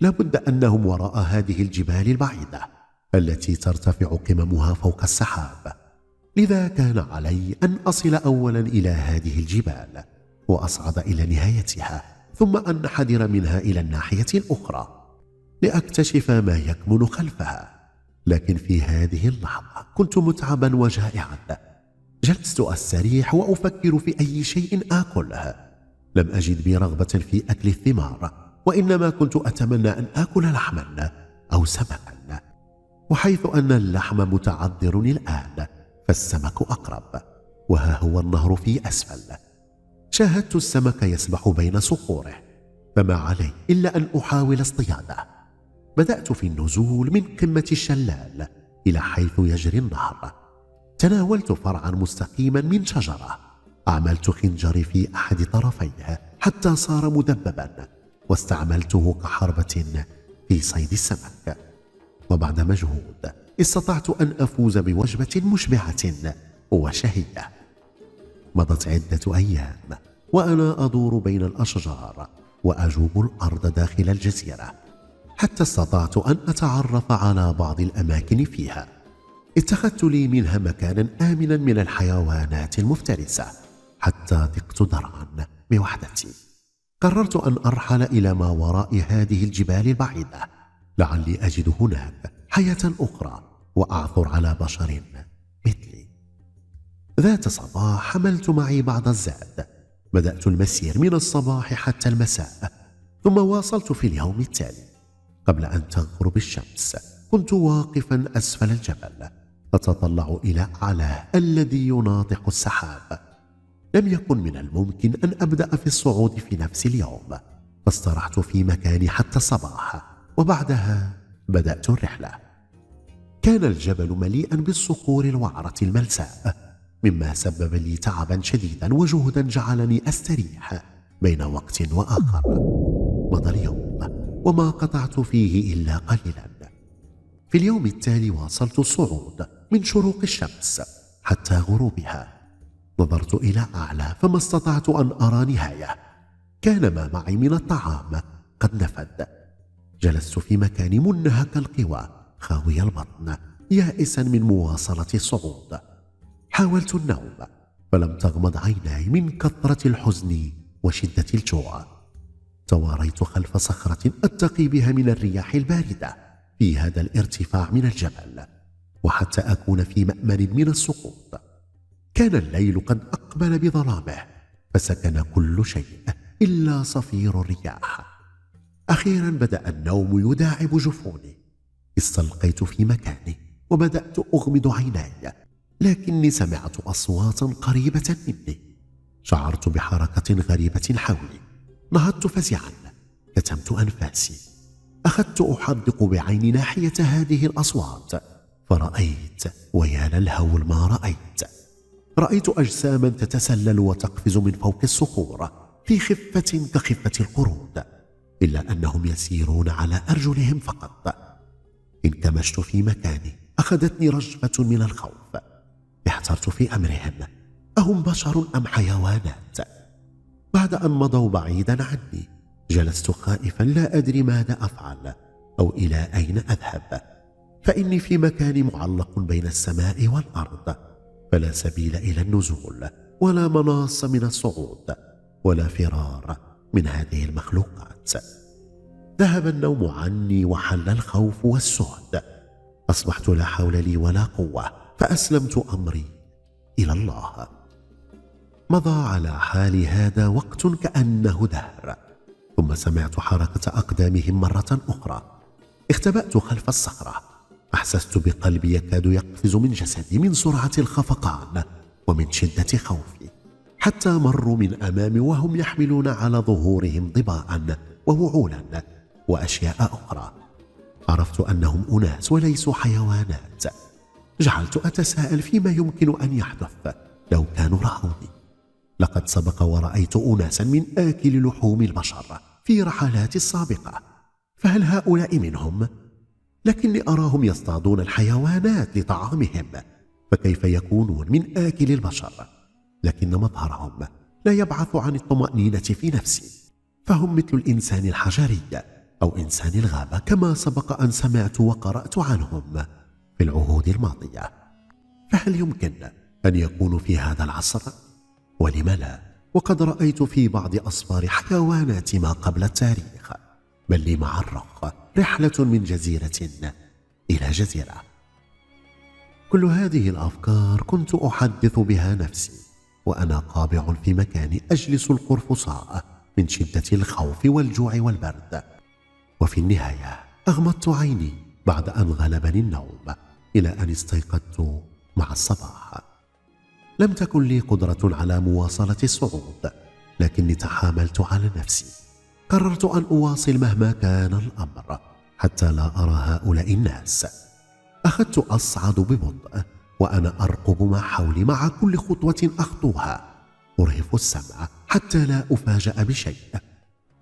لابد أنهم وراء هذه الجبال البعيدة التي ترتفع قممها فوق السحاب. لذا كان علي أن أصل أولا إلى هذه الجبال وأصعد إلى نهايتها ثم أنحدر منها إلى الناحية الأخرى لأكتشف ما يكمن خلفها. لكن في هذه اللحظة كنت متعبا وجائعا. جلست أستريح وأفكر في أي شيء آكله. لم أجد بي رغبة في أكل الثمار. وإنما كنت أتمنى أن آكل لحما أو سمكا وحيث أن اللحم متعذر الآن فالسمك أقرب وها هو النهر في أسفل. شاهدت السمك يسبح بين صخوره فما علي إلا أن أحاول اصطياده. بدأت في النزول من قمة الشلال إلى حيث يجري النهر. تناولت فرعا مستقيما من شجرة. أعملت خنجري في أحد طرفيها حتى صار مدببا. واستعملته كحربة في صيد السمك. وبعد مجهود استطعت أن أفوز بوجبة مشبعة وشهية. مضت عدة أيام وأنا أدور بين الأشجار وأجوب الأرض داخل الجزيرة حتى استطعت أن أتعرف على بعض الأماكن فيها. اتخذت لي منها مكانا آمنا من الحيوانات المفترسة حتى ضقت درعا بوحدتي. قررت أن أرحل إلى ما وراء هذه الجبال البعيدة. لعلي أجد هناك حياة أخرى وأعثر على بشر مثلي. ذات صباح حملت معي بعض الزاد. بدأت المسير من الصباح حتى المساء ثم واصلت في اليوم التالي. قبل أن تغرب الشمس كنت واقفا أسفل الجبل أتطلع إلى أعلاه الذي يناطح السحاب. لم يكن من الممكن أن أبدأ في الصعود في نفس اليوم. فاسترحت في مكاني حتى الصباح وبعدها بدأت الرحلة. كان الجبل مليئا بالصخور الوعرة الملساء مما سبب لي تعبا شديدا وجهدا جعلني أستريح بين وقت وآخر. مضى اليوم وما قطعت فيه إلا قليلا. في اليوم التالي واصلت الصعود من شروق الشمس حتى غروبها. نظرت إلى أعلى فما استطعت أن أرى نهاية. كان ما معي من الطعام. قد نفد. جلست في مكاني منهك القوى خاوي البطن يائسا من مواصلة الصعود. حاولت النوم فلم تغمض عيناي من كثرة الحزن وشدة الجوع. تواريت خلف صخرة أتقي بها من الرياح الباردة في هذا الارتفاع من الجبل وحتى أكون في مأمن من السقوط. كان الليل قد أقبل بظلامه فسكن كل شيء إلا صفير الرياح. أخيرا بدأ النوم يداعب جفوني. استلقيت في مكاني وبدأت أغمض عيناي لكني سمعت أصواتا قريبة مني. شعرت بحركة غريبة حولي. نهضت فزعا. كتمت أنفاسي. أخذت أحدق بعيني ناحية هذه الأصوات. فرأيت ويا للهول ما رأيت. رأيت أجساما تتسلل وتقفز من فوق الصخور في خفة كخفة القرود إلا أنهم يسيرون على أرجلهم فقط. انكمشت في مكاني أخذتني رجفة من الخوف. احترت في أمرهم أهم بشر أم حيوانات؟ بعد أن مضوا بعيدا عني جلست خائفا لا أدري ماذا أفعل أو إلى أين أذهب. فإني في مكان معلق بين السماء والأرض. فلا سبيل إلى النزول ولا مناص من الصعود ولا فرار من هذه المخلوقات. ذهب النوم عني وحل الخوف والسهد أصبحت لا حول لي ولا قوة فأسلمت أمري إلى الله. مضى على حال هذا وقت كأنه دهر ثم سمعت حركة أقدامهم مرة أخرى. اختبأت خلف الصخرة أحسست بقلبي يكاد يقفز من جسدي من سرعة الخفقان ومن شدة خوفي حتى مروا من أمامي وهم يحملون على ظهورهم ضباء ووعولا وأشياء أخرى عرفت أنهم أناس وليسوا حيوانات جعلت أتساءل فيما يمكن أن يحدث لو كانوا رأوني لقد سبق ورأيت أناسا من آكل لحوم البشر في رحلاتي السابقة فهل هؤلاء منهم؟ لكني أراهم يصطادون الحيوانات لطعامهم فكيف يكونون من آكل البشر؟ لكن مظهرهم لا يبعث عن الطمأنينة في نفسي فهم مثل الإنسان الحجري أو إنسان الغابة كما سبق أن سمعت وقرأت عنهم في العهود الماضية فهل يمكن أن يكونوا في هذا العصر؟ ولم لا؟ وقد رأيت في بعض أصفار حيوانات ما قبل التاريخ بل لي مع الرخ رحلة من جزيرة إلى جزيرة. كل هذه الأفكار كنت أحدث بها نفسي وأنا قابع في مكاني أجلس القرفصاء من شدة الخوف والجوع والبرد. وفي النهاية أغمضت عيني بعد أن غلبني النوم إلى أن استيقظت مع الصباح. لم تكن لي قدرة على مواصلة الصعود لكني تحاملت على نفسي. قررت أن أواصل مهما كان الأمر حتى لا أرى هؤلاء الناس. أخذت أصعد ببطء وأنا أرقب ما حولي مع كل خطوة أخطوها. أرهف السمع حتى لا أفاجأ بشيء.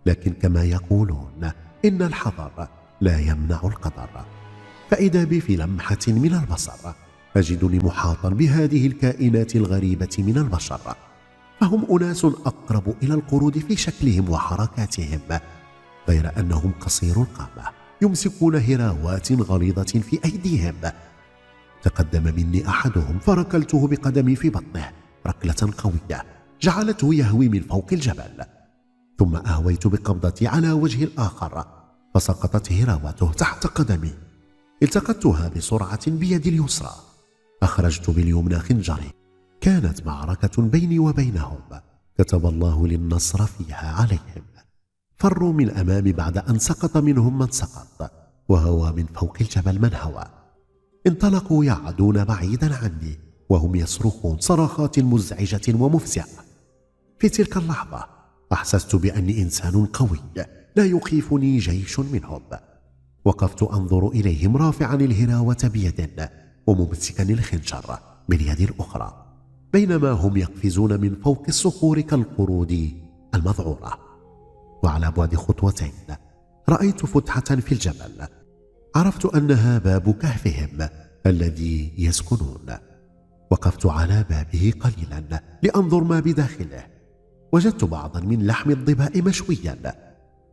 لكن كما يقولون إن الحذر لا يمنع القدر. فإذا بي في لمحة من البصر أجدني محاطا بهذه الكائنات الغريبة من البشر. فهم أناس أقرب إلى القرود في شكلهم وحركاتهم غير أنهم قصير القامة يمسكون هراوات غليظة في أيديهم. تقدم مني أحدهم فركلته بقدمي في بطنه ركلة قوية جعلته يهوي من فوق الجبل. ثم أهويت بقبضتي على وجه الآخر فسقطت هراوته تحت قدمي. التقطتها بسرعة بيدي اليسرى. أخرجت باليمنى خنجري. كانت معركة بيني وبينهم. كتب الله للنصر فيها عليهم. فروا من أمامي بعد أن سقط منهم من سقط وهوى من فوق الجبل من هوى. انطلقوا يعدون بعيدا عني وهم يصرخون صرخات مزعجة ومفزعة. في تلك اللحظة أحسست بأني إنسان قوي لا يخيفني جيش منهم. وقفت أنظر إليهم رافعا الهراوة بيد وممسكا الخنجر باليد الأخرى. بينما هم يقفزون من فوق الصخور كالقرود المذعورة. وعلى بعد خطوتين رأيت فتحة في الجبل. عرفت أنها باب كهفهم الذي يسكنون. وقفت على بابه قليلا لأنظر ما بداخله. وجدت بعضا من لحم الظباء مشويا.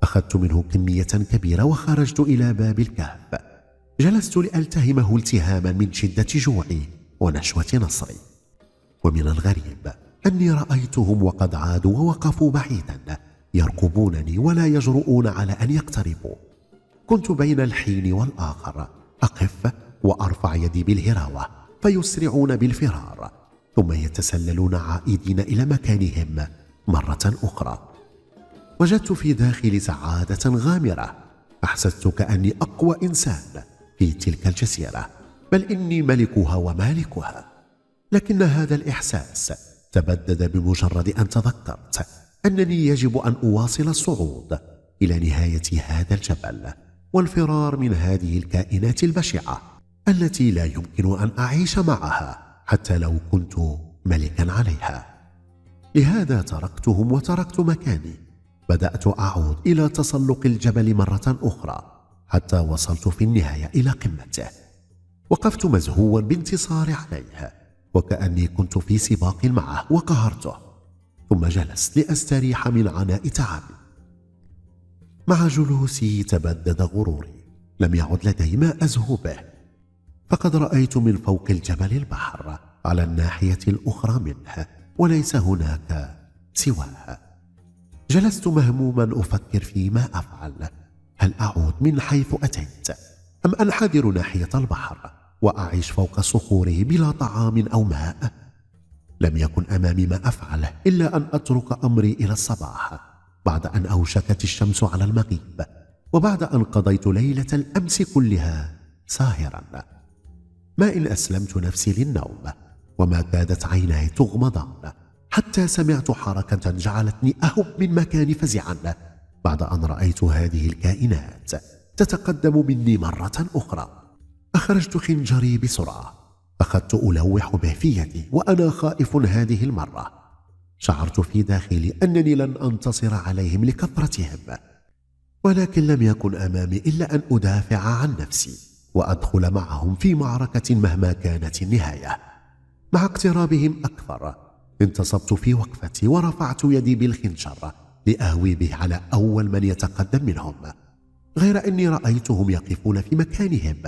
أخذت منه كمية كبيرة وخرجت إلى باب الكهف. جلست لألتهمه التهاما من شدة جوعي ونشوة نصري. ومن الغريب. أني رأيتهم وقد عادوا ووقفوا بعيدا. يرقبونني ولا يجرؤون على أن يقتربوا. كنت بين الحين والآخر. أقف وأرفع يدي بالهراوة فيسرعون بالفرار. ثم يتسللون عائدين إلى مكانهم مرة أخرى. وجدت في داخلي سعادة غامرة. أحسست كأني أقوى إنسان في تلك الجزيرة. بل إني ملكها ومالكها. لكن هذا الإحساس تبدد بمجرد أن تذكرت أنني يجب أن أواصل الصعود إلى نهاية هذا الجبل والفرار من هذه الكائنات البشعة التي لا يمكن أن أعيش معها حتى لو كنت ملكا عليها. لهذا تركتهم وتركت مكاني. بدأت أعود إلى تسلق الجبل مرة أخرى حتى وصلت في النهاية إلى قمته. وقفت مزهوا بانتصاري عليه. وكأني كنت في سباق معه وقهرته ثم جلست لأستريح من عناء تعبي مع جلوسي تبدد غروري لم يعد لدي ما أزهو به فقد رأيت من فوق الجبل البحر على الناحية الأخرى منه وليس هناك سواها جلست مهموما أفكر فيما أفعل. هل أعود من حيث أتيت؟ أم أنحدر ناحية البحر؟ وأعيش فوق صخوره بلا طعام أو ماء. لم يكن أمامي ما أفعله إلا أن أترك أمري إلى الصباح بعد أن أوشكت الشمس على المغيب وبعد أن قضيت ليلة الأمس كلها ساهرا. ما إن أسلمت نفسي للنوم وما كادت عيناي تغمضان حتى سمعت حركة جعلتني أهب من مكاني فزعا بعد أن رأيت هذه الكائنات تتقدم مني مرة أخرى. أخرجت خنجري بسرعة. أخذت ألوح به في يدي وأنا خائف هذه المرة. شعرت في داخلي أنني لن أنتصر عليهم لكثرتهم. ولكن لم يكن أمامي إلا أن أدافع عن نفسي وأدخل معهم في معركة مهما كانت النهاية. مع اقترابهم أكثر انتصبت في وقفتي ورفعت يدي بالخنجر لأهوي به على أول من يتقدم منهم. غير أني رأيتهم يقفون في مكانهم.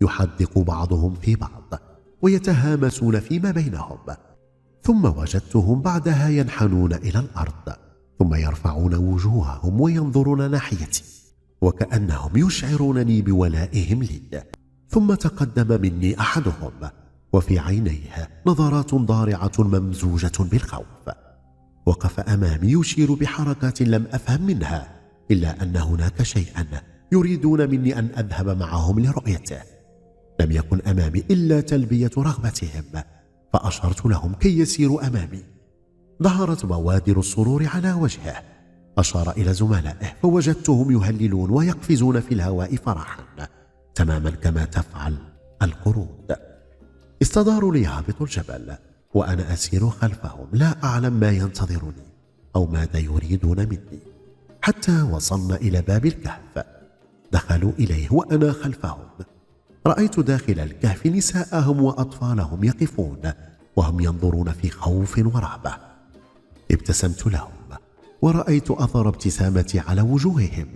يحدق بعضهم في بعض ويتهامسون فيما بينهم ثم وجدتهم بعدها ينحنون إلى الأرض ثم يرفعون وجوههم وينظرون ناحيتي وكأنهم يشعرونني بولائهم لي ثم تقدم مني أحدهم وفي عينيه نظرات ضارعة ممزوجة بالخوف وقف أمامي يشير بحركات لم أفهم منها إلا أن هناك شيئا يريدون مني أن أذهب معهم لرؤيته. لم يكن أمامي إلا تلبية رغبتهم فأشرت لهم كي يسيروا أمامي. ظهرت بوادر السرور على وجهه. أشار إلى زملائه فوجدتهم يهللون ويقفزون في الهواء فرحا. تماما كما تفعل القرود. استداروا ليهبطوا الجبل وأنا أسير خلفهم لا أعلم ما ينتظرني أو ماذا يريدون مني. حتى وصلنا إلى باب الكهف. دخلوا إليه وأنا خلفهم. رأيت داخل الكهف نساءهم وأطفالهم يقفون وهم ينظرون في خوف ورهبة ابتسمت لهم ورأيت أثر ابتسامتي على وجوههم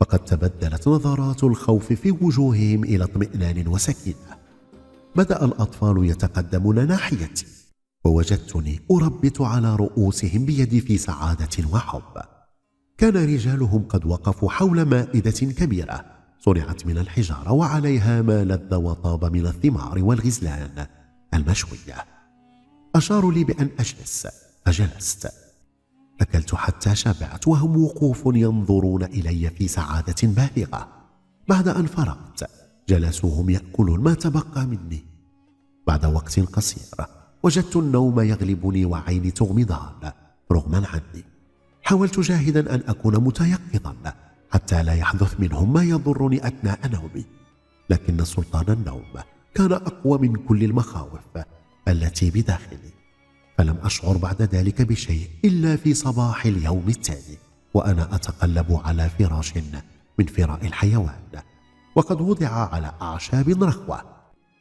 فقد تبدلت نظرات الخوف في وجوههم إلى اطمئنان وسكينة. بدأ الأطفال يتقدمون ناحيتي ووجدتني أربت على رؤوسهم بيدي في سعادة وحب. كان رجالهم قد وقفوا حول مائدة كبيرة صنعت من الحجارة وعليها ما لذ وطاب من الثمار والغزلان المشوية. أشاروا لي بأن أجلس. فجلست أكلت حتى شبعت وهم وقوف ينظرون إلي في سعادة بالغة. بعد أن فرغت جلسوا هم يأكلون ما تبقى مني. بعد وقت قصير وجدت النوم يغلبني وعيني تغمضان رغما عني. حاولت جاهدا أن أكون متيقظا. حتى لا يحدث منهم ما يضرني اثناء نومي لكن سلطان النوم كان أقوى من كل المخاوف التي بداخلي. فلم أشعر بعد ذلك بشيء إلا في صباح اليوم التالي وأنا أتقلب على فراش من فراء الحيوان وقد وضع على أعشاب رخوة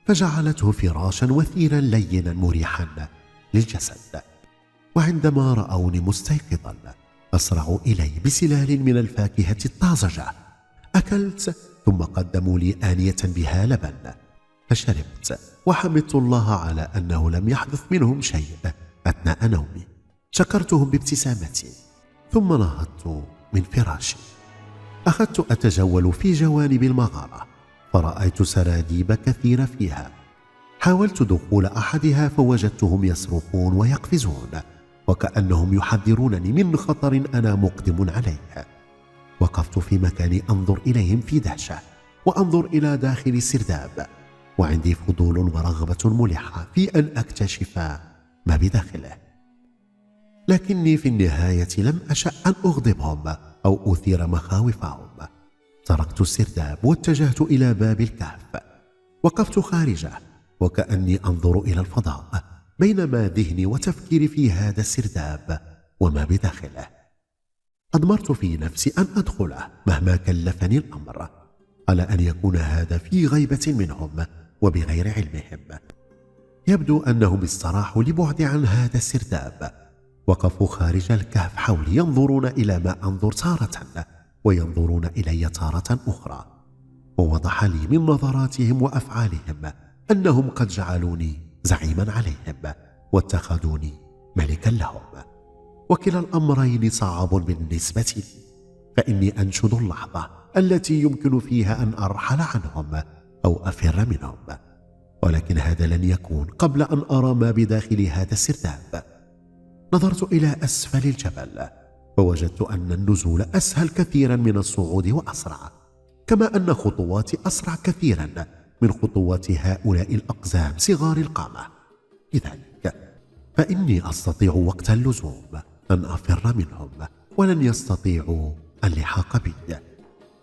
فجعلته فراشا وثيرا لينا مريحا للجسد. وعندما رأوني مستيقظا اسرعوا إلي بسلال من الفاكهة الطازجة. أكلت ثم قدموا لي آنية بها لبن. فشربت وحمدت الله على أنه لم يحدث منهم شيء أثناء نومي. شكرتهم بابتسامتي ثم نهضت من فراشي. أخذت أتجول في جوانب المغارة فرأيت سراديب كثيرة فيها. حاولت دخول أحدها فوجدتهم يصرخون ويقفزون. وكأنهم يحذرونني من خطر أنا مقدم عليه. وقفت في مكاني أنظر إليهم في دهشة وأنظر إلى داخل السرداب وعندي فضول ورغبة ملحة في أن أكتشف ما بداخله. لكني في النهاية لم أشأ أن أغضبهم أو أثير مخاوفهم. تركت السرداب واتجهت إلى باب الكهف وقفت خارجه وكأني أنظر إلى الفضاء. بينما ذهني وتفكيري في هذا السرداب وما بداخله. اضمرت في نفسي أن ادخله مهما كلفني الأمر على أن يكون هذا في غيبة منهم وبغير علمهم. يبدو أنهم استراحوا لبعد عن هذا السرداب وقفوا خارج الكهف حولي ينظرون إلى ما أنظر تارة وينظرون إلي تارة أخرى. ووضح لي من نظراتهم وأفعالهم أنهم قد جعلوني زعيما عليهم واتخذوني ملكا لهم. وكلا الأمرين صعب بالنسبة لي فإني أنشد اللحظه التي يمكن فيها أن أرحل عنهم أو أفر منهم. ولكن هذا لن يكون قبل أن أرى ما بداخل هذا السرداب نظرت إلى أسفل الجبل فوجدت أن النزول أسهل كثيرا من الصعود وأسرع كما أن خطواتي أسرع كثيرا. من خطوات هؤلاء الأقزام صغار القامة. لذلك فإني أستطيع وقت اللزوم أن أفر منهم ولن يستطيعوا اللحاق بي.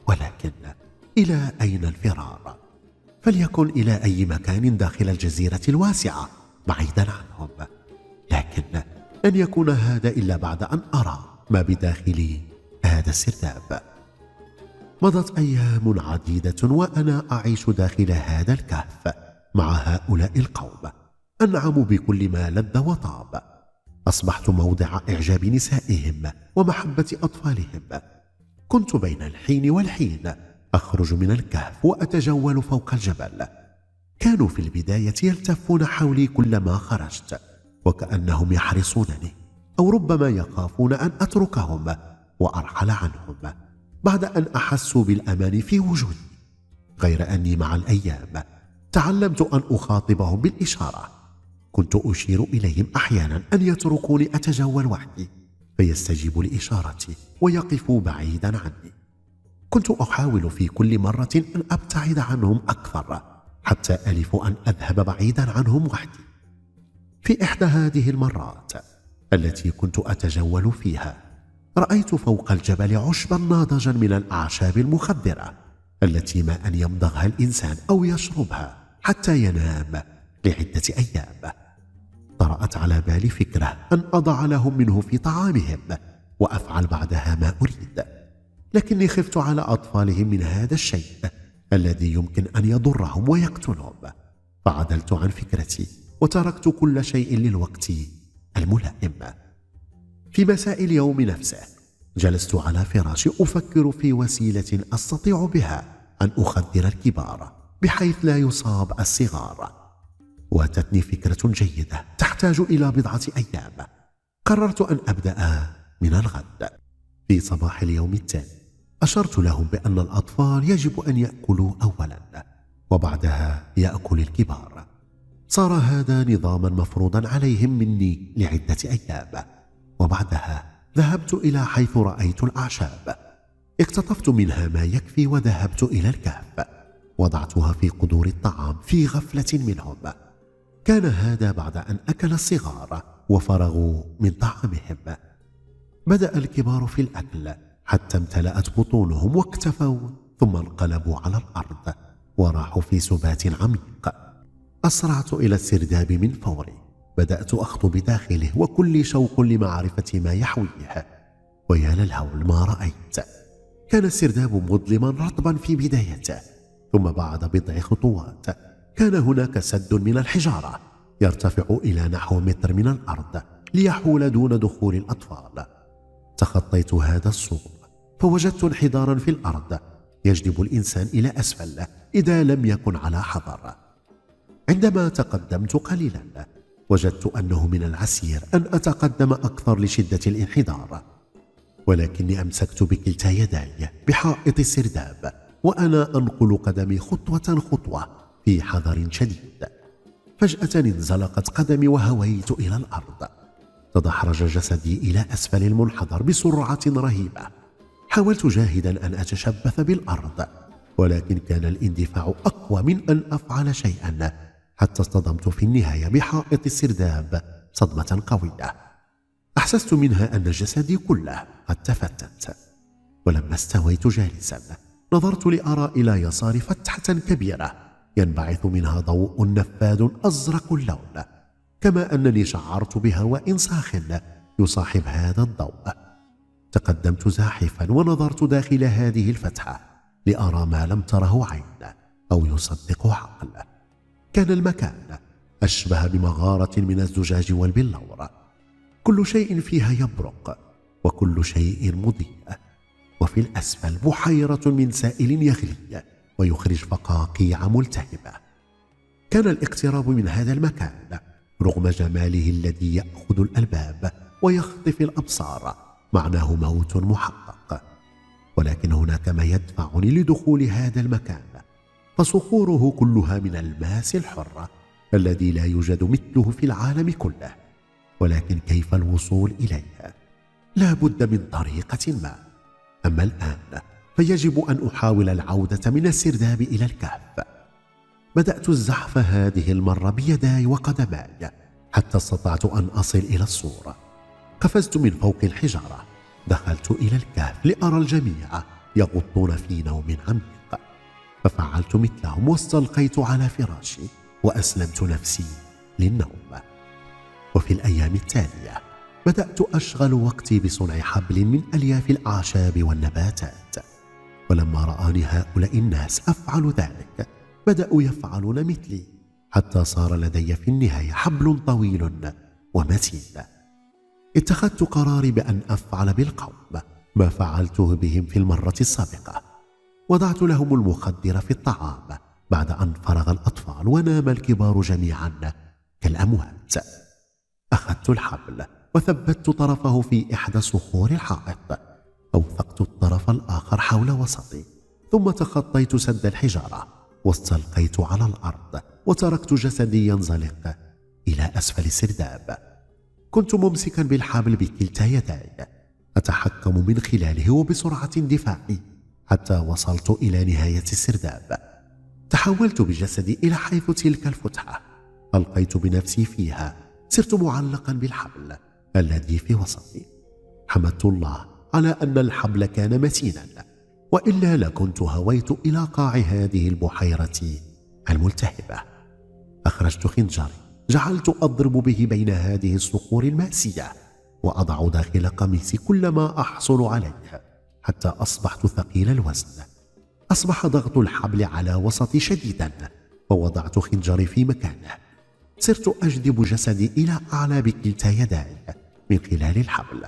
ولكن إلى أين الفرار؟ فليكن إلى أي مكان داخل الجزيرة الواسعة بعيدا عنهم. لكن لن يكون هذا إلا بعد أن أرى ما بداخل هذا السرداب. مضت أيام عديدة وأنا أعيش داخل هذا الكهف مع هؤلاء القوم. أنعم بكل ما لذ وطاب. أصبحت موضع إعجاب نسائهم ومحبة أطفالهم. كنت بين الحين والحين أخرج من الكهف وأتجول فوق الجبل. كانوا في البداية يلتفون حولي كلما خرجت وكأنهم يحرصونني أو ربما يخافون أن أتركهم وأرحل عنهم. بعد أن احسوا بالأمان في وجودي غير أني مع الأيام تعلمت أن أخاطبهم بالإشارة. كنت أشير إليهم أحيانا أن يتركوني أتجول وحدي فيستجيبوا لإشارتي ويقفوا بعيدا عني. كنت أحاول في كل مرة أن أبتعد عنهم أكثر حتى ألف أن أذهب بعيدا عنهم وحدي. في إحدى هذه المرات التي كنت أتجول فيها رأيت فوق الجبل عشبا ناضجا من الأعشاب المخدرة التي ما ان يمضغها الإنسان أو يشربها حتى ينام لعدة أيام. طرأت على بالي فكرة أن أضع لهم منه في طعامهم وأفعل بعدها ما أريد لكني خفت على أطفالهم من هذا الشيء الذي يمكن أن يضرهم ويقتلهم. فعدلت عن فكرتي وتركت كل شيء للوقت الملائم. في مساء اليوم نفسه. جلست على فراشي أفكر في وسيلة أستطيع بها أن أخدر الكبار بحيث لا يصاب الصغار. واتتني فكرة جيدة تحتاج إلى بضعة أيام. قررت أن أبدأ من الغد. في صباح اليوم التالي أشرت لهم بأن الأطفال يجب أن يأكلوا اولا وبعدها يأكل الكبار. صار هذا نظاما مفروضا عليهم مني لعدة أيام. وبعدها ذهبت إلى حيث رأيت الأعشاب. اقتطفت منها ما يكفي وذهبت إلى الكهف. وضعتها في قدور الطعام في غفلة منهم. كان هذا بعد أن أكل الصغار وفرغوا من طعامهم. بدأ الكبار في الأكل حتى امتلأت بطونهم واكتفوا ثم انقلبوا على الأرض وراحوا في سبات عميق. أسرعت إلى السرداب من فوري. بدأت أخطو بداخله وكل شوق لمعرفة ما يحويه. ويا للهول ما رأيت. كان السرداب مظلما رطبا في بدايته ثم بعد بضع خطوات. كان هناك سد من الحجارة يرتفع إلى نحو متر من الأرض ليحول دون دخول الأطفال. تخطيت هذا السور فوجدت انحدارا في الأرض يجذب الإنسان إلى أسفل إذا لم يكن على حذر. عندما تقدمت قليلا وجدت أنه من العسير أن أتقدم أكثر لشدة الانحدار ولكني أمسكت بكلتا يداي بحائط السرداب وأنا أنقل قدمي خطوة خطوة في حذر شديد. فجأة انزلقت قدمي وهويت إلى الأرض. تدحرج جسدي إلى أسفل المنحدر بسرعة رهيبة. حاولت جاهدا أن أتشبث بالأرض ولكن كان الاندفاع أقوى من أن أفعل شيئا. حتى اصطدمت في النهاية بحائط السرداب صدمة قوية. أحسست منها أن جسدي كله قد تفتت ولما استويت جالسا نظرت لأرى إلى يسار فتحة كبيرة ينبعث منها ضوء نفاذ أزرق اللون كما أنني شعرت بهواء ساخن يصاحب هذا الضوء. تقدمت زاحفا ونظرت داخل هذه الفتحة لأرى ما لم تره عين أو يصدق عقل. كان المكان أشبه بمغارة من الزجاج والبلور. كل شيء فيها يبرق وكل شيء مضيء. وفي الأسفل بحيرة من سائل يغلي ويخرج فقاقيع ملتهبة كان الاقتراب من هذا المكان رغم جماله الذي يأخذ الألباب ويخطف الأبصار. معناه موت محقق. ولكن هناك ما يدفعني لدخول هذا المكان. فصخوره كلها من الماس الحر الذي لا يوجد مثله في العالم كله ولكن كيف الوصول إليها؟ لا بد من طريقة ما. أما الآن فيجب أن أحاول العودة من السرداب إلى الكهف. بدأت الزحف هذه المرة بيداي وقدماي حتى استطعت أن أصل إلى الصورة. قفزت من فوق الحجارة. دخلت إلى الكهف لأرى الجميع يغطون في نوم عميق. ففعلت مثلهم واستلقيت على فراشي وأسلمت نفسي للنوم. وفي الأيام التالية بدأت أشغل وقتي بصنع حبل من ألياف الأعشاب والنباتات. ولما رآني هؤلاء الناس أفعل ذلك بدأوا يفعلون مثلي حتى صار لدي في النهاية حبل طويل ومتين. اتخذت قراري بأن أفعل بالقوم ما فعلته بهم في المرة السابقة. وضعت لهم المخدر في الطعام بعد أن فرغ الأطفال ونام الكبار جميعا كالأموات. أخذت الحبل وثبت طرفه في إحدى صخور الحائط. أوثقت الطرف الآخر حول وسطي ثم تخطيت سد الحجارة واستلقيت على الأرض وتركت جسدي ينزلق إلى أسفل السرداب. كنت ممسكا بالحبل بكلتا يداي أتحكم من خلاله وبسرعة دفاعي. حتى وصلت إلى نهاية السرداب. تحولت بجسدي إلى حيث تلك الفتحة. ألقيت بنفسي فيها. صرت معلقا بالحبل الذي في وسطي. حمدت الله على أن الحبل كان متينا وإلا لكنت هويت إلى قاع هذه البحيرة الملتهبة. أخرجت خنجري جعلت أضرب به بين هذه الصخور المأسية. وأضع داخل قميصي كل ما أحصل عليه. حتى أصبحت ثقيل الوزن. أصبح ضغط الحبل على وسطي شديدا ووضعت خنجري في مكانه. صرت أجذب جسدي إلى أعلى بكلتا يداي من خلال الحبل.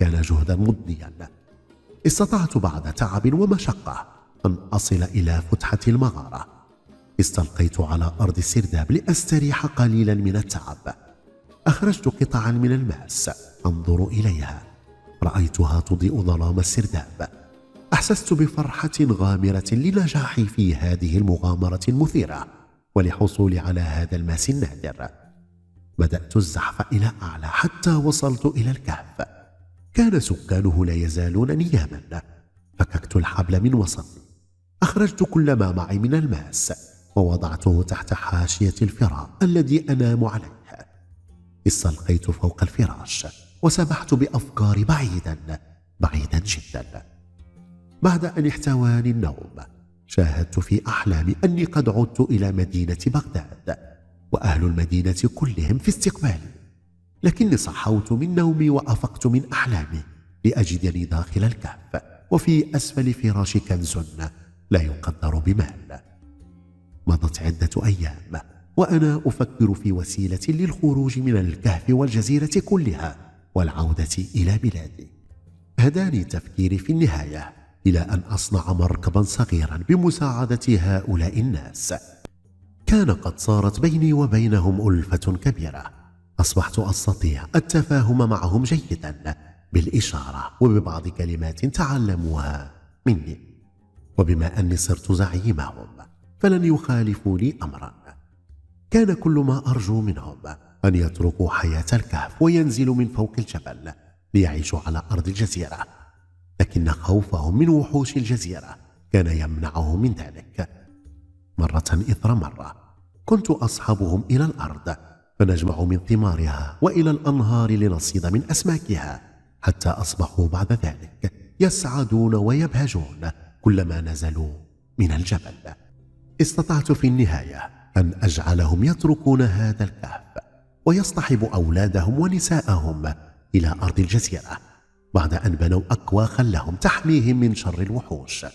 كان جهدا مضنيا. استطعت بعد تعب ومشقة أن أصل إلى فتحة المغارة. استلقيت على أرض السرداب لأستريح قليلا من التعب. أخرجت قطعا من الماس. أنظر إليها. رأيتها تضيء ظلام السرداب. أحسست بفرحة غامرة لنجاحي في هذه المغامرة المثيرة ولحصولي على هذا الماس النادر. بدأت الزحف إلى أعلى حتى وصلت إلى الكهف. كان سكانه لا يزالون نياما. فككت الحبل من وسطي أخرجت كل ما معي من الماس ووضعته تحت حاشية الفراء الذي أنام عليه. استلقيت فوق الفراش. وسبحت بأفكاري بعيدا بعيدا جدا. بعد أن احتواني النوم شاهدت في أحلامي أني قد عدت إلى مدينة بغداد وأهل المدينة كلهم في استقبالي. لكني صحوت من نومي وأفقت من أحلامي لأجدني داخل الكهف وفي أسفل فراش كنز لا يقدر بمال. مضت عدة أيام وأنا أفكر في وسيلة للخروج من الكهف والجزيرة كلها. والعودة إلى بلادي. هداني تفكيري في النهاية إلى أن أصنع مركبا صغيرا بمساعدة هؤلاء الناس. كان قد صارت بيني وبينهم ألفة كبيرة. أصبحت أستطيع التفاهم معهم جيدا بالإشارة وببعض كلمات تعلموها مني. وبما أني صرت زعيمهم فلن يخالفوا لي أمرا. كان كل ما أرجو منهم أن يتركوا حياة الكهف وينزلوا من فوق الجبل ليعيشوا على أرض الجزيرة. لكن خوفهم من وحوش الجزيرة كان يمنعهم من ذلك. مرة إثر مرة كنت أصحبهم إلى الأرض فنجمع من ثمارها وإلى الأنهار لنصيد من أسماكها حتى أصبحوا بعد ذلك يسعدون ويبهجون كلما نزلوا من الجبل. استطعت في النهاية أن أجعلهم يتركون هذا الكهف. ويصطحبوا أولادهم ونساءهم إلى أرض الجزيرة بعد أن بنوا اكواخا لهم تحميهم من شر الوحوش.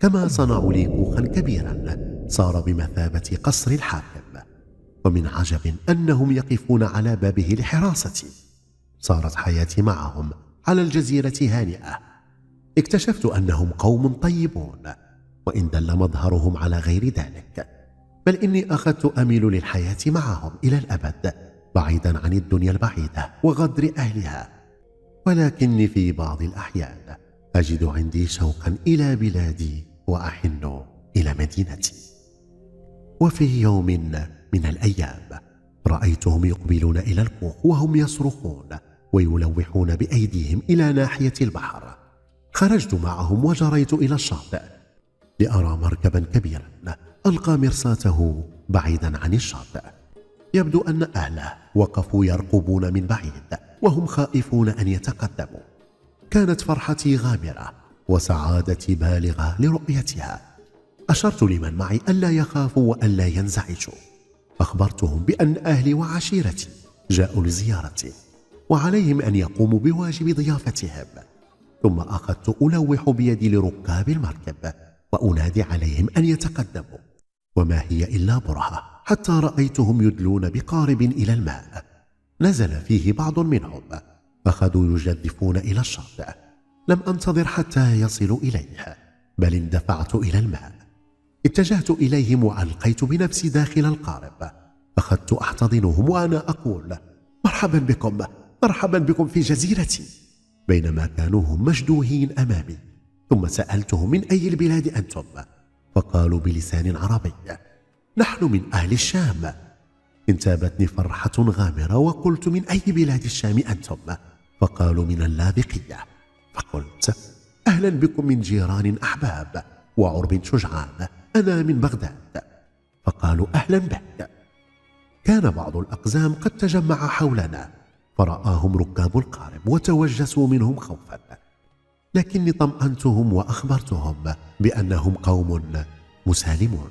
كما صنعوا لي كوخا كبيرا صار بمثابة قصر الحاكم. ومن عجب أنهم يقفون على بابه لحراستي صارت حياتي معهم على الجزيرة هانئة. اكتشفت أنهم قوم طيبون وإن دل مظهرهم على غير ذلك. بل إني أخذت أميل للحياة معهم إلى الأبد. بعيدا عن الدنيا البعيدة وغدر أهلها. ولكني في بعض الأحيان أجد عندي شوقا إلى بلادي وأحن إلى مدينتي. وفي يوم من الأيام رأيتهم يقبلون إلى الكوخ وهم يصرخون ويلوحون بأيديهم إلى ناحية البحر. خرجت معهم وجريت إلى الشاطئ لأرى مركبا كبيرا ألقى مرساته بعيدا عن الشاطئ. يبدو أن أهله وقفوا يرقبون من بعيد وهم خائفون أن يتقدموا. كانت فرحتي غامرة وسعادتي بالغة لرؤيتها. أشرت لمن معي الا يخافوا والا ينزعجوا. اخبرتهم بأن أهلي وعشيرتي جاءوا لزيارتي وعليهم أن يقوموا بواجب ضيافتهم. ثم أخذت ألوح بيدي لركاب المركب وأنادي عليهم أن يتقدموا. وما هي إلا برهة. حتى رأيتهم يدلون بقارب إلى الماء. نزل فيه بعض منهم اخذوا يجدفون إلى الشاطئ. لم أنتظر حتى يصلوا إليه بل اندفعت إلى الماء. اتجهت إليهم وألقيت بنفسي داخل القارب. اخذت احتضنهم وأنا أقول مرحبا بكم مرحبا بكم في جزيرتي. بينما كانوا هم مشدوهين أمامي. ثم سألتهم من أي البلاد أنتم؟ فقالوا بلسان عربي. نحن من أهل الشام. انتابتني فرحة غامرة وقلت من أي بلاد الشام أنتم؟ فقالوا من اللاذقية. فقلت أهلا بكم من جيران أحباب وعرب شجعان. أنا من بغداد. فقالوا أهلا بك كان بعض الأقزام قد تجمع حولنا. فرآهم ركاب القارب وتوجسوا منهم خوفا. لكني طمأنتهم وأخبرتهم بأنهم قوم مسالمون.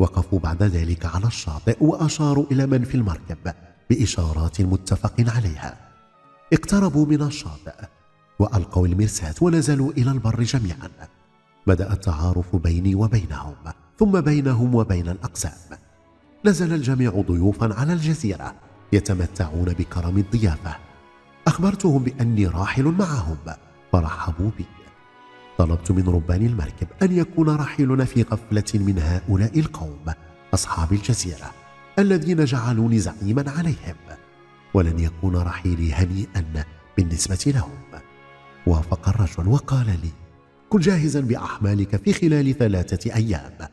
وقفوا بعد ذلك على الشاطئ وأشاروا إلى من في المركب بإشارات متفق عليها. اقتربوا من الشاطئ وألقوا المرساة ونزلوا إلى البر جميعا. بدأ التعارف بيني وبينهم ثم بينهم وبين الأقسام. نزل الجميع ضيوفا على الجزيرة يتمتعون بكرم الضيافة. أخبرتهم بأني راحل معهم فرحبوا بي. طلبت من ربان المركب أن يكون رحيلنا في غفلة من هؤلاء القوم أصحاب الجزيرة الذين جعلوني زعيما عليهم ولن يكون رحيلي هنيئا بالنسبة لهم. وافق الرجل وقال لي كن جاهزا بأحمالك في خلال ثلاثة أيام.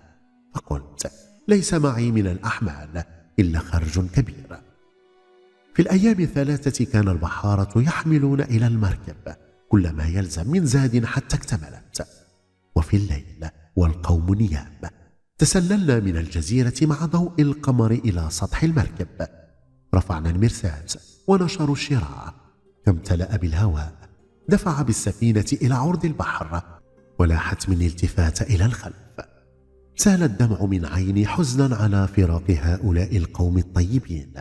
فقلت ليس معي من الأحمال إلا خرج كبير. في الأيام الثلاثة كان البحارة يحملون إلى المركب كل ما يلزم من زاد حتى اكتملت. وفي الليل والقوم نيام تسللنا من الجزيرة مع ضوء القمر إلى سطح المركب. رفعنا المرساة ونشروا الشراع. فامتلأ بالهواء. دفع بالسفينة إلى عرض البحر. ولاحت مني التفات إلى الخلف. سال الدمع من عيني حزنا على فراق هؤلاء القوم الطيبين.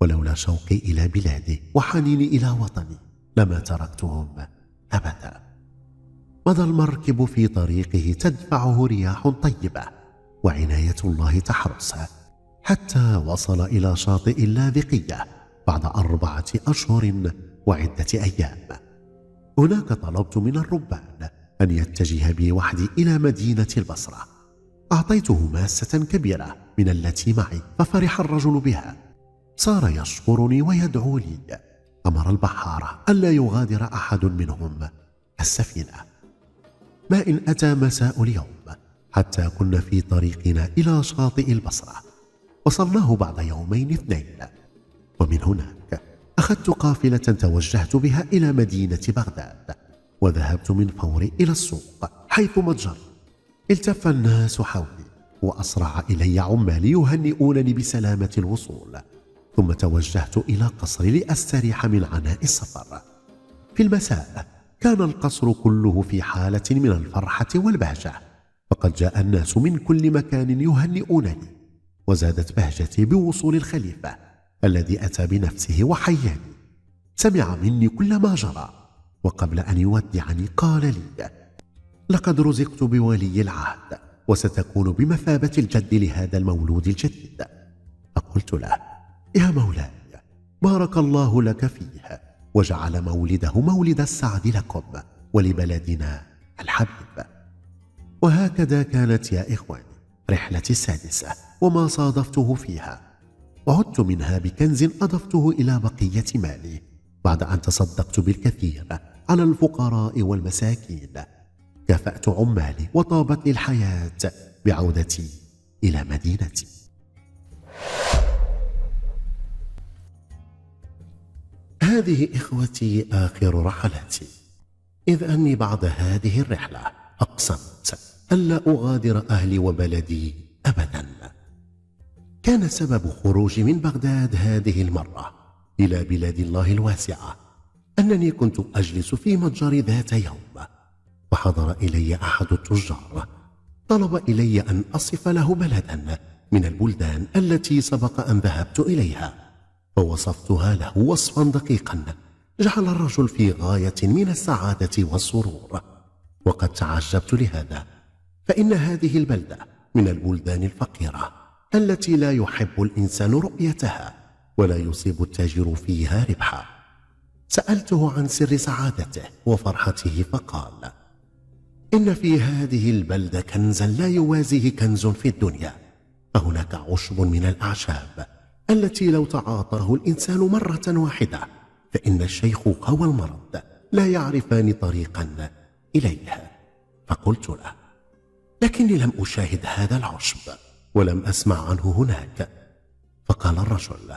ولولا شوقي إلى بلادي وحنيني إلى وطني لما تركتهم أبدا. مضى المركب في طريقه تدفعه رياح طيبة وعناية الله تحرسه حتى وصل إلى شاطئ اللاذقية بعد أربعة أشهر وعدة أيام. هناك طلبت من الربان أن يتجه بي وحدي إلى مدينة البصرة. أعطيته ماسة كبيرة من التي معي ففرح الرجل بها. صار يشكرني ويدعو لي. أمر البحارة ألا يغادر أحد منهم. السفينة. ما إن أتى مساء اليوم. حتى كنا في طريقنا إلى شاطئ البصرة. وصلناه بعد يومين اثنين. ومن هناك أخذت قافلة توجهت بها إلى مدينة بغداد. وذهبت من فوري إلى السوق حيث متجر. التف الناس حولي. وأسرع إلي عمالي يهنئونني بسلامة الوصول. ثم توجهت إلى قصري لأستريح من عناء السفر. في المساء كان القصر كله في حالة من الفرحة والبهجة فقد جاء الناس من كل مكان يهنئونني وزادت بهجتي بوصول الخليفة الذي أتى بنفسه وحياني. سمع مني كل ما جرى وقبل أن يودعني قال لي لقد رزقت بولي العهد وستكون بمثابة الجد لهذا المولود الجديد. فقلت له يا مولاي بارك الله لك فيه وجعل مولده مولد السعد لكم ولبلدنا الحبيب. وهكذا كانت يا إخواني رحلتي السادسة وما صادفته فيها. وعدت منها بكنز أضفته إلى بقية مالي بعد أن تصدقت بالكثير على الفقراء والمساكين. كافأت عمالي وطابت لي الحياة بعودتي إلى مدينتي. هذه إخوتي آخر رحلاتي. إذ أني بعد هذه الرحلة أقسمت ألا أغادر أهلي وبلدي أبدا. كان سبب خروجي من بغداد هذه المرة إلى بلاد الله الواسعة. أنني كنت أجلس في متجر ذات يوم وحضر إلي أحد التجار. طلب إلي أن أصف له بلدا من البلدان التي سبق أن ذهبت إليها. فوصفتها له وصفا دقيقا. جعل الرجل في غاية من السعادة والسرور. وقد تعجبت لهذا. فإن هذه البلدة من البلدان الفقيرة التي لا يحب الإنسان رؤيتها ولا يصيب التاجر فيها ربحا. سألته عن سر سعادته وفرحته فقال إن في هذه البلدة كنزا لا يوازيه كنز في الدنيا. فهناك عشب من الأعشاب التي لو تعاطاه الإنسان مرة واحدة فإن الشيخوخة والمرض لا يعرفان طريقا إليها. فقلت له لكني لم أشاهد هذا العشب ولم أسمع عنه هناك. فقال الرجل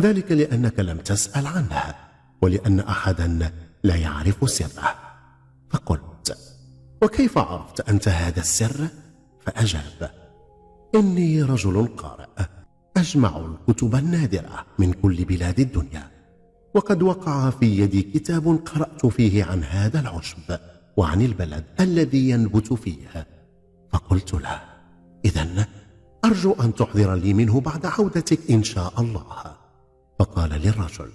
ذلك لأنك لم تسأل عنها ولأن أحدا لا يعرف سره. فقلت وكيف عرفت أنت هذا السر؟ فأجاب إني رجل قارئ. أجمع الكتب النادرة من كل بلاد الدنيا. وقد وقع في يدي كتاب قرأت فيه عن هذا العشب وعن البلد الذي ينبت فيه. فقلت له إذا أرجو أن تحضر لي منه بعد عودتك إن شاء الله. فقال للرجل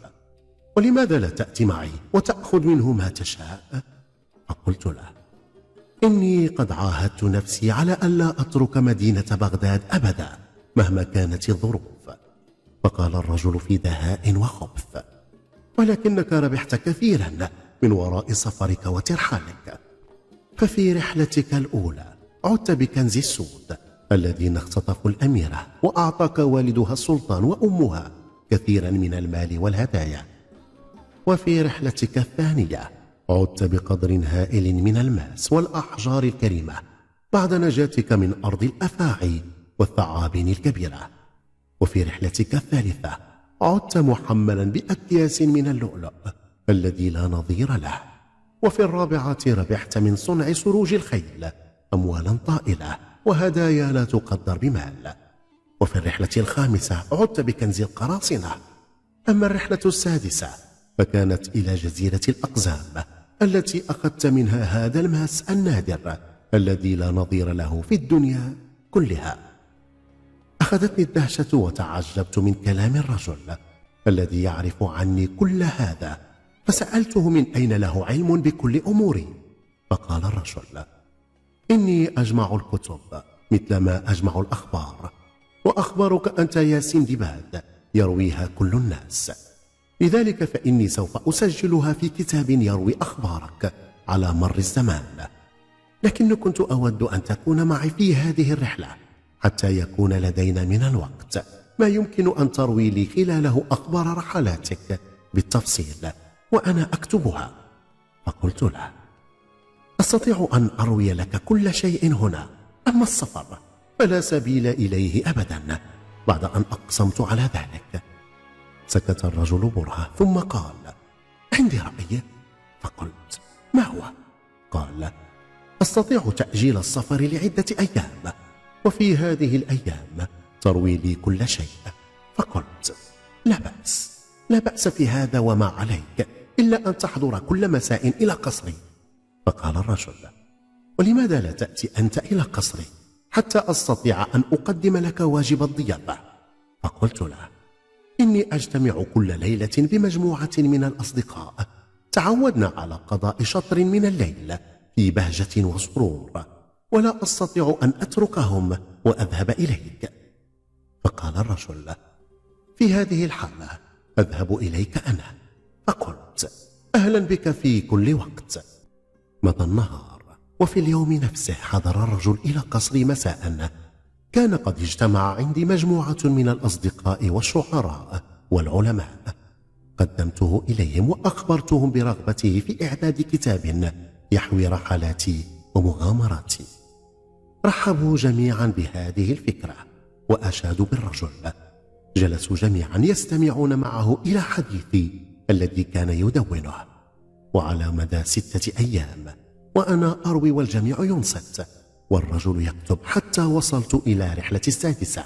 ولماذا لا تأتي معي وتأخذ منه ما تشاء؟ فقلت له إني قد عاهدت نفسي على ألا أترك مدينة بغداد أبدا. مهما كانت الظروف. فقال الرجل في دهاء وخبث ولكنك ربحت كثيرا من وراء سفرك وترحالك. ففي رحلتك الأولى عدت بكنز السود الذين اختطفوا الأميرة وأعطاك والدها السلطان وأمها كثيرا من المال والهدايا. وفي رحلتك الثانية عدت بقدر هائل من الماس والأحجار الكريمة بعد نجاتك من أرض الأفاعي. والثعابين الكبيرة. وفي رحلتك الثالثة عدت محملا بأكياس من اللؤلؤ الذي لا نظير له. وفي الرابعة ربحت من صنع سروج الخيل أموالا طائلة وهدايا لا تقدر بمال. وفي الرحلة الخامسة عدت بكنز القراصنة. أما الرحلة السادسة فكانت إلى جزيرة الأقزام التي أخذت منها هذا الماس النادر الذي لا نظير له في الدنيا كلها. أخذتني الدهشة وتعجبت من كلام الرجل الذي يعرف عني كل هذا. فسألته من أين له علم بكل أموري. فقال الرجل إني أجمع الكتب مثل ما أجمع الأخبار وأخبارك أنت يا سندباد يرويها كل الناس. لذلك فإني سوف أسجلها في كتاب يروي أخبارك على مر الزمان. لكن كنت أود أن تكون معي في هذه الرحلة. حتى يكون لدينا من الوقت. ما يمكن أن تروي لي خلاله أخبار رحلاتك بالتفصيل وأنا أكتبها. فقلت له أستطيع أن أروي لك كل شيء هنا أما السفر. فلا سبيل إليه أبدا بعد أن أقسمت على ذلك. سكت الرجل برهة ثم قال عندي رأي. فقلت ما هو؟ قال أستطيع تأجيل السفر لعدة أيام. وفي هذه الأيام تروي لي كل شيء. فقلت لا بأس لا بأس في هذا وما عليك إلا أن تحضر كل مساء إلى قصري. فقال الرجل ولماذا لا تأتي أنت إلى قصري؟ حتى أستطيع أن أقدم لك واجب الضيافة. فقلت له إني أجتمع كل ليلة بمجموعة من الأصدقاء. تعودنا على قضاء شطر من الليل في بهجة وسرور. ولا أستطيع أن أتركهم وأذهب إليك. فقال الرجل في هذه الحالة أذهب إليك أنا. فقلت أهلا بك في كل وقت. مضى النهار وفي اليوم نفسه حضر الرجل إلى قصري مساء. كان قد اجتمع عندي مجموعة من الأصدقاء والشعراء والعلماء. قدمته إليهم وأخبرتهم برغبته في إعداد كتاب يحوي رحلاتي ومغامراتي. رحبوا جميعا بهذه الفكرة وأشادوا بالرجل. جلسوا جميعا يستمعون معه إلى حديثي الذي كان يدونه. وعلى مدى ستة أيام وأنا أروي والجميع ينصت والرجل يكتب حتى وصلت إلى رحلة السادسة.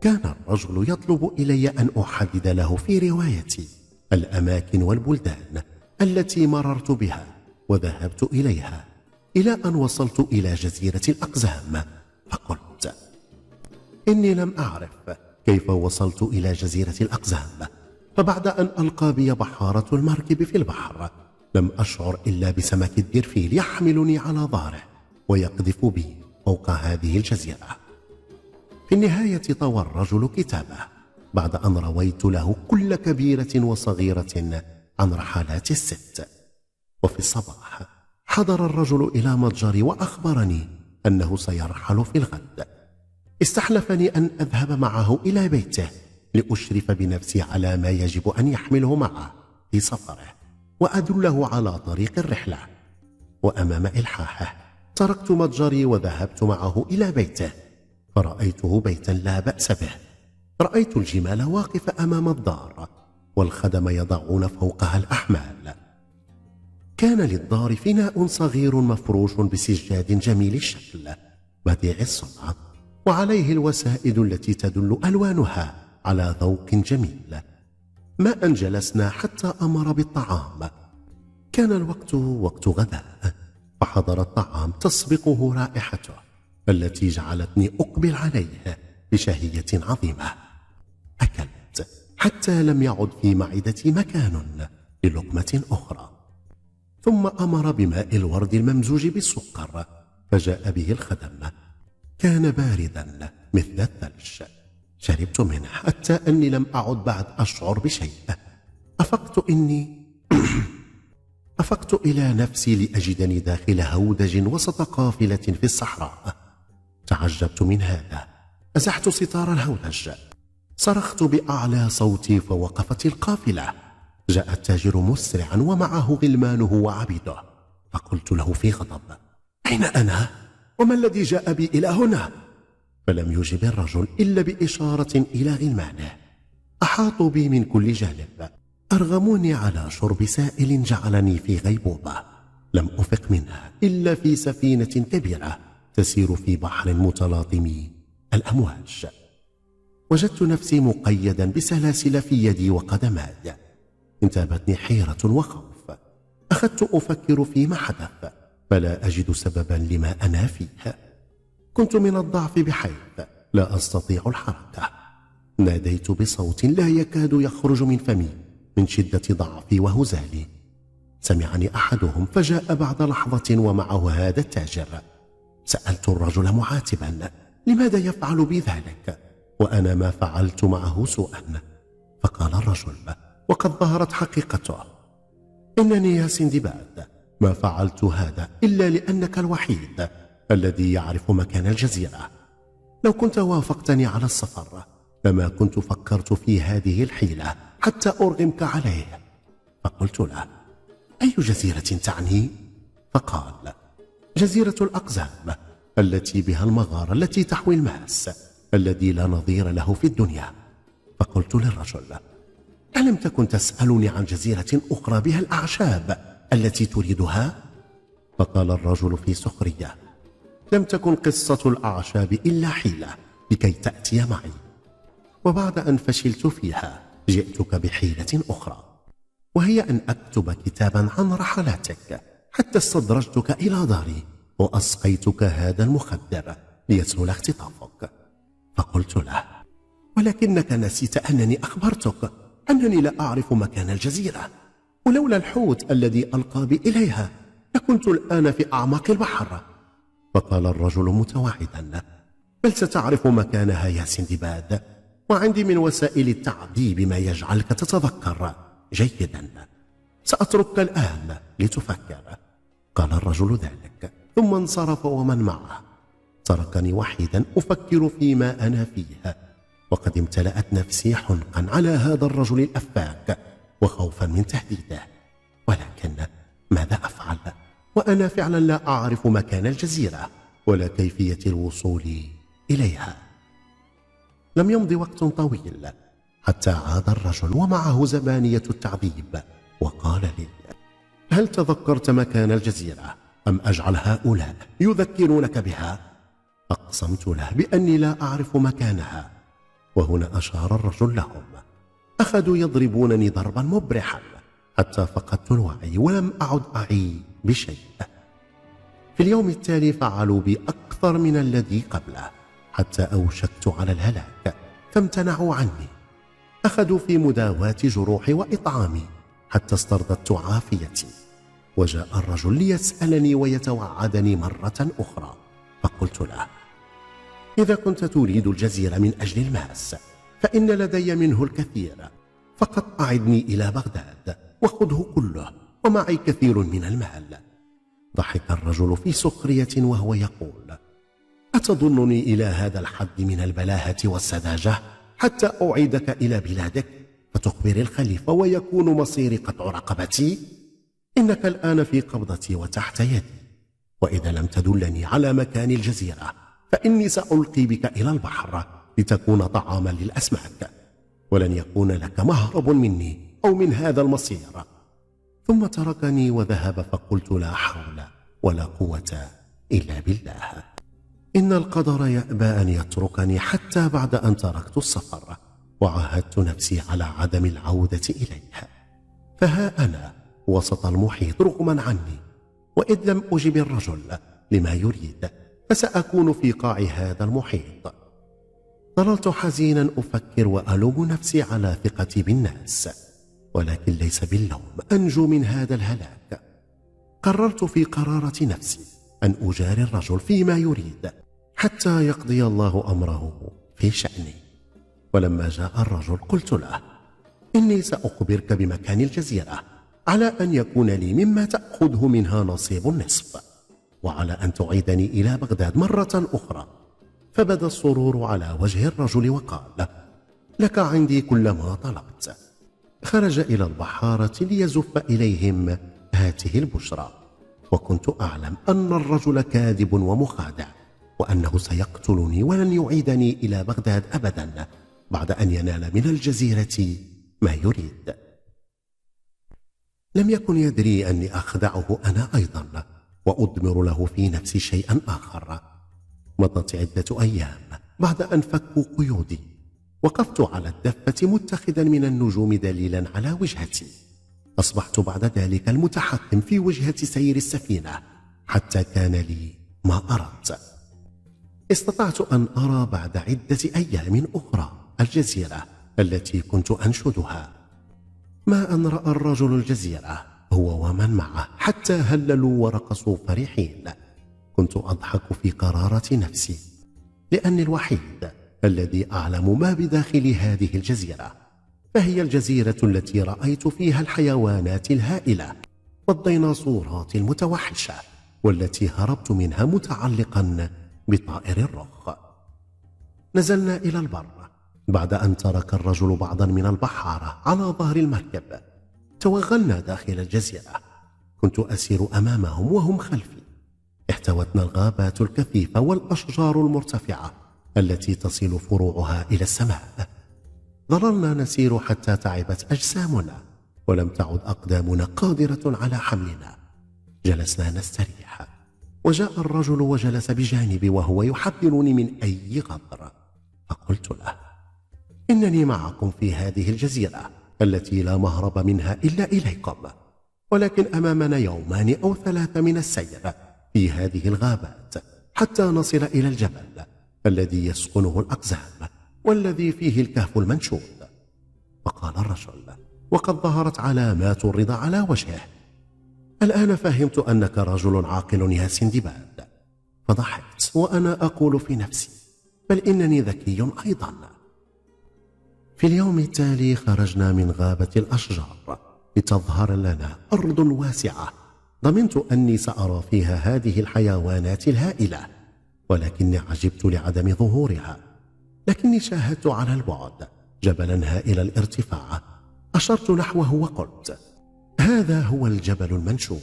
كان الرجل يطلب إلي أن أحدد له في روايتي الأماكن والبلدان التي مررت بها وذهبت إليها. إلى أن وصلت إلى جزيرة الأقزام. فقلت إني لم أعرف كيف وصلت إلى جزيرة الأقزام. فبعد أن ألقى بي بحارة المركب في البحر لم أشعر إلا بسمك الدرفيل يحملني على ظهره ويقذف بي فوق هذه الجزيرة. في النهاية طوى الرجل كتابه بعد أن رويت له كل كبيرة وصغيرة عن رحلات الست. وفي الصباح حضر الرجل إلى متجري وأخبرني أنه سيرحل في الغد. استحلفني أن أذهب معه إلى بيته لأشرف بنفسي على ما يجب أن يحمله معه في سفره وأدله على طريق الرحلة. وأمام إلحاحه تركت متجري وذهبت معه إلى بيته فرأيته بيتا لا بأس به. رأيت الجمال واقفة أمام الدار والخدم يضعون فوقها الأحمال. كان للدار فناء صغير مفروش بسجاد جميل الشكل بديع الصنع وعليه الوسائد التي تدل ألوانها على ذوق جميل. ما أن جلسنا حتى أمر بالطعام. كان الوقت وقت غداء فحضر الطعام تسبقه رائحته التي جعلتني أقبل عليه بشهية عظيمة. أكلت حتى لم يعد في معدتي مكان للقمة أخرى. ثم أمر بماء الورد الممزوج بالسكر فجاء به الخدم. كان باردا مثل الثلج. شربت منه حتى أني لم أعد بعد أشعر بشيء. أفقت إني أفقت إلى نفسي لأجدني داخل هودج وسط قافلة في الصحراء. تعجبت من هذا. أزحت ستار الهودج. صرخت بأعلى صوتي فوقفت القافلة. جاء التاجر مسرعا ومعه غلمانه وعبيده. فقلت له في غضب أين أنا؟ وما الذي جاء بي إلى هنا؟ فلم يجب الرجل إلا بإشارة إلى غلمانه. أحاطوا بي من كل جانب. أرغموني على شرب سائل جعلني في غيبوبة. لم أفق منها إلا في سفينة كبيرة تسير في بحر متلاطم الأمواج. وجدت نفسي مقيدا بسلاسل في يدي وقدماي. انتابتني حيرة وخوف. أخذت أفكر فيما حدث فلا أجد سببا لما أنا فيه. كنت من الضعف بحيث لا أستطيع الحركة. ناديت بصوت لا يكاد يخرج من فمي من شدة ضعفي وهزالي. سمعني أحدهم فجاء بعد لحظة ومعه هذا التاجر. سألت الرجل معاتبا لماذا يفعل بي ذلك وأنا ما فعلت معه سوءا. فقال الرجل وقد ظهرت حقيقته إنني يا سندباد ما فعلت هذا إلا لأنك الوحيد الذي يعرف مكان الجزيرة. لو كنت وافقتني على السفر لما كنت فكرت في هذه الحيلة حتى أرغمك عليه. فقلت له أي جزيرة تعني؟ فقال جزيرة الأقزام التي بها المغارة التي تحوي الماس الذي لا نظير له في الدنيا. فقلت للرجل ألم تكن تسألني عن جزيرة أخرى بها الأعشاب التي تريدها؟ فقال الرجل في سخرية لم تكن قصة الأعشاب إلا حيلة لكي تأتي معي وبعد أن فشلت فيها جئتك بحيلة أخرى وهي أن أكتب كتابا عن رحلاتك حتى استدرجتك إلى داري وأسقيتك هذا المخدر ليسهل اختطافك فقلت له ولكنك نسيت أنني أخبرتك أنني لا أعرف مكان الجزيرة ولولا الحوت الذي ألقى بي إليها لكنت الآن في أعماق البحر. فقال الرجل متوعدا بل ستعرف مكانها يا سندباد وعندي من وسائل التعذيب ما يجعلك تتذكر. جيدا سأتركك الآن لتفكر. قال الرجل ذلك ثم انصرف ومن معه. تركني وحيدا أفكر فيما أنا فيه. وقد امتلأت نفسي حنقا على هذا الرجل الأفاك وخوفا من تهديده. ولكن ماذا أفعل؟ وأنا فعلا لا أعرف مكان الجزيرة ولا كيفية الوصول إليها. لم يمض وقت طويل حتى عاد الرجل ومعه زبانية التعذيب وقال لي هل تذكرت مكان الجزيرة؟ أم أجعل هؤلاء يذكرونك بها؟ أقسمت له بأني لا أعرف مكانها وهنا أشار الرجل لهم. أخذوا يضربونني ضربا مبرحا حتى فقدت الوعي ولم أعد أعي بشيء. في اليوم التالي فعلوا بي أكثر من الذي قبله حتى أوشكت على الهلاك فامتنعوا عني. أخذوا في مداواة جروحي وإطعامي حتى استرددت عافيتي. وجاء الرجل ليسألني ويتوعدني مرة أخرى فقلت له إذا كنت تريد الجزيرة من أجل الماس فإن لدي منه الكثير. فقط أعدني إلى بغداد وخذه كله ومعي كثير من المال. ضحك الرجل في سخرية وهو يقول أتظنني إلى هذا الحد من البلاهة والسذاجة حتى أعيدك إلى بلادك فتخبر الخليفة ويكون مصيري قطع رقبتي؟ إنك الآن في قبضتي وتحت يدي وإذا لم تدلني على مكان الجزيرة فإني سألقي بك إلى البحر لتكون طعاما للأسماك ولن يكون لك مهرب مني أو من هذا المصير. ثم تركني وذهب فقلت لا حول ولا قوة إلا بالله. إن القدر يأبى أن يتركني حتى بعد أن تركت السفر وعاهدت نفسي على عدم العودة إليها. فها أنا وسط المحيط رغما عني وإذ لم أجب الرجل لما يريد. فسأكون في قاع هذا المحيط. ظللت حزينا أفكر وألوم نفسي على ثقتي بالناس ولكن ليس باللوم أنجو من هذا الهلاك. قررت في قرارة نفسي أن أجاري الرجل فيما يريد حتى يقضي الله أمره في شأني. ولما جاء الرجل قلت له إني سأخبرك بمكان الجزيرة على أن يكون لي مما تأخذه منها نصيب النصف. وعلى أن تعيدني إلى بغداد مرة أخرى. فبدأ السرور على وجه الرجل وقال لك عندي كل ما طلبت. خرج إلى البحارة ليزف إليهم هاته البشرى. وكنت أعلم أن الرجل كاذب ومخادع وأنه سيقتلني ولن يعيدني إلى بغداد أبدا بعد أن ينال من الجزيرة ما يريد. لم يكن يدري أني أخدعه أنا أيضا. وأضمر له في نفسي شيئا آخر. مضت عدة أيام بعد أن فكوا قيودي وقفت على الدفة متخذا من النجوم دليلا على وجهتي. أصبحت بعد ذلك المتحكم في وجهة سير السفينة حتى كان لي ما أردت. استطعت أن أرى بعد عدة أيام أخرى الجزيرة التي كنت أنشدها. ما أن رأى الرجل الجزيرة؟ هو ومن معه حتى هللوا ورقصوا فرحين. كنت أضحك في قرارة نفسي لأني الوحيد الذي أعلم ما بداخل هذه الجزيرة فهي الجزيرة التي رأيت فيها الحيوانات الهائلة والديناصورات المتوحشة والتي هربت منها متعلقا بطائر الرخ. نزلنا إلى البر بعد أن ترك الرجل بعضا من البحارة على ظهر المركب. توغلنا داخل الجزيرة. كنت أسير أمامهم وهم خلفي. احتوتنا الغابات الكثيفة والأشجار المرتفعة التي تصل فروعها إلى السماء. ظللنا نسير حتى تعبت أجسامنا ولم تعد أقدامنا قادرة على حملنا جلسنا نستريح. وجاء الرجل وجلس بجانبي وهو يحذرني من أي غدر فقلت له إنني معكم في هذه الجزيرة. التي لا مهرب منها إلا إليكم ولكن أمامنا يومان أو ثلاثة من السير في هذه الغابات حتى نصل إلى الجبل الذي يسكنه الأقزام والذي فيه الكهف المنشود. فقال الرجل وقد ظهرت علامات الرضا على وجهه. الآن فهمت أنك رجل عاقل يا سندباد. فضحكت وأنا أقول في نفسي بل إنني ذكي أيضا. في اليوم التالي خرجنا من غابة الأشجار لتظهر لنا أرض واسعة. ضمنت أني سأرى فيها هذه الحيوانات الهائلة ولكني عجبت لعدم ظهورها. لكني شاهدت على البعد جبلا هائل الارتفاع. أشرت نحوه وقلت هذا هو الجبل المنشود.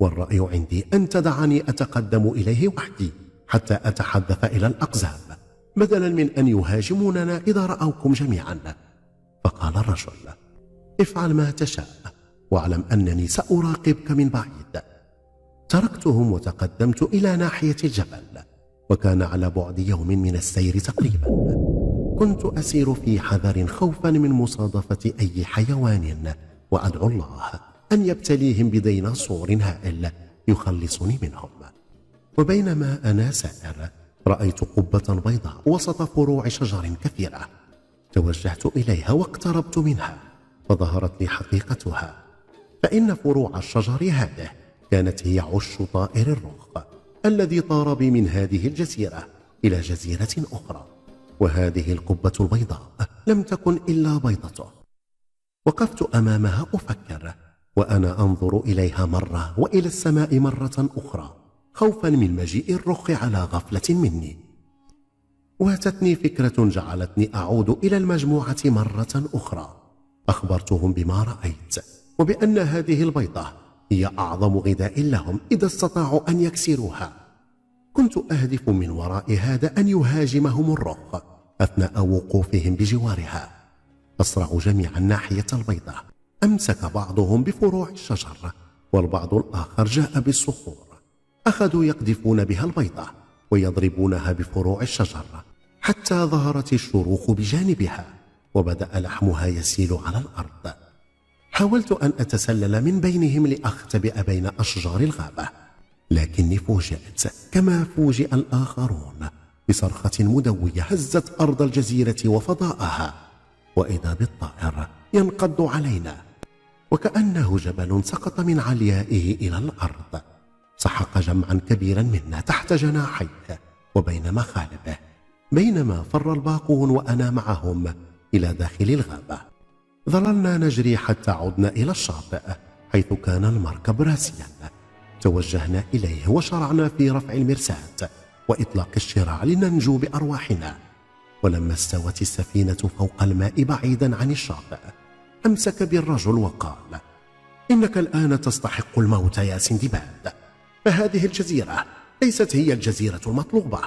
والرأي عندي أن تدعني أتقدم إليه وحدي حتى أتحدث إلى الأقزام. بدلا من أن يهاجموننا إذا رأوكم جميعا. فقال الرجل افعل ما تشاء واعلم أنني سأراقبك من بعيد. تركتهم وتقدمت إلى ناحية الجبل وكان على بعد يوم من السير تقريبا. كنت أسير في حذر خوفا من مصادفة أي حيوان وأدعو الله أن يبتليهم بديناصور هائل يخلصني منهم. وبينما أنا سائر رأيت قبة بيضاء وسط فروع شجر كثيرة. توجهت إليها واقتربت منها فظهرت لي حقيقتها. فإن فروع الشجر هذه كانت هي عش طائر الرخ الذي طار بي من هذه الجزيرة إلى جزيرة أخرى. وهذه القبة البيضاء لم تكن إلا بيضته. وقفت أمامها أفكر وأنا أنظر إليها مرة وإلى السماء مرة أخرى. خوفا من مجيء الرخ على غفلة مني. واتتني فكرة جعلتني أعود إلى المجموعة مرة أخرى. أخبرتهم بما رأيت وبأن هذه البيضة هي أعظم غذاء لهم إذا استطاعوا أن يكسروها. كنت أهدف من وراء هذا أن يهاجمهم الرخ أثناء وقوفهم بجوارها. أسرعوا جميعا ناحية البيضة. أمسك بعضهم بفروع الشجر والبعض الآخر جاء بالصخور. أخذوا يقذفون بها البيضة ويضربونها بفروع الشجر حتى ظهرت الشروخ بجانبها وبدأ لحمها يسيل على الأرض. حاولت أن أتسلل من بينهم لأختبئ بين أشجار الغابة لكني فوجئت كما فوجئ الآخرون بصرخة مدوية هزت أرض الجزيرة وفضاءها وإذا بالطائر ينقض علينا وكأنه جبل سقط من عليائه إلى الأرض. سحق جمعا كبيرا منا تحت جناحيه وبين مخالبه بينما فر الباقون وأنا معهم إلى داخل الغابة. ظللنا نجري حتى عدنا إلى الشاطئ حيث كان المركب راسيا. توجهنا إليه وشرعنا في رفع المرساة وإطلاق الشراع لننجو بأرواحنا. ولما استوت السفينة فوق الماء بعيدا عن الشاطئ أمسك بالرجل وقال إنك الآن تستحق الموت يا سندباد. فهذه الجزيرة ليست هي الجزيرة المطلوبة.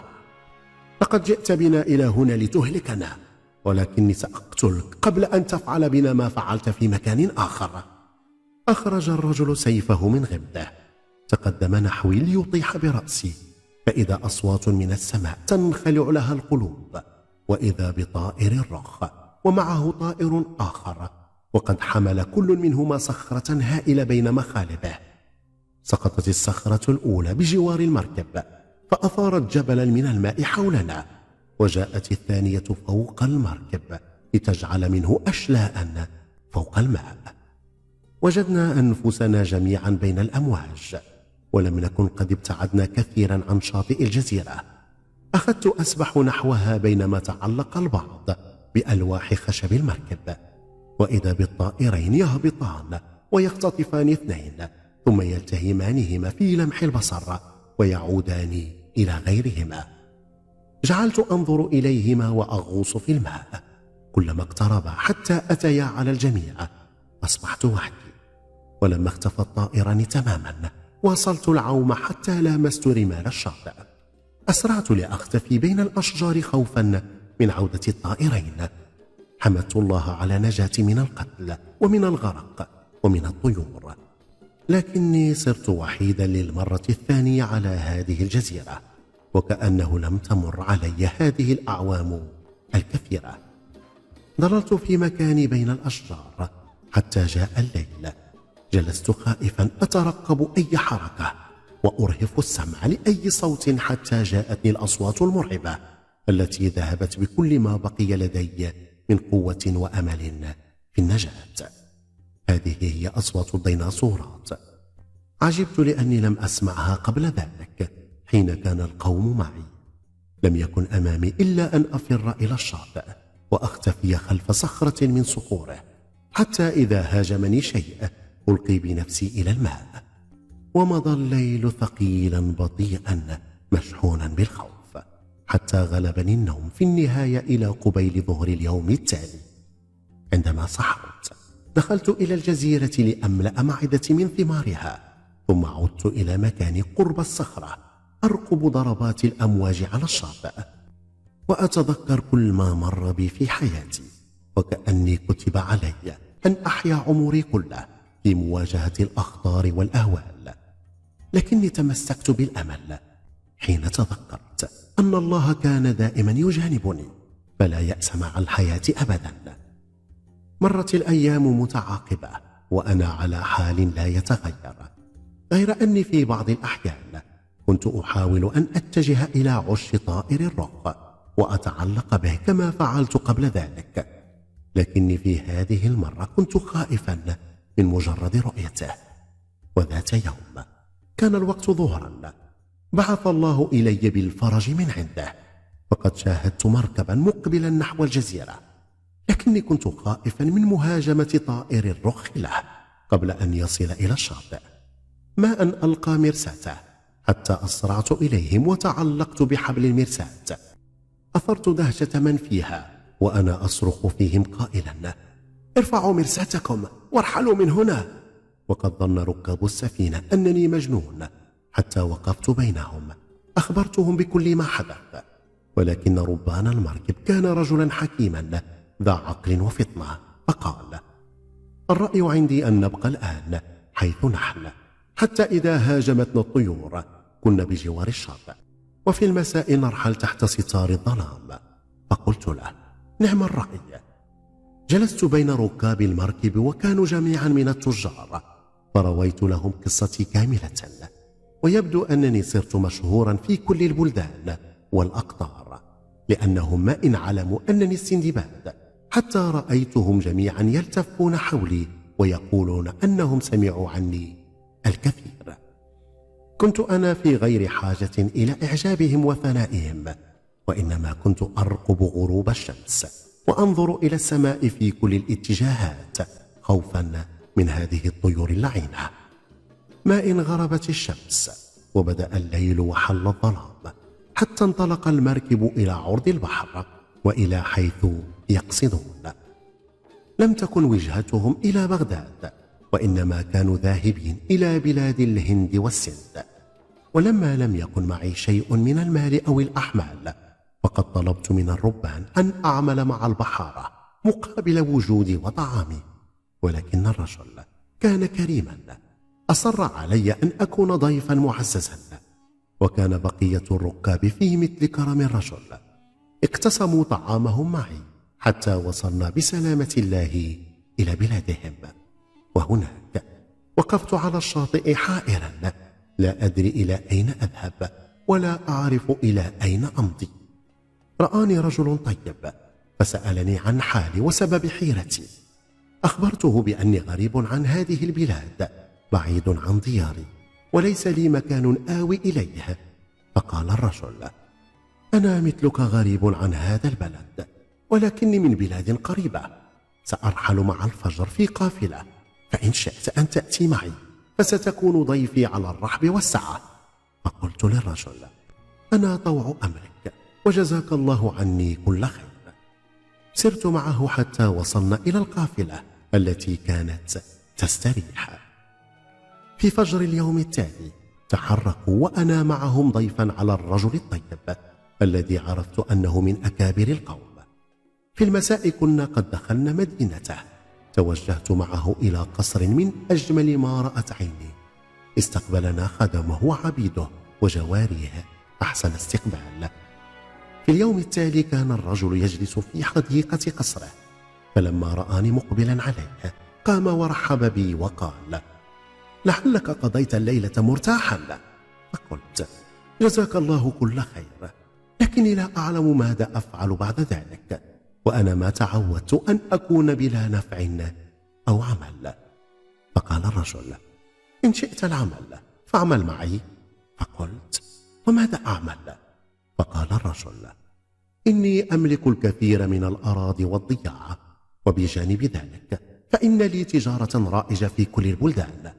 لقد جئت بنا إلى هنا لتهلكنا ولكني سأقتلك قبل أن تفعل بنا ما فعلت في مكان آخر. أخرج الرجل سيفه من غمده تقدم نحوي ليطيح برأسي. فإذا أصوات من السماء تنخلع لها القلوب وإذا بطائر الرخ ومعه طائر آخر. وقد حمل كل منهما صخرة هائلة بين مخالبه. سقطت الصخرة الأولى بجوار المركب فأثارت جبلا من الماء حولنا وجاءت الثانية فوق المركب لتجعل منه أشلاء فوق الماء. وجدنا أنفسنا جميعا بين الأمواج ولم نكن قد ابتعدنا كثيرا عن شاطئ الجزيرة. أخذت أسبح نحوها بينما تعلق البعض بألواح خشب المركب وإذا بالطائرين يهبطان ويختطفان اثنين ثم يلتهمانهما في لمح البصر ويعودان إلى غيرهما. جعلت أنظر إليهما وأغوص في الماء. كلما اقتربا حتى أتيا على الجميع أصبحت وحدي. ولما اختفى الطائران تماما واصلت العوم حتى لامست رمال الشاطئ. أسرعت لأختفي بين الأشجار خوفا من عودة الطائرين. حمدت الله على نجاتي من القتل ومن الغرق ومن الطيور. لكني صرت وحيدا للمرة الثانية على هذه الجزيرة وكأنه لم تمر علي هذه الأعوام الكثيرة. ظللت في مكاني بين الأشجار حتى جاء الليل. جلست خائفا أترقب أي حركة وأرهف السمع لأي صوت حتى جاءتني الأصوات المرعبة التي ذهبت بكل ما بقي لدي من قوة وأمل في النجاة. هذه هي أصوات الديناصورات. عجبت لأني لم أسمعها قبل ذلك حين كان القوم معي. لم يكن أمامي إلا أن أفر إلى الشاطئ وأختفي خلف صخرة من صخوره حتى إذا هاجمني شيء ألقي بنفسي إلى الماء. ومضى الليل ثقيلا بطيئا مشحونا بالخوف حتى غلبني النوم في النهاية إلى قبيل ظهر اليوم التالي. عندما صحوت دخلت إلى الجزيرة لأملأ معدتي من ثمارها ثم عدت إلى مكاني قرب الصخرة أرقب ضربات الأمواج على الشاطئ وأتذكر كل ما مر بي في حياتي وكأني كتب علي أن أحيا عمري كله في مواجهة الأخطار والأهوال. لكني تمسكت بالأمل حين تذكرت أن الله كان دائما يجانبني فلا يأس مع الحياة أبدا. مرت الأيام متعاقبة وأنا على حال لا يتغير. غير أني في بعض الأحيان كنت أحاول أن أتجه إلى عش طائر الرق وأتعلق به كما فعلت قبل ذلك. لكني في هذه المرة كنت خائفا من مجرد رؤيته. وذات يوم كان الوقت ظهرا. بعث الله إلي بالفرج من عنده فقد شاهدت مركبا مقبلا نحو الجزيرة. لكني كنت خائفا من مهاجمة طائر الرخ له قبل أن يصل إلى الشاطئ. ما أن ألقى مرساته حتى أسرعت إليهم وتعلقت بحبل المرساة أثرت دهشة من فيها وأنا أصرخ فيهم قائلا ارفعوا مرساتكم وارحلوا من هنا. وقد ظن ركاب السفينة أنني مجنون حتى وقفت بينهم. أخبرتهم بكل ما حدث ولكن ربان المركب كان رجلا حكيما ذا عقل وفطنة. فقال الرأي عندي أن نبقى الآن حيث نحن. حتى إذا هاجمتنا الطيور كنا بجوار الشاطئ. وفي المساء نرحل تحت ستار الظلام. فقلت له نعم الرأي. جلست بين ركاب المركب وكانوا جميعا من التجار. فرويت لهم قصتي كاملة. ويبدو أنني صرت مشهورا في كل البلدان والأقطار لأنهم ما إن علموا أنني السندباد. حتى رأيتهم جميعا يلتفون حولي ويقولون أنهم سمعوا عني. الكثير. كنت أنا في غير حاجة إلى إعجابهم وثنائهم وإنما كنت أرقب غروب الشمس وأنظر إلى السماء في كل الاتجاهات خوفا من هذه الطيور اللعينة. ما إن غربت الشمس وبدأ الليل وحل الظلام حتى انطلق المركب إلى عرض البحر وإلى حيث يقصدون. لم تكن وجهتهم إلى بغداد وإنما كانوا ذاهبين إلى بلاد الهند والسند. ولما لم يكن معي شيء من المال أو الأحمال وقد طلبت من الربان أن أعمل مع البحارة مقابل وجودي وطعامي. ولكن الرجل كان كريما. أصر علي أن أكون ضيفا معززا. وكان بقية الركاب في مثل كرم الرجل. اقتسموا طعامهم معي. حتى وصلنا بسلامة الله إلى بلادهم. وهناك وقفت على الشاطئ حائرا. لا أدري إلى أين أذهب ولا أعرف إلى أين أمضي. رآني رجل طيب فسألني عن حالي وسبب حيرتي. أخبرته بأني غريب عن هذه البلاد بعيد عن دياري وليس لي مكان آوي إليه. فقال الرجل أنا مثلك غريب عن هذا البلد. ولكني من بلاد قريبة. سأرحل مع الفجر في قافلة. فإن شئت أن تأتي معي فستكون ضيفي على الرحب والسعة. فقلت للرجل أنا طوع أمرك وجزاك الله عني كل خير. سرت معه حتى وصلنا إلى القافلة التي كانت تستريح. في فجر اليوم التالي تحركوا وأنا معهم ضيفا على الرجل الطيب الذي عرفت أنه من أكابر القوم. في المساء كنا قد دخلنا مدينته. توجهت معه إلى قصر من أجمل ما رأت عيني. استقبلنا خدمه وعبيده وجواريه. أحسن استقبال. في اليوم التالي كان الرجل يجلس في حديقة قصره. فلما رآني مقبلا عليه قام ورحب بي وقال لعلك قضيت الليلة مرتاحا؟ فقلت جزاك الله كل خير. لكني لا أعلم ماذا أفعل بعد ذلك. وأنا ما تعودت أن أكون بلا نفع أو عمل. فقال الرجل إن شئت العمل فاعمل معي. فقلت وماذا أعمل؟ فقال الرجل إني أملك الكثير من الأراضي والضياعة وبجانب ذلك فإن لي تجارة رائجة في كل البلدان.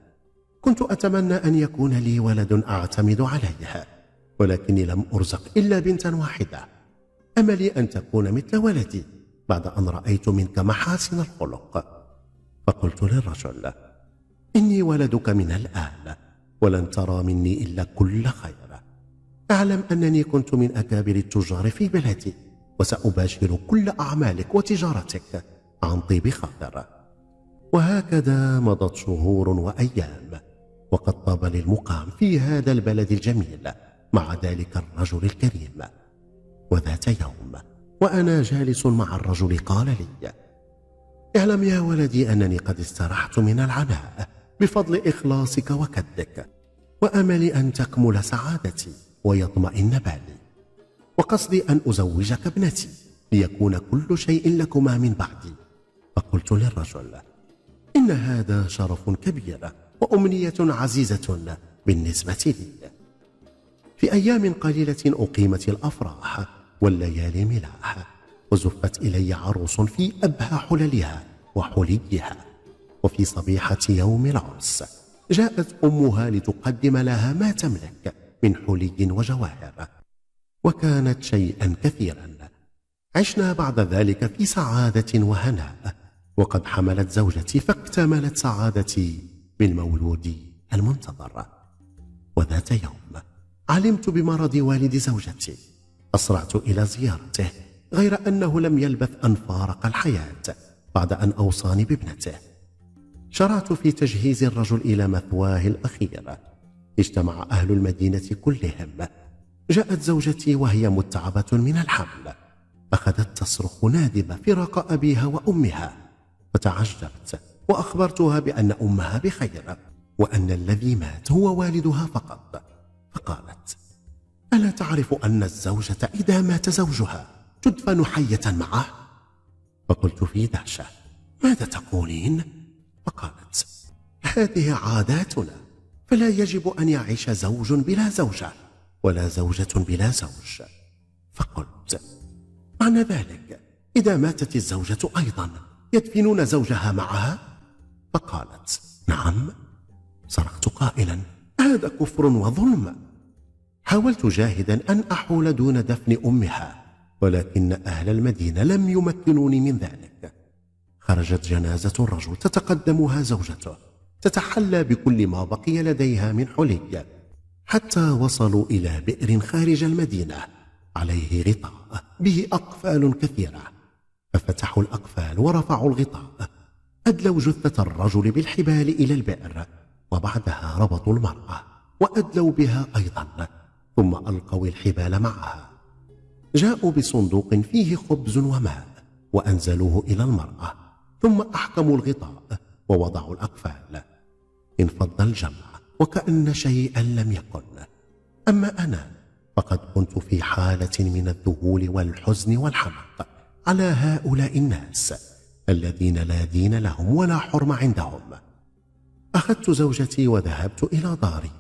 كنت أتمنى أن يكون لي ولد أعتمد عليها ولكني لم أرزق إلا بنتا واحدة. أملي أن تكون مثل ولدي. بعد أن رأيت منك محاسن الخلق. فقلت للرجل إني ولدك من الآن ولن ترى مني إلا كل خير. اعلم أنني كنت من أكابر التجار في بلدي وسأباشر كل أعمالك وتجارتك عن طيب خاطر وهكذا مضت شهور وأيام وقد طاب للمقام في هذا البلد الجميل مع ذلك الرجل الكريم. وذات يوم وأنا جالس مع الرجل قال لي اعلم يا ولدي أنني قد استرحت من العناء بفضل إخلاصك وكدك وأملي أن تكمل سعادتي ويطمئن بالي وقصدي أن أزوجك ابنتي ليكون كل شيء لكما من بعدي. فقلت للرجل إن هذا شرف كبير وأمنية عزيزة بالنسبة لي. في أيام قليلة أقيمت الأفراح والليالي ملاح وزفت إلي عروس في أبهى حللها وحليها. وفي صبيحة يوم العرس جاءت أمها لتقدم لها ما تملك من حلي وجواهر. وكانت شيئا كثيرا. عشنا بعد ذلك في سعادة وهناء. وقد حملت زوجتي فاكتملت سعادتي بالمولود المنتظر. وذات يوم علمت بمرض والد زوجتي أسرعت إلى زيارته غير أنه لم يلبث أن فارق الحياة بعد أن أوصاني بابنته. شرعت في تجهيز الرجل إلى مثواه الأخير. اجتمع أهل المدينة كلهم. جاءت زوجتي وهي متعبة من الحمل. أخذت تصرخ نادبة فراق أبيها وأمها. فتعجبت وأخبرتها بأن أمها بخير وأن الذي مات هو والدها فقط. فقالت ألا تعرف أن الزوجة إذا مات زوجها تدفن حية معه؟ فقلت في دهشة ماذا تقولين؟ فقالت هذه عاداتنا فلا يجب أن يعيش زوج بلا زوجة ولا زوجة بلا زوج. فقلت معنى ذلك إذا ماتت الزوجة أيضا يدفنون زوجها معها؟ فقالت نعم صرخت قائلا هذا كفر وظلم. حاولت جاهدا أن أحول دون دفن أمها ولكن أهل المدينة لم يمكنوني من ذلك. خرجت جنازة الرجل تتقدمها زوجته تتحلى بكل ما بقي لديها من حلي حتى وصلوا إلى بئر خارج المدينة عليه غطاء به أقفال كثيرة. ففتحوا الأقفال ورفعوا الغطاء أدلوا جثة الرجل بالحبال إلى البئر وبعدها ربطوا المرأة وأدلوا بها أيضا. ثم ألقوا الحبال معها. جاءوا بصندوق فيه خبز وماء وأنزلوه إلى المرأة ثم أحكموا الغطاء ووضعوا الأقفال. انفض الجمع وكأن شيئا لم يكن. أما أنا فقد كنت في حالة من الذهول والحزن والحمق على هؤلاء الناس الذين لا دين لهم ولا حرم عندهم. أخذت زوجتي وذهبت إلى داري.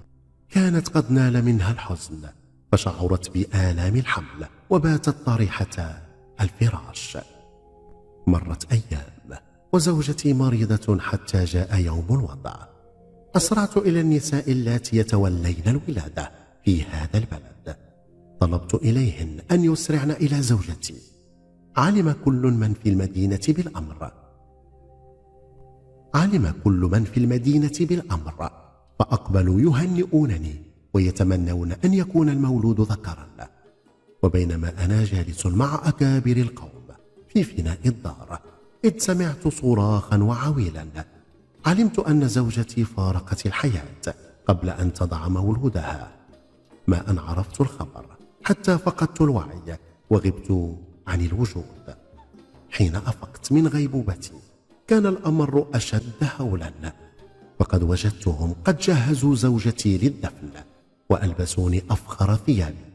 كانت قد نال منها الحزن فشعرت بآلام الحمل وباتت طريحة الفراش. مرت أيام وزوجتي مريضة حتى جاء يوم الوضع. أسرعت إلى النساء اللاتي يتولين الولادة في هذا البلد. طلبت إليهن أن يسرعن إلى زوجتي. علم كل من في المدينة بالأمر. علم كل من في المدينة بالأمر. فأقبلوا يهنئونني ويتمنون أن يكون المولود ذكرا وبينما أنا جالس مع أكابر القوم في فناء الدار إذ سمعت صراخا وعويلا علمت أن زوجتي فارقت الحياة قبل أن تضع مولودها. ما أن عرفت الخبر حتى فقدت الوعي وغبت عن الوجود. حين أفقت من غيبوبتي كان الأمر أشد هولا. فقد وجدتهم قد جهزوا زوجتي للدفن وألبسوني أفخر ثيابي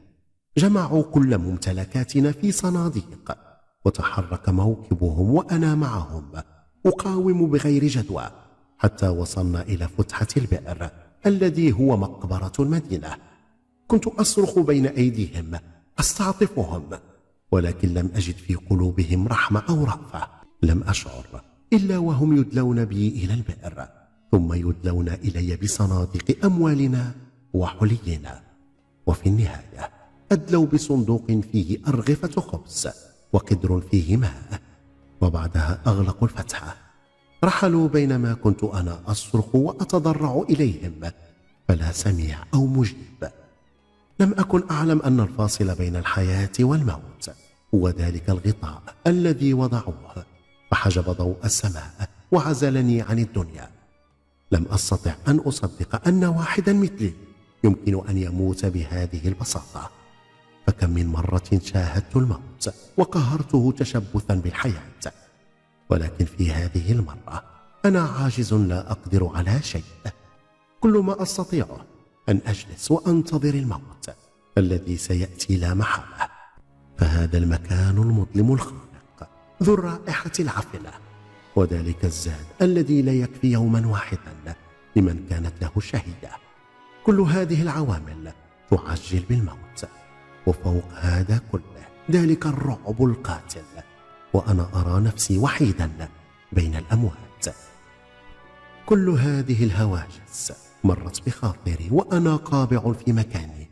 جمعوا كل ممتلكاتنا في صناديق. وتحرك موكبهم وأنا معهم. أقاوم بغير جدوى. حتى وصلنا إلى فتحة البئر الذي هو مقبرة المدينة كنت أصرخ بين أيديهم. أستعطفهم. ولكن لم أجد في قلوبهم رحمة أو رأفة. لم أشعر إلا وهم يدلون بي إلى البئر. ثم يدلون إلي بصناديق أموالنا وحلينا. وفي النهاية أدلوا بصندوق فيه أرغفة خبز وقدر فيه ماء وبعدها أغلقوا الفتحة رحلوا بينما كنت أنا أصرخ وأتضرع إليهم فلا سميع أو مجيب. لم أكن أعلم أن الفاصل بين الحياة والموت هو ذلك الغطاء الذي وضعوه فحجب ضوء السماء وعزلني عن الدنيا. لم أستطع أن أصدق أن واحدا مثلي يمكن أن يموت بهذه البساطة. فكم من مرة شاهدت الموت وقهرته تشبثا بالحياة. ولكن في هذه المرة أنا عاجز لا أقدر على شيء. كل ما أستطيعه أن أجلس وأنتظر الموت الذي سيأتي لا محالة. فهذا المكان المظلم الخانق ذو الرائحة العفنة وذلك الزاد الذي لا يكفي يوما واحدا لمن كانت له شهية كل هذه العوامل تعجل بالموت وفوق هذا كله ذلك الرعب القاتل وأنا أرى نفسي وحيدا بين الأموات. كل هذه الهواجس مرت بخاطري وأنا قابع في مكاني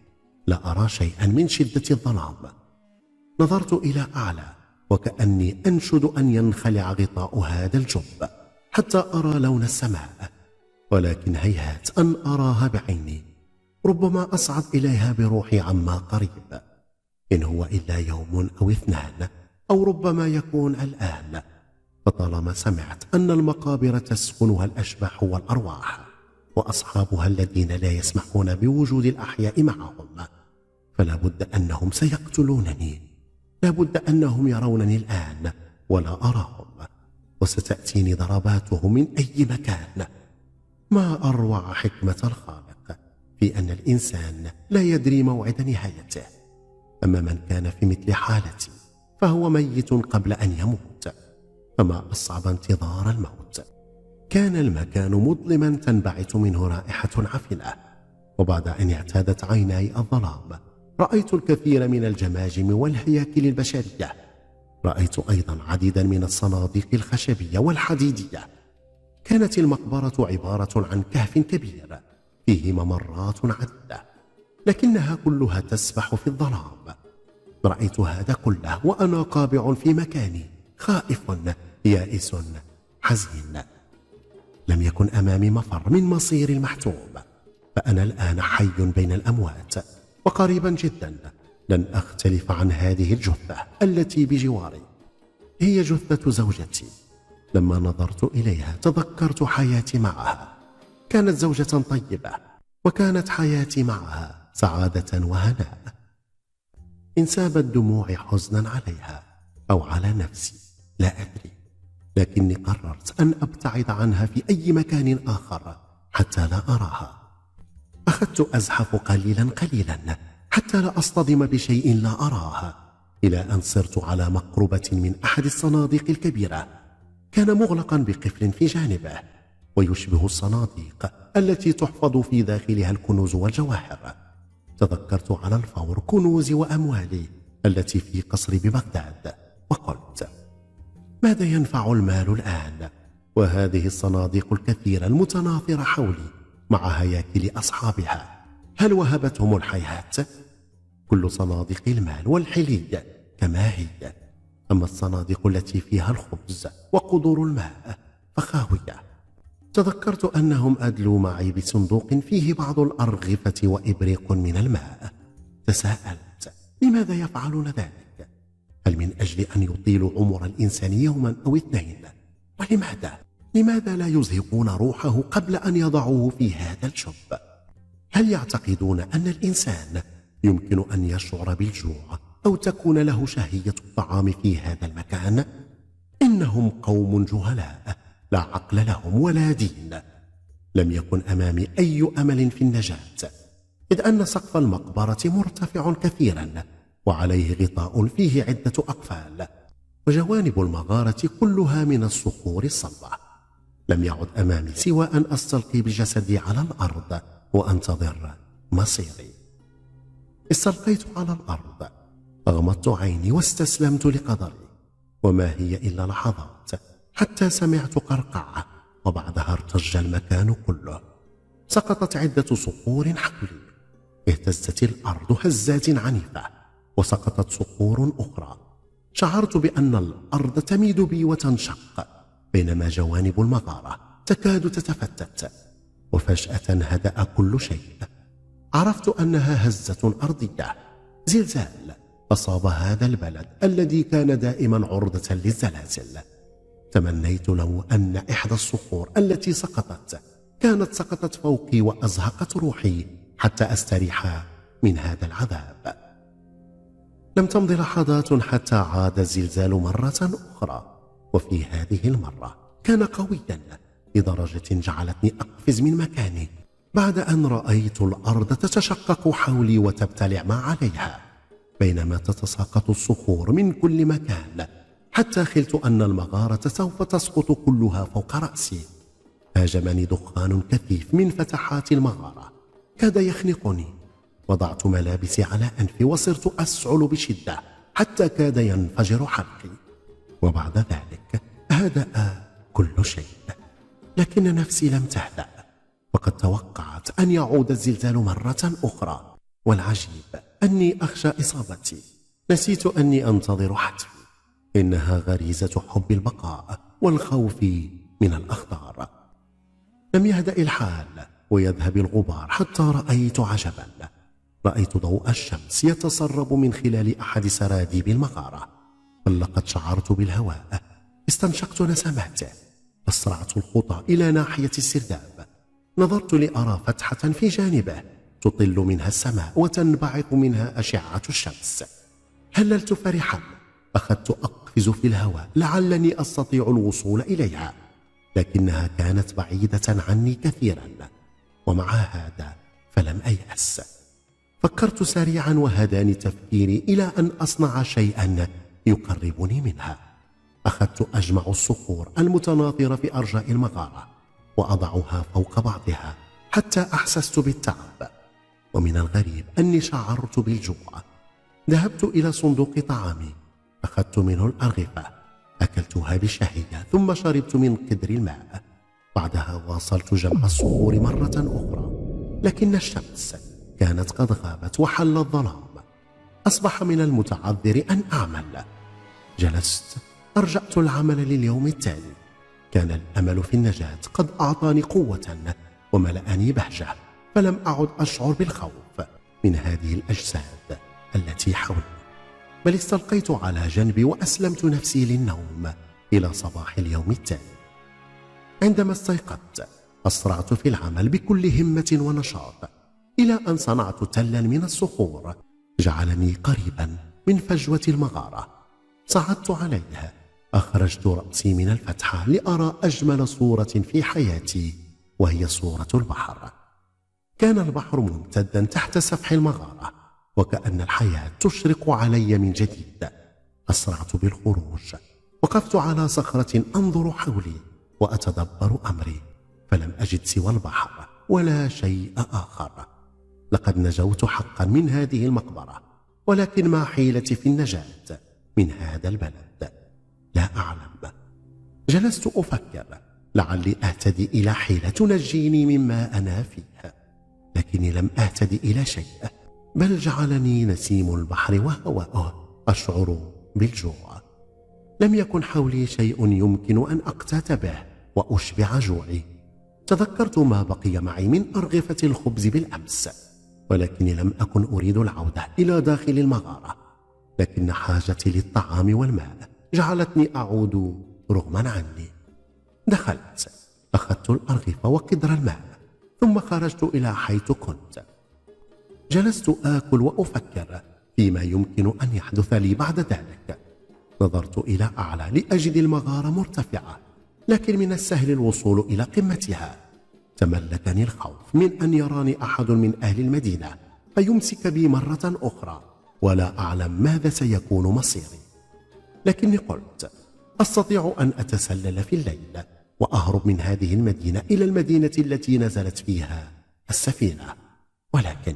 لا أرى شيئا من شدة الظلام. نظرت إلى أعلى وكأني أنشد أن ينخلع غطاء هذا الجب حتى أرى لون السماء ولكن هيهات أن أراها بعيني. ربما أصعد إليها بروحي عما قريب. إن هو إلا يوم أو اثنان أو ربما يكون الآن. فطالما سمعت أن المقابر تسكنها الأشباح والأرواح وأصحابها الذين لا يسمحون بوجود الأحياء معهم فلا بد أنهم سيقتلونني. لا بد أنهم يرونني الآن ولا أراهم وستأتيني ضرباتهم من أي مكان. ما أروع حكمة الخالق في أن الإنسان لا يدري موعد نهايته. أما من كان في مثل حالتي فهو ميت قبل أن يموت فما أصعب انتظار الموت. كان المكان مظلما تنبعث منه رائحة عفنة وبعد أن اعتادت عيناي الظلام رأيت الكثير من الجماجم والهياكل البشرية. رأيت أيضا عديدا من الصناديق الخشبية والحديدية. كانت المقبرة عبارة عن كهف كبير فيه ممرات عدة لكنها كلها تسبح في الظلام. رأيت هذا كله وأنا قابع في مكاني خائف يائس حزين. لم يكن أمامي مفر من مصير المحتوم فأنا الآن حي بين الأموات. وقريبا جدا لن أختلف عن هذه الجثة التي بجواري. هي جثة زوجتي. لما نظرت إليها تذكرت حياتي معها. كانت زوجة طيبة وكانت حياتي معها سعادة وهناء. إن سابت دموعي حزنا عليها أو على نفسي لا أدري. لكني قررت أن أبتعد عنها في أي مكان آخر حتى لا أراها. أخذت أزحف قليلا قليلا حتى لا أصطدم بشيء لا أراها إلى أن صرت على مقربة من أحد الصناديق الكبيرة. كان مغلقا بقفل في جانبه ويشبه الصناديق التي تحفظ في داخلها الكنوز والجواهر. تذكرت على الفور كنوزي وأموالي التي في قصري ببغداد وقلت ماذا ينفع المال الآن؟ وهذه الصناديق الكثيرة المتناثرة حولي مع هياكل أصحابها هل وهبتهم الحياة؟ كل صناديق المال والحلي كما هي أما الصناديق التي فيها الخبز وقدور الماء فخاوية تذكرت أنهم أدلوا معي بصندوق فيه بعض الأرغفة وإبريق من الماء تساءلت لماذا يفعلون ذلك؟ هل من أجل أن يطيلوا عمر الإنسان يوما أو اثنين؟ ولماذا؟ لماذا لا يزهقون روحه قبل أن يضعوه في هذا الجب؟ هل يعتقدون أن الإنسان يمكن أن يشعر بالجوع أو تكون له شهية الطعام في هذا المكان؟ إنهم قوم جهلاء لا عقل لهم ولا دين لم يكن أمامي أي أمل في النجاة إذ أن سقف المقبرة مرتفع كثيرا وعليه غطاء فيه عدة أقفال وجوانب المغارة كلها من الصخور الصلبة لم يعد أمامي سوى أن أستلقي بجسدي على الأرض وأنتظر مصيري. استلقيت على الأرض أغمضت عيني واستسلمت لقدري وما هي إلا لحظات حتى سمعت قرقعة وبعدها ارتج المكان كله. سقطت عدة صخور حولي اهتزت الأرض هزات عنيفة وسقطت صخور أخرى. شعرت بأن الأرض تميد بي وتنشق. بينما جوانب المغارة تكاد تتفتت وفجأة هدأ كل شيء. عرفت أنها هزة أرضية زلزال. أصاب هذا البلد الذي كان دائما عرضة للزلازل. تمنيت لو أن إحدى الصخور التي سقطت كانت سقطت فوقي وأزهقت روحي حتى أستريح من هذا العذاب. لم تمض لحظات حتى عاد الزلزال مرة أخرى. وفي هذه المرة كان قويا لدرجة جعلتني أقفز من مكاني بعد أن رأيت الأرض تتشقق حولي وتبتلع ما عليها بينما تتساقط الصخور من كل مكان حتى خلت أن المغارة سوف تسقط كلها فوق رأسي. هاجمني دخان كثيف من فتحات المغارة كاد يخنقني. وضعت ملابسي على أنفي وصرت أسعل بشدة حتى كاد ينفجر حلقي وبعد ذلك هدأ كل شيء. لكن نفسي لم تهدأ. وقد توقعت أن يعود الزلزال مرة أخرى. والعجيب أني أخشى إصابتي. نسيت أني أنتظر حتفي. إنها غريزة حب البقاء والخوف من الأخطار. لم يهدأ الحال ويذهب الغبار حتى رأيت عجبا. رأيت ضوء الشمس يتسرب من خلال أحد سراديب المغارة لقد شعرت بالهواء. استنشقت نسماته أسرعت الخطى إلى ناحية السرداب. نظرت لأرى فتحة في جانبه. تطل منها السماء وتنبعث منها أشعة الشمس. هللت فرحا. أخذت أقفز في الهواء. لعلني أستطيع الوصول إليها. لكنها كانت بعيدة عني كثيرا. ومع هذا فلم أيأس. فكرت سريعا وهداني تفكيري إلى أن أصنع شيئا. يقربني منها. أخذت أجمع الصخور المتناثرة في أرجاء المغارة وأضعها فوق بعضها حتى أحسست بالتعب. ومن الغريب أني شعرت بالجوع. ذهبت إلى صندوق طعامي أخذت منه الأرغفة أكلتها بشهية ثم شربت من قدر الماء. بعدها واصلت جمع الصخور مرة أخرى لكن الشمس كانت قد غابت وحل الظلام. أصبح من المتعذر أن أعمل. جلست أرجعت العمل لليوم التالي. كان الأمل في النجاة قد أعطاني قوة وملأني بهجة فلم أعد أشعر بالخوف من هذه الأجساد التي حولي. بل استلقيت على جنبي وأسلمت نفسي للنوم إلى صباح اليوم التالي. عندما استيقظت أسرعت في العمل بكل همة ونشاط إلى أن صنعت تلا من الصخور جعلني قريبا من فجوة المغارة. صعدت عليها. أخرجت رأسي من الفتحة لأرى أجمل صورة في حياتي وهي صورة البحر. كان البحر ممتدا تحت سفح المغارة وكأن الحياة تشرق علي من جديد. أسرعت بالخروج. وقفت على صخرة أنظر حولي وأتدبر أمري فلم أجد سوى البحر ولا شيء آخر. لقد نجوت حقا من هذه المقبرة ولكن ما حيلتي في النجاة من هذا البلد. لا أعلم. جلست أفكر لعلي أهتدي إلى حيلة تنجيني مما أنا فيه لكني لم أهتدي إلى شيء بل جعلني نسيم البحر وهواؤه أشعر بالجوع. لم يكن حولي شيء يمكن أن أقتات به وأشبع جوعي. تذكرت ما بقي معي من أرغفة الخبز بالأمس. ولكني لم أكن أريد العودة إلى داخل المغارة لكن حاجتي للطعام والماء جعلتني أعود رغما عني. دخلت أخذت الأرغفة وقدر الماء ثم خرجت إلى حيث كنت. جلست آكل وأفكر فيما يمكن أن يحدث لي بعد ذلك. نظرت إلى أعلى لأجد المغارة مرتفعة لكن من السهل الوصول إلى قمتها. تملكني الخوف من أن يراني أحد من أهل المدينة فيمسك بي مرة أخرى ولا أعلم ماذا سيكون مصيري. لكني قلت أستطيع أن أتسلل في الليل وأهرب من هذه المدينة إلى المدينة التي نزلت فيها السفينة. ولكن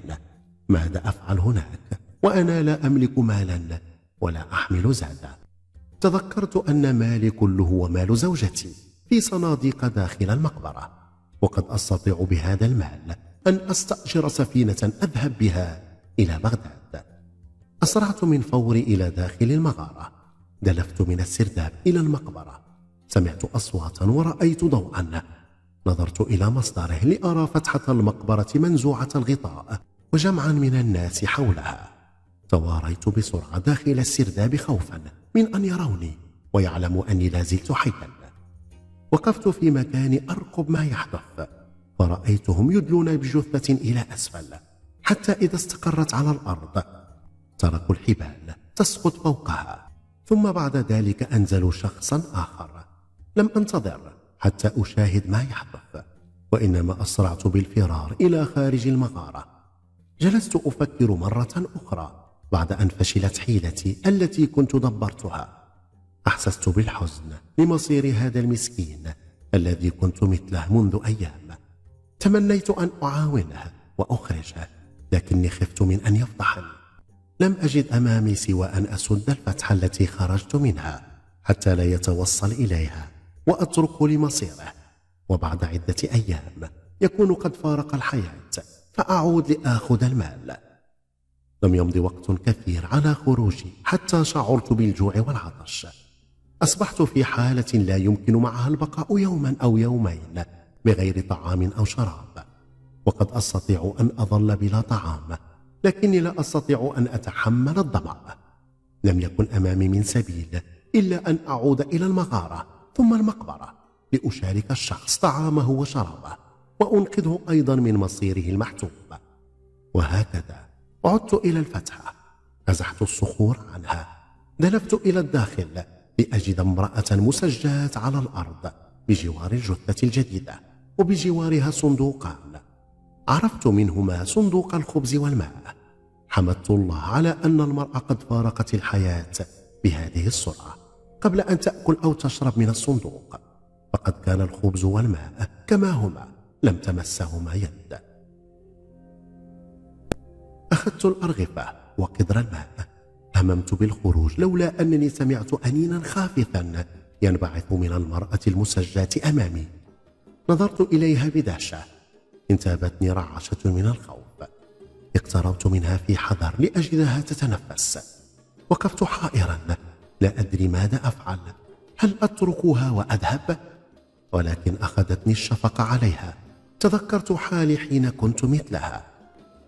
ماذا أفعل هناك؟ وأنا لا أملك مالا ولا أحمل زادا. تذكرت أن مالي كله ومال زوجتي في صناديق داخل المقبرة. وقد أستطيع بهذا المال أن أستأجر سفينة أذهب بها إلى بغداد. أسرعت من فوري إلى داخل المغارة. دلفت من السرداب إلى المقبرة. سمعت أصواتا ورأيت ضوءا. نظرت إلى مصدره لأرى فتحة المقبرة منزوعة الغطاء وجمعا من الناس حولها. تواريت بسرعة داخل السرداب خوفا من أن يروني ويعلموا أني لا زلت حيا. وقفت في مكاني أرقب ما يحدث فرأيتهم يدلون بجثة إلى أسفل حتى إذا استقرت على الأرض. تركوا الحبال تسقط فوقها ثم بعد ذلك أنزلوا شخصا آخر. لم أنتظر حتى أشاهد ما يحدث وإنما أسرعت بالفرار إلى خارج المغارة. جلست أفكر مرة أخرى بعد أن فشلت حيلتي التي كنت دبرتها. أحسست بالحزن لمصير هذا المسكين الذي كنت مثله منذ أيام. تمنيت أن أعاونه وأخرجه لكني خفت من أن يفضحني. لم أجد أمامي سوى أن أسد الفتحة التي خرجت منها حتى لا يتوصل إليها وأتركه لمصيره. وبعد عدة أيام يكون قد فارق الحياة فأعود لآخذ المال. لم يمض وقت كثير على خروجي حتى شعرت بالجوع والعطش. أصبحت في حالة لا يمكن معها البقاء يوما أو يومين بغير طعام أو شراب. وقد أستطيع أن أظل بلا طعام لكني لا أستطيع أن أتحمل الظمأ لم يكن أمامي من سبيل إلا أن أعود إلى المغارة ثم المقبرة لأشارك الشخص طعامه وشرابه وأنقذه أيضا من مصيره المحتوم وهكذا عدت إلى الفتحة نزحت الصخور عنها دلفت إلى الداخل لأجد امرأة مسجاة على الأرض بجوار الجثة الجديدة وبجوارها صندوقان. عرفت منهما صندوق الخبز والماء. حمدت الله على أن المرأة قد فارقت الحياة بهذه السرعة قبل أن تأكل أو تشرب من الصندوق. فقد كان الخبز والماء كما هما لم تمسهما يد. أخذت الأرغفة وقدر الماء هممت بالخروج لولا أنني سمعت أنينا خافتا ينبعث من المرأة المسجاة أمامي. نظرت إليها بدهشة. انتابتني رعشة من الخوف. اقتربت منها في حذر لأجدها تتنفس. وقفت حائرا. لا أدري ماذا أفعل. هل أتركها وأذهب؟ ولكن أخذتني الشفقة عليها. تذكرت حالي حين كنت مثلها.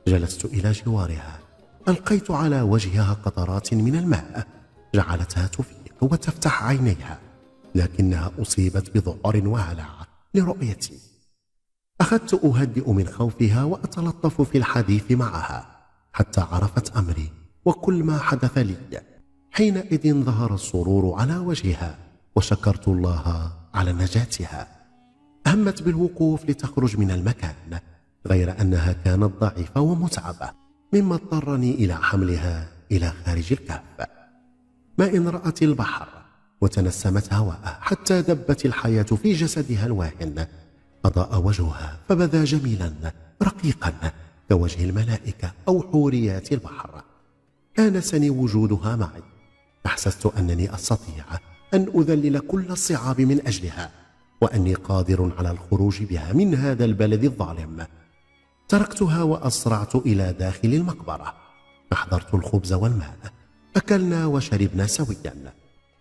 جلست إلى جوارها. ألقيت على وجهها قطرات من الماء جعلتها تفيق وتفتح عينيها لكنها أصيبت بذعر وهلع لرؤيتي. أخذت أهدئ من خوفها وأتلطف في الحديث معها حتى عرفت أمري وكل ما حدث لي. حينئذ ظهر السرور على وجهها وشكرت الله على نجاتها. همت بالوقوف لتخرج من المكان غير أنها كانت ضعيفة ومتعبة. مما اضطرني إلى حملها إلى خارج الكهف. ما إن رأت البحر وتنسمت هواءه حتى دبت الحياة في جسدها الواهن. أضاء وجهها فبدا جميلا رقيقا كوجه الملائكة أو حوريات البحر. آنسني وجودها معي. أحسست أنني أستطيع أن أذلل كل الصعاب من أجلها وأني قادر على الخروج بها من هذا البلد الظالم. تركتها وأسرعت إلى داخل المقبرة. أحضرت الخبز والماء أكلنا وشربنا سويا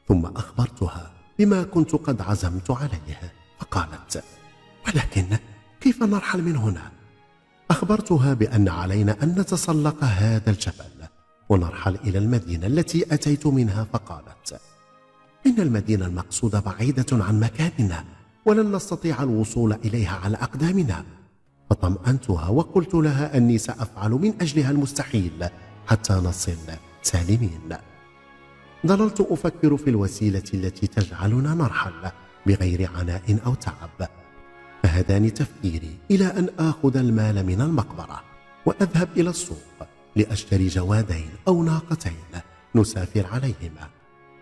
ثم أخبرتها بما كنت قد عزمت عليه فقالت ولكن كيف نرحل من هنا؟ أخبرتها بأن علينا أن نتسلق هذا الجبل ونرحل إلى المدينة التي أتيت منها فقالت إن المدينة المقصودة بعيدة عن مكاننا ولن نستطيع الوصول إليها على أقدامنا. فطمأنتها وقلت لها أني سأفعل من أجلها المستحيل حتى نصل سالمين. ظللت أفكر في الوسيلة التي تجعلنا نرحل بغير عناء أو تعب. فهداني تفكيري إلى أن آخذ المال من المقبرة وأذهب إلى السوق لأشتري جوادين أو ناقتين نسافر عليهما.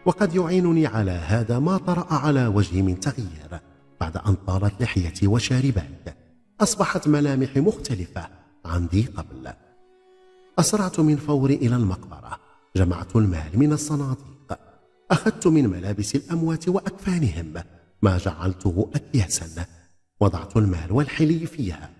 وقد يعينني على هذا ما طرأ على وجهي من تغيير بعد أن طالت لحيتي وشارباي. أصبحت ملامحي مختلفة عن ذي قبل. أسرعت من فوري إلى المقبرة جمعت المال من الصناديق أخذت من ملابس الأموات وأكفانهم ما جعلته أكياسا وضعت المال والحلي فيها.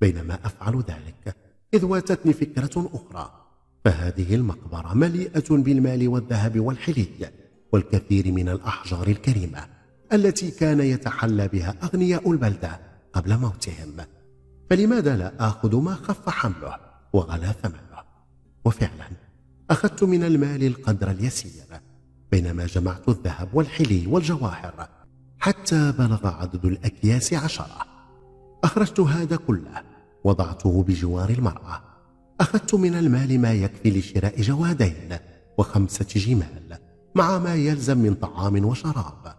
بينما أفعل ذلك إذ واتتني فكرة أخرى فهذه المقبرة مليئة بالمال والذهب والحلي والكثير من الأحجار الكريمة التي كان يتحلى بها أغنياء البلدة. قبل موتهم. فلماذا لا آخذ ما خف حمله وغلا ثمنه؟ وفعلا أخذت من المال القدر اليسير بينما جمعت الذهب والحلي والجواهر حتى بلغ عدد الأكياس عشرة. أخرجت هذا كله وضعته بجوار المرأة. أخذت من المال ما يكفي لشراء جوادين وخمسة جمال مع ما يلزم من طعام وشراب.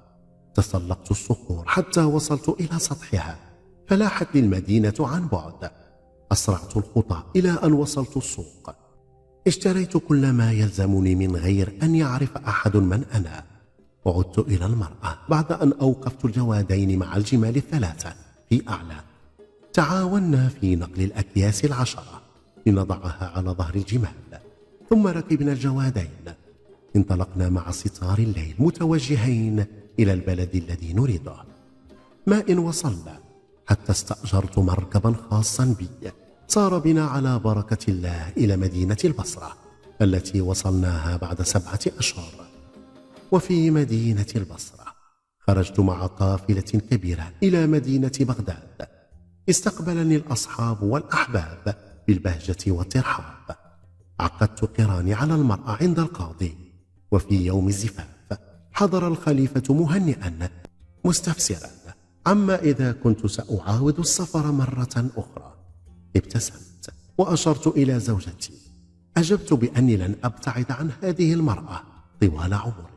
تسلقت الصخور حتى وصلت إلى سطحها. فلاحت لي المدينة عن بعد. أسرعت الخطى إلى أن وصلت السوق. اشتريت كل ما يلزمني من غير أن يعرف أحد من أنا. وعدت إلى المرأة بعد أن أوقفت الجوادين مع الجمال الثلاثة في أعلى. تعاوننا في نقل الأكياس العشرة لنضعها على ظهر الجمال. ثم ركبنا الجوادين. انطلقنا مع ستار الليل متوجهين إلى البلد الذي نريده. ما إن وصلنا؟ حتى استأجرت مركبا خاصا بي. صار بنا على بركة الله إلى مدينة البصرة التي وصلناها بعد سبعة أشهر. وفي مدينة البصرة خرجت مع قافلة كبيرة إلى مدينة بغداد. استقبلني الأصحاب والأحباب بالبهجة والترحاب. عقدت قراني على المرأة عند القاضي. وفي يوم الزفاف حضر الخليفة مهنئا مستفسرا. عما إذا كنت سأعاود السفر مرة أخرى ابتسمت وأشرت إلى زوجتي. أجبت بأني لن أبتعد عن هذه المرأة طوال عمري.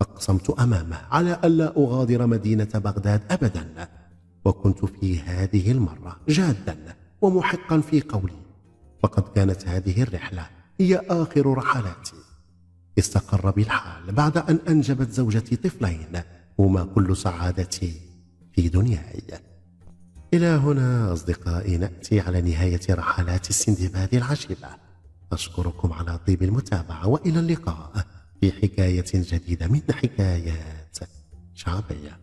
أقسمت أمامه على ألا أغادر مدينة بغداد أبدا وكنت في هذه المرة جادا ومحقا في قولي. فقد كانت هذه الرحلة هي آخر رحلاتي. استقر بالحال بعد أن أنجبت زوجتي طفلين هما كل سعادتي. في دنياي. إلى هنا أصدقائي نأتي على نهاية رحلات السندباد العجيبة. أشكركم على طيب المتابعة وإلى اللقاء في حكاية جديدة من حكايات شعبية.